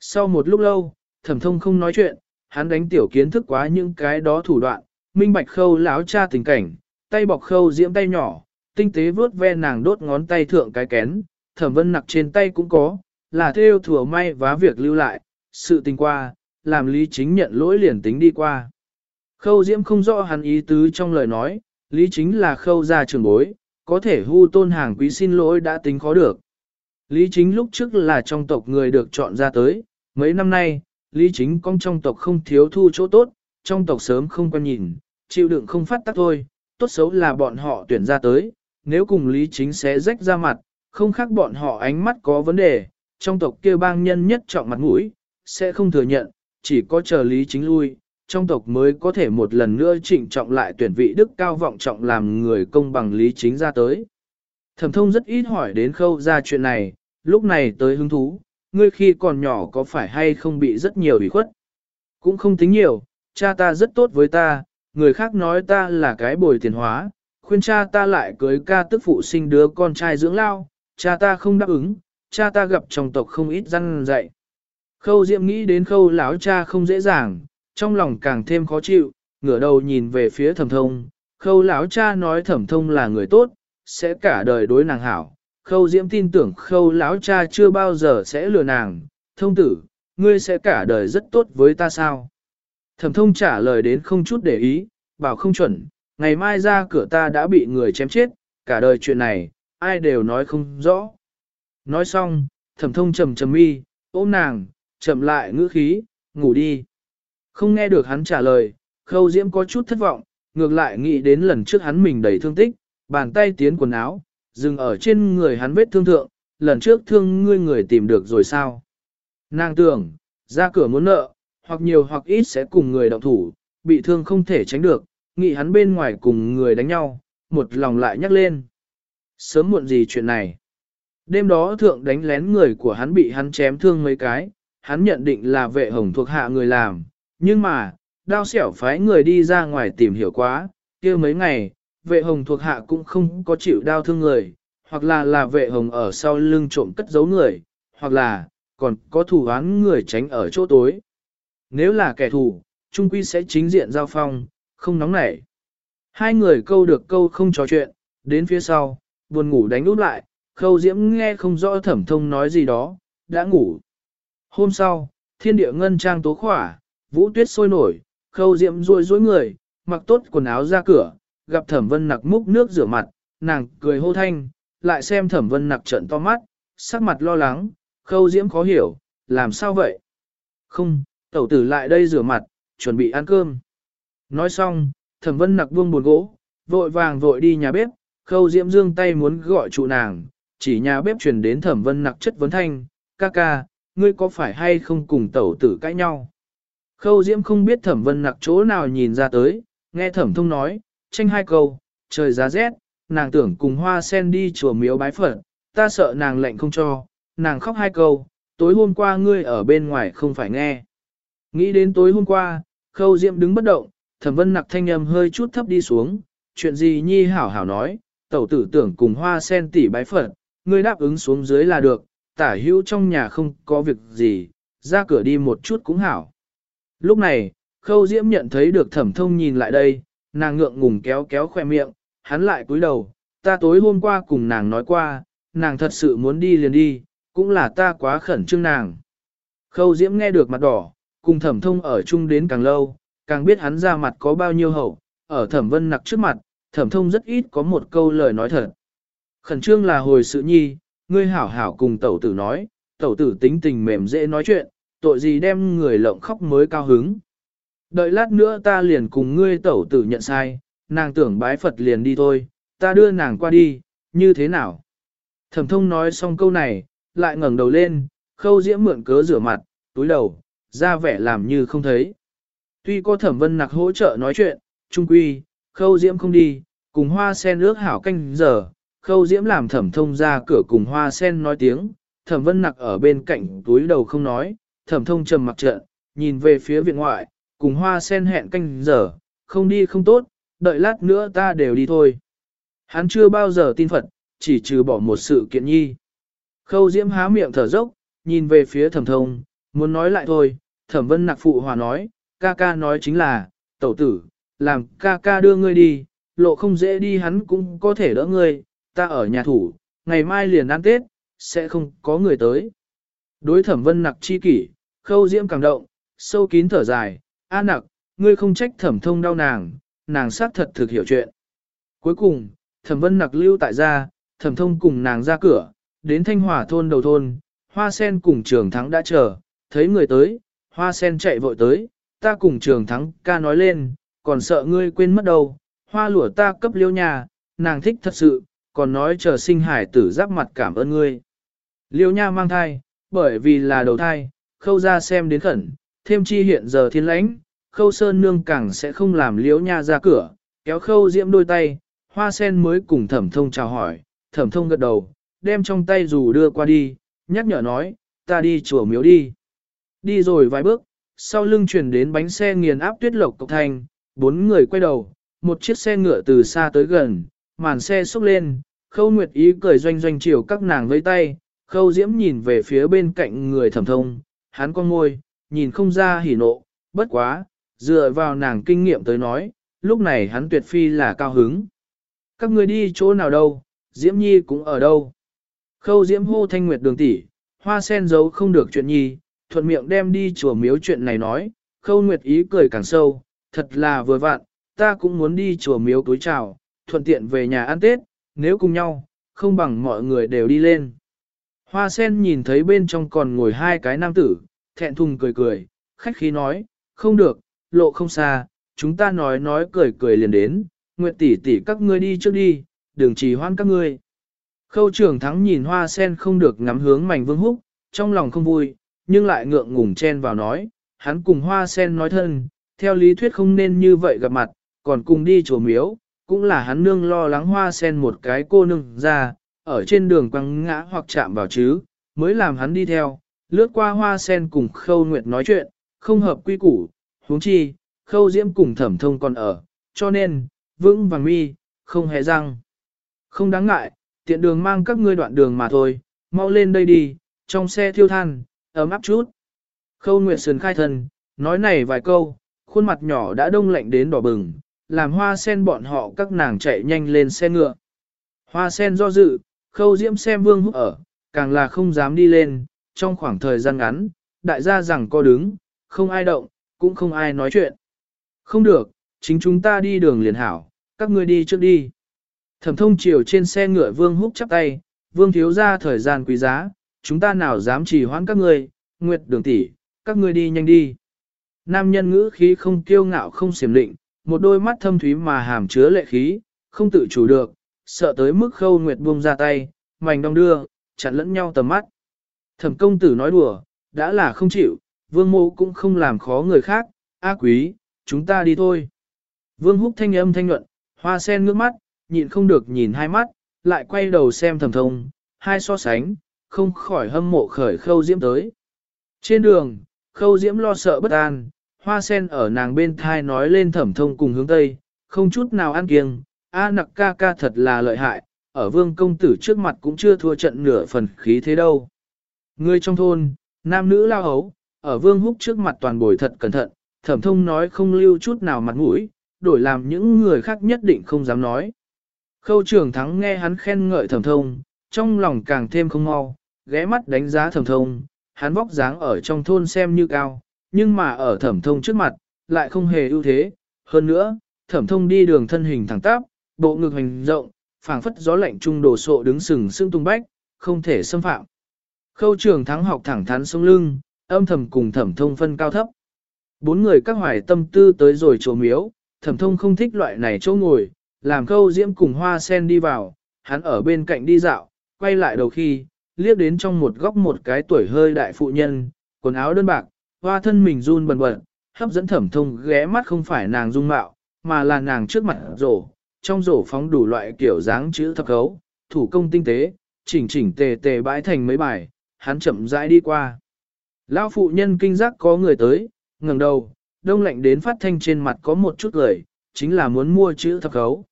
Sau một lúc lâu, thẩm thông không nói chuyện, hắn đánh tiểu kiến thức quá những cái đó thủ đoạn, minh bạch khâu láo cha tình cảnh, tay bọc khâu diễm tay nhỏ, tinh tế vướt ve nàng đốt ngón tay thượng cái kén, thẩm vân nặc trên tay cũng có, là theo thừa may vá việc lưu lại, sự tình qua, làm lý chính nhận lỗi liền tính đi qua. Khâu diễm không rõ hắn ý tứ trong lời nói, lý chính là khâu gia trường bối, có thể hưu tôn hàng quý xin lỗi đã tính khó được. Lý chính lúc trước là trong tộc người được chọn ra tới, mấy năm nay, lý chính con trong tộc không thiếu thu chỗ tốt, trong tộc sớm không quan nhìn, chịu đựng không phát tắc thôi, tốt xấu là bọn họ tuyển ra tới, nếu cùng lý chính sẽ rách ra mặt, không khác bọn họ ánh mắt có vấn đề, trong tộc kia bang nhân nhất trọng mặt mũi, sẽ không thừa nhận, chỉ có chờ lý chính lui, trong tộc mới có thể một lần nữa trịnh trọng lại tuyển vị đức cao vọng trọng làm người công bằng lý chính ra tới. Thẩm thông rất ít hỏi đến khâu ra chuyện này, lúc này tới hứng thú, ngươi khi còn nhỏ có phải hay không bị rất nhiều ủy khuất? Cũng không tính nhiều, cha ta rất tốt với ta, người khác nói ta là cái bồi tiền hóa, khuyên cha ta lại cưới ca tức phụ sinh đứa con trai dưỡng lao, cha ta không đáp ứng, cha ta gặp trong tộc không ít răn dạy. Khâu Diệm nghĩ đến khâu lão cha không dễ dàng, trong lòng càng thêm khó chịu, ngửa đầu nhìn về phía thẩm thông. Khâu lão cha nói thẩm thông là người tốt, sẽ cả đời đối nàng hảo. Khâu Diễm tin tưởng khâu lão cha chưa bao giờ sẽ lừa nàng. Thông tử, ngươi sẽ cả đời rất tốt với ta sao? Thẩm thông trả lời đến không chút để ý, bảo không chuẩn, ngày mai ra cửa ta đã bị người chém chết, cả đời chuyện này, ai đều nói không rõ. Nói xong, thẩm thông trầm trầm mi, ôm nàng, chậm lại ngữ khí, ngủ đi. Không nghe được hắn trả lời, khâu diễm có chút thất vọng, ngược lại nghĩ đến lần trước hắn mình đầy thương tích, bàn tay tiến quần áo, dừng ở trên người hắn vết thương thượng, lần trước thương ngươi người tìm được rồi sao. Nàng tưởng, ra cửa muốn nợ, hoặc nhiều hoặc ít sẽ cùng người động thủ, bị thương không thể tránh được, nghĩ hắn bên ngoài cùng người đánh nhau, một lòng lại nhắc lên. Sớm muộn gì chuyện này. Đêm đó thượng đánh lén người của hắn bị hắn chém thương mấy cái, hắn nhận định là vệ hồng thuộc hạ người làm, nhưng mà, đao xẻo phái người đi ra ngoài tìm hiểu quá, kia mấy ngày, vệ hồng thuộc hạ cũng không có chịu đao thương người, hoặc là là vệ hồng ở sau lưng trộm cất giấu người, hoặc là, còn có thủ án người tránh ở chỗ tối. Nếu là kẻ thù, trung quy sẽ chính diện giao phong, không nóng nảy. Hai người câu được câu không trò chuyện, đến phía sau, buồn ngủ đánh úp lại, khâu diễm nghe không rõ thẩm thông nói gì đó, đã ngủ. Hôm sau, thiên địa ngân trang tố khỏa, vũ tuyết sôi nổi, khâu diệm rôi rối người, mặc tốt quần áo ra cửa, gặp thẩm vân nặc múc nước rửa mặt, nàng cười hô thanh, lại xem thẩm vân nặc trận to mắt, sắc mặt lo lắng, khâu diễm khó hiểu, làm sao vậy? Không, tẩu tử lại đây rửa mặt, chuẩn bị ăn cơm. Nói xong, thẩm vân nặc buông buồn gỗ, vội vàng vội đi nhà bếp, khâu diễm dương tay muốn gọi trụ nàng, chỉ nhà bếp truyền đến thẩm vân nặc chất vấn thanh, ca ca, ngươi có phải hay không cùng tẩu tử cãi nhau? Khâu diễm không biết thẩm vân nặc chỗ nào nhìn ra tới, nghe thẩm thông nói, tranh hai câu, trời giá rét, nàng tưởng cùng hoa sen đi chùa miếu bái phật, ta sợ nàng lệnh không cho, nàng khóc hai câu, tối hôm qua ngươi ở bên ngoài không phải nghe. Nghĩ đến tối hôm qua, khâu diễm đứng bất động, thẩm vân nặc thanh âm hơi chút thấp đi xuống, chuyện gì nhi hảo hảo nói, tẩu tử tưởng cùng hoa sen tỉ bái phật, ngươi đáp ứng xuống dưới là được, tả hữu trong nhà không có việc gì, ra cửa đi một chút cũng hảo. Lúc này, khâu diễm nhận thấy được thẩm thông nhìn lại đây, nàng ngượng ngùng kéo kéo khoe miệng, hắn lại cúi đầu, ta tối hôm qua cùng nàng nói qua, nàng thật sự muốn đi liền đi, cũng là ta quá khẩn trương nàng. Khâu diễm nghe được mặt đỏ, cùng thẩm thông ở chung đến càng lâu, càng biết hắn ra mặt có bao nhiêu hậu, ở thẩm vân nặc trước mặt, thẩm thông rất ít có một câu lời nói thật. Khẩn trương là hồi sự nhi, ngươi hảo hảo cùng tẩu tử nói, tẩu tử tính tình mềm dễ nói chuyện, tội gì đem người lộng khóc mới cao hứng. Đợi lát nữa ta liền cùng ngươi tẩu tử nhận sai, nàng tưởng bái Phật liền đi thôi, ta đưa nàng qua đi, như thế nào? Thẩm thông nói xong câu này, lại ngẩng đầu lên, khâu diễm mượn cớ rửa mặt, túi đầu, ra vẻ làm như không thấy. Tuy có thẩm vân nặc hỗ trợ nói chuyện, trung quy, khâu diễm không đi, cùng hoa sen ước hảo canh giờ, khâu diễm làm thẩm thông ra cửa cùng hoa sen nói tiếng, thẩm vân nặc ở bên cạnh túi đầu không nói, thẩm thông trầm mặc trận, nhìn về phía viện ngoại, cùng hoa sen hẹn canh giờ, không đi không tốt, đợi lát nữa ta đều đi thôi. Hắn chưa bao giờ tin Phật, chỉ trừ bỏ một sự kiện nhi. Khâu diễm há miệng thở dốc, nhìn về phía thẩm thông, muốn nói lại thôi, thẩm vân nặc phụ hòa nói, ca ca nói chính là, tẩu tử, làm ca ca đưa ngươi đi, lộ không dễ đi hắn cũng có thể đỡ ngươi, ta ở nhà thủ, ngày mai liền ăn Tết, sẽ không có người tới. Đối thẩm vân nặc chi kỷ, khâu diễm càng động, sâu kín thở dài, a nặc, ngươi không trách thẩm thông đau nàng, nàng xác thật thực hiểu chuyện. Cuối cùng, thẩm vân nặc lưu tại gia, thẩm thông cùng nàng ra cửa, đến thanh hỏa thôn đầu thôn, hoa sen cùng trường thắng đã chờ, thấy người tới, hoa sen chạy vội tới, ta cùng trường thắng ca nói lên, còn sợ ngươi quên mất đâu, hoa lụa ta cấp liêu nhà, nàng thích thật sự, còn nói chờ sinh hải tử giáp mặt cảm ơn ngươi. Liêu nha mang thai, bởi vì là đầu thai, khâu ra xem đến khẩn, thêm chi hiện giờ thiên lãnh, khâu sơn nương càng sẽ không làm liễu nha ra cửa, kéo khâu diễm đôi tay, hoa sen mới cùng thẩm thông chào hỏi, thẩm thông gật đầu, đem trong tay dù đưa qua đi, nhắc nhở nói, ta đi chùa miếu đi. Đi rồi vài bước, sau lưng chuyển đến bánh xe nghiền áp tuyết lộc cộc thành, bốn người quay đầu, một chiếc xe ngựa từ xa tới gần, màn xe xúc lên, khâu nguyệt ý cười doanh doanh chiều các nàng với tay, khâu diễm nhìn về phía bên cạnh người thẩm thông, hắn con môi, nhìn không ra hỉ nộ, bất quá, dựa vào nàng kinh nghiệm tới nói, lúc này hắn tuyệt phi là cao hứng. Các người đi chỗ nào đâu, diễm nhi cũng ở đâu. Khâu diễm hô thanh nguyệt đường tỷ, hoa sen giấu không được chuyện nhi, thuận miệng đem đi chùa miếu chuyện này nói, khâu nguyệt ý cười càng sâu, thật là vừa vặn, ta cũng muốn đi chùa miếu tối chào, thuận tiện về nhà ăn Tết, nếu cùng nhau, không bằng mọi người đều đi lên. Hoa sen nhìn thấy bên trong còn ngồi hai cái nam tử, thẹn thùng cười cười, khách khí nói, không được, lộ không xa, chúng ta nói nói cười cười liền đến, nguyệt tỷ tỷ các ngươi đi trước đi, đừng trì hoãn các ngươi. Khâu trưởng thắng nhìn hoa sen không được ngắm hướng mảnh vương húc, trong lòng không vui, nhưng lại ngượng ngùng chen vào nói, hắn cùng hoa sen nói thân, theo lý thuyết không nên như vậy gặp mặt, còn cùng đi chùa miếu, cũng là hắn nương lo lắng hoa sen một cái cô nương ra, ở trên đường quăng ngã hoặc chạm vào chứ, mới làm hắn đi theo, lướt qua hoa sen cùng khâu nguyệt nói chuyện, không hợp quy củ, huống chi, khâu diễm cùng thẩm thông còn ở, cho nên, vững vàng mi, không hề răng. Không đáng ngại, tiện đường mang các ngươi đoạn đường mà thôi, mau lên đây đi, trong xe thiêu than, ấm áp chút. Khâu Nguyệt Sườn khai thân, nói này vài câu, khuôn mặt nhỏ đã đông lạnh đến đỏ bừng, làm hoa sen bọn họ các nàng chạy nhanh lên xe ngựa. Hoa sen do dự, khâu diễm xem vương húc ở, càng là không dám đi lên, trong khoảng thời gian ngắn, đại gia rằng co đứng, không ai động, cũng không ai nói chuyện. Không được, chính chúng ta đi đường liền hảo, các ngươi đi trước đi. Thẩm thông chiều trên xe ngựa vương húc chắp tay, vương thiếu ra thời gian quý giá, chúng ta nào dám trì hoãn các ngươi, nguyệt đường tỷ, các ngươi đi nhanh đi. Nam nhân ngữ khí không kiêu ngạo không xiểm định, một đôi mắt thâm thúy mà hàm chứa lệ khí, không tự chủ được, sợ tới mức khâu nguyệt buông ra tay, mảnh đong đưa, chặn lẫn nhau tầm mắt. Thẩm công tử nói đùa, đã là không chịu, vương mô cũng không làm khó người khác, a quý, chúng ta đi thôi. Vương húc thanh âm thanh nhuận, hoa sen ngước mắt, nhịn không được nhìn hai mắt, lại quay đầu xem thẩm thông, hai so sánh, không khỏi hâm mộ khởi khâu diễm tới. Trên đường, khâu diễm lo sợ bất an, hoa sen ở nàng bên thai nói lên thẩm thông cùng hướng tây, không chút nào ăn kiêng, a nặc ca ca thật là lợi hại, ở vương công tử trước mặt cũng chưa thua trận nửa phần khí thế đâu. Người trong thôn, nam nữ lao hấu, ở vương húc trước mặt toàn bồi thật cẩn thận, thẩm thông nói không lưu chút nào mặt mũi, đổi làm những người khác nhất định không dám nói. Khâu trưởng thắng nghe hắn khen ngợi thẩm thông, trong lòng càng thêm không mau, ghé mắt đánh giá thẩm thông, hắn vóc dáng ở trong thôn xem như cao, nhưng mà ở thẩm thông trước mặt, lại không hề ưu thế. Hơn nữa, thẩm thông đi đường thân hình thẳng tắp, bộ ngực hành rộng, phảng phất gió lạnh trung đổ sộ đứng sừng sững tung bách, không thể xâm phạm. Khâu trường thắng học thẳng thắn sống lưng, âm thầm cùng thẩm thông phân cao thấp. Bốn người các hoài tâm tư tới rồi chỗ miếu, thẩm thông không thích loại này chỗ ngồi, làm khâu diễm cùng hoa sen đi vào, hắn ở bên cạnh đi dạo, quay lại đầu khi, liếc đến trong một góc một cái tuổi hơi đại phụ nhân, quần áo đơn bạc, hoa thân mình run bần bật, hấp dẫn thẩm thông ghé mắt không phải nàng dung mạo, mà là nàng trước mặt rổ, trong rổ phóng đủ loại kiểu dáng chữ thập cấu, thủ công tinh tế, chỉnh chỉnh tề tề bãi thành mấy bài, hắn chậm rãi đi qua. Lão phụ nhân kinh giác có người tới, ngẩng đầu, đông lạnh đến phát thanh trên mặt có một chút lời, chính là muốn mua chữ thập cấu.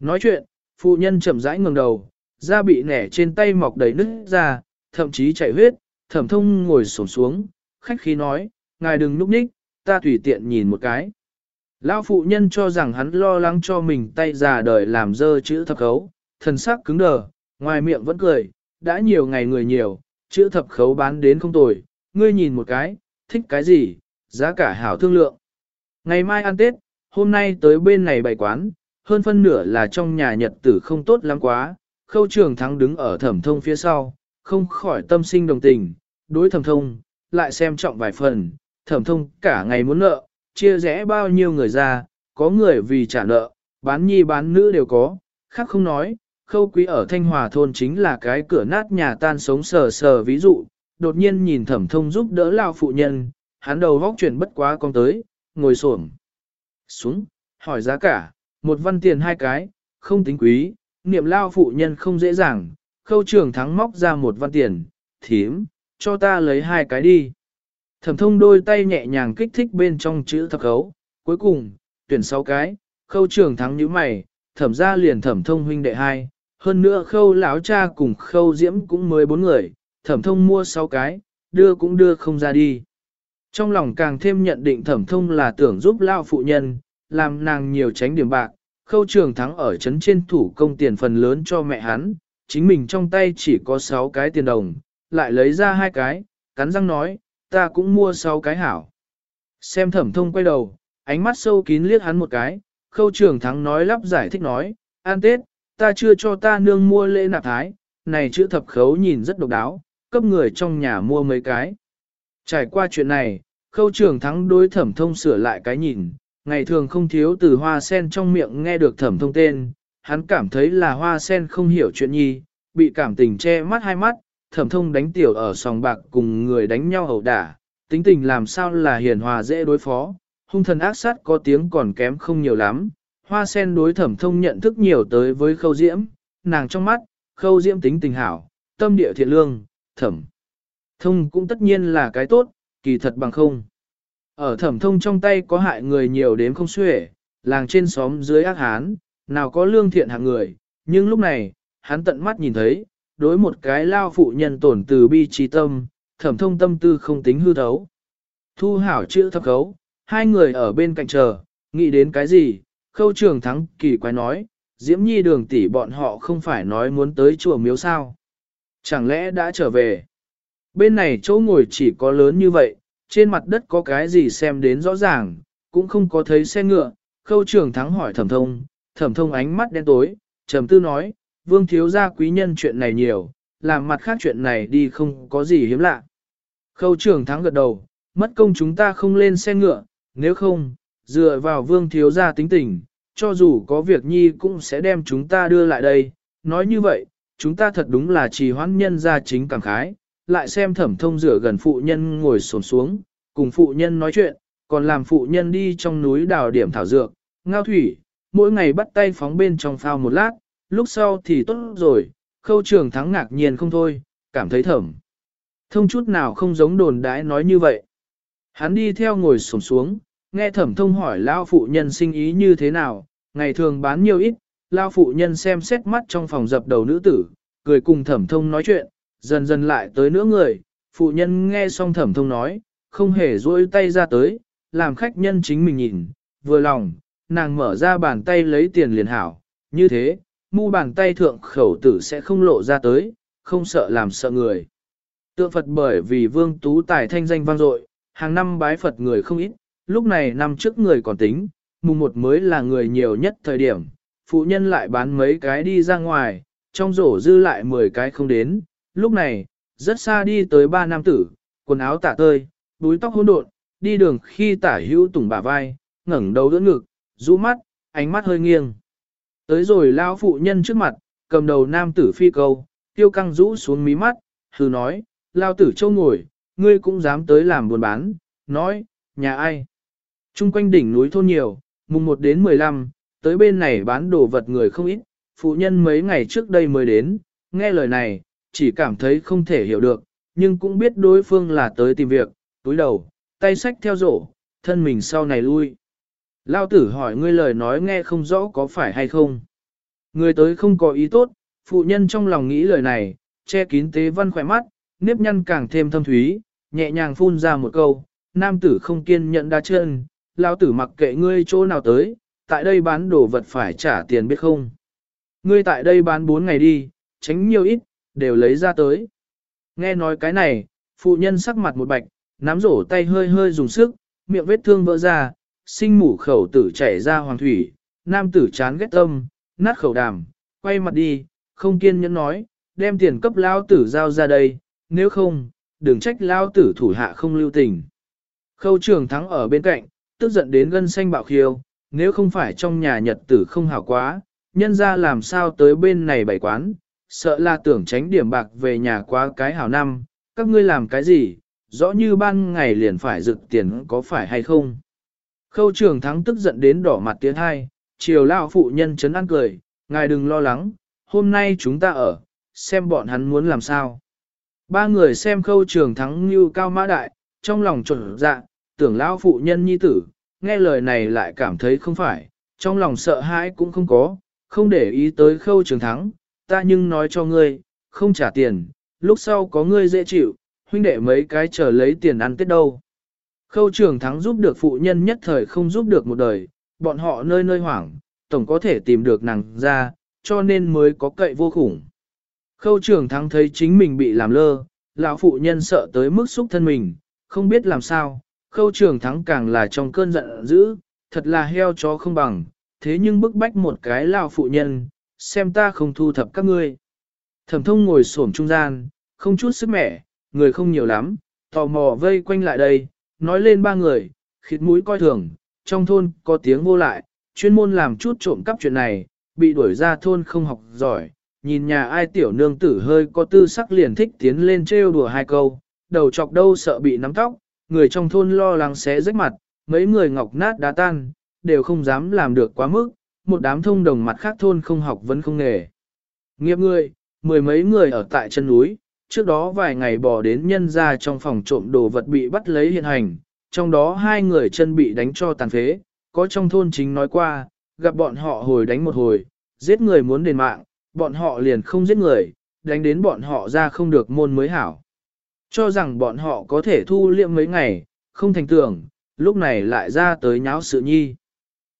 Nói chuyện, phụ nhân chậm rãi ngẩng đầu, da bị nẻ trên tay mọc đầy nứt ra, thậm chí chảy huyết, thẩm thông ngồi xổm xuống, khách khí nói, ngài đừng núp ních, ta tùy tiện nhìn một cái. Lão phụ nhân cho rằng hắn lo lắng cho mình tay già đời làm dơ chữ thập khấu, thần sắc cứng đờ, ngoài miệng vẫn cười, đã nhiều ngày người nhiều, chữ thập khấu bán đến không tồi, ngươi nhìn một cái, thích cái gì, giá cả hảo thương lượng. Ngày mai ăn Tết, hôm nay tới bên này bày quán, hơn phân nửa là trong nhà nhật tử không tốt lắm quá, khâu trường thắng đứng ở thẩm thông phía sau, không khỏi tâm sinh đồng tình, đối thẩm thông, lại xem trọng vài phần, thẩm thông cả ngày muốn nợ, chia rẽ bao nhiêu người ra, có người vì trả nợ, bán nhi bán nữ đều có, khác không nói, khâu quý ở Thanh Hòa thôn chính là cái cửa nát nhà tan sống sờ sờ ví dụ, đột nhiên nhìn thẩm thông giúp đỡ lao phụ nhân, hắn đầu góc chuyển bất quá con tới, ngồi xổm. Xuống, hỏi giá cả, một văn tiền hai cái, không tính quý, niệm lao phụ nhân không dễ dàng, khâu trường thắng móc ra một văn tiền, thím, cho ta lấy hai cái đi. Thẩm thông đôi tay nhẹ nhàng kích thích bên trong chữ thập khấu, cuối cùng, tuyển sáu cái, khâu trường thắng như mày, thẩm ra liền thẩm thông huynh đệ hai, hơn nữa khâu lão cha cùng khâu diễm cũng mới bốn người, thẩm thông mua sáu cái, đưa cũng đưa không ra đi. Trong lòng càng thêm nhận định thẩm thông là tưởng giúp lao phụ nhân, làm nàng nhiều tránh điểm bạc, khâu trường thắng ở chấn trên thủ công tiền phần lớn cho mẹ hắn, chính mình trong tay chỉ có 6 cái tiền đồng, lại lấy ra hai cái, cắn răng nói, ta cũng mua sáu cái hảo. Xem thẩm thông quay đầu, ánh mắt sâu kín liếc hắn một cái, khâu trường thắng nói lắp giải thích nói, an tết, ta chưa cho ta nương mua lễ nạp thái, này chữ thập khấu nhìn rất độc đáo, cấp người trong nhà mua mấy cái. Trải qua chuyện này, khâu trường thắng đối thẩm thông sửa lại cái nhìn, ngày thường không thiếu từ hoa sen trong miệng nghe được thẩm thông tên, hắn cảm thấy là hoa sen không hiểu chuyện nhi, bị cảm tình che mắt hai mắt, thẩm thông đánh tiểu ở sòng bạc cùng người đánh nhau ẩu đả, tính tình làm sao là hiền hòa dễ đối phó, hung thần ác sát có tiếng còn kém không nhiều lắm. Hoa sen đối thẩm thông nhận thức nhiều tới với khâu diễm, nàng trong mắt, khâu diễm tính tình hảo, tâm địa thiện lương, thẩm. Thông cũng tất nhiên là cái tốt, kỳ thật bằng không. Ở thẩm thông trong tay có hại người nhiều đến không xuể, làng trên xóm dưới ác hán, nào có lương thiện hạng người, nhưng lúc này, hắn tận mắt nhìn thấy, đối một cái lao phụ nhân tổn từ bi trí tâm, thẩm thông tâm tư không tính hư thấu. Thu hảo chữ thập khấu, hai người ở bên cạnh chờ, nghĩ đến cái gì, khâu trường thắng kỳ quái nói, diễm nhi đường tỷ bọn họ không phải nói muốn tới chùa miếu sao. Chẳng lẽ đã trở về? Bên này chỗ ngồi chỉ có lớn như vậy, trên mặt đất có cái gì xem đến rõ ràng, cũng không có thấy xe ngựa, khâu trường thắng hỏi thẩm thông, thẩm thông ánh mắt đen tối, trầm tư nói, vương thiếu gia quý nhân chuyện này nhiều, làm mặt khác chuyện này đi không có gì hiếm lạ. Khâu trưởng thắng gật đầu, mất công chúng ta không lên xe ngựa, nếu không, dựa vào vương thiếu gia tính tình, cho dù có việc nhi cũng sẽ đem chúng ta đưa lại đây. Nói như vậy, chúng ta thật đúng là trì hoãn nhân gia chính cảm khái, lại xem thẩm thông rửa gần phụ nhân ngồi xổm xuống, cùng phụ nhân nói chuyện, còn làm phụ nhân đi trong núi đào điểm thảo dược, ngao thủy, mỗi ngày bắt tay phóng bên trong phao một lát, lúc sau thì tốt rồi, khâu trường thắng ngạc nhiên không thôi, cảm thấy thẩm. Thông chút nào không giống đồn đãi nói như vậy. Hắn đi theo ngồi sổm xuống, nghe thẩm thông hỏi lao phụ nhân sinh ý như thế nào, ngày thường bán nhiều ít, lao phụ nhân xem xét mắt trong phòng dập đầu nữ tử, cười cùng thẩm thông nói chuyện, dần dần lại tới nữa người, phụ nhân nghe xong thẩm thông nói, không hề duỗi tay ra tới, làm khách nhân chính mình nhìn, vừa lòng, nàng mở ra bàn tay lấy tiền liền hảo, như thế, mu bàn tay thượng khẩu tử sẽ không lộ ra tới, không sợ làm sợ người. Tượng Phật bởi vì vương tú tài thanh danh vang dội, hàng năm bái Phật người không ít, lúc này năm trước người còn tính, mùng một mới là người nhiều nhất thời điểm, phụ nhân lại bán mấy cái đi ra ngoài, trong rổ dư lại 10 cái không đến, lúc này, rất xa đi tới ba nam tử, quần áo tả tơi, búi tóc hỗn độn, đi đường khi tả hữu tùng bả vai, ngẩng đầu đỡ ngực, rũ mắt, ánh mắt hơi nghiêng. Tới rồi lao phụ nhân trước mặt, cầm đầu nam tử phi câu, tiêu căng rũ xuống mí mắt, hừ nói, lao tử châu ngồi, ngươi cũng dám tới làm buôn bán, nói, nhà ai? Trung quanh đỉnh núi thôn nhiều, mùng 1 đến 15, tới bên này bán đồ vật người không ít, phụ nhân mấy ngày trước đây mới đến, nghe lời này, chỉ cảm thấy không thể hiểu được, nhưng cũng biết đối phương là tới tìm việc, túi đầu, tay sách theo rổ, thân mình sau này lui. Lao tử hỏi ngươi lời nói nghe không rõ có phải hay không. Người tới không có ý tốt, phụ nhân trong lòng nghĩ lời này, che kín tế văn khỏe mắt, nếp nhăn càng thêm thâm thúy, nhẹ nhàng phun ra một câu, nam tử không kiên nhận đa chân, lao tử mặc kệ ngươi chỗ nào tới, tại đây bán đồ vật phải trả tiền biết không. Ngươi tại đây bán 4 ngày đi, tránh nhiều ít, đều lấy ra tới. Nghe nói cái này, phụ nhân sắc mặt một bạch, nắm rổ tay hơi hơi dùng sức, miệng vết thương vỡ ra, sinh mủ khẩu tử chảy ra hoàng thủy, nam tử chán ghét tâm, nát khẩu đàm, quay mặt đi, không kiên nhẫn nói, đem tiền cấp lao tử giao ra đây, nếu không, đừng trách lao tử thủ hạ không lưu tình. Khâu trường thắng ở bên cạnh, tức giận đến gân xanh bạo khiêu, nếu không phải trong nhà nhật tử không hảo quá, nhân ra làm sao tới bên này bày quán, sợ là tưởng tránh điểm bạc về nhà quá cái hảo năm, các ngươi làm cái gì, rõ như ban ngày liền phải rực tiền có phải hay không. Khâu trường thắng tức giận đến đỏ mặt tiến hai, chiều lao phụ nhân chấn an cười, ngài đừng lo lắng, hôm nay chúng ta ở, xem bọn hắn muốn làm sao. Ba người xem khâu trường thắng như cao mã đại, trong lòng trộn dạ, tưởng lao phụ nhân nhi tử, nghe lời này lại cảm thấy không phải, trong lòng sợ hãi cũng không có, không để ý tới khâu trường thắng, ta nhưng nói cho ngươi, không trả tiền, lúc sau có ngươi dễ chịu, huynh đệ mấy cái chờ lấy tiền ăn tết đâu. Khâu trường thắng giúp được phụ nhân nhất thời không giúp được một đời, bọn họ nơi nơi hoảng, tổng có thể tìm được nàng ra, cho nên mới có cậy vô khủng. Khâu trường thắng thấy chính mình bị làm lơ, lão phụ nhân sợ tới mức xúc thân mình, không biết làm sao, khâu trường thắng càng là trong cơn giận dữ, thật là heo chó không bằng, thế nhưng bức bách một cái lão phụ nhân, xem ta không thu thập các ngươi. Thẩm thông ngồi xổm trung gian, không chút sức mẻ, người không nhiều lắm, tò mò vây quanh lại đây, nói lên ba người, khịt mũi coi thường, trong thôn có tiếng vô lại, chuyên môn làm chút trộm cắp chuyện này, bị đuổi ra thôn không học giỏi, nhìn nhà ai tiểu nương tử hơi có tư sắc liền thích tiến lên trêu đùa hai câu, đầu chọc đâu sợ bị nắm tóc, người trong thôn lo lắng xé rách mặt, mấy người ngọc nát đá tan, đều không dám làm được quá mức, một đám thông đồng mặt khác thôn không học vẫn không nghề. Nghiệp người, mười mấy người ở tại chân núi, trước đó vài ngày bỏ đến nhân ra trong phòng trộm đồ vật bị bắt lấy hiện hành, trong đó hai người chân bị đánh cho tàn phế, có trong thôn chính nói qua, gặp bọn họ hồi đánh một hồi, giết người muốn đền mạng, bọn họ liền không giết người, đánh đến bọn họ ra không được môn mới hảo. Cho rằng bọn họ có thể thu liệm mấy ngày, không thành tưởng, lúc này lại ra tới nháo sự nhi.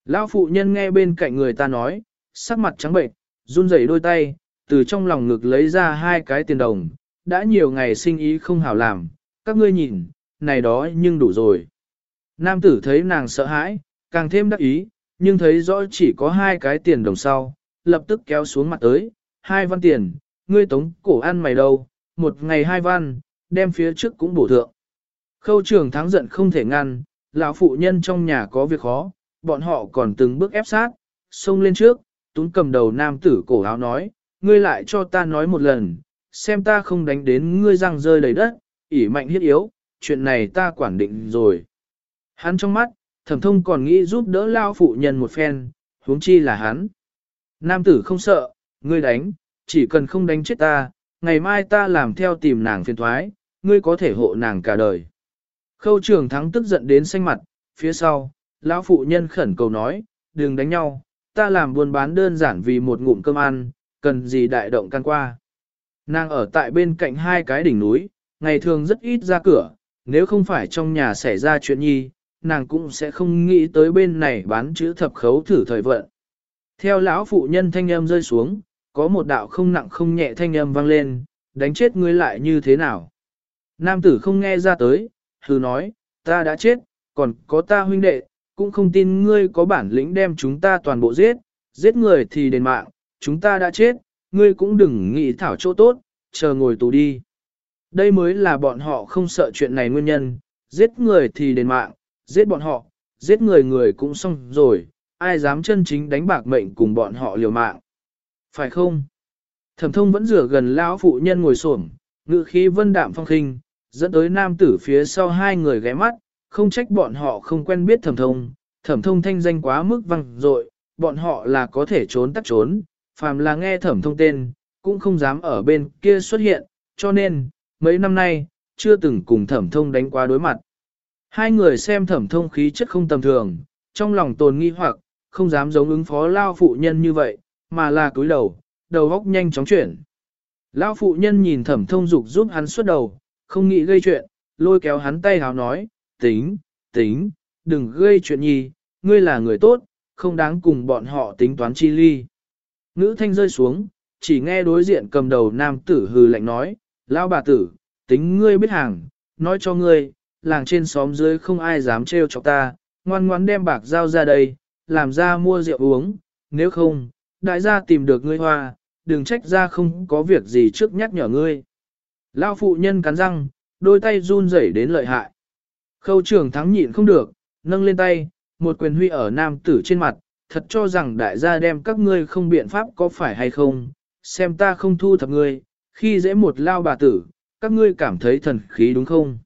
Lão phụ nhân nghe bên cạnh người ta nói, sắc mặt trắng bệnh, run rẩy đôi tay, từ trong lòng ngực lấy ra hai cái tiền đồng, đã nhiều ngày sinh ý không hảo làm, các ngươi nhìn, này đó nhưng đủ rồi. Nam tử thấy nàng sợ hãi, càng thêm đắc ý, nhưng thấy rõ chỉ có hai cái tiền đồng sau, lập tức kéo xuống mặt tới, hai văn tiền, ngươi tống cổ ăn mày đâu, một ngày hai văn, đem phía trước cũng bổ thượng. Khâu trường thắng giận không thể ngăn, lão phụ nhân trong nhà có việc khó, bọn họ còn từng bước ép sát, xông lên trước, tún cầm đầu nam tử cổ áo nói, ngươi lại cho ta nói một lần, xem ta không đánh đến ngươi răng rơi đầy đất, ỉ mạnh hiết yếu, chuyện này ta quản định rồi. Hắn trong mắt, thẩm thông còn nghĩ giúp đỡ lao phụ nhân một phen, huống chi là hắn. Nam tử không sợ, ngươi đánh, chỉ cần không đánh chết ta, ngày mai ta làm theo tìm nàng phiền thoái, ngươi có thể hộ nàng cả đời. Khâu trường thắng tức giận đến xanh mặt, phía sau, lão phụ nhân khẩn cầu nói, đừng đánh nhau, ta làm buôn bán đơn giản vì một ngụm cơm ăn, cần gì đại động can qua. Nàng ở tại bên cạnh hai cái đỉnh núi, ngày thường rất ít ra cửa, nếu không phải trong nhà xảy ra chuyện nhi, nàng cũng sẽ không nghĩ tới bên này bán chữ thập khấu thử thời vận. Theo lão phụ nhân thanh âm rơi xuống, có một đạo không nặng không nhẹ thanh âm vang lên, đánh chết ngươi lại như thế nào. Nam tử không nghe ra tới, hừ nói, ta đã chết, còn có ta huynh đệ, cũng không tin ngươi có bản lĩnh đem chúng ta toàn bộ giết, giết người thì đền mạng, chúng ta đã chết, ngươi cũng đừng nghĩ thảo chỗ tốt, chờ ngồi tù đi. Đây mới là bọn họ không sợ chuyện này nguyên nhân, giết người thì đền mạng, giết bọn họ, giết người người cũng xong rồi, ai dám chân chính đánh bạc mệnh cùng bọn họ liều mạng. Phải không? Thẩm thông vẫn rửa gần lão phụ nhân ngồi xổm, ngự khí vân đạm phong khinh, dẫn tới nam tử phía sau hai người ghé mắt, không trách bọn họ không quen biết thẩm thông, thẩm thông thanh danh quá mức văng dội, bọn họ là có thể trốn tắt trốn, phàm là nghe thẩm thông tên, cũng không dám ở bên kia xuất hiện, cho nên, mấy năm nay, chưa từng cùng thẩm thông đánh qua đối mặt. Hai người xem thẩm thông khí chất không tầm thường, trong lòng tồn nghi hoặc, không dám giống ứng phó lao phụ nhân như vậy, mà là cúi đầu, đầu góc nhanh chóng chuyển. Lao phụ nhân nhìn thẩm thông dục giúp hắn xuất đầu, không nghĩ gây chuyện, lôi kéo hắn tay hào nói, tính, tính, đừng gây chuyện nhì, ngươi là người tốt, không đáng cùng bọn họ tính toán chi ly. Ngữ thanh rơi xuống, chỉ nghe đối diện cầm đầu nam tử hừ lạnh nói, Lão bà tử, tính ngươi biết hàng, nói cho ngươi, làng trên xóm dưới không ai dám trêu chọc ta, ngoan ngoãn đem bạc giao ra đây, làm ra mua rượu uống, nếu không, đại gia tìm được ngươi hoa, đừng trách ra không có việc gì trước nhắc nhở ngươi. Lao phụ nhân cắn răng, đôi tay run rẩy đến lợi hại. Khâu trưởng thắng nhịn không được, nâng lên tay, một quyền huy ở nam tử trên mặt, thật cho rằng đại gia đem các ngươi không biện pháp có phải hay không, xem ta không thu thập ngươi, khi dễ một lao bà tử, các ngươi cảm thấy thần khí đúng không?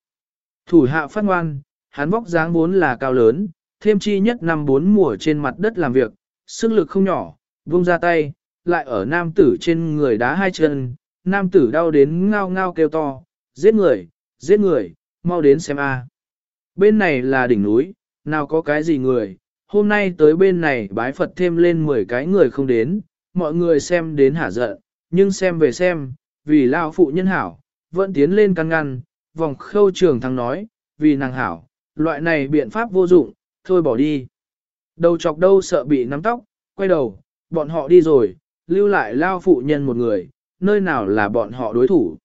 Thủ hạ phát ngoan, hắn vóc dáng vốn là cao lớn, thêm chi nhất năm bốn mùa trên mặt đất làm việc, sức lực không nhỏ, vung ra tay, lại ở nam tử trên người đá hai chân, nam tử đau đến ngao ngao kêu to, giết người, giết người, mau đến xem a. Bên này là đỉnh núi, nào có cái gì người, hôm nay tới bên này bái Phật thêm lên 10 cái người không đến, mọi người xem đến hả giận, nhưng xem về xem, vì lao phụ nhân hảo, vẫn tiến lên căn ngăn, vòng khâu trường thắng nói, vì nàng hảo, loại này biện pháp vô dụng, thôi bỏ đi. Đầu chọc đâu sợ bị nắm tóc, quay đầu, bọn họ đi rồi, lưu lại lao phụ nhân một người, nơi nào là bọn họ đối thủ.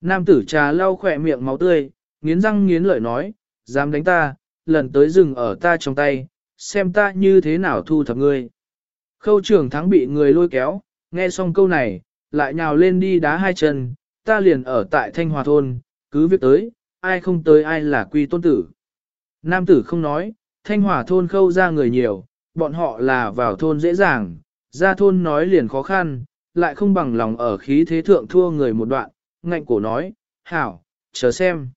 Nam tử trà lau khỏe miệng máu tươi, nghiến răng nghiến lợi nói, dám đánh ta, lần tới rừng ở ta trong tay, xem ta như thế nào thu thập ngươi. Khâu trưởng thắng bị người lôi kéo, nghe xong câu này, lại nhào lên đi đá hai chân, ta liền ở tại Thanh Hòa Thôn, cứ việc tới, ai không tới ai là quy tôn tử. Nam tử không nói, Thanh Hòa Thôn khâu ra người nhiều, bọn họ là vào thôn dễ dàng, ra thôn nói liền khó khăn, lại không bằng lòng ở khí thế thượng thua người một đoạn, ngạnh cổ nói, hảo, chờ xem.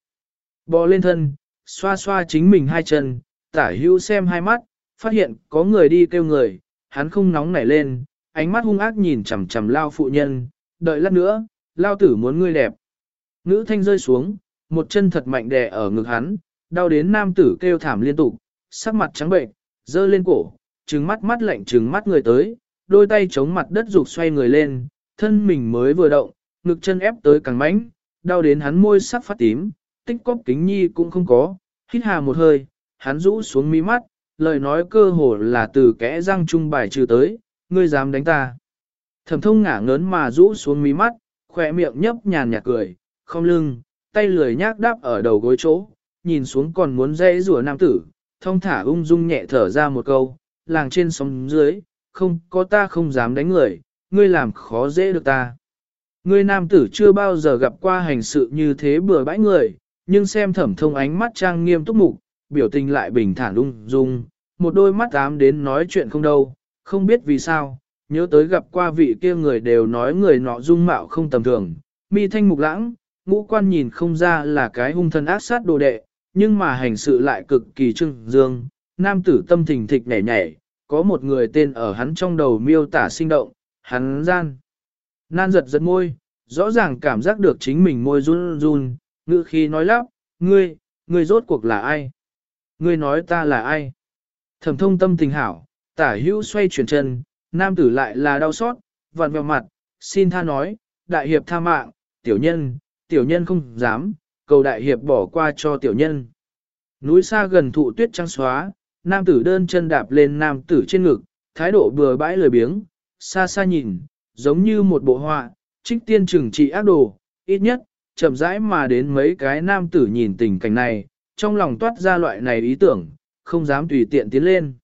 Bò lên thân, xoa xoa chính mình hai chân, tả hữu xem hai mắt, phát hiện có người đi kêu người, hắn không nóng nảy lên, ánh mắt hung ác nhìn chằm chằm lao phụ nhân, đợi lát nữa, lao tử muốn ngươi đẹp. Ngữ thanh rơi xuống, một chân thật mạnh đè ở ngực hắn, đau đến nam tử kêu thảm liên tục, sắc mặt trắng bệnh, dơ lên cổ, trừng mắt mắt lạnh trừng mắt người tới, đôi tay chống mặt đất rụt xoay người lên, thân mình mới vừa động, ngực chân ép tới càng mãnh, đau đến hắn môi sắc phát tím, tích cóp kính nhi cũng không có, hít hà một hơi, hắn rũ xuống mi mắt, lời nói cơ hồ là từ kẽ răng trung bài trừ tới, ngươi dám đánh ta. Thẩm thông ngả ngớn mà rũ xuống mí mắt, khỏe miệng nhấp nhàn nhạt cười, không lưng, tay lười nhác đáp ở đầu gối chỗ, nhìn xuống còn muốn dây rùa nam tử, thông thả ung dung nhẹ thở ra một câu, làng trên sóng dưới, không có ta không dám đánh người, ngươi làm khó dễ được ta. Ngươi nam tử chưa bao giờ gặp qua hành sự như thế bừa bãi người, nhưng xem thẩm thông ánh mắt trang nghiêm túc mục, biểu tình lại bình thản ung dung, một đôi mắt ám đến nói chuyện không đâu, không biết vì sao, nhớ tới gặp qua vị kia người đều nói người nọ dung mạo không tầm thường, mi thanh mục lãng, ngũ quan nhìn không ra là cái hung thân ác sát đồ đệ, nhưng mà hành sự lại cực kỳ trưng dương, nam tử tâm thình thịch nhảy nhảy, có một người tên ở hắn trong đầu miêu tả sinh động, hắn gian. Nan giật giật môi, rõ ràng cảm giác được chính mình môi run run, ngữ khi nói lắp, ngươi, ngươi rốt cuộc là ai? Ngươi nói ta là ai? Thẩm thông tâm tình hảo, tả hữu xoay chuyển chân, nam tử lại là đau xót, vặn vẹo mặt, xin tha nói, đại hiệp tha mạng, tiểu nhân, tiểu nhân không dám, cầu đại hiệp bỏ qua cho tiểu nhân. Núi xa gần thụ tuyết trắng xóa, nam tử đơn chân đạp lên nam tử trên ngực, thái độ bừa bãi lười biếng, xa xa nhìn, giống như một bộ họa, trích tiên trừng trị ác đồ, ít nhất, chậm rãi mà đến mấy cái nam tử nhìn tình cảnh này, trong lòng toát ra loại này ý tưởng, không dám tùy tiện tiến lên.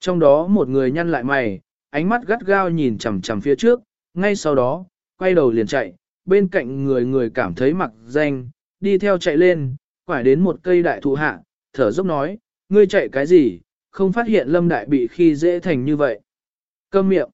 Trong đó một người nhăn lại mày, ánh mắt gắt gao nhìn chằm chằm phía trước, ngay sau đó, quay đầu liền chạy, bên cạnh người người cảm thấy mặc danh, đi theo chạy lên, quải đến một cây đại thụ hạ, thở dốc nói, ngươi chạy cái gì, không phát hiện lâm đại bị khi dễ thành như vậy. Câm miệng.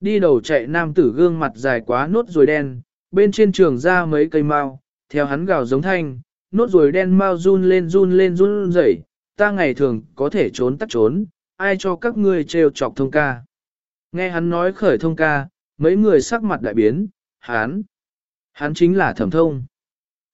Đi đầu chạy nam tử gương mặt dài quá nốt rồi đen, bên trên trường ra mấy cây mau, theo hắn gào giống thanh, nốt rồi đen mau run lên run lên run rẩy, ta ngày thường có thể trốn tắt trốn, ai cho các ngươi trêu chọc thông ca. Nghe hắn nói khởi thông ca, mấy người sắc mặt đại biến, hắn, hắn chính là thẩm thông.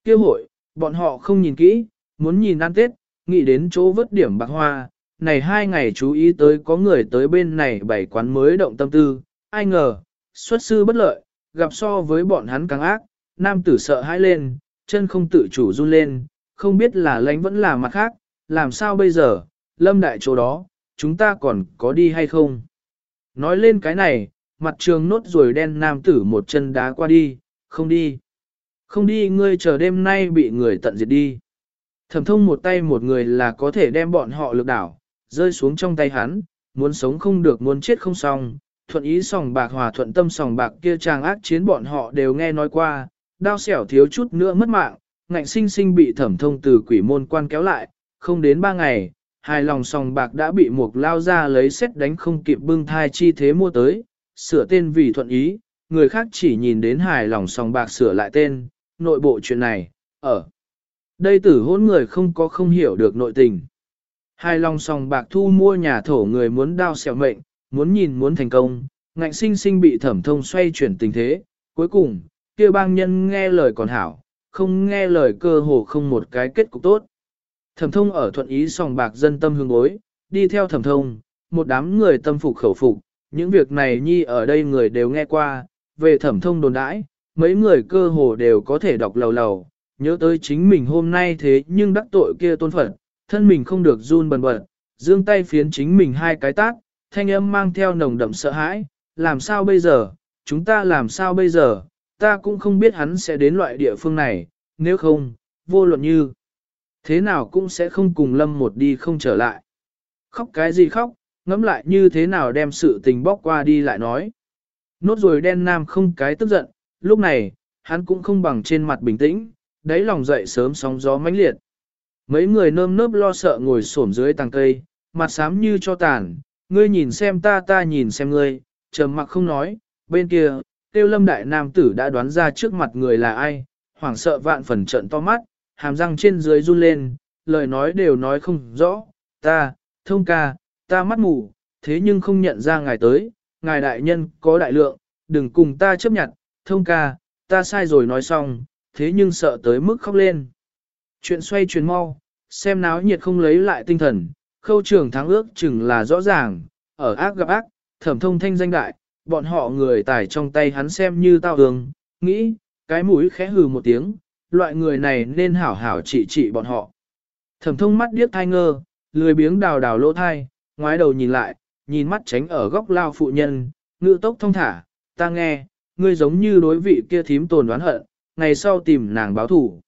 Kêu hội, bọn họ không nhìn kỹ, muốn nhìn ăn tết, nghĩ đến chỗ vớt điểm bạc hoa, này hai ngày chú ý tới có người tới bên này bảy quán mới động tâm tư, ai ngờ, xuất sư bất lợi, gặp so với bọn hắn càng ác, nam tử sợ hãi lên, chân không tự chủ run lên, không biết là lánh vẫn là mặt khác, làm sao bây giờ, lâm đại chỗ đó, chúng ta còn có đi hay không? Nói lên cái này, mặt trường nốt rồi đen nam tử một chân đá qua đi, không đi. Không đi ngươi chờ đêm nay bị người tận diệt đi. Thẩm thông một tay một người là có thể đem bọn họ lực đảo, rơi xuống trong tay hắn, muốn sống không được muốn chết không xong, thuận ý sòng bạc hòa thuận tâm sòng bạc kia chàng ác chiến bọn họ đều nghe nói qua, đao xẻo thiếu chút nữa mất mạng, ngạnh sinh sinh bị thẩm thông từ quỷ môn quan kéo lại, không đến ba ngày, hai lòng sòng bạc đã bị một lao ra lấy xét đánh không kịp bưng thai chi thế mua tới, sửa tên vì thuận ý, người khác chỉ nhìn đến hài lòng sòng bạc sửa lại tên, nội bộ chuyện này, ở. Đây tử hôn người không có không hiểu được nội tình. Hai lòng sòng bạc thu mua nhà thổ người muốn đao xẻo mệnh, muốn nhìn muốn thành công, ngạnh sinh sinh bị thẩm thông xoay chuyển tình thế, cuối cùng, kia bang nhân nghe lời còn hảo, không nghe lời cơ hồ không một cái kết cục tốt. Thẩm thông ở thuận ý sòng bạc dân tâm hương bối, đi theo thẩm thông, một đám người tâm phục khẩu phục, những việc này nhi ở đây người đều nghe qua, về thẩm thông đồn đãi, mấy người cơ hồ đều có thể đọc lầu lầu, nhớ tới chính mình hôm nay thế nhưng đắc tội kia tôn phận, thân mình không được run bần bật, dương tay phiến chính mình hai cái tát, thanh âm mang theo nồng đậm sợ hãi, làm sao bây giờ, chúng ta làm sao bây giờ, ta cũng không biết hắn sẽ đến loại địa phương này, nếu không, vô luận như, thế nào cũng sẽ không cùng lâm một đi không trở lại. Khóc cái gì khóc, ngẫm lại như thế nào đem sự tình bóc qua đi lại nói. Nốt rồi đen nam không cái tức giận, lúc này, hắn cũng không bằng trên mặt bình tĩnh, đáy lòng dậy sớm sóng gió mãnh liệt. Mấy người nơm nớp lo sợ ngồi xổm dưới tàng cây, mặt xám như cho tàn, ngươi nhìn xem ta ta nhìn xem ngươi, trầm mặc không nói, bên kia, tiêu lâm đại nam tử đã đoán ra trước mặt người là ai, hoảng sợ vạn phần trận to mắt, hàm răng trên dưới run lên, lời nói đều nói không rõ, ta, thông ca, ta mắt mù, thế nhưng không nhận ra ngài tới, ngài đại nhân có đại lượng, đừng cùng ta chấp nhận, thông ca, ta sai rồi nói xong, thế nhưng sợ tới mức khóc lên. Chuyện xoay chuyển mau, xem náo nhiệt không lấy lại tinh thần, khâu trường thắng ước chừng là rõ ràng, ở ác gặp ác, thẩm thông thanh danh đại, bọn họ người tài trong tay hắn xem như tao hương, nghĩ, cái mũi khẽ hừ một tiếng, loại người này nên hảo hảo trị trị bọn họ. Thẩm thông mắt điếc thai ngơ, lười biếng đào đào lỗ thai, ngoái đầu nhìn lại, nhìn mắt tránh ở góc lao phụ nhân, ngự tốc thông thả, ta nghe, ngươi giống như đối vị kia thím tồn đoán hận, ngày sau tìm nàng báo thủ.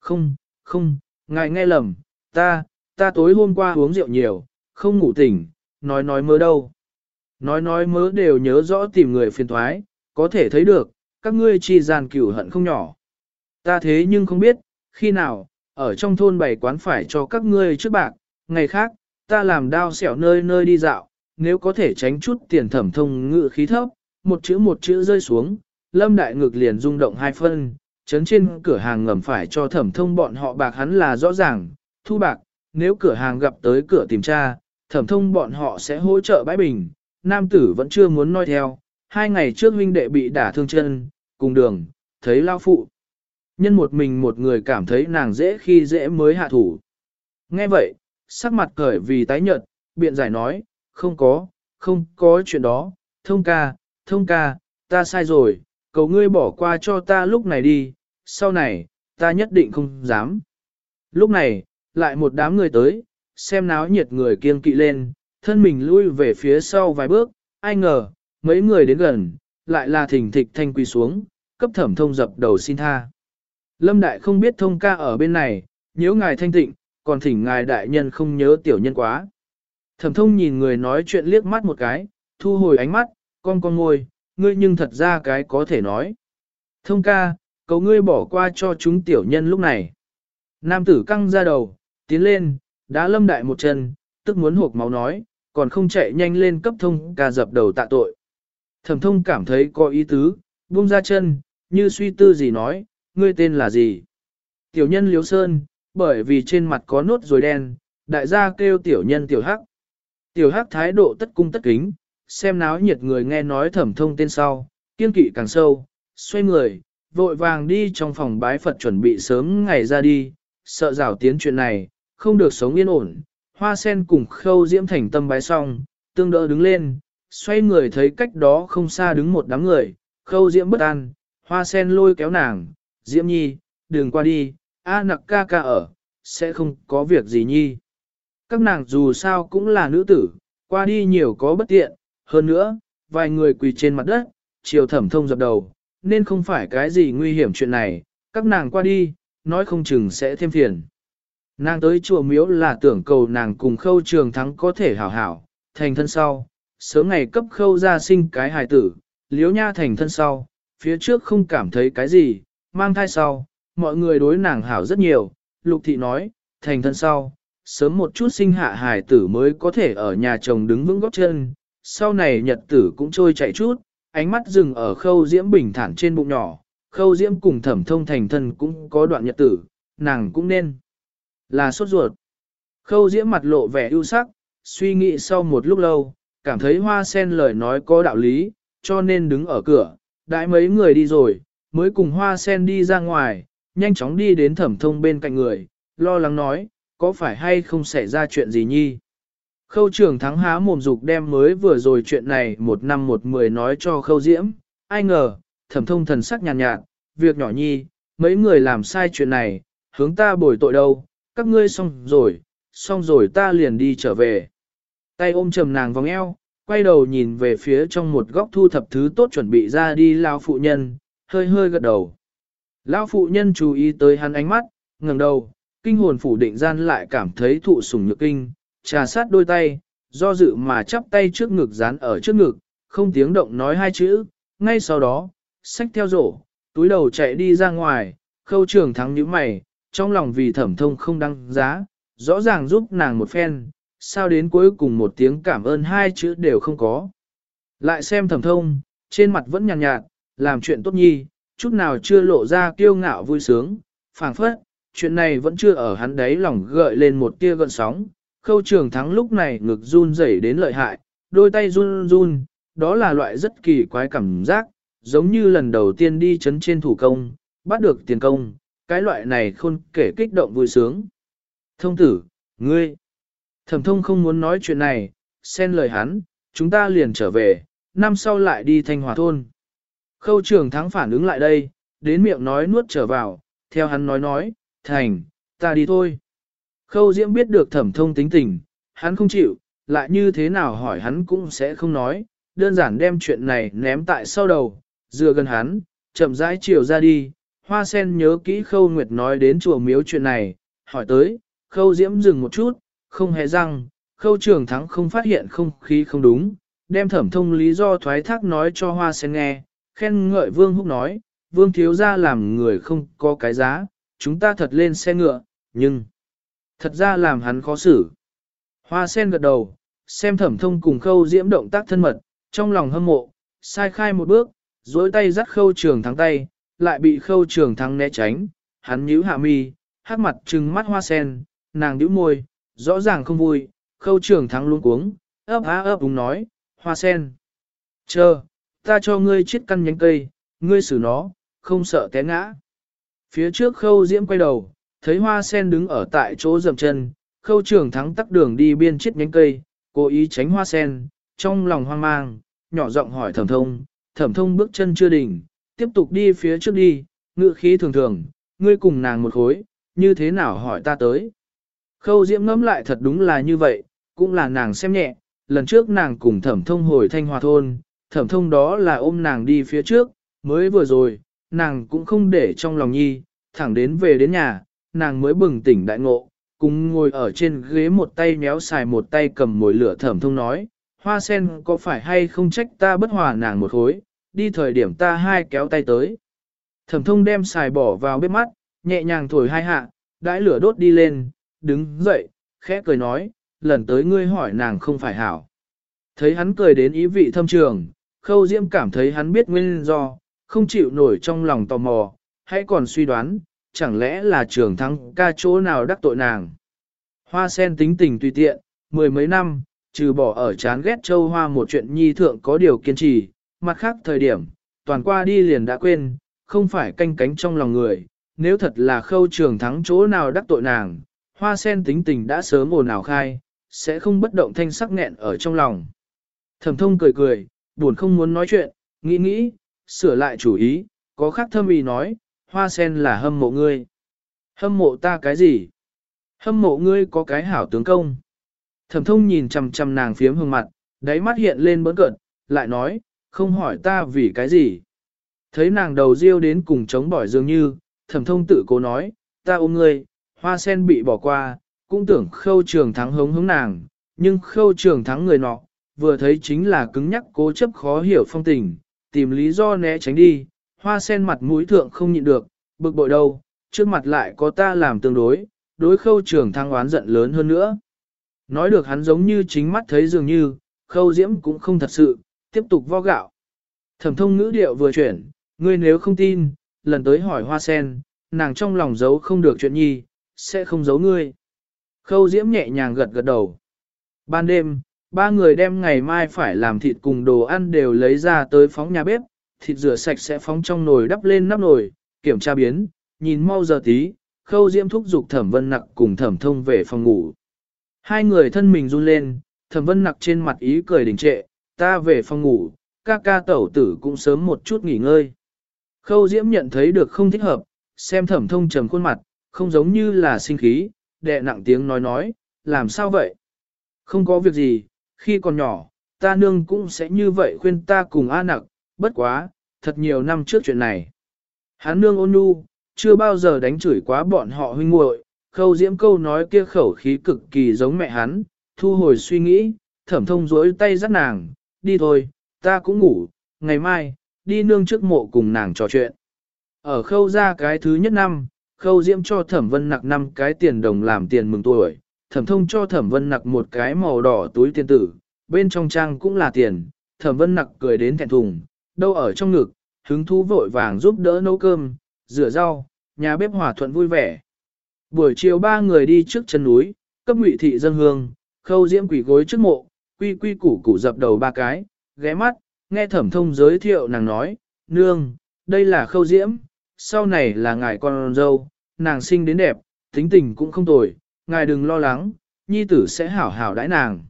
Không, không, ngài nghe lầm, ta, ta tối hôm qua uống rượu nhiều, không ngủ tỉnh, nói nói mơ đâu. Nói nói mớ đều nhớ rõ tìm người phiền thoái, có thể thấy được, các ngươi chi gian cửu hận không nhỏ. Ta thế nhưng không biết, khi nào, ở trong thôn bảy quán phải cho các ngươi trước bạc, ngày khác, ta làm đao xẻo nơi nơi đi dạo, nếu có thể tránh chút tiền thẩm thông ngự khí thấp, một chữ một chữ rơi xuống, lâm đại ngực liền rung động hai phân, chấn trên cửa hàng ngầm phải cho thẩm thông bọn họ bạc hắn là rõ ràng, thu bạc, nếu cửa hàng gặp tới cửa tìm tra, thẩm thông bọn họ sẽ hỗ trợ bãi bình, nam tử vẫn chưa muốn nói theo, hai ngày trước huynh đệ bị đả thương chân, cùng đường, thấy lao phụ. Nhân một mình một người cảm thấy nàng dễ khi dễ mới hạ thủ. Nghe vậy, sắc mặt cởi vì tái nhợt, biện giải nói, không có, không có chuyện đó, thông ca, thông ca, ta sai rồi, cầu ngươi bỏ qua cho ta lúc này đi, sau này, ta nhất định không dám. Lúc này, lại một đám người tới, xem náo nhiệt người kiêng kỵ lên, thân mình lui về phía sau vài bước, ai ngờ, mấy người đến gần, lại là thỉnh thịch thanh quỳ xuống, cấp thẩm thông dập đầu xin tha. Lâm Đại không biết thông ca ở bên này, nếu ngài thanh tịnh, còn thỉnh ngài đại nhân không nhớ tiểu nhân quá. Thẩm thông nhìn người nói chuyện liếc mắt một cái, thu hồi ánh mắt, con con ngồi, ngươi nhưng thật ra cái có thể nói. Thông ca, cầu ngươi bỏ qua cho chúng tiểu nhân lúc này. Nam tử căng ra đầu, tiến lên, đá lâm đại một chân, tức muốn hộp máu nói, còn không chạy nhanh lên cấp thông ca dập đầu tạ tội. Thẩm thông cảm thấy có ý tứ, buông ra chân, như suy tư gì nói, ngươi tên là gì? Tiểu nhân Liếu Sơn, bởi vì trên mặt có nốt rồi đen, đại gia kêu tiểu nhân tiểu hắc. Tiểu hắc thái độ tất cung tất kính, xem náo nhiệt người nghe nói thẩm thông tên sau, kiên kỵ càng sâu, xoay người, vội vàng đi trong phòng bái Phật chuẩn bị sớm ngày ra đi, sợ rào tiến chuyện này, không được sống yên ổn. Hoa sen cùng khâu diễm thành tâm bái xong, tương đỡ đứng lên, xoay người thấy cách đó không xa đứng một đám người, khâu diễm bất an, hoa sen lôi kéo nàng, diễm nhi, đừng qua đi, a nặc ca ca ở, sẽ không có việc gì nhi. Các nàng dù sao cũng là nữ tử, qua đi nhiều có bất tiện, hơn nữa, vài người quỳ trên mặt đất, chiều thẩm thông dập đầu, nên không phải cái gì nguy hiểm chuyện này, các nàng qua đi, nói không chừng sẽ thêm phiền. Nàng tới chùa miếu là tưởng cầu nàng cùng khâu trường thắng có thể hảo hảo, thành thân sau, sớm ngày cấp khâu ra sinh cái hài tử, liếu nha thành thân sau, phía trước không cảm thấy cái gì, mang thai sau, mọi người đối nàng hảo rất nhiều, lục thị nói, thành thân sau, sớm một chút sinh hạ hài tử mới có thể ở nhà chồng đứng vững góc chân, sau này nhật tử cũng trôi chạy chút, ánh mắt dừng ở khâu diễm bình thản trên bụng nhỏ, khâu diễm cùng thẩm thông thành thân cũng có đoạn nhật tử, nàng cũng nên là sốt ruột. Khâu diễm mặt lộ vẻ ưu sắc, suy nghĩ sau một lúc lâu, cảm thấy hoa sen lời nói có đạo lý, cho nên đứng ở cửa, đãi mấy người đi rồi, mới cùng hoa sen đi ra ngoài, nhanh chóng đi đến thẩm thông bên cạnh người, lo lắng nói, có phải hay không xảy ra chuyện gì nhi. Khâu trưởng thắng há mồm dục đem mới vừa rồi chuyện này một năm một mười nói cho khâu diễm, ai ngờ, thẩm thông thần sắc nhàn nhạt, nhạt, việc nhỏ nhi, mấy người làm sai chuyện này, hướng ta bồi tội đâu, các ngươi xong rồi, xong rồi ta liền đi trở về. Tay ôm trầm nàng vòng eo, quay đầu nhìn về phía trong một góc thu thập thứ tốt chuẩn bị ra đi lao phụ nhân, hơi hơi gật đầu. Lao phụ nhân chú ý tới hắn ánh mắt, ngẩng đầu, kinh hồn phủ định gian lại cảm thấy thụ sủng nhược kinh, trà sát đôi tay, do dự mà chắp tay trước ngực dán ở trước ngực, không tiếng động nói hai chữ, ngay sau đó, xách theo rổ, túi đầu chạy đi ra ngoài, khâu trường thắng nhíu mày, trong lòng vì thẩm thông không đăng giá, rõ ràng giúp nàng một phen, sao đến cuối cùng một tiếng cảm ơn hai chữ đều không có. Lại xem thẩm thông, trên mặt vẫn nhàn nhạt, nhạt, làm chuyện tốt nhi, chút nào chưa lộ ra kiêu ngạo vui sướng, phảng phất, chuyện này vẫn chưa ở hắn đấy lòng gợi lên một tia gợn sóng. Khâu trường thắng lúc này ngực run rẩy đến lợi hại, đôi tay run run, đó là loại rất kỳ quái cảm giác, giống như lần đầu tiên đi chấn trên thủ công, bắt được tiền công, cái loại này khôn kể kích động vui sướng. Thông tử, ngươi, thẩm thông không muốn nói chuyện này, xen lời hắn, chúng ta liền trở về, năm sau lại đi thanh hòa thôn. Khâu trường thắng phản ứng lại đây, đến miệng nói nuốt trở vào, theo hắn nói nói, thành, ta đi thôi. Khâu diễm biết được thẩm thông tính tình, hắn không chịu, lại như thế nào hỏi hắn cũng sẽ không nói, đơn giản đem chuyện này ném tại sau đầu, dựa gần hắn, chậm rãi chiều ra đi. Hoa sen nhớ kỹ khâu nguyệt nói đến chùa miếu chuyện này, hỏi tới, khâu diễm dừng một chút, không hề răng, khâu trường thắng không phát hiện không khí không đúng, đem thẩm thông lý do thoái thác nói cho hoa sen nghe, khen ngợi vương húc nói, vương thiếu ra làm người không có cái giá, chúng ta thật lên xe ngựa, nhưng thật ra làm hắn khó xử. Hoa sen gật đầu, xem thẩm thông cùng khâu diễm động tác thân mật, trong lòng hâm mộ, sai khai một bước, dối tay dắt khâu trường thắng tay, lại bị khâu trường thắng né tránh, hắn nhíu hạ mi, hắc mặt trừng mắt hoa sen, nàng nhíu môi, rõ ràng không vui, khâu trường thắng luôn cuống, ấp á ấp đúng nói, hoa sen. Chờ, ta cho ngươi chiết căn nhánh cây, ngươi xử nó, không sợ té ngã. Phía trước khâu diễm quay đầu, thấy hoa sen đứng ở tại chỗ dầm chân, khâu trường thắng tắt đường đi biên chiết nhánh cây, cố ý tránh hoa sen, trong lòng hoang mang, nhỏ giọng hỏi thẩm thông, thẩm thông bước chân chưa đỉnh, tiếp tục đi phía trước đi, ngựa khí thường thường, ngươi cùng nàng một khối, như thế nào hỏi ta tới. Khâu diễm ngẫm lại thật đúng là như vậy, cũng là nàng xem nhẹ, lần trước nàng cùng thẩm thông hồi thanh hòa thôn, thẩm thông đó là ôm nàng đi phía trước, mới vừa rồi, nàng cũng không để trong lòng nhi, thẳng đến về đến nhà, nàng mới bừng tỉnh đại ngộ, cùng ngồi ở trên ghế một tay méo xài một tay cầm mồi lửa thẩm thông nói, hoa sen có phải hay không trách ta bất hòa nàng một khối, đi thời điểm ta hai kéo tay tới. Thẩm thông đem xài bỏ vào bếp mắt, nhẹ nhàng thổi hai hạ, đãi lửa đốt đi lên, đứng dậy, khẽ cười nói, lần tới ngươi hỏi nàng không phải hảo. Thấy hắn cười đến ý vị thâm trường, khâu diễm cảm thấy hắn biết nguyên do, không chịu nổi trong lòng tò mò, hãy còn suy đoán, chẳng lẽ là trường thắng ca chỗ nào đắc tội nàng. Hoa sen tính tình tùy tiện, mười mấy năm, trừ bỏ ở chán ghét châu hoa một chuyện nhi thượng có điều kiên trì, mặt khác thời điểm, toàn qua đi liền đã quên, không phải canh cánh trong lòng người, nếu thật là khâu trường thắng chỗ nào đắc tội nàng, hoa sen tính tình đã sớm ồn ào khai, sẽ không bất động thanh sắc nghẹn ở trong lòng. Thẩm thông cười cười, buồn không muốn nói chuyện, nghĩ nghĩ, sửa lại chủ ý, có khác thâm ý nói, hoa sen là hâm mộ ngươi. Hâm mộ ta cái gì? Hâm mộ ngươi có cái hảo tướng công. Thẩm thông nhìn chằm chằm nàng phiếm hương mặt, đáy mắt hiện lên bớn cợt, lại nói, không hỏi ta vì cái gì. Thấy nàng đầu riêu đến cùng chống bỏi dường như, thẩm thông tự cố nói, ta ôm ngươi, hoa sen bị bỏ qua, cũng tưởng khâu trường thắng hống hống nàng, nhưng khâu trường thắng người nọ, vừa thấy chính là cứng nhắc cố chấp khó hiểu phong tình, tìm lý do né tránh đi, hoa sen mặt mũi thượng không nhịn được, bực bội đâu, trước mặt lại có ta làm tương đối, đối khâu trường thắng oán giận lớn hơn nữa. Nói được hắn giống như chính mắt thấy dường như, khâu diễm cũng không thật sự, tiếp tục vo gạo. Thẩm thông ngữ điệu vừa chuyển, ngươi nếu không tin, lần tới hỏi hoa sen, nàng trong lòng giấu không được chuyện nhi, sẽ không giấu ngươi. Khâu diễm nhẹ nhàng gật gật đầu. Ban đêm, ba người đem ngày mai phải làm thịt cùng đồ ăn đều lấy ra tới phóng nhà bếp, thịt rửa sạch sẽ phóng trong nồi đắp lên nắp nồi, kiểm tra biến, nhìn mau giờ tí, khâu diễm thúc giục thẩm vân nặc cùng thẩm thông về phòng ngủ. Hai người thân mình run lên, thẩm vân nặc trên mặt ý cười đình trệ, ta về phòng ngủ, ca ca tẩu tử cũng sớm một chút nghỉ ngơi. Khâu diễm nhận thấy được không thích hợp, xem thẩm thông trầm khuôn mặt, không giống như là sinh khí, đệ nặng tiếng nói nói, làm sao vậy? Không có việc gì, khi còn nhỏ, ta nương cũng sẽ như vậy khuyên ta cùng A nặc, bất quá, thật nhiều năm trước chuyện này. Hắn nương ôn nhu, chưa bao giờ đánh chửi quá bọn họ huynh muội. khâu diễm câu nói kia khẩu khí cực kỳ giống mẹ hắn, thu hồi suy nghĩ, thẩm thông dối tay dắt nàng, đi thôi, ta cũng ngủ, ngày mai, đi nương trước mộ cùng nàng trò chuyện. Ở khâu ra cái thứ nhất năm, khâu diễm cho thẩm vân nặc năm cái tiền đồng làm tiền mừng tuổi, thẩm thông cho thẩm vân nặc một cái màu đỏ túi tiền tử, bên trong trang cũng là tiền, thẩm vân nặc cười đến thẹn thùng, đâu ở trong ngực, hứng thú vội vàng giúp đỡ nấu cơm, rửa rau, nhà bếp hòa thuận vui vẻ. Buổi chiều ba người đi trước chân núi, cấp ngụy thị dân hương, khâu diễm quỷ gối trước mộ, quy quy củ củ dập đầu ba cái, ghé mắt, nghe thẩm thông giới thiệu nàng nói, nương, đây là khâu diễm, sau này là ngài con dâu, nàng sinh đến đẹp, tính tình cũng không tồi, ngài đừng lo lắng, nhi tử sẽ hảo hảo đãi nàng.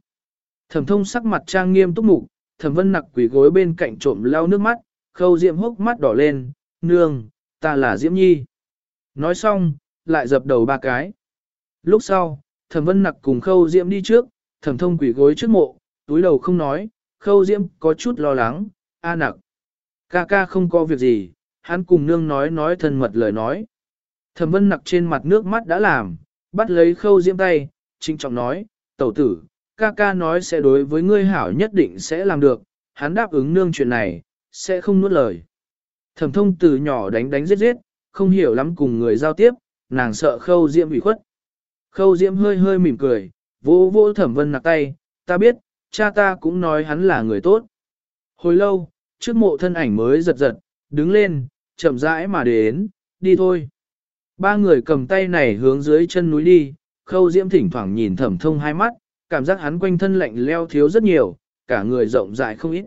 Thẩm thông sắc mặt trang nghiêm túc mục, thẩm vân nặc quỷ gối bên cạnh trộm lau nước mắt, khâu diễm hốc mắt đỏ lên, nương, ta là diễm nhi. Nói xong, lại dập đầu ba cái. Lúc sau, thẩm vân nặc cùng khâu diễm đi trước, thẩm thông quỷ gối trước mộ, túi đầu không nói, khâu diễm có chút lo lắng, a nặc. Ca ca không có việc gì, hắn cùng nương nói nói thân mật lời nói. Thẩm vân nặc trên mặt nước mắt đã làm, bắt lấy khâu diễm tay, trinh trọng nói, tẩu tử, ca ca nói sẽ đối với ngươi hảo nhất định sẽ làm được, hắn đáp ứng nương chuyện này, sẽ không nuốt lời. Thẩm thông từ nhỏ đánh đánh giết giết, không hiểu lắm cùng người giao tiếp, nàng sợ khâu diễm bị khuất. Khâu diễm hơi hơi mỉm cười, vô vô thẩm vân nặc tay, ta biết, cha ta cũng nói hắn là người tốt. Hồi lâu, trước mộ thân ảnh mới giật giật, đứng lên, chậm rãi mà đến, đi thôi. Ba người cầm tay này hướng dưới chân núi đi, khâu diễm thỉnh thoảng nhìn thẩm thông hai mắt, cảm giác hắn quanh thân lạnh leo thiếu rất nhiều, cả người rộng rãi không ít.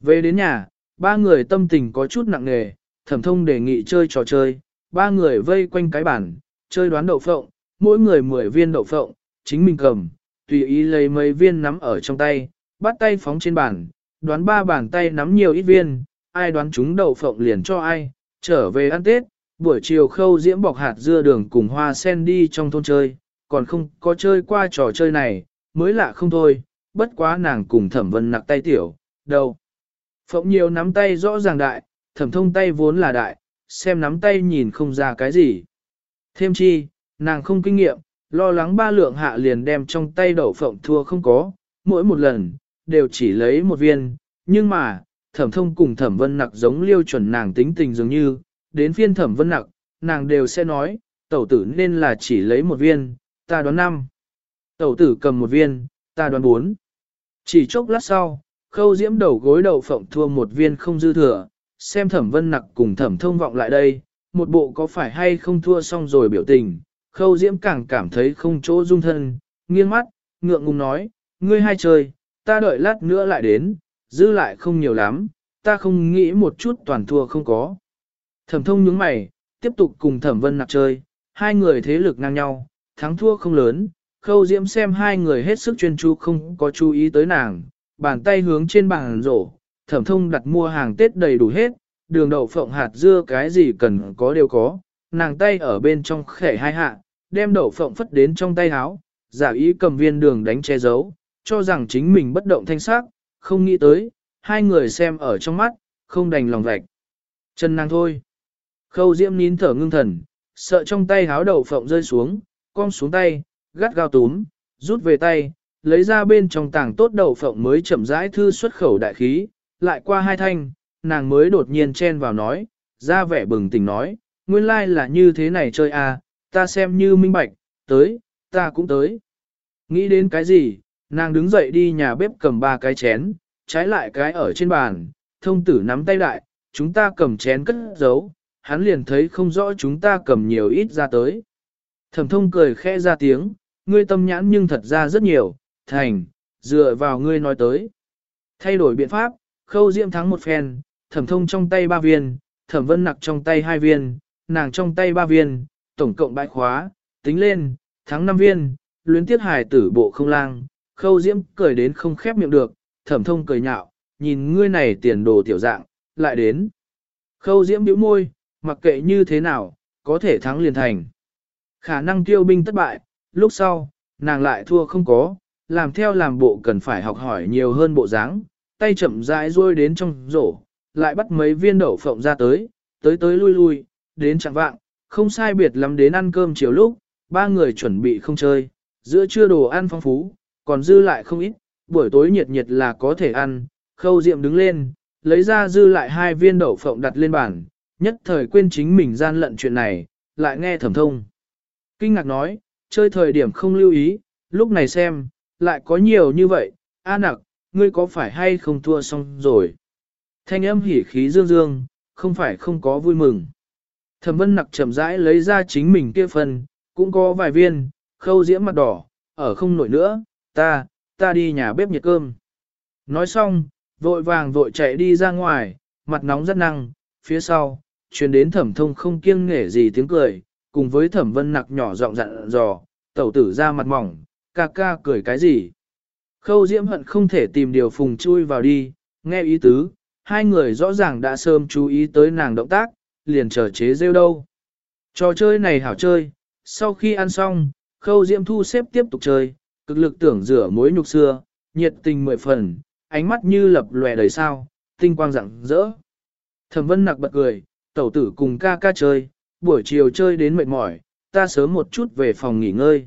Về đến nhà, ba người tâm tình có chút nặng nề, thẩm thông đề nghị chơi trò chơi, ba người vây quanh cái bàn, chơi đoán đậu phộng, mỗi người 10 viên đậu phộng, chính mình cầm, tùy ý lấy mấy viên nắm ở trong tay, bắt tay phóng trên bàn, đoán ba bàn tay nắm nhiều ít viên, ai đoán chúng đậu phộng liền cho ai, trở về ăn Tết, buổi chiều khâu diễm bọc hạt dưa đường cùng hoa sen đi trong thôn chơi, còn không có chơi qua trò chơi này, mới lạ không thôi, bất quá nàng cùng thẩm vân nặc tay tiểu, đâu. Phộng nhiều nắm tay rõ ràng đại, thẩm thông tay vốn là đại, xem nắm tay nhìn không ra cái gì. Thêm chi, nàng không kinh nghiệm, lo lắng ba lượng hạ liền đem trong tay đậu phộng thua không có, mỗi một lần, đều chỉ lấy một viên, nhưng mà, thẩm thông cùng thẩm vân nặc giống liêu chuẩn nàng tính tình dường như, đến phiên thẩm vân nặc, nàng đều sẽ nói, tẩu tử nên là chỉ lấy một viên, ta đoán năm. Tẩu tử cầm một viên, ta đoán bốn. Chỉ chốc lát sau, khâu diễm đầu gối đậu phộng thua một viên không dư thừa, xem thẩm vân nặc cùng thẩm thông vọng lại đây, một bộ có phải hay không thua xong rồi biểu tình, khâu diễm càng cảm thấy không chỗ dung thân, nghiêng mắt, ngượng ngùng nói, ngươi hai chơi, ta đợi lát nữa lại đến, dư lại không nhiều lắm, ta không nghĩ một chút toàn thua không có. Thẩm thông nhướng mày, tiếp tục cùng thẩm vân nạp chơi, hai người thế lực ngang nhau, thắng thua không lớn, khâu diễm xem hai người hết sức chuyên chú không có chú ý tới nàng, bàn tay hướng trên bàn rổ, thẩm thông đặt mua hàng Tết đầy đủ hết, đường đậu phộng hạt dưa cái gì cần có đều có, nàng tay ở bên trong khẻ hai hạ, đem đậu phộng phất đến trong tay háo, giả ý cầm viên đường đánh che giấu, cho rằng chính mình bất động thanh sắc, không nghĩ tới, hai người xem ở trong mắt, không đành lòng vạch. Chân năng thôi. Khâu diễm nín thở ngưng thần, sợ trong tay háo đậu phộng rơi xuống, cong xuống tay, gắt gao túm, rút về tay, lấy ra bên trong tảng tốt đậu phộng mới chậm rãi thư xuất khẩu đại khí, lại qua hai thanh, nàng mới đột nhiên chen vào nói, ra vẻ bừng tỉnh nói, nguyên lai là như thế này chơi à, ta xem như minh bạch, tới, ta cũng tới. Nghĩ đến cái gì, nàng đứng dậy đi nhà bếp cầm ba cái chén, trái lại cái ở trên bàn, thông tử nắm tay đại chúng ta cầm chén cất giấu, hắn liền thấy không rõ chúng ta cầm nhiều ít ra tới. Thẩm thông cười khẽ ra tiếng, ngươi tâm nhãn nhưng thật ra rất nhiều, thành, dựa vào ngươi nói tới. Thay đổi biện pháp, khâu diễm thắng một phen, thẩm thông trong tay ba viên, thẩm vân nặc trong tay hai viên, nàng trong tay ba viên, tổng cộng bãi khóa, tính lên, thắng năm viên, luyến tiết hài tử bộ không lang, khâu diễm cười đến không khép miệng được, thẩm thông cười nhạo, nhìn ngươi này tiền đồ tiểu dạng, lại đến. Khâu diễm bĩu môi, mặc kệ như thế nào, có thể thắng liền thành. Khả năng tiêu binh thất bại, lúc sau, nàng lại thua không có, làm theo làm bộ cần phải học hỏi nhiều hơn bộ dáng, tay chậm rãi rôi đến trong rổ, lại bắt mấy viên đậu phộng ra tới, tới tới lui lui, đến chẳng vạng, không sai biệt lắm đến ăn cơm chiều lúc, ba người chuẩn bị không chơi, giữa trưa đồ ăn phong phú, còn dư lại không ít, buổi tối nhiệt nhiệt là có thể ăn, khâu diệm đứng lên, lấy ra dư lại hai viên đậu phộng đặt lên bàn, nhất thời quên chính mình gian lận chuyện này, lại nghe thẩm thông. Kinh ngạc nói, chơi thời điểm không lưu ý, lúc này xem, lại có nhiều như vậy, a nặc, ngươi có phải hay không thua xong rồi. Thanh âm hỉ khí dương dương, không phải không có vui mừng. Thẩm vân nặc chậm rãi lấy ra chính mình kia phần, cũng có vài viên, khâu diễm mặt đỏ, ở không nổi nữa, ta, ta đi nhà bếp nhiệt cơm. Nói xong, vội vàng vội chạy đi ra ngoài, mặt nóng rất năng, phía sau, truyền đến thẩm thông không kiêng nghể gì tiếng cười, cùng với thẩm vân nặc nhỏ giọng dặn dò, tẩu tử ra mặt mỏng, ca ca cười cái gì. Khâu diễm hận không thể tìm điều phùng chui vào đi, nghe ý tứ, hai người rõ ràng đã sớm chú ý tới nàng động tác, liền chờ chế rêu đâu. Trò chơi này hảo chơi, sau khi ăn xong, khâu diễm thu xếp tiếp tục chơi, cực lực tưởng rửa mối nhục xưa, nhiệt tình mười phần, ánh mắt như lập lòe đầy sao, tinh quang rạng rỡ. Thẩm vân nặc bật cười, tẩu tử cùng ca ca chơi, buổi chiều chơi đến mệt mỏi, ta sớm một chút về phòng nghỉ ngơi.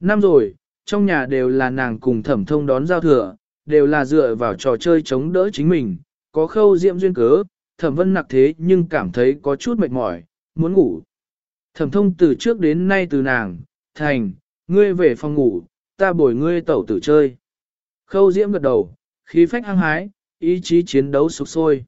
Năm rồi, trong nhà đều là nàng cùng thẩm thông đón giao thừa, đều là dựa vào trò chơi chống đỡ chính mình, có khâu diễm duyên cớ, thẩm vân nặc thế nhưng cảm thấy có chút mệt mỏi, muốn ngủ. Thẩm thông từ trước đến nay từ nàng, thành, ngươi về phòng ngủ, ta bồi ngươi tẩu tử chơi. Khâu diễm gật đầu, khí phách hăng hái, ý chí chiến đấu sục sôi.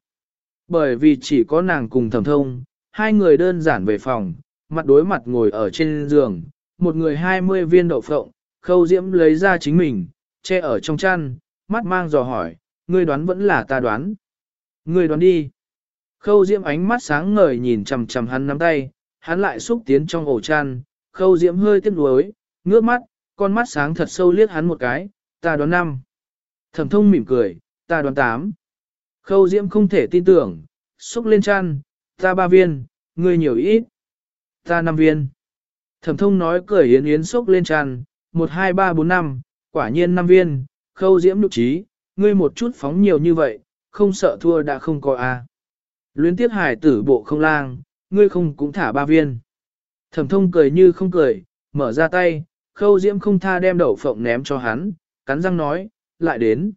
Bởi vì chỉ có nàng cùng thẩm thông, hai người đơn giản về phòng, mặt đối mặt ngồi ở trên giường, một người hai mươi viên đậu phộng, khâu diễm lấy ra chính mình, che ở trong chăn, mắt mang dò hỏi, ngươi đoán vẫn là ta đoán. Ngươi đoán đi. Khâu diễm ánh mắt sáng ngời nhìn chằm chằm hắn nắm tay, hắn lại xúc tiến trong ổ chăn, khâu diễm hơi tiếc nuối, ngước mắt, con mắt sáng thật sâu liếc hắn một cái, ta đoán năm. Thẩm thông mỉm cười, ta đoán tám. Khâu diễm không thể tin tưởng, xúc lên chăn, ta ba viên, ngươi nhiều ít. Ta năm viên. Thẩm thông nói cười yến yến xúc lên chăn, một hai ba bốn năm, quả nhiên năm viên, khâu diễm nụ trí, ngươi một chút phóng nhiều như vậy, không sợ thua đã không có a. Luyến tiết hải tử bộ không lang, ngươi không cũng thả ba viên. Thẩm thông cười như không cười, mở ra tay, khâu diễm không tha đem đậu phộng ném cho hắn, cắn răng nói, lại đến.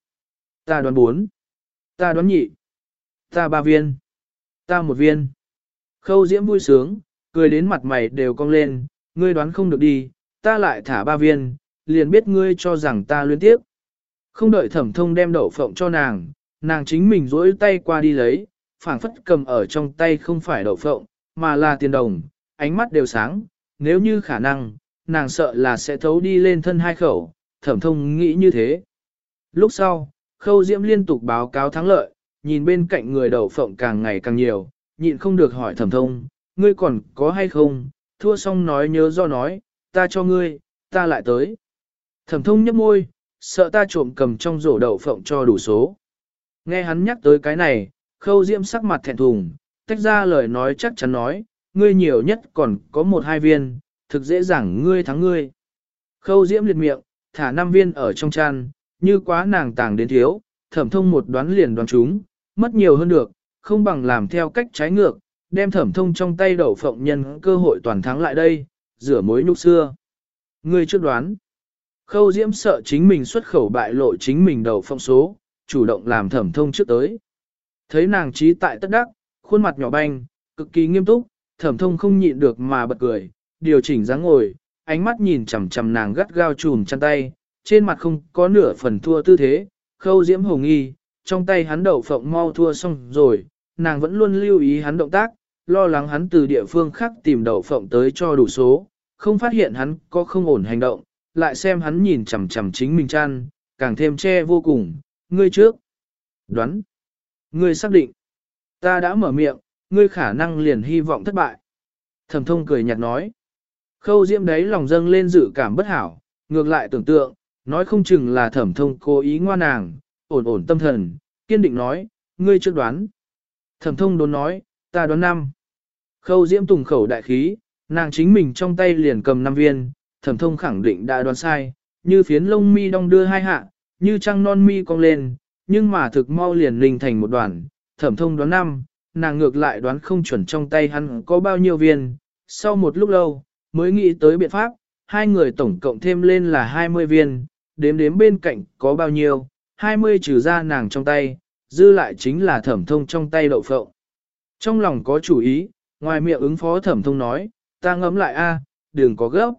Ta đoán bốn. Ta đoán nhị. Ta ba viên. Ta một viên. Khâu diễm vui sướng, cười đến mặt mày đều cong lên, ngươi đoán không được đi, ta lại thả ba viên, liền biết ngươi cho rằng ta luyến tiếc. Không đợi thẩm thông đem đậu phộng cho nàng, nàng chính mình rỗi tay qua đi lấy, phảng phất cầm ở trong tay không phải đậu phộng, mà là tiền đồng, ánh mắt đều sáng, nếu như khả năng, nàng sợ là sẽ thấu đi lên thân hai khẩu, thẩm thông nghĩ như thế. Lúc sau, khâu diễm liên tục báo cáo thắng lợi, nhìn bên cạnh người đậu phộng càng ngày càng nhiều, nhịn không được hỏi thẩm thông, ngươi còn có hay không, thua xong nói nhớ do nói, ta cho ngươi, ta lại tới. Thẩm thông nhấp môi, sợ ta trộm cầm trong rổ đậu phộng cho đủ số. Nghe hắn nhắc tới cái này, khâu diễm sắc mặt thẹn thùng, tách ra lời nói chắc chắn nói, ngươi nhiều nhất còn có một hai viên, thực dễ dàng ngươi thắng ngươi. Khâu diễm liệt miệng, thả năm viên ở trong chăn, như quá nàng tàng đến thiếu, thẩm thông một đoán liền đoán chúng, mất nhiều hơn được, không bằng làm theo cách trái ngược, đem thẩm thông trong tay đậu phộng nhân cơ hội toàn thắng lại đây, rửa mối nhục xưa. Ngươi trước đoán. Khâu diễm sợ chính mình xuất khẩu bại lộ chính mình đậu phộng số, chủ động làm thẩm thông trước tới. Thấy nàng trí tại tất đắc, khuôn mặt nhỏ banh, cực kỳ nghiêm túc, thẩm thông không nhịn được mà bật cười, điều chỉnh dáng ngồi, ánh mắt nhìn chằm chằm nàng gắt gao chùm chăn tay, trên mặt không có nửa phần thua tư thế, khâu diễm hồng nghi, trong tay hắn đậu phộng mau thua xong rồi, nàng vẫn luôn lưu ý hắn động tác, lo lắng hắn từ địa phương khác tìm đậu phộng tới cho đủ số, không phát hiện hắn có không ổn hành động, lại xem hắn nhìn chằm chằm chính mình chăn, càng thêm che vô cùng, ngươi trước. Đoán. Ngươi xác định. Ta đã mở miệng, ngươi khả năng liền hy vọng thất bại. Thẩm thông cười nhạt nói. Khâu diễm đấy lòng dâng lên dự cảm bất hảo, ngược lại tưởng tượng, nói không chừng là thẩm thông cố ý ngoan nàng, ổn ổn tâm thần, kiên định nói, ngươi chưa đoán. Thẩm thông đốn nói, ta đoán năm. Khâu diễm tùng khẩu đại khí, nàng chính mình trong tay liền cầm năm viên, thẩm thông khẳng định đã đoán sai, như phiến lông mi đong đưa hai hạ, như trăng non mi cong lên, nhưng mà thực mau liền linh thành một đoàn, thẩm thông đoán năm, nàng ngược lại đoán không chuẩn trong tay hắn có bao nhiêu viên, sau một lúc lâu, mới nghĩ tới biện pháp, hai người tổng cộng thêm lên là 20 viên, đếm đếm bên cạnh có bao nhiêu, 20 trừ ra nàng trong tay, dư lại chính là thẩm thông trong tay đậu phộng. Trong lòng có chủ ý, ngoài miệng ứng phó thẩm thông nói, ta ngấm lại a, đừng có gấp.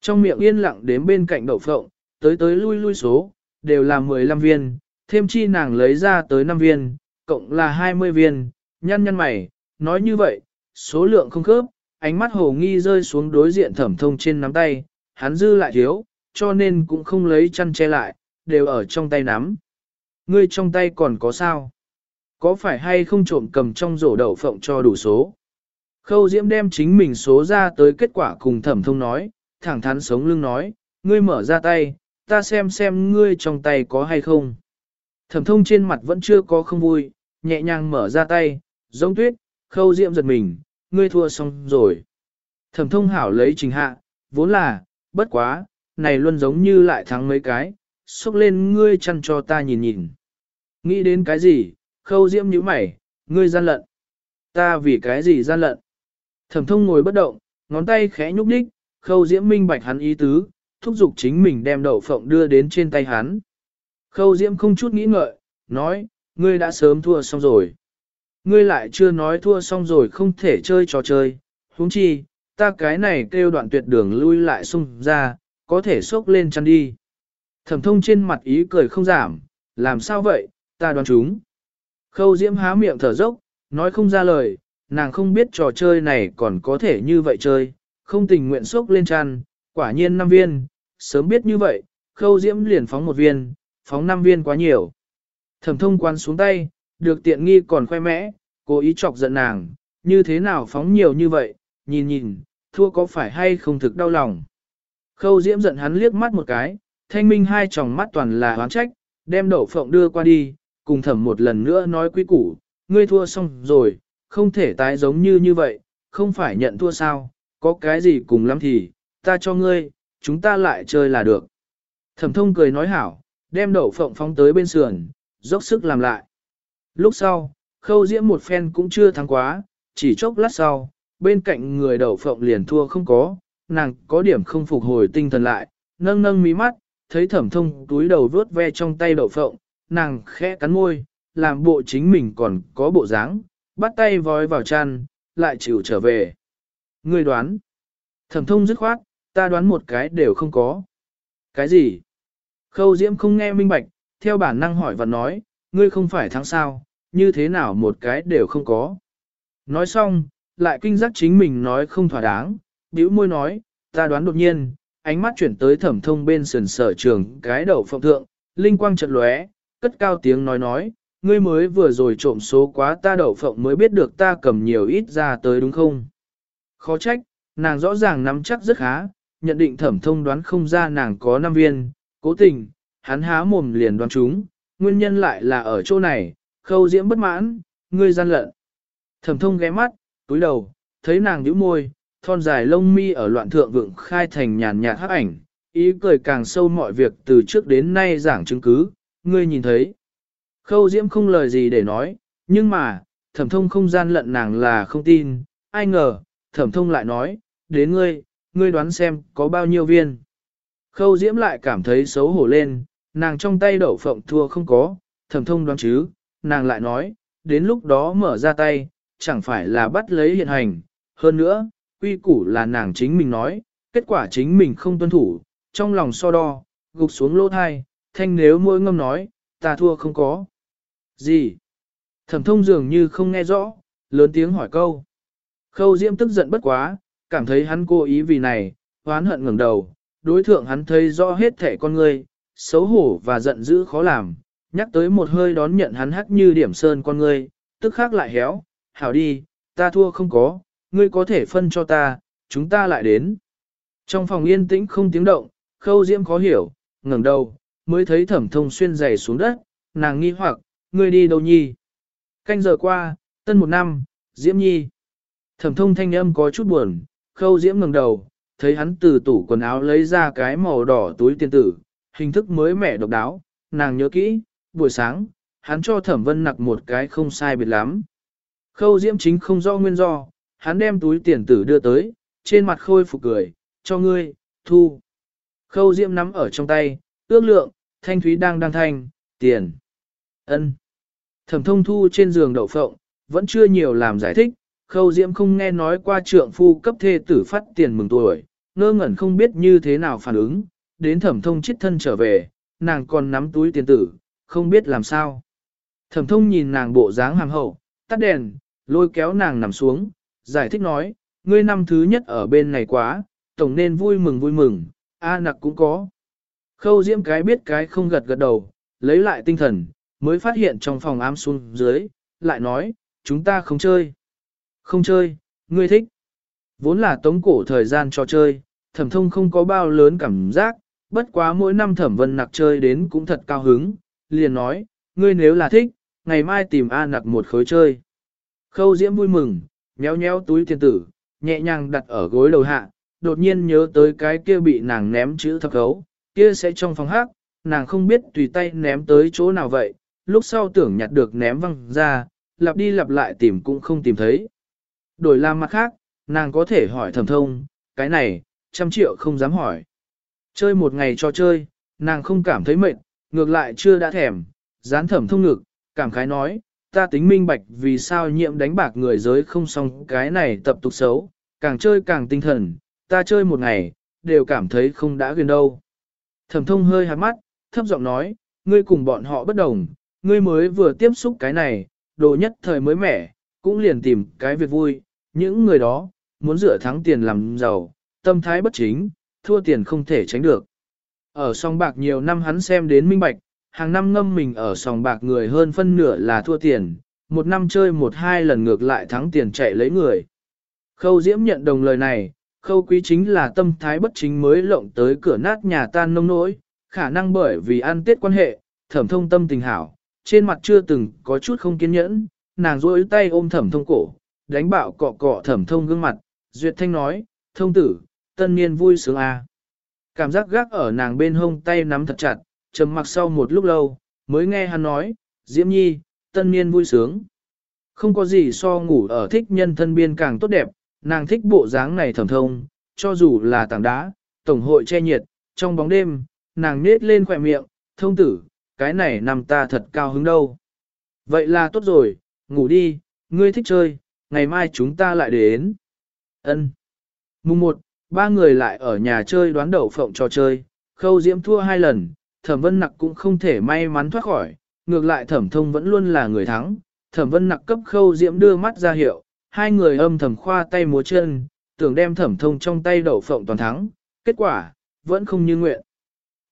Trong miệng yên lặng đếm bên cạnh đậu phộng, tới tới lui lui số, đều là 15 viên, thêm chi nàng lấy ra tới 5 viên, cộng là 20 viên, nhăn nhăn mày, nói như vậy, số lượng không khớp, ánh mắt hồ nghi rơi xuống đối diện thẩm thông trên nắm tay, hắn dư lại thiếu, cho nên cũng không lấy chăn che lại, đều ở trong tay nắm. Ngươi trong tay còn có sao? Có phải hay không trộm cầm trong rổ đậu phộng cho đủ số? Khâu Diễm đem chính mình số ra tới kết quả cùng thẩm thông nói, thẳng thắn sống lưng nói, ngươi mở ra tay, ta xem xem ngươi trong tay có hay không. Thẩm thông trên mặt vẫn chưa có không vui, nhẹ nhàng mở ra tay, giống tuyết, khâu diệm giật mình, ngươi thua xong rồi. Thẩm thông hảo lấy trình hạ, vốn là, bất quá, này luôn giống như lại thắng mấy cái, xúc lên ngươi chăn cho ta nhìn nhìn. Nghĩ đến cái gì, khâu diễm nhíu mày, ngươi gian lận. Ta vì cái gì gian lận? Thẩm thông ngồi bất động, ngón tay khẽ nhúc nhích, khâu diễm minh bạch hắn ý tứ, thúc giục chính mình đem đậu phộng đưa đến trên tay hắn. Khâu diễm không chút nghĩ ngợi, nói, ngươi đã sớm thua xong rồi. Ngươi lại chưa nói thua xong rồi không thể chơi trò chơi, huống chi, ta cái này kêu đoạn tuyệt đường lui lại xung ra, có thể xốc lên chăn đi. Thẩm thông trên mặt ý cười không giảm, làm sao vậy, ta đoán chúng. Khâu diễm há miệng thở dốc, nói không ra lời, nàng không biết trò chơi này còn có thể như vậy chơi, không tình nguyện xốc lên chăn, quả nhiên năm viên, sớm biết như vậy, khâu diễm liền phóng một viên, phóng năm viên quá nhiều. Thẩm thông quan xuống tay, được tiện nghi còn khoe mẽ, cố ý chọc giận nàng, như thế nào phóng nhiều như vậy, nhìn nhìn, thua có phải hay không thực đau lòng. Khâu diễm giận hắn liếc mắt một cái, thanh minh hai tròng mắt toàn là oán trách, đem đậu phộng đưa qua đi, cùng thẩm một lần nữa nói quý củ, ngươi thua xong rồi, không thể tái giống như như vậy, không phải nhận thua sao, có cái gì cùng lắm thì, ta cho ngươi, chúng ta lại chơi là được. Thẩm thông cười nói hảo, đem đậu phộng phóng tới bên sườn, dốc sức làm lại. Lúc sau, khâu diễm một phen cũng chưa thắng quá, chỉ chốc lát sau, bên cạnh người đậu phộng liền thua không có, nàng có điểm không phục hồi tinh thần lại, nâng nâng mí mắt, thấy thẩm thông túi đầu vớt ve trong tay đậu phộng, nàng khẽ cắn môi, làm bộ chính mình còn có bộ dáng, bắt tay vói vào chăn, lại chịu trở về. Ngươi đoán. Thẩm thông dứt khoát, ta đoán một cái đều không có. Cái gì? Khâu Diễm không nghe minh bạch, theo bản năng hỏi và nói, ngươi không phải thắng sao, như thế nào một cái đều không có. Nói xong, lại kinh giác chính mình nói không thỏa đáng, bĩu môi nói, ta đoán đột nhiên, ánh mắt chuyển tới thẩm thông bên sườn sở trường cái đầu phộng thượng, linh quang chợt lóe, cất cao tiếng nói nói, ngươi mới vừa rồi trộm số quá ta đậu phộng mới biết được ta cầm nhiều ít ra tới đúng không? Khó trách, nàng rõ ràng nắm chắc rất khá, nhận định thẩm thông đoán không ra nàng có 5 viên, cố tình, hắn há mồm liền đoán chúng, nguyên nhân lại là ở chỗ này, khâu diễm bất mãn, ngươi gian lận. Thẩm thông ghé mắt, túi đầu, thấy nàng nhíu môi, thon dài lông mi ở loạn thượng vượng khai thành nhàn nhạt hắc ảnh, ý cười càng sâu mọi việc từ trước đến nay giảng chứng cứ, ngươi nhìn thấy. Khâu diễm không lời gì để nói, nhưng mà, thẩm thông không gian lận nàng là không tin, ai ngờ, thẩm thông lại nói, đến ngươi, ngươi đoán xem có bao nhiêu viên. Khâu diễm lại cảm thấy xấu hổ lên, nàng trong tay đậu phộng thua không có, thẩm thông đoán chứ, nàng lại nói, đến lúc đó mở ra tay, chẳng phải là bắt lấy hiện hành, hơn nữa, quy củ là nàng chính mình nói, kết quả chính mình không tuân thủ, trong lòng so đo, gục xuống lỗ thai, thanh nếu môi ngâm nói, ta thua không có. Gì? Thẩm thông dường như không nghe rõ, lớn tiếng hỏi câu. Khâu Diễm tức giận bất quá, cảm thấy hắn cố ý vì này, hoán hận ngẩng đầu, đối thượng hắn thấy rõ hết thể con người, xấu hổ và giận dữ khó làm, nhắc tới một hơi đón nhận hắn hắc như điểm sơn con người, tức khác lại héo, hảo đi, ta thua không có, ngươi có thể phân cho ta, chúng ta lại đến. Trong phòng yên tĩnh không tiếng động, khâu diễm khó hiểu, ngẩng đầu, mới thấy thẩm thông xuyên giày xuống đất, nàng nghi hoặc, ngươi đi đâu nhi? Canh giờ qua, tân một năm, diễm nhi. Thẩm thông thanh âm có chút buồn, khâu diễm ngẩng đầu, thấy hắn từ tủ quần áo lấy ra cái màu đỏ túi tiền tử, hình thức mới mẻ độc đáo, nàng nhớ kỹ, buổi sáng, hắn cho thẩm vân nặc một cái không sai biệt lắm. Khâu diễm chính không do nguyên do, hắn đem túi tiền tử đưa tới, trên mặt khôi phục cười, cho ngươi, thu. Khâu diễm nắm ở trong tay, ước lượng, thanh thúy đang đang thanh, tiền. ân. Thẩm thông thu trên giường đậu phộng, vẫn chưa nhiều làm giải thích, khâu diễm không nghe nói qua trượng phu cấp thê tử phát tiền mừng tuổi, ngơ ngẩn không biết như thế nào phản ứng, đến thẩm thông chết thân trở về, nàng còn nắm túi tiền tử, không biết làm sao. Thẩm thông nhìn nàng bộ dáng hàng hậu, tắt đèn, lôi kéo nàng nằm xuống, giải thích nói, ngươi năm thứ nhất ở bên này quá, tổng nên vui mừng vui mừng, A nặc cũng có. Khâu diễm cái biết cái không gật gật đầu, lấy lại tinh thần, mới phát hiện trong phòng ám xuống dưới, lại nói, chúng ta không chơi. Không chơi, ngươi thích. Vốn là tống cổ thời gian cho chơi, thẩm thông không có bao lớn cảm giác, bất quá mỗi năm thẩm vân nặc chơi đến cũng thật cao hứng, liền nói, ngươi nếu là thích, ngày mai tìm A nặc một khối chơi. Khâu diễm vui mừng, nhéo nhéo túi tiền tử, nhẹ nhàng đặt ở gối đầu hạ, đột nhiên nhớ tới cái kia bị nàng ném chữ thập khấu, kia sẽ trong phòng hát, nàng không biết tùy tay ném tới chỗ nào vậy, lúc sau tưởng nhặt được ném văng ra, lặp đi lặp lại tìm cũng không tìm thấy. Đổi làm mặt khác, nàng có thể hỏi thẩm thông, cái này, trăm triệu không dám hỏi. Chơi một ngày cho chơi, nàng không cảm thấy mệt, ngược lại chưa đã thèm, dán thẩm thông ngực, cảm khái nói, ta tính minh bạch vì sao nhiệm đánh bạc người giới không xong cái này tập tục xấu, càng chơi càng tinh thần, ta chơi một ngày, đều cảm thấy không đã gần đâu. Thẩm thông hơi hạt mắt, thấp giọng nói, ngươi cùng bọn họ bất đồng, ngươi mới vừa tiếp xúc cái này, đồ nhất thời mới mẻ, cũng liền tìm cái việc vui, những người đó, muốn dựa thắng tiền làm giàu, tâm thái bất chính, thua tiền không thể tránh được. Ở sòng bạc nhiều năm hắn xem đến minh bạch, hàng năm ngâm mình ở sòng bạc người hơn phân nửa là thua tiền, một năm chơi một hai lần ngược lại thắng tiền chạy lấy người. Khâu Diễm nhận đồng lời này, khâu quý chính là tâm thái bất chính mới lộng tới cửa nát nhà tan nông nỗi, khả năng bởi vì ăn tết quan hệ, thẩm thông tâm tình hảo, trên mặt chưa từng có chút không kiên nhẫn, nàng rối tay ôm thẩm thông cổ, đánh bạo cọ cọ thẩm thông gương mặt, duyệt thanh nói, thông tử, tân niên vui sướng à. Cảm giác gác ở nàng bên hông tay nắm thật chặt, trầm mặc sau một lúc lâu, mới nghe hắn nói, Diễm Nhi, tân niên vui sướng. Không có gì so ngủ ở thích nhân thân biên càng tốt đẹp, nàng thích bộ dáng này thẩm thông, cho dù là tảng đá, tổng hội che nhiệt, trong bóng đêm, nàng nết lên khỏe miệng, thông tử, cái này nằm ta thật cao hứng đâu. Vậy là tốt rồi, ngủ đi, ngươi thích chơi, ngày mai chúng ta lại đến. Ân. Mùng 1, ba người lại ở nhà chơi đoán đậu phộng trò chơi, khâu diễm thua hai lần, thẩm vân nặc cũng không thể may mắn thoát khỏi, ngược lại thẩm thông vẫn luôn là người thắng, thẩm vân nặc cấp khâu diễm đưa mắt ra hiệu, hai người âm thầm khoa tay múa chân, tưởng đem thẩm thông trong tay đậu phộng toàn thắng, kết quả, vẫn không như nguyện.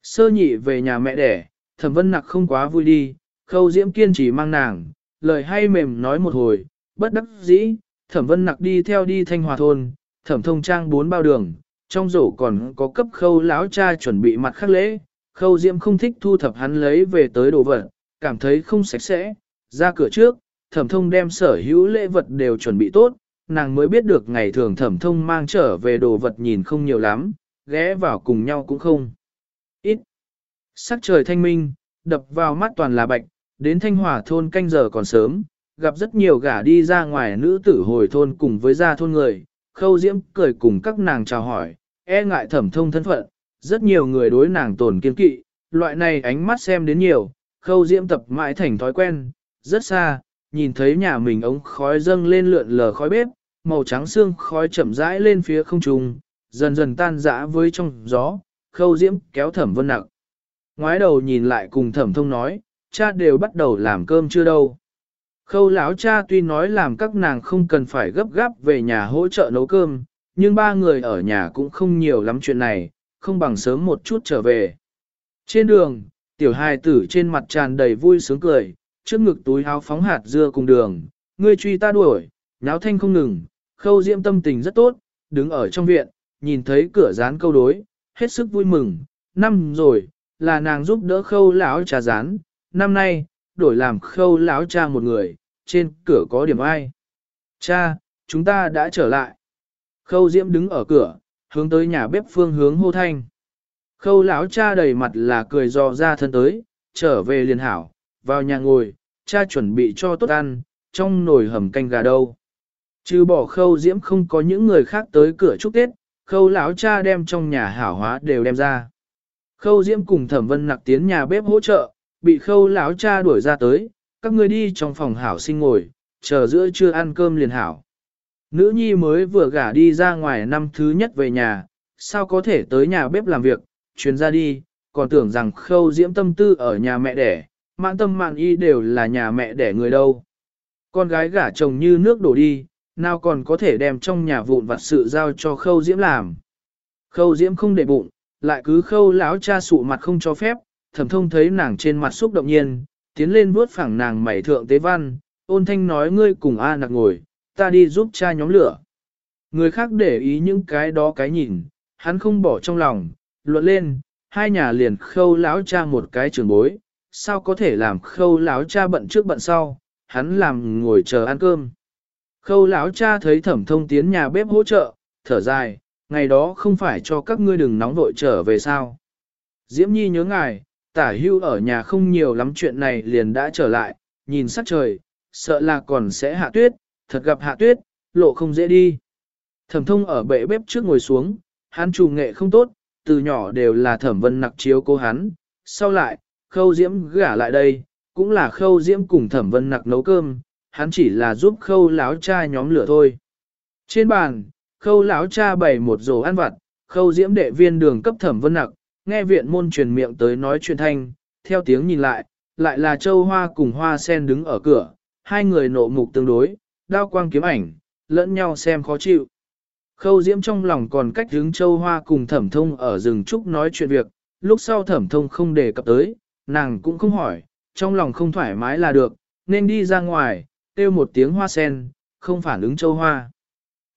Sơ nhị về nhà mẹ đẻ, thẩm vân nặc không quá vui đi, khâu diễm kiên trì mang nàng, lời hay mềm nói một hồi, bất đắc dĩ, thẩm vân nặc đi theo đi thanh hòa thôn, thẩm thông trang bốn bao đường, trong rổ còn có cấp khâu lão cha chuẩn bị mặt khắc lễ, khâu diễm không thích thu thập hắn lấy về tới đồ vật, cảm thấy không sạch sẽ, ra cửa trước, thẩm thông đem sở hữu lễ vật đều chuẩn bị tốt, nàng mới biết được ngày thường thẩm thông mang trở về đồ vật nhìn không nhiều lắm, ghé vào cùng nhau cũng không. Ít. Sắc trời thanh minh, đập vào mắt toàn là bạch, đến thanh hòa thôn canh giờ còn sớm, gặp rất nhiều gả đi ra ngoài nữ tử hồi thôn cùng với gia thôn người, khâu diễm cười cùng các nàng chào hỏi, e ngại thẩm thông thân phận, rất nhiều người đối nàng tổn kiên kỵ, loại này ánh mắt xem đến nhiều, khâu diễm tập mãi thành thói quen, rất xa, nhìn thấy nhà mình ống khói dâng lên lượn lờ khói bếp, màu trắng xương khói chậm rãi lên phía không trung, dần dần tan rã với trong gió, khâu diễm kéo thẩm vân nặng. Ngoái đầu nhìn lại cùng thẩm thông nói, cha đều bắt đầu làm cơm chưa đâu. Khâu lão cha tuy nói làm các nàng không cần phải gấp gáp về nhà hỗ trợ nấu cơm, nhưng ba người ở nhà cũng không nhiều lắm chuyện này, không bằng sớm một chút trở về. Trên đường, tiểu hài tử trên mặt tràn đầy vui sướng cười, trước ngực túi áo phóng hạt dưa cùng đường, ngươi truy ta đuổi, náo thanh không ngừng, khâu diễm tâm tình rất tốt, đứng ở trong viện, nhìn thấy cửa dán câu đối, hết sức vui mừng, năm rồi, là nàng giúp đỡ khâu lão trà rán, năm nay, đổi làm khâu lão cha một người, trên cửa có điểm ai. Cha, chúng ta đã trở lại. Khâu diễm đứng ở cửa, hướng tới nhà bếp phương hướng hô thanh. Khâu lão cha đầy mặt là cười dò ra thân tới, trở về liền hảo, vào nhà ngồi, cha chuẩn bị cho tốt ăn, trong nồi hầm canh gà đâu. Chứ bỏ khâu diễm không có những người khác tới cửa chúc Tết, khâu lão cha đem trong nhà hảo hóa đều đem ra. Khâu diễm cùng thẩm vân nặc tiến nhà bếp hỗ trợ, bị khâu lão cha đuổi ra tới, các ngươi đi trong phòng hảo sinh ngồi, chờ giữa trưa ăn cơm liền hảo. Nữ nhi mới vừa gả đi ra ngoài năm thứ nhất về nhà, sao có thể tới nhà bếp làm việc, chuyến ra đi, còn tưởng rằng khâu diễm tâm tư ở nhà mẹ đẻ, mãn tâm mạn y đều là nhà mẹ đẻ người đâu. Con gái gả chồng như nước đổ đi, nào còn có thể đem trong nhà vụn vặt sự giao cho khâu diễm làm. Khâu diễm không để bụng, lại cứ khâu lão cha sụ mặt không cho phép, thẩm thông thấy nàng trên mặt xúc động nhiên, tiến lên vuốt phẳng nàng mẩy thượng tế văn, ôn thanh nói ngươi cùng A nặc ngồi, ta đi giúp cha nhóm lửa. Người khác để ý những cái đó cái nhìn, hắn không bỏ trong lòng, luận lên, hai nhà liền khâu lão cha một cái trường bối, sao có thể làm khâu lão cha bận trước bận sau, hắn làm ngồi chờ ăn cơm. Khâu lão cha thấy thẩm thông tiến nhà bếp hỗ trợ, thở dài, ngày đó không phải cho các ngươi đừng nóng vội trở về sao. Diễm Nhi nhớ ngài, tả hưu ở nhà không nhiều lắm chuyện này liền đã trở lại, nhìn sắc trời, sợ là còn sẽ hạ tuyết, thật gặp hạ tuyết, lộ không dễ đi. Thẩm thông ở bệ bếp trước ngồi xuống, hắn chủ nghệ không tốt, từ nhỏ đều là thẩm vân nặc chiếu cô hắn, sau lại, khâu diễm gả lại đây, cũng là khâu diễm cùng thẩm vân nặc nấu cơm, hắn chỉ là giúp khâu láo cha nhóm lửa thôi. Trên bàn, khâu láo cha bày một rổ ăn vặt, khâu diễm đệ viên đường cấp thẩm vân nặc, nghe viện môn truyền miệng tới nói chuyện thanh, theo tiếng nhìn lại, lại là châu hoa cùng hoa sen đứng ở cửa, hai người nộ mục tương đối, đao quang kiếm ảnh, lẫn nhau xem khó chịu. Khâu diễm trong lòng còn cách hướng châu hoa cùng thẩm thông ở rừng trúc nói chuyện việc, lúc sau thẩm thông không đề cập tới, nàng cũng không hỏi, trong lòng không thoải mái là được, nên đi ra ngoài, kêu một tiếng hoa sen, không phản ứng châu hoa.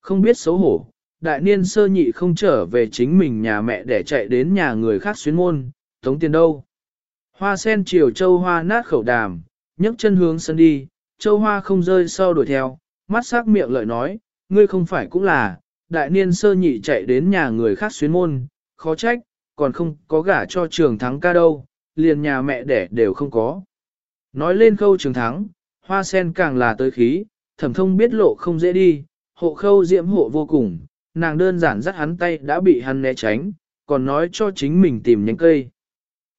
Không biết xấu hổ, đại niên sơ nhị không trở về chính mình nhà mẹ để chạy đến nhà người khác xuyến môn, tống tiền đâu. Hoa sen chiều châu hoa nát khẩu đàm, nhấc chân hướng sân đi, châu hoa không rơi sau đuổi theo, mắt sắc miệng lợi nói, ngươi không phải cũng là, đại niên sơ nhị chạy đến nhà người khác xuyến môn, khó trách, còn không có gả cho trường thắng ca đâu, liền nhà mẹ đẻ đều không có. Nói lên khâu trường thắng, hoa sen càng là tới khí, thẩm thông biết lộ không dễ đi, hộ khâu diễm hộ vô cùng, nàng đơn giản dắt hắn tay đã bị hắn né tránh, còn nói cho chính mình tìm nhánh cây.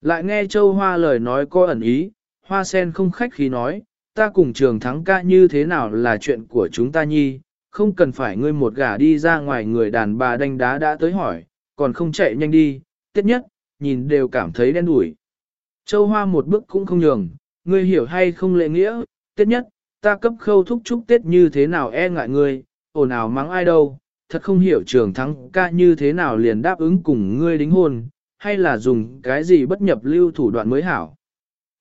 Lại nghe châu hoa lời nói có ẩn ý, hoa sen không khách khí nói, ta cùng trường thắng ca như thế nào là chuyện của chúng ta nhi, không cần phải ngươi một gả đi ra ngoài người đàn bà đánh đá đã tới hỏi, còn không chạy nhanh đi, tiết nhất, nhìn đều cảm thấy đen đủi. Châu Hoa một bước cũng không nhường, ngươi hiểu hay không lệ nghĩa, tiết nhất, ta cấp khâu thúc chúc tiết như thế nào e ngại ngươi, ồn ào mắng ai đâu, thật không hiểu trường thắng ca như thế nào liền đáp ứng cùng ngươi đính hôn, hay là dùng cái gì bất nhập lưu thủ đoạn mới hảo.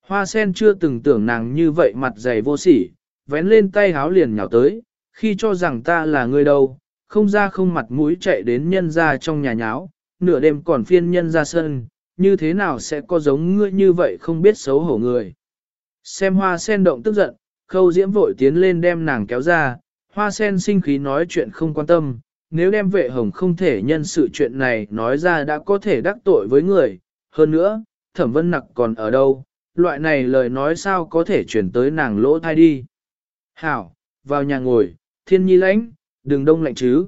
Hoa sen chưa từng tưởng nàng như vậy mặt dày vô sỉ, vén lên tay háo liền nhào tới, khi cho rằng ta là người đâu, không ra không mặt mũi chạy đến nhân ra trong nhà nháo, nửa đêm còn phiên nhân ra sân, như thế nào sẽ có giống ngươi như vậy không biết xấu hổ người. Xem hoa sen động tức giận, khâu diễm vội tiến lên đem nàng kéo ra, hoa sen sinh khí nói chuyện không quan tâm, nếu đem vệ hồng không thể nhân sự chuyện này nói ra đã có thể đắc tội với người, hơn nữa, thẩm vân nặc còn ở đâu, loại này lời nói sao có thể chuyển tới nàng lỗ thai đi. Hảo, vào nhà ngồi, thiên nhi lãnh, đừng đông lạnh chứ.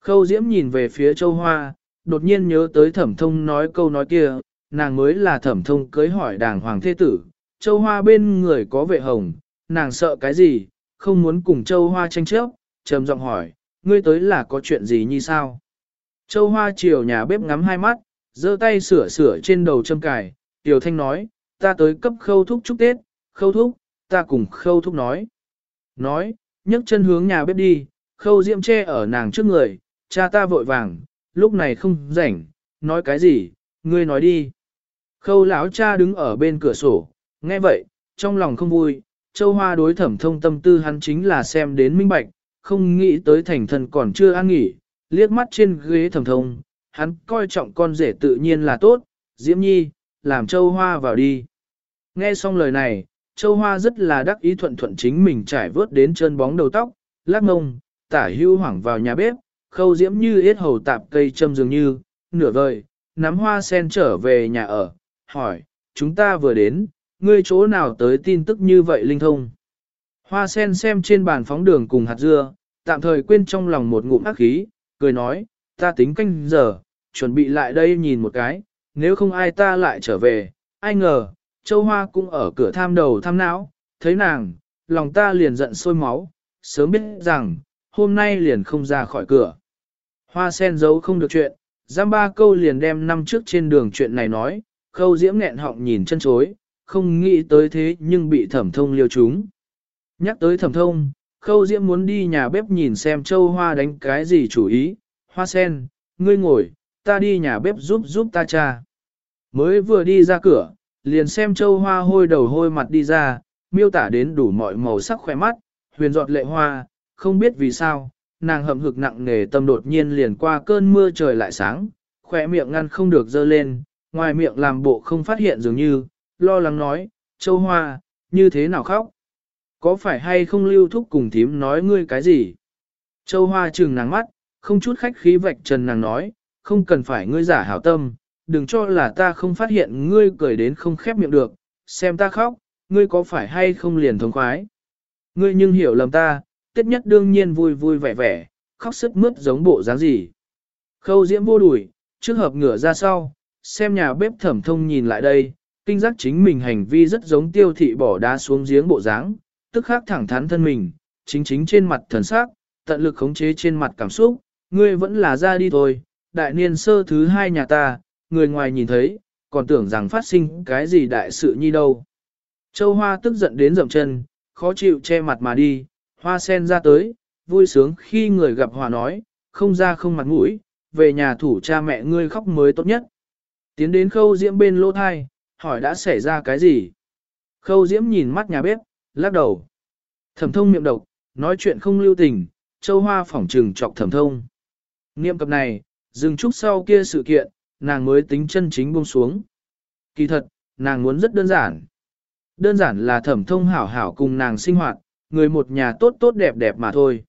Khâu diễm nhìn về phía châu hoa, đột nhiên nhớ tới thẩm thông nói câu nói kia, nàng mới là thẩm thông cưới hỏi đàng hoàng thế tử, châu hoa bên người có vệ hồng, nàng sợ cái gì, không muốn cùng châu hoa tranh chấp, trầm giọng hỏi, ngươi tới là có chuyện gì như sao? Châu hoa chiều nhà bếp ngắm hai mắt, giơ tay sửa sửa trên đầu châm cài, tiểu thanh nói, ta tới cấp khâu thúc chúc Tết, khâu thúc, ta cùng khâu thúc nói. Nói, nhấc chân hướng nhà bếp đi, khâu diễm che ở nàng trước người, cha ta vội vàng, lúc này không rảnh, nói cái gì, ngươi nói đi. Khâu lão cha đứng ở bên cửa sổ, nghe vậy, trong lòng không vui, châu hoa đối thẩm thông tâm tư hắn chính là xem đến minh bạch, không nghĩ tới thành thần còn chưa an nghỉ, liếc mắt trên ghế thầm thông, hắn coi trọng con rể tự nhiên là tốt, diễm nhi, làm châu hoa vào đi. Nghe xong lời này, Châu Hoa rất là đắc ý thuận thuận chính mình trải vớt đến chân bóng đầu tóc, lắc ngông, tả hưu hoảng vào nhà bếp, khâu diễm như yết hầu tạp cây châm dường như, nửa vời, nắm hoa sen trở về nhà ở, hỏi, chúng ta vừa đến, ngươi chỗ nào tới tin tức như vậy linh thông. Hoa sen xem trên bàn phóng đường cùng hạt dưa, tạm thời quên trong lòng một ngụm ác khí, cười nói, ta tính canh giờ, chuẩn bị lại đây nhìn một cái, nếu không ai ta lại trở về, ai ngờ, Châu Hoa cũng ở cửa tham đầu tham não, thấy nàng, lòng ta liền giận sôi máu, sớm biết rằng, hôm nay liền không ra khỏi cửa. Hoa sen giấu không được chuyện, giam ba câu liền đem năm trước trên đường chuyện này nói, khâu diễm nghẹn họng nhìn chân chối, không nghĩ tới thế nhưng bị thẩm thông liêu chúng. Nhắc tới thẩm thông, khâu diễm muốn đi nhà bếp nhìn xem châu hoa đánh cái gì chủ ý, hoa sen, ngươi ngồi, ta đi nhà bếp giúp giúp ta cha. Mới vừa đi ra cửa, liền xem châu hoa hôi đầu hôi mặt đi ra, miêu tả đến đủ mọi màu sắc khỏe mắt, huyền giọt lệ hoa, không biết vì sao, nàng hậm hực nặng nề tâm đột nhiên liền qua cơn mưa trời lại sáng, khỏe miệng ngăn không được dơ lên, ngoài miệng làm bộ không phát hiện dường như, lo lắng nói, châu hoa, như thế nào khóc? Có phải hay không lưu thúc cùng thím nói ngươi cái gì? Châu hoa trừng nàng mắt, không chút khách khí vạch trần nàng nói, không cần phải ngươi giả hảo tâm, đừng cho là ta không phát hiện ngươi cười đến không khép miệng được, xem ta khóc, ngươi có phải hay không liền thống khoái. Ngươi nhưng hiểu lầm ta, tết nhất đương nhiên vui vui vẻ vẻ, khóc sức mướt giống bộ dáng gì. Khâu diễm vô đuổi, trước hợp ngửa ra sau, xem nhà bếp thẩm thông nhìn lại đây, kinh giác chính mình hành vi rất giống tiêu thị bỏ đá xuống giếng bộ dáng, tức khắc thẳng thắn thân mình, chính chính trên mặt thần sắc, tận lực khống chế trên mặt cảm xúc, ngươi vẫn là ra đi thôi, đại niên sơ thứ hai nhà ta, người ngoài nhìn thấy, còn tưởng rằng phát sinh cái gì đại sự nhi đâu. Châu Hoa tức giận đến dậm chân, khó chịu che mặt mà đi, Hoa sen ra tới, vui sướng khi người gặp hòa nói, không ra không mặt mũi, về nhà thủ cha mẹ ngươi khóc mới tốt nhất. Tiến đến khâu diễm bên lỗ thai, hỏi đã xảy ra cái gì? Khâu diễm nhìn mắt nhà bếp, lắc đầu. Thẩm thông miệng độc, nói chuyện không lưu tình, châu hoa phỏng trừng chọc thẩm thông. Niệm cập này, dừng chút sau kia sự kiện, nàng mới tính chân chính buông xuống. Kỳ thật, nàng muốn rất đơn giản. Đơn giản là thẩm thông hảo hảo cùng nàng sinh hoạt, người một nhà tốt tốt đẹp đẹp mà thôi.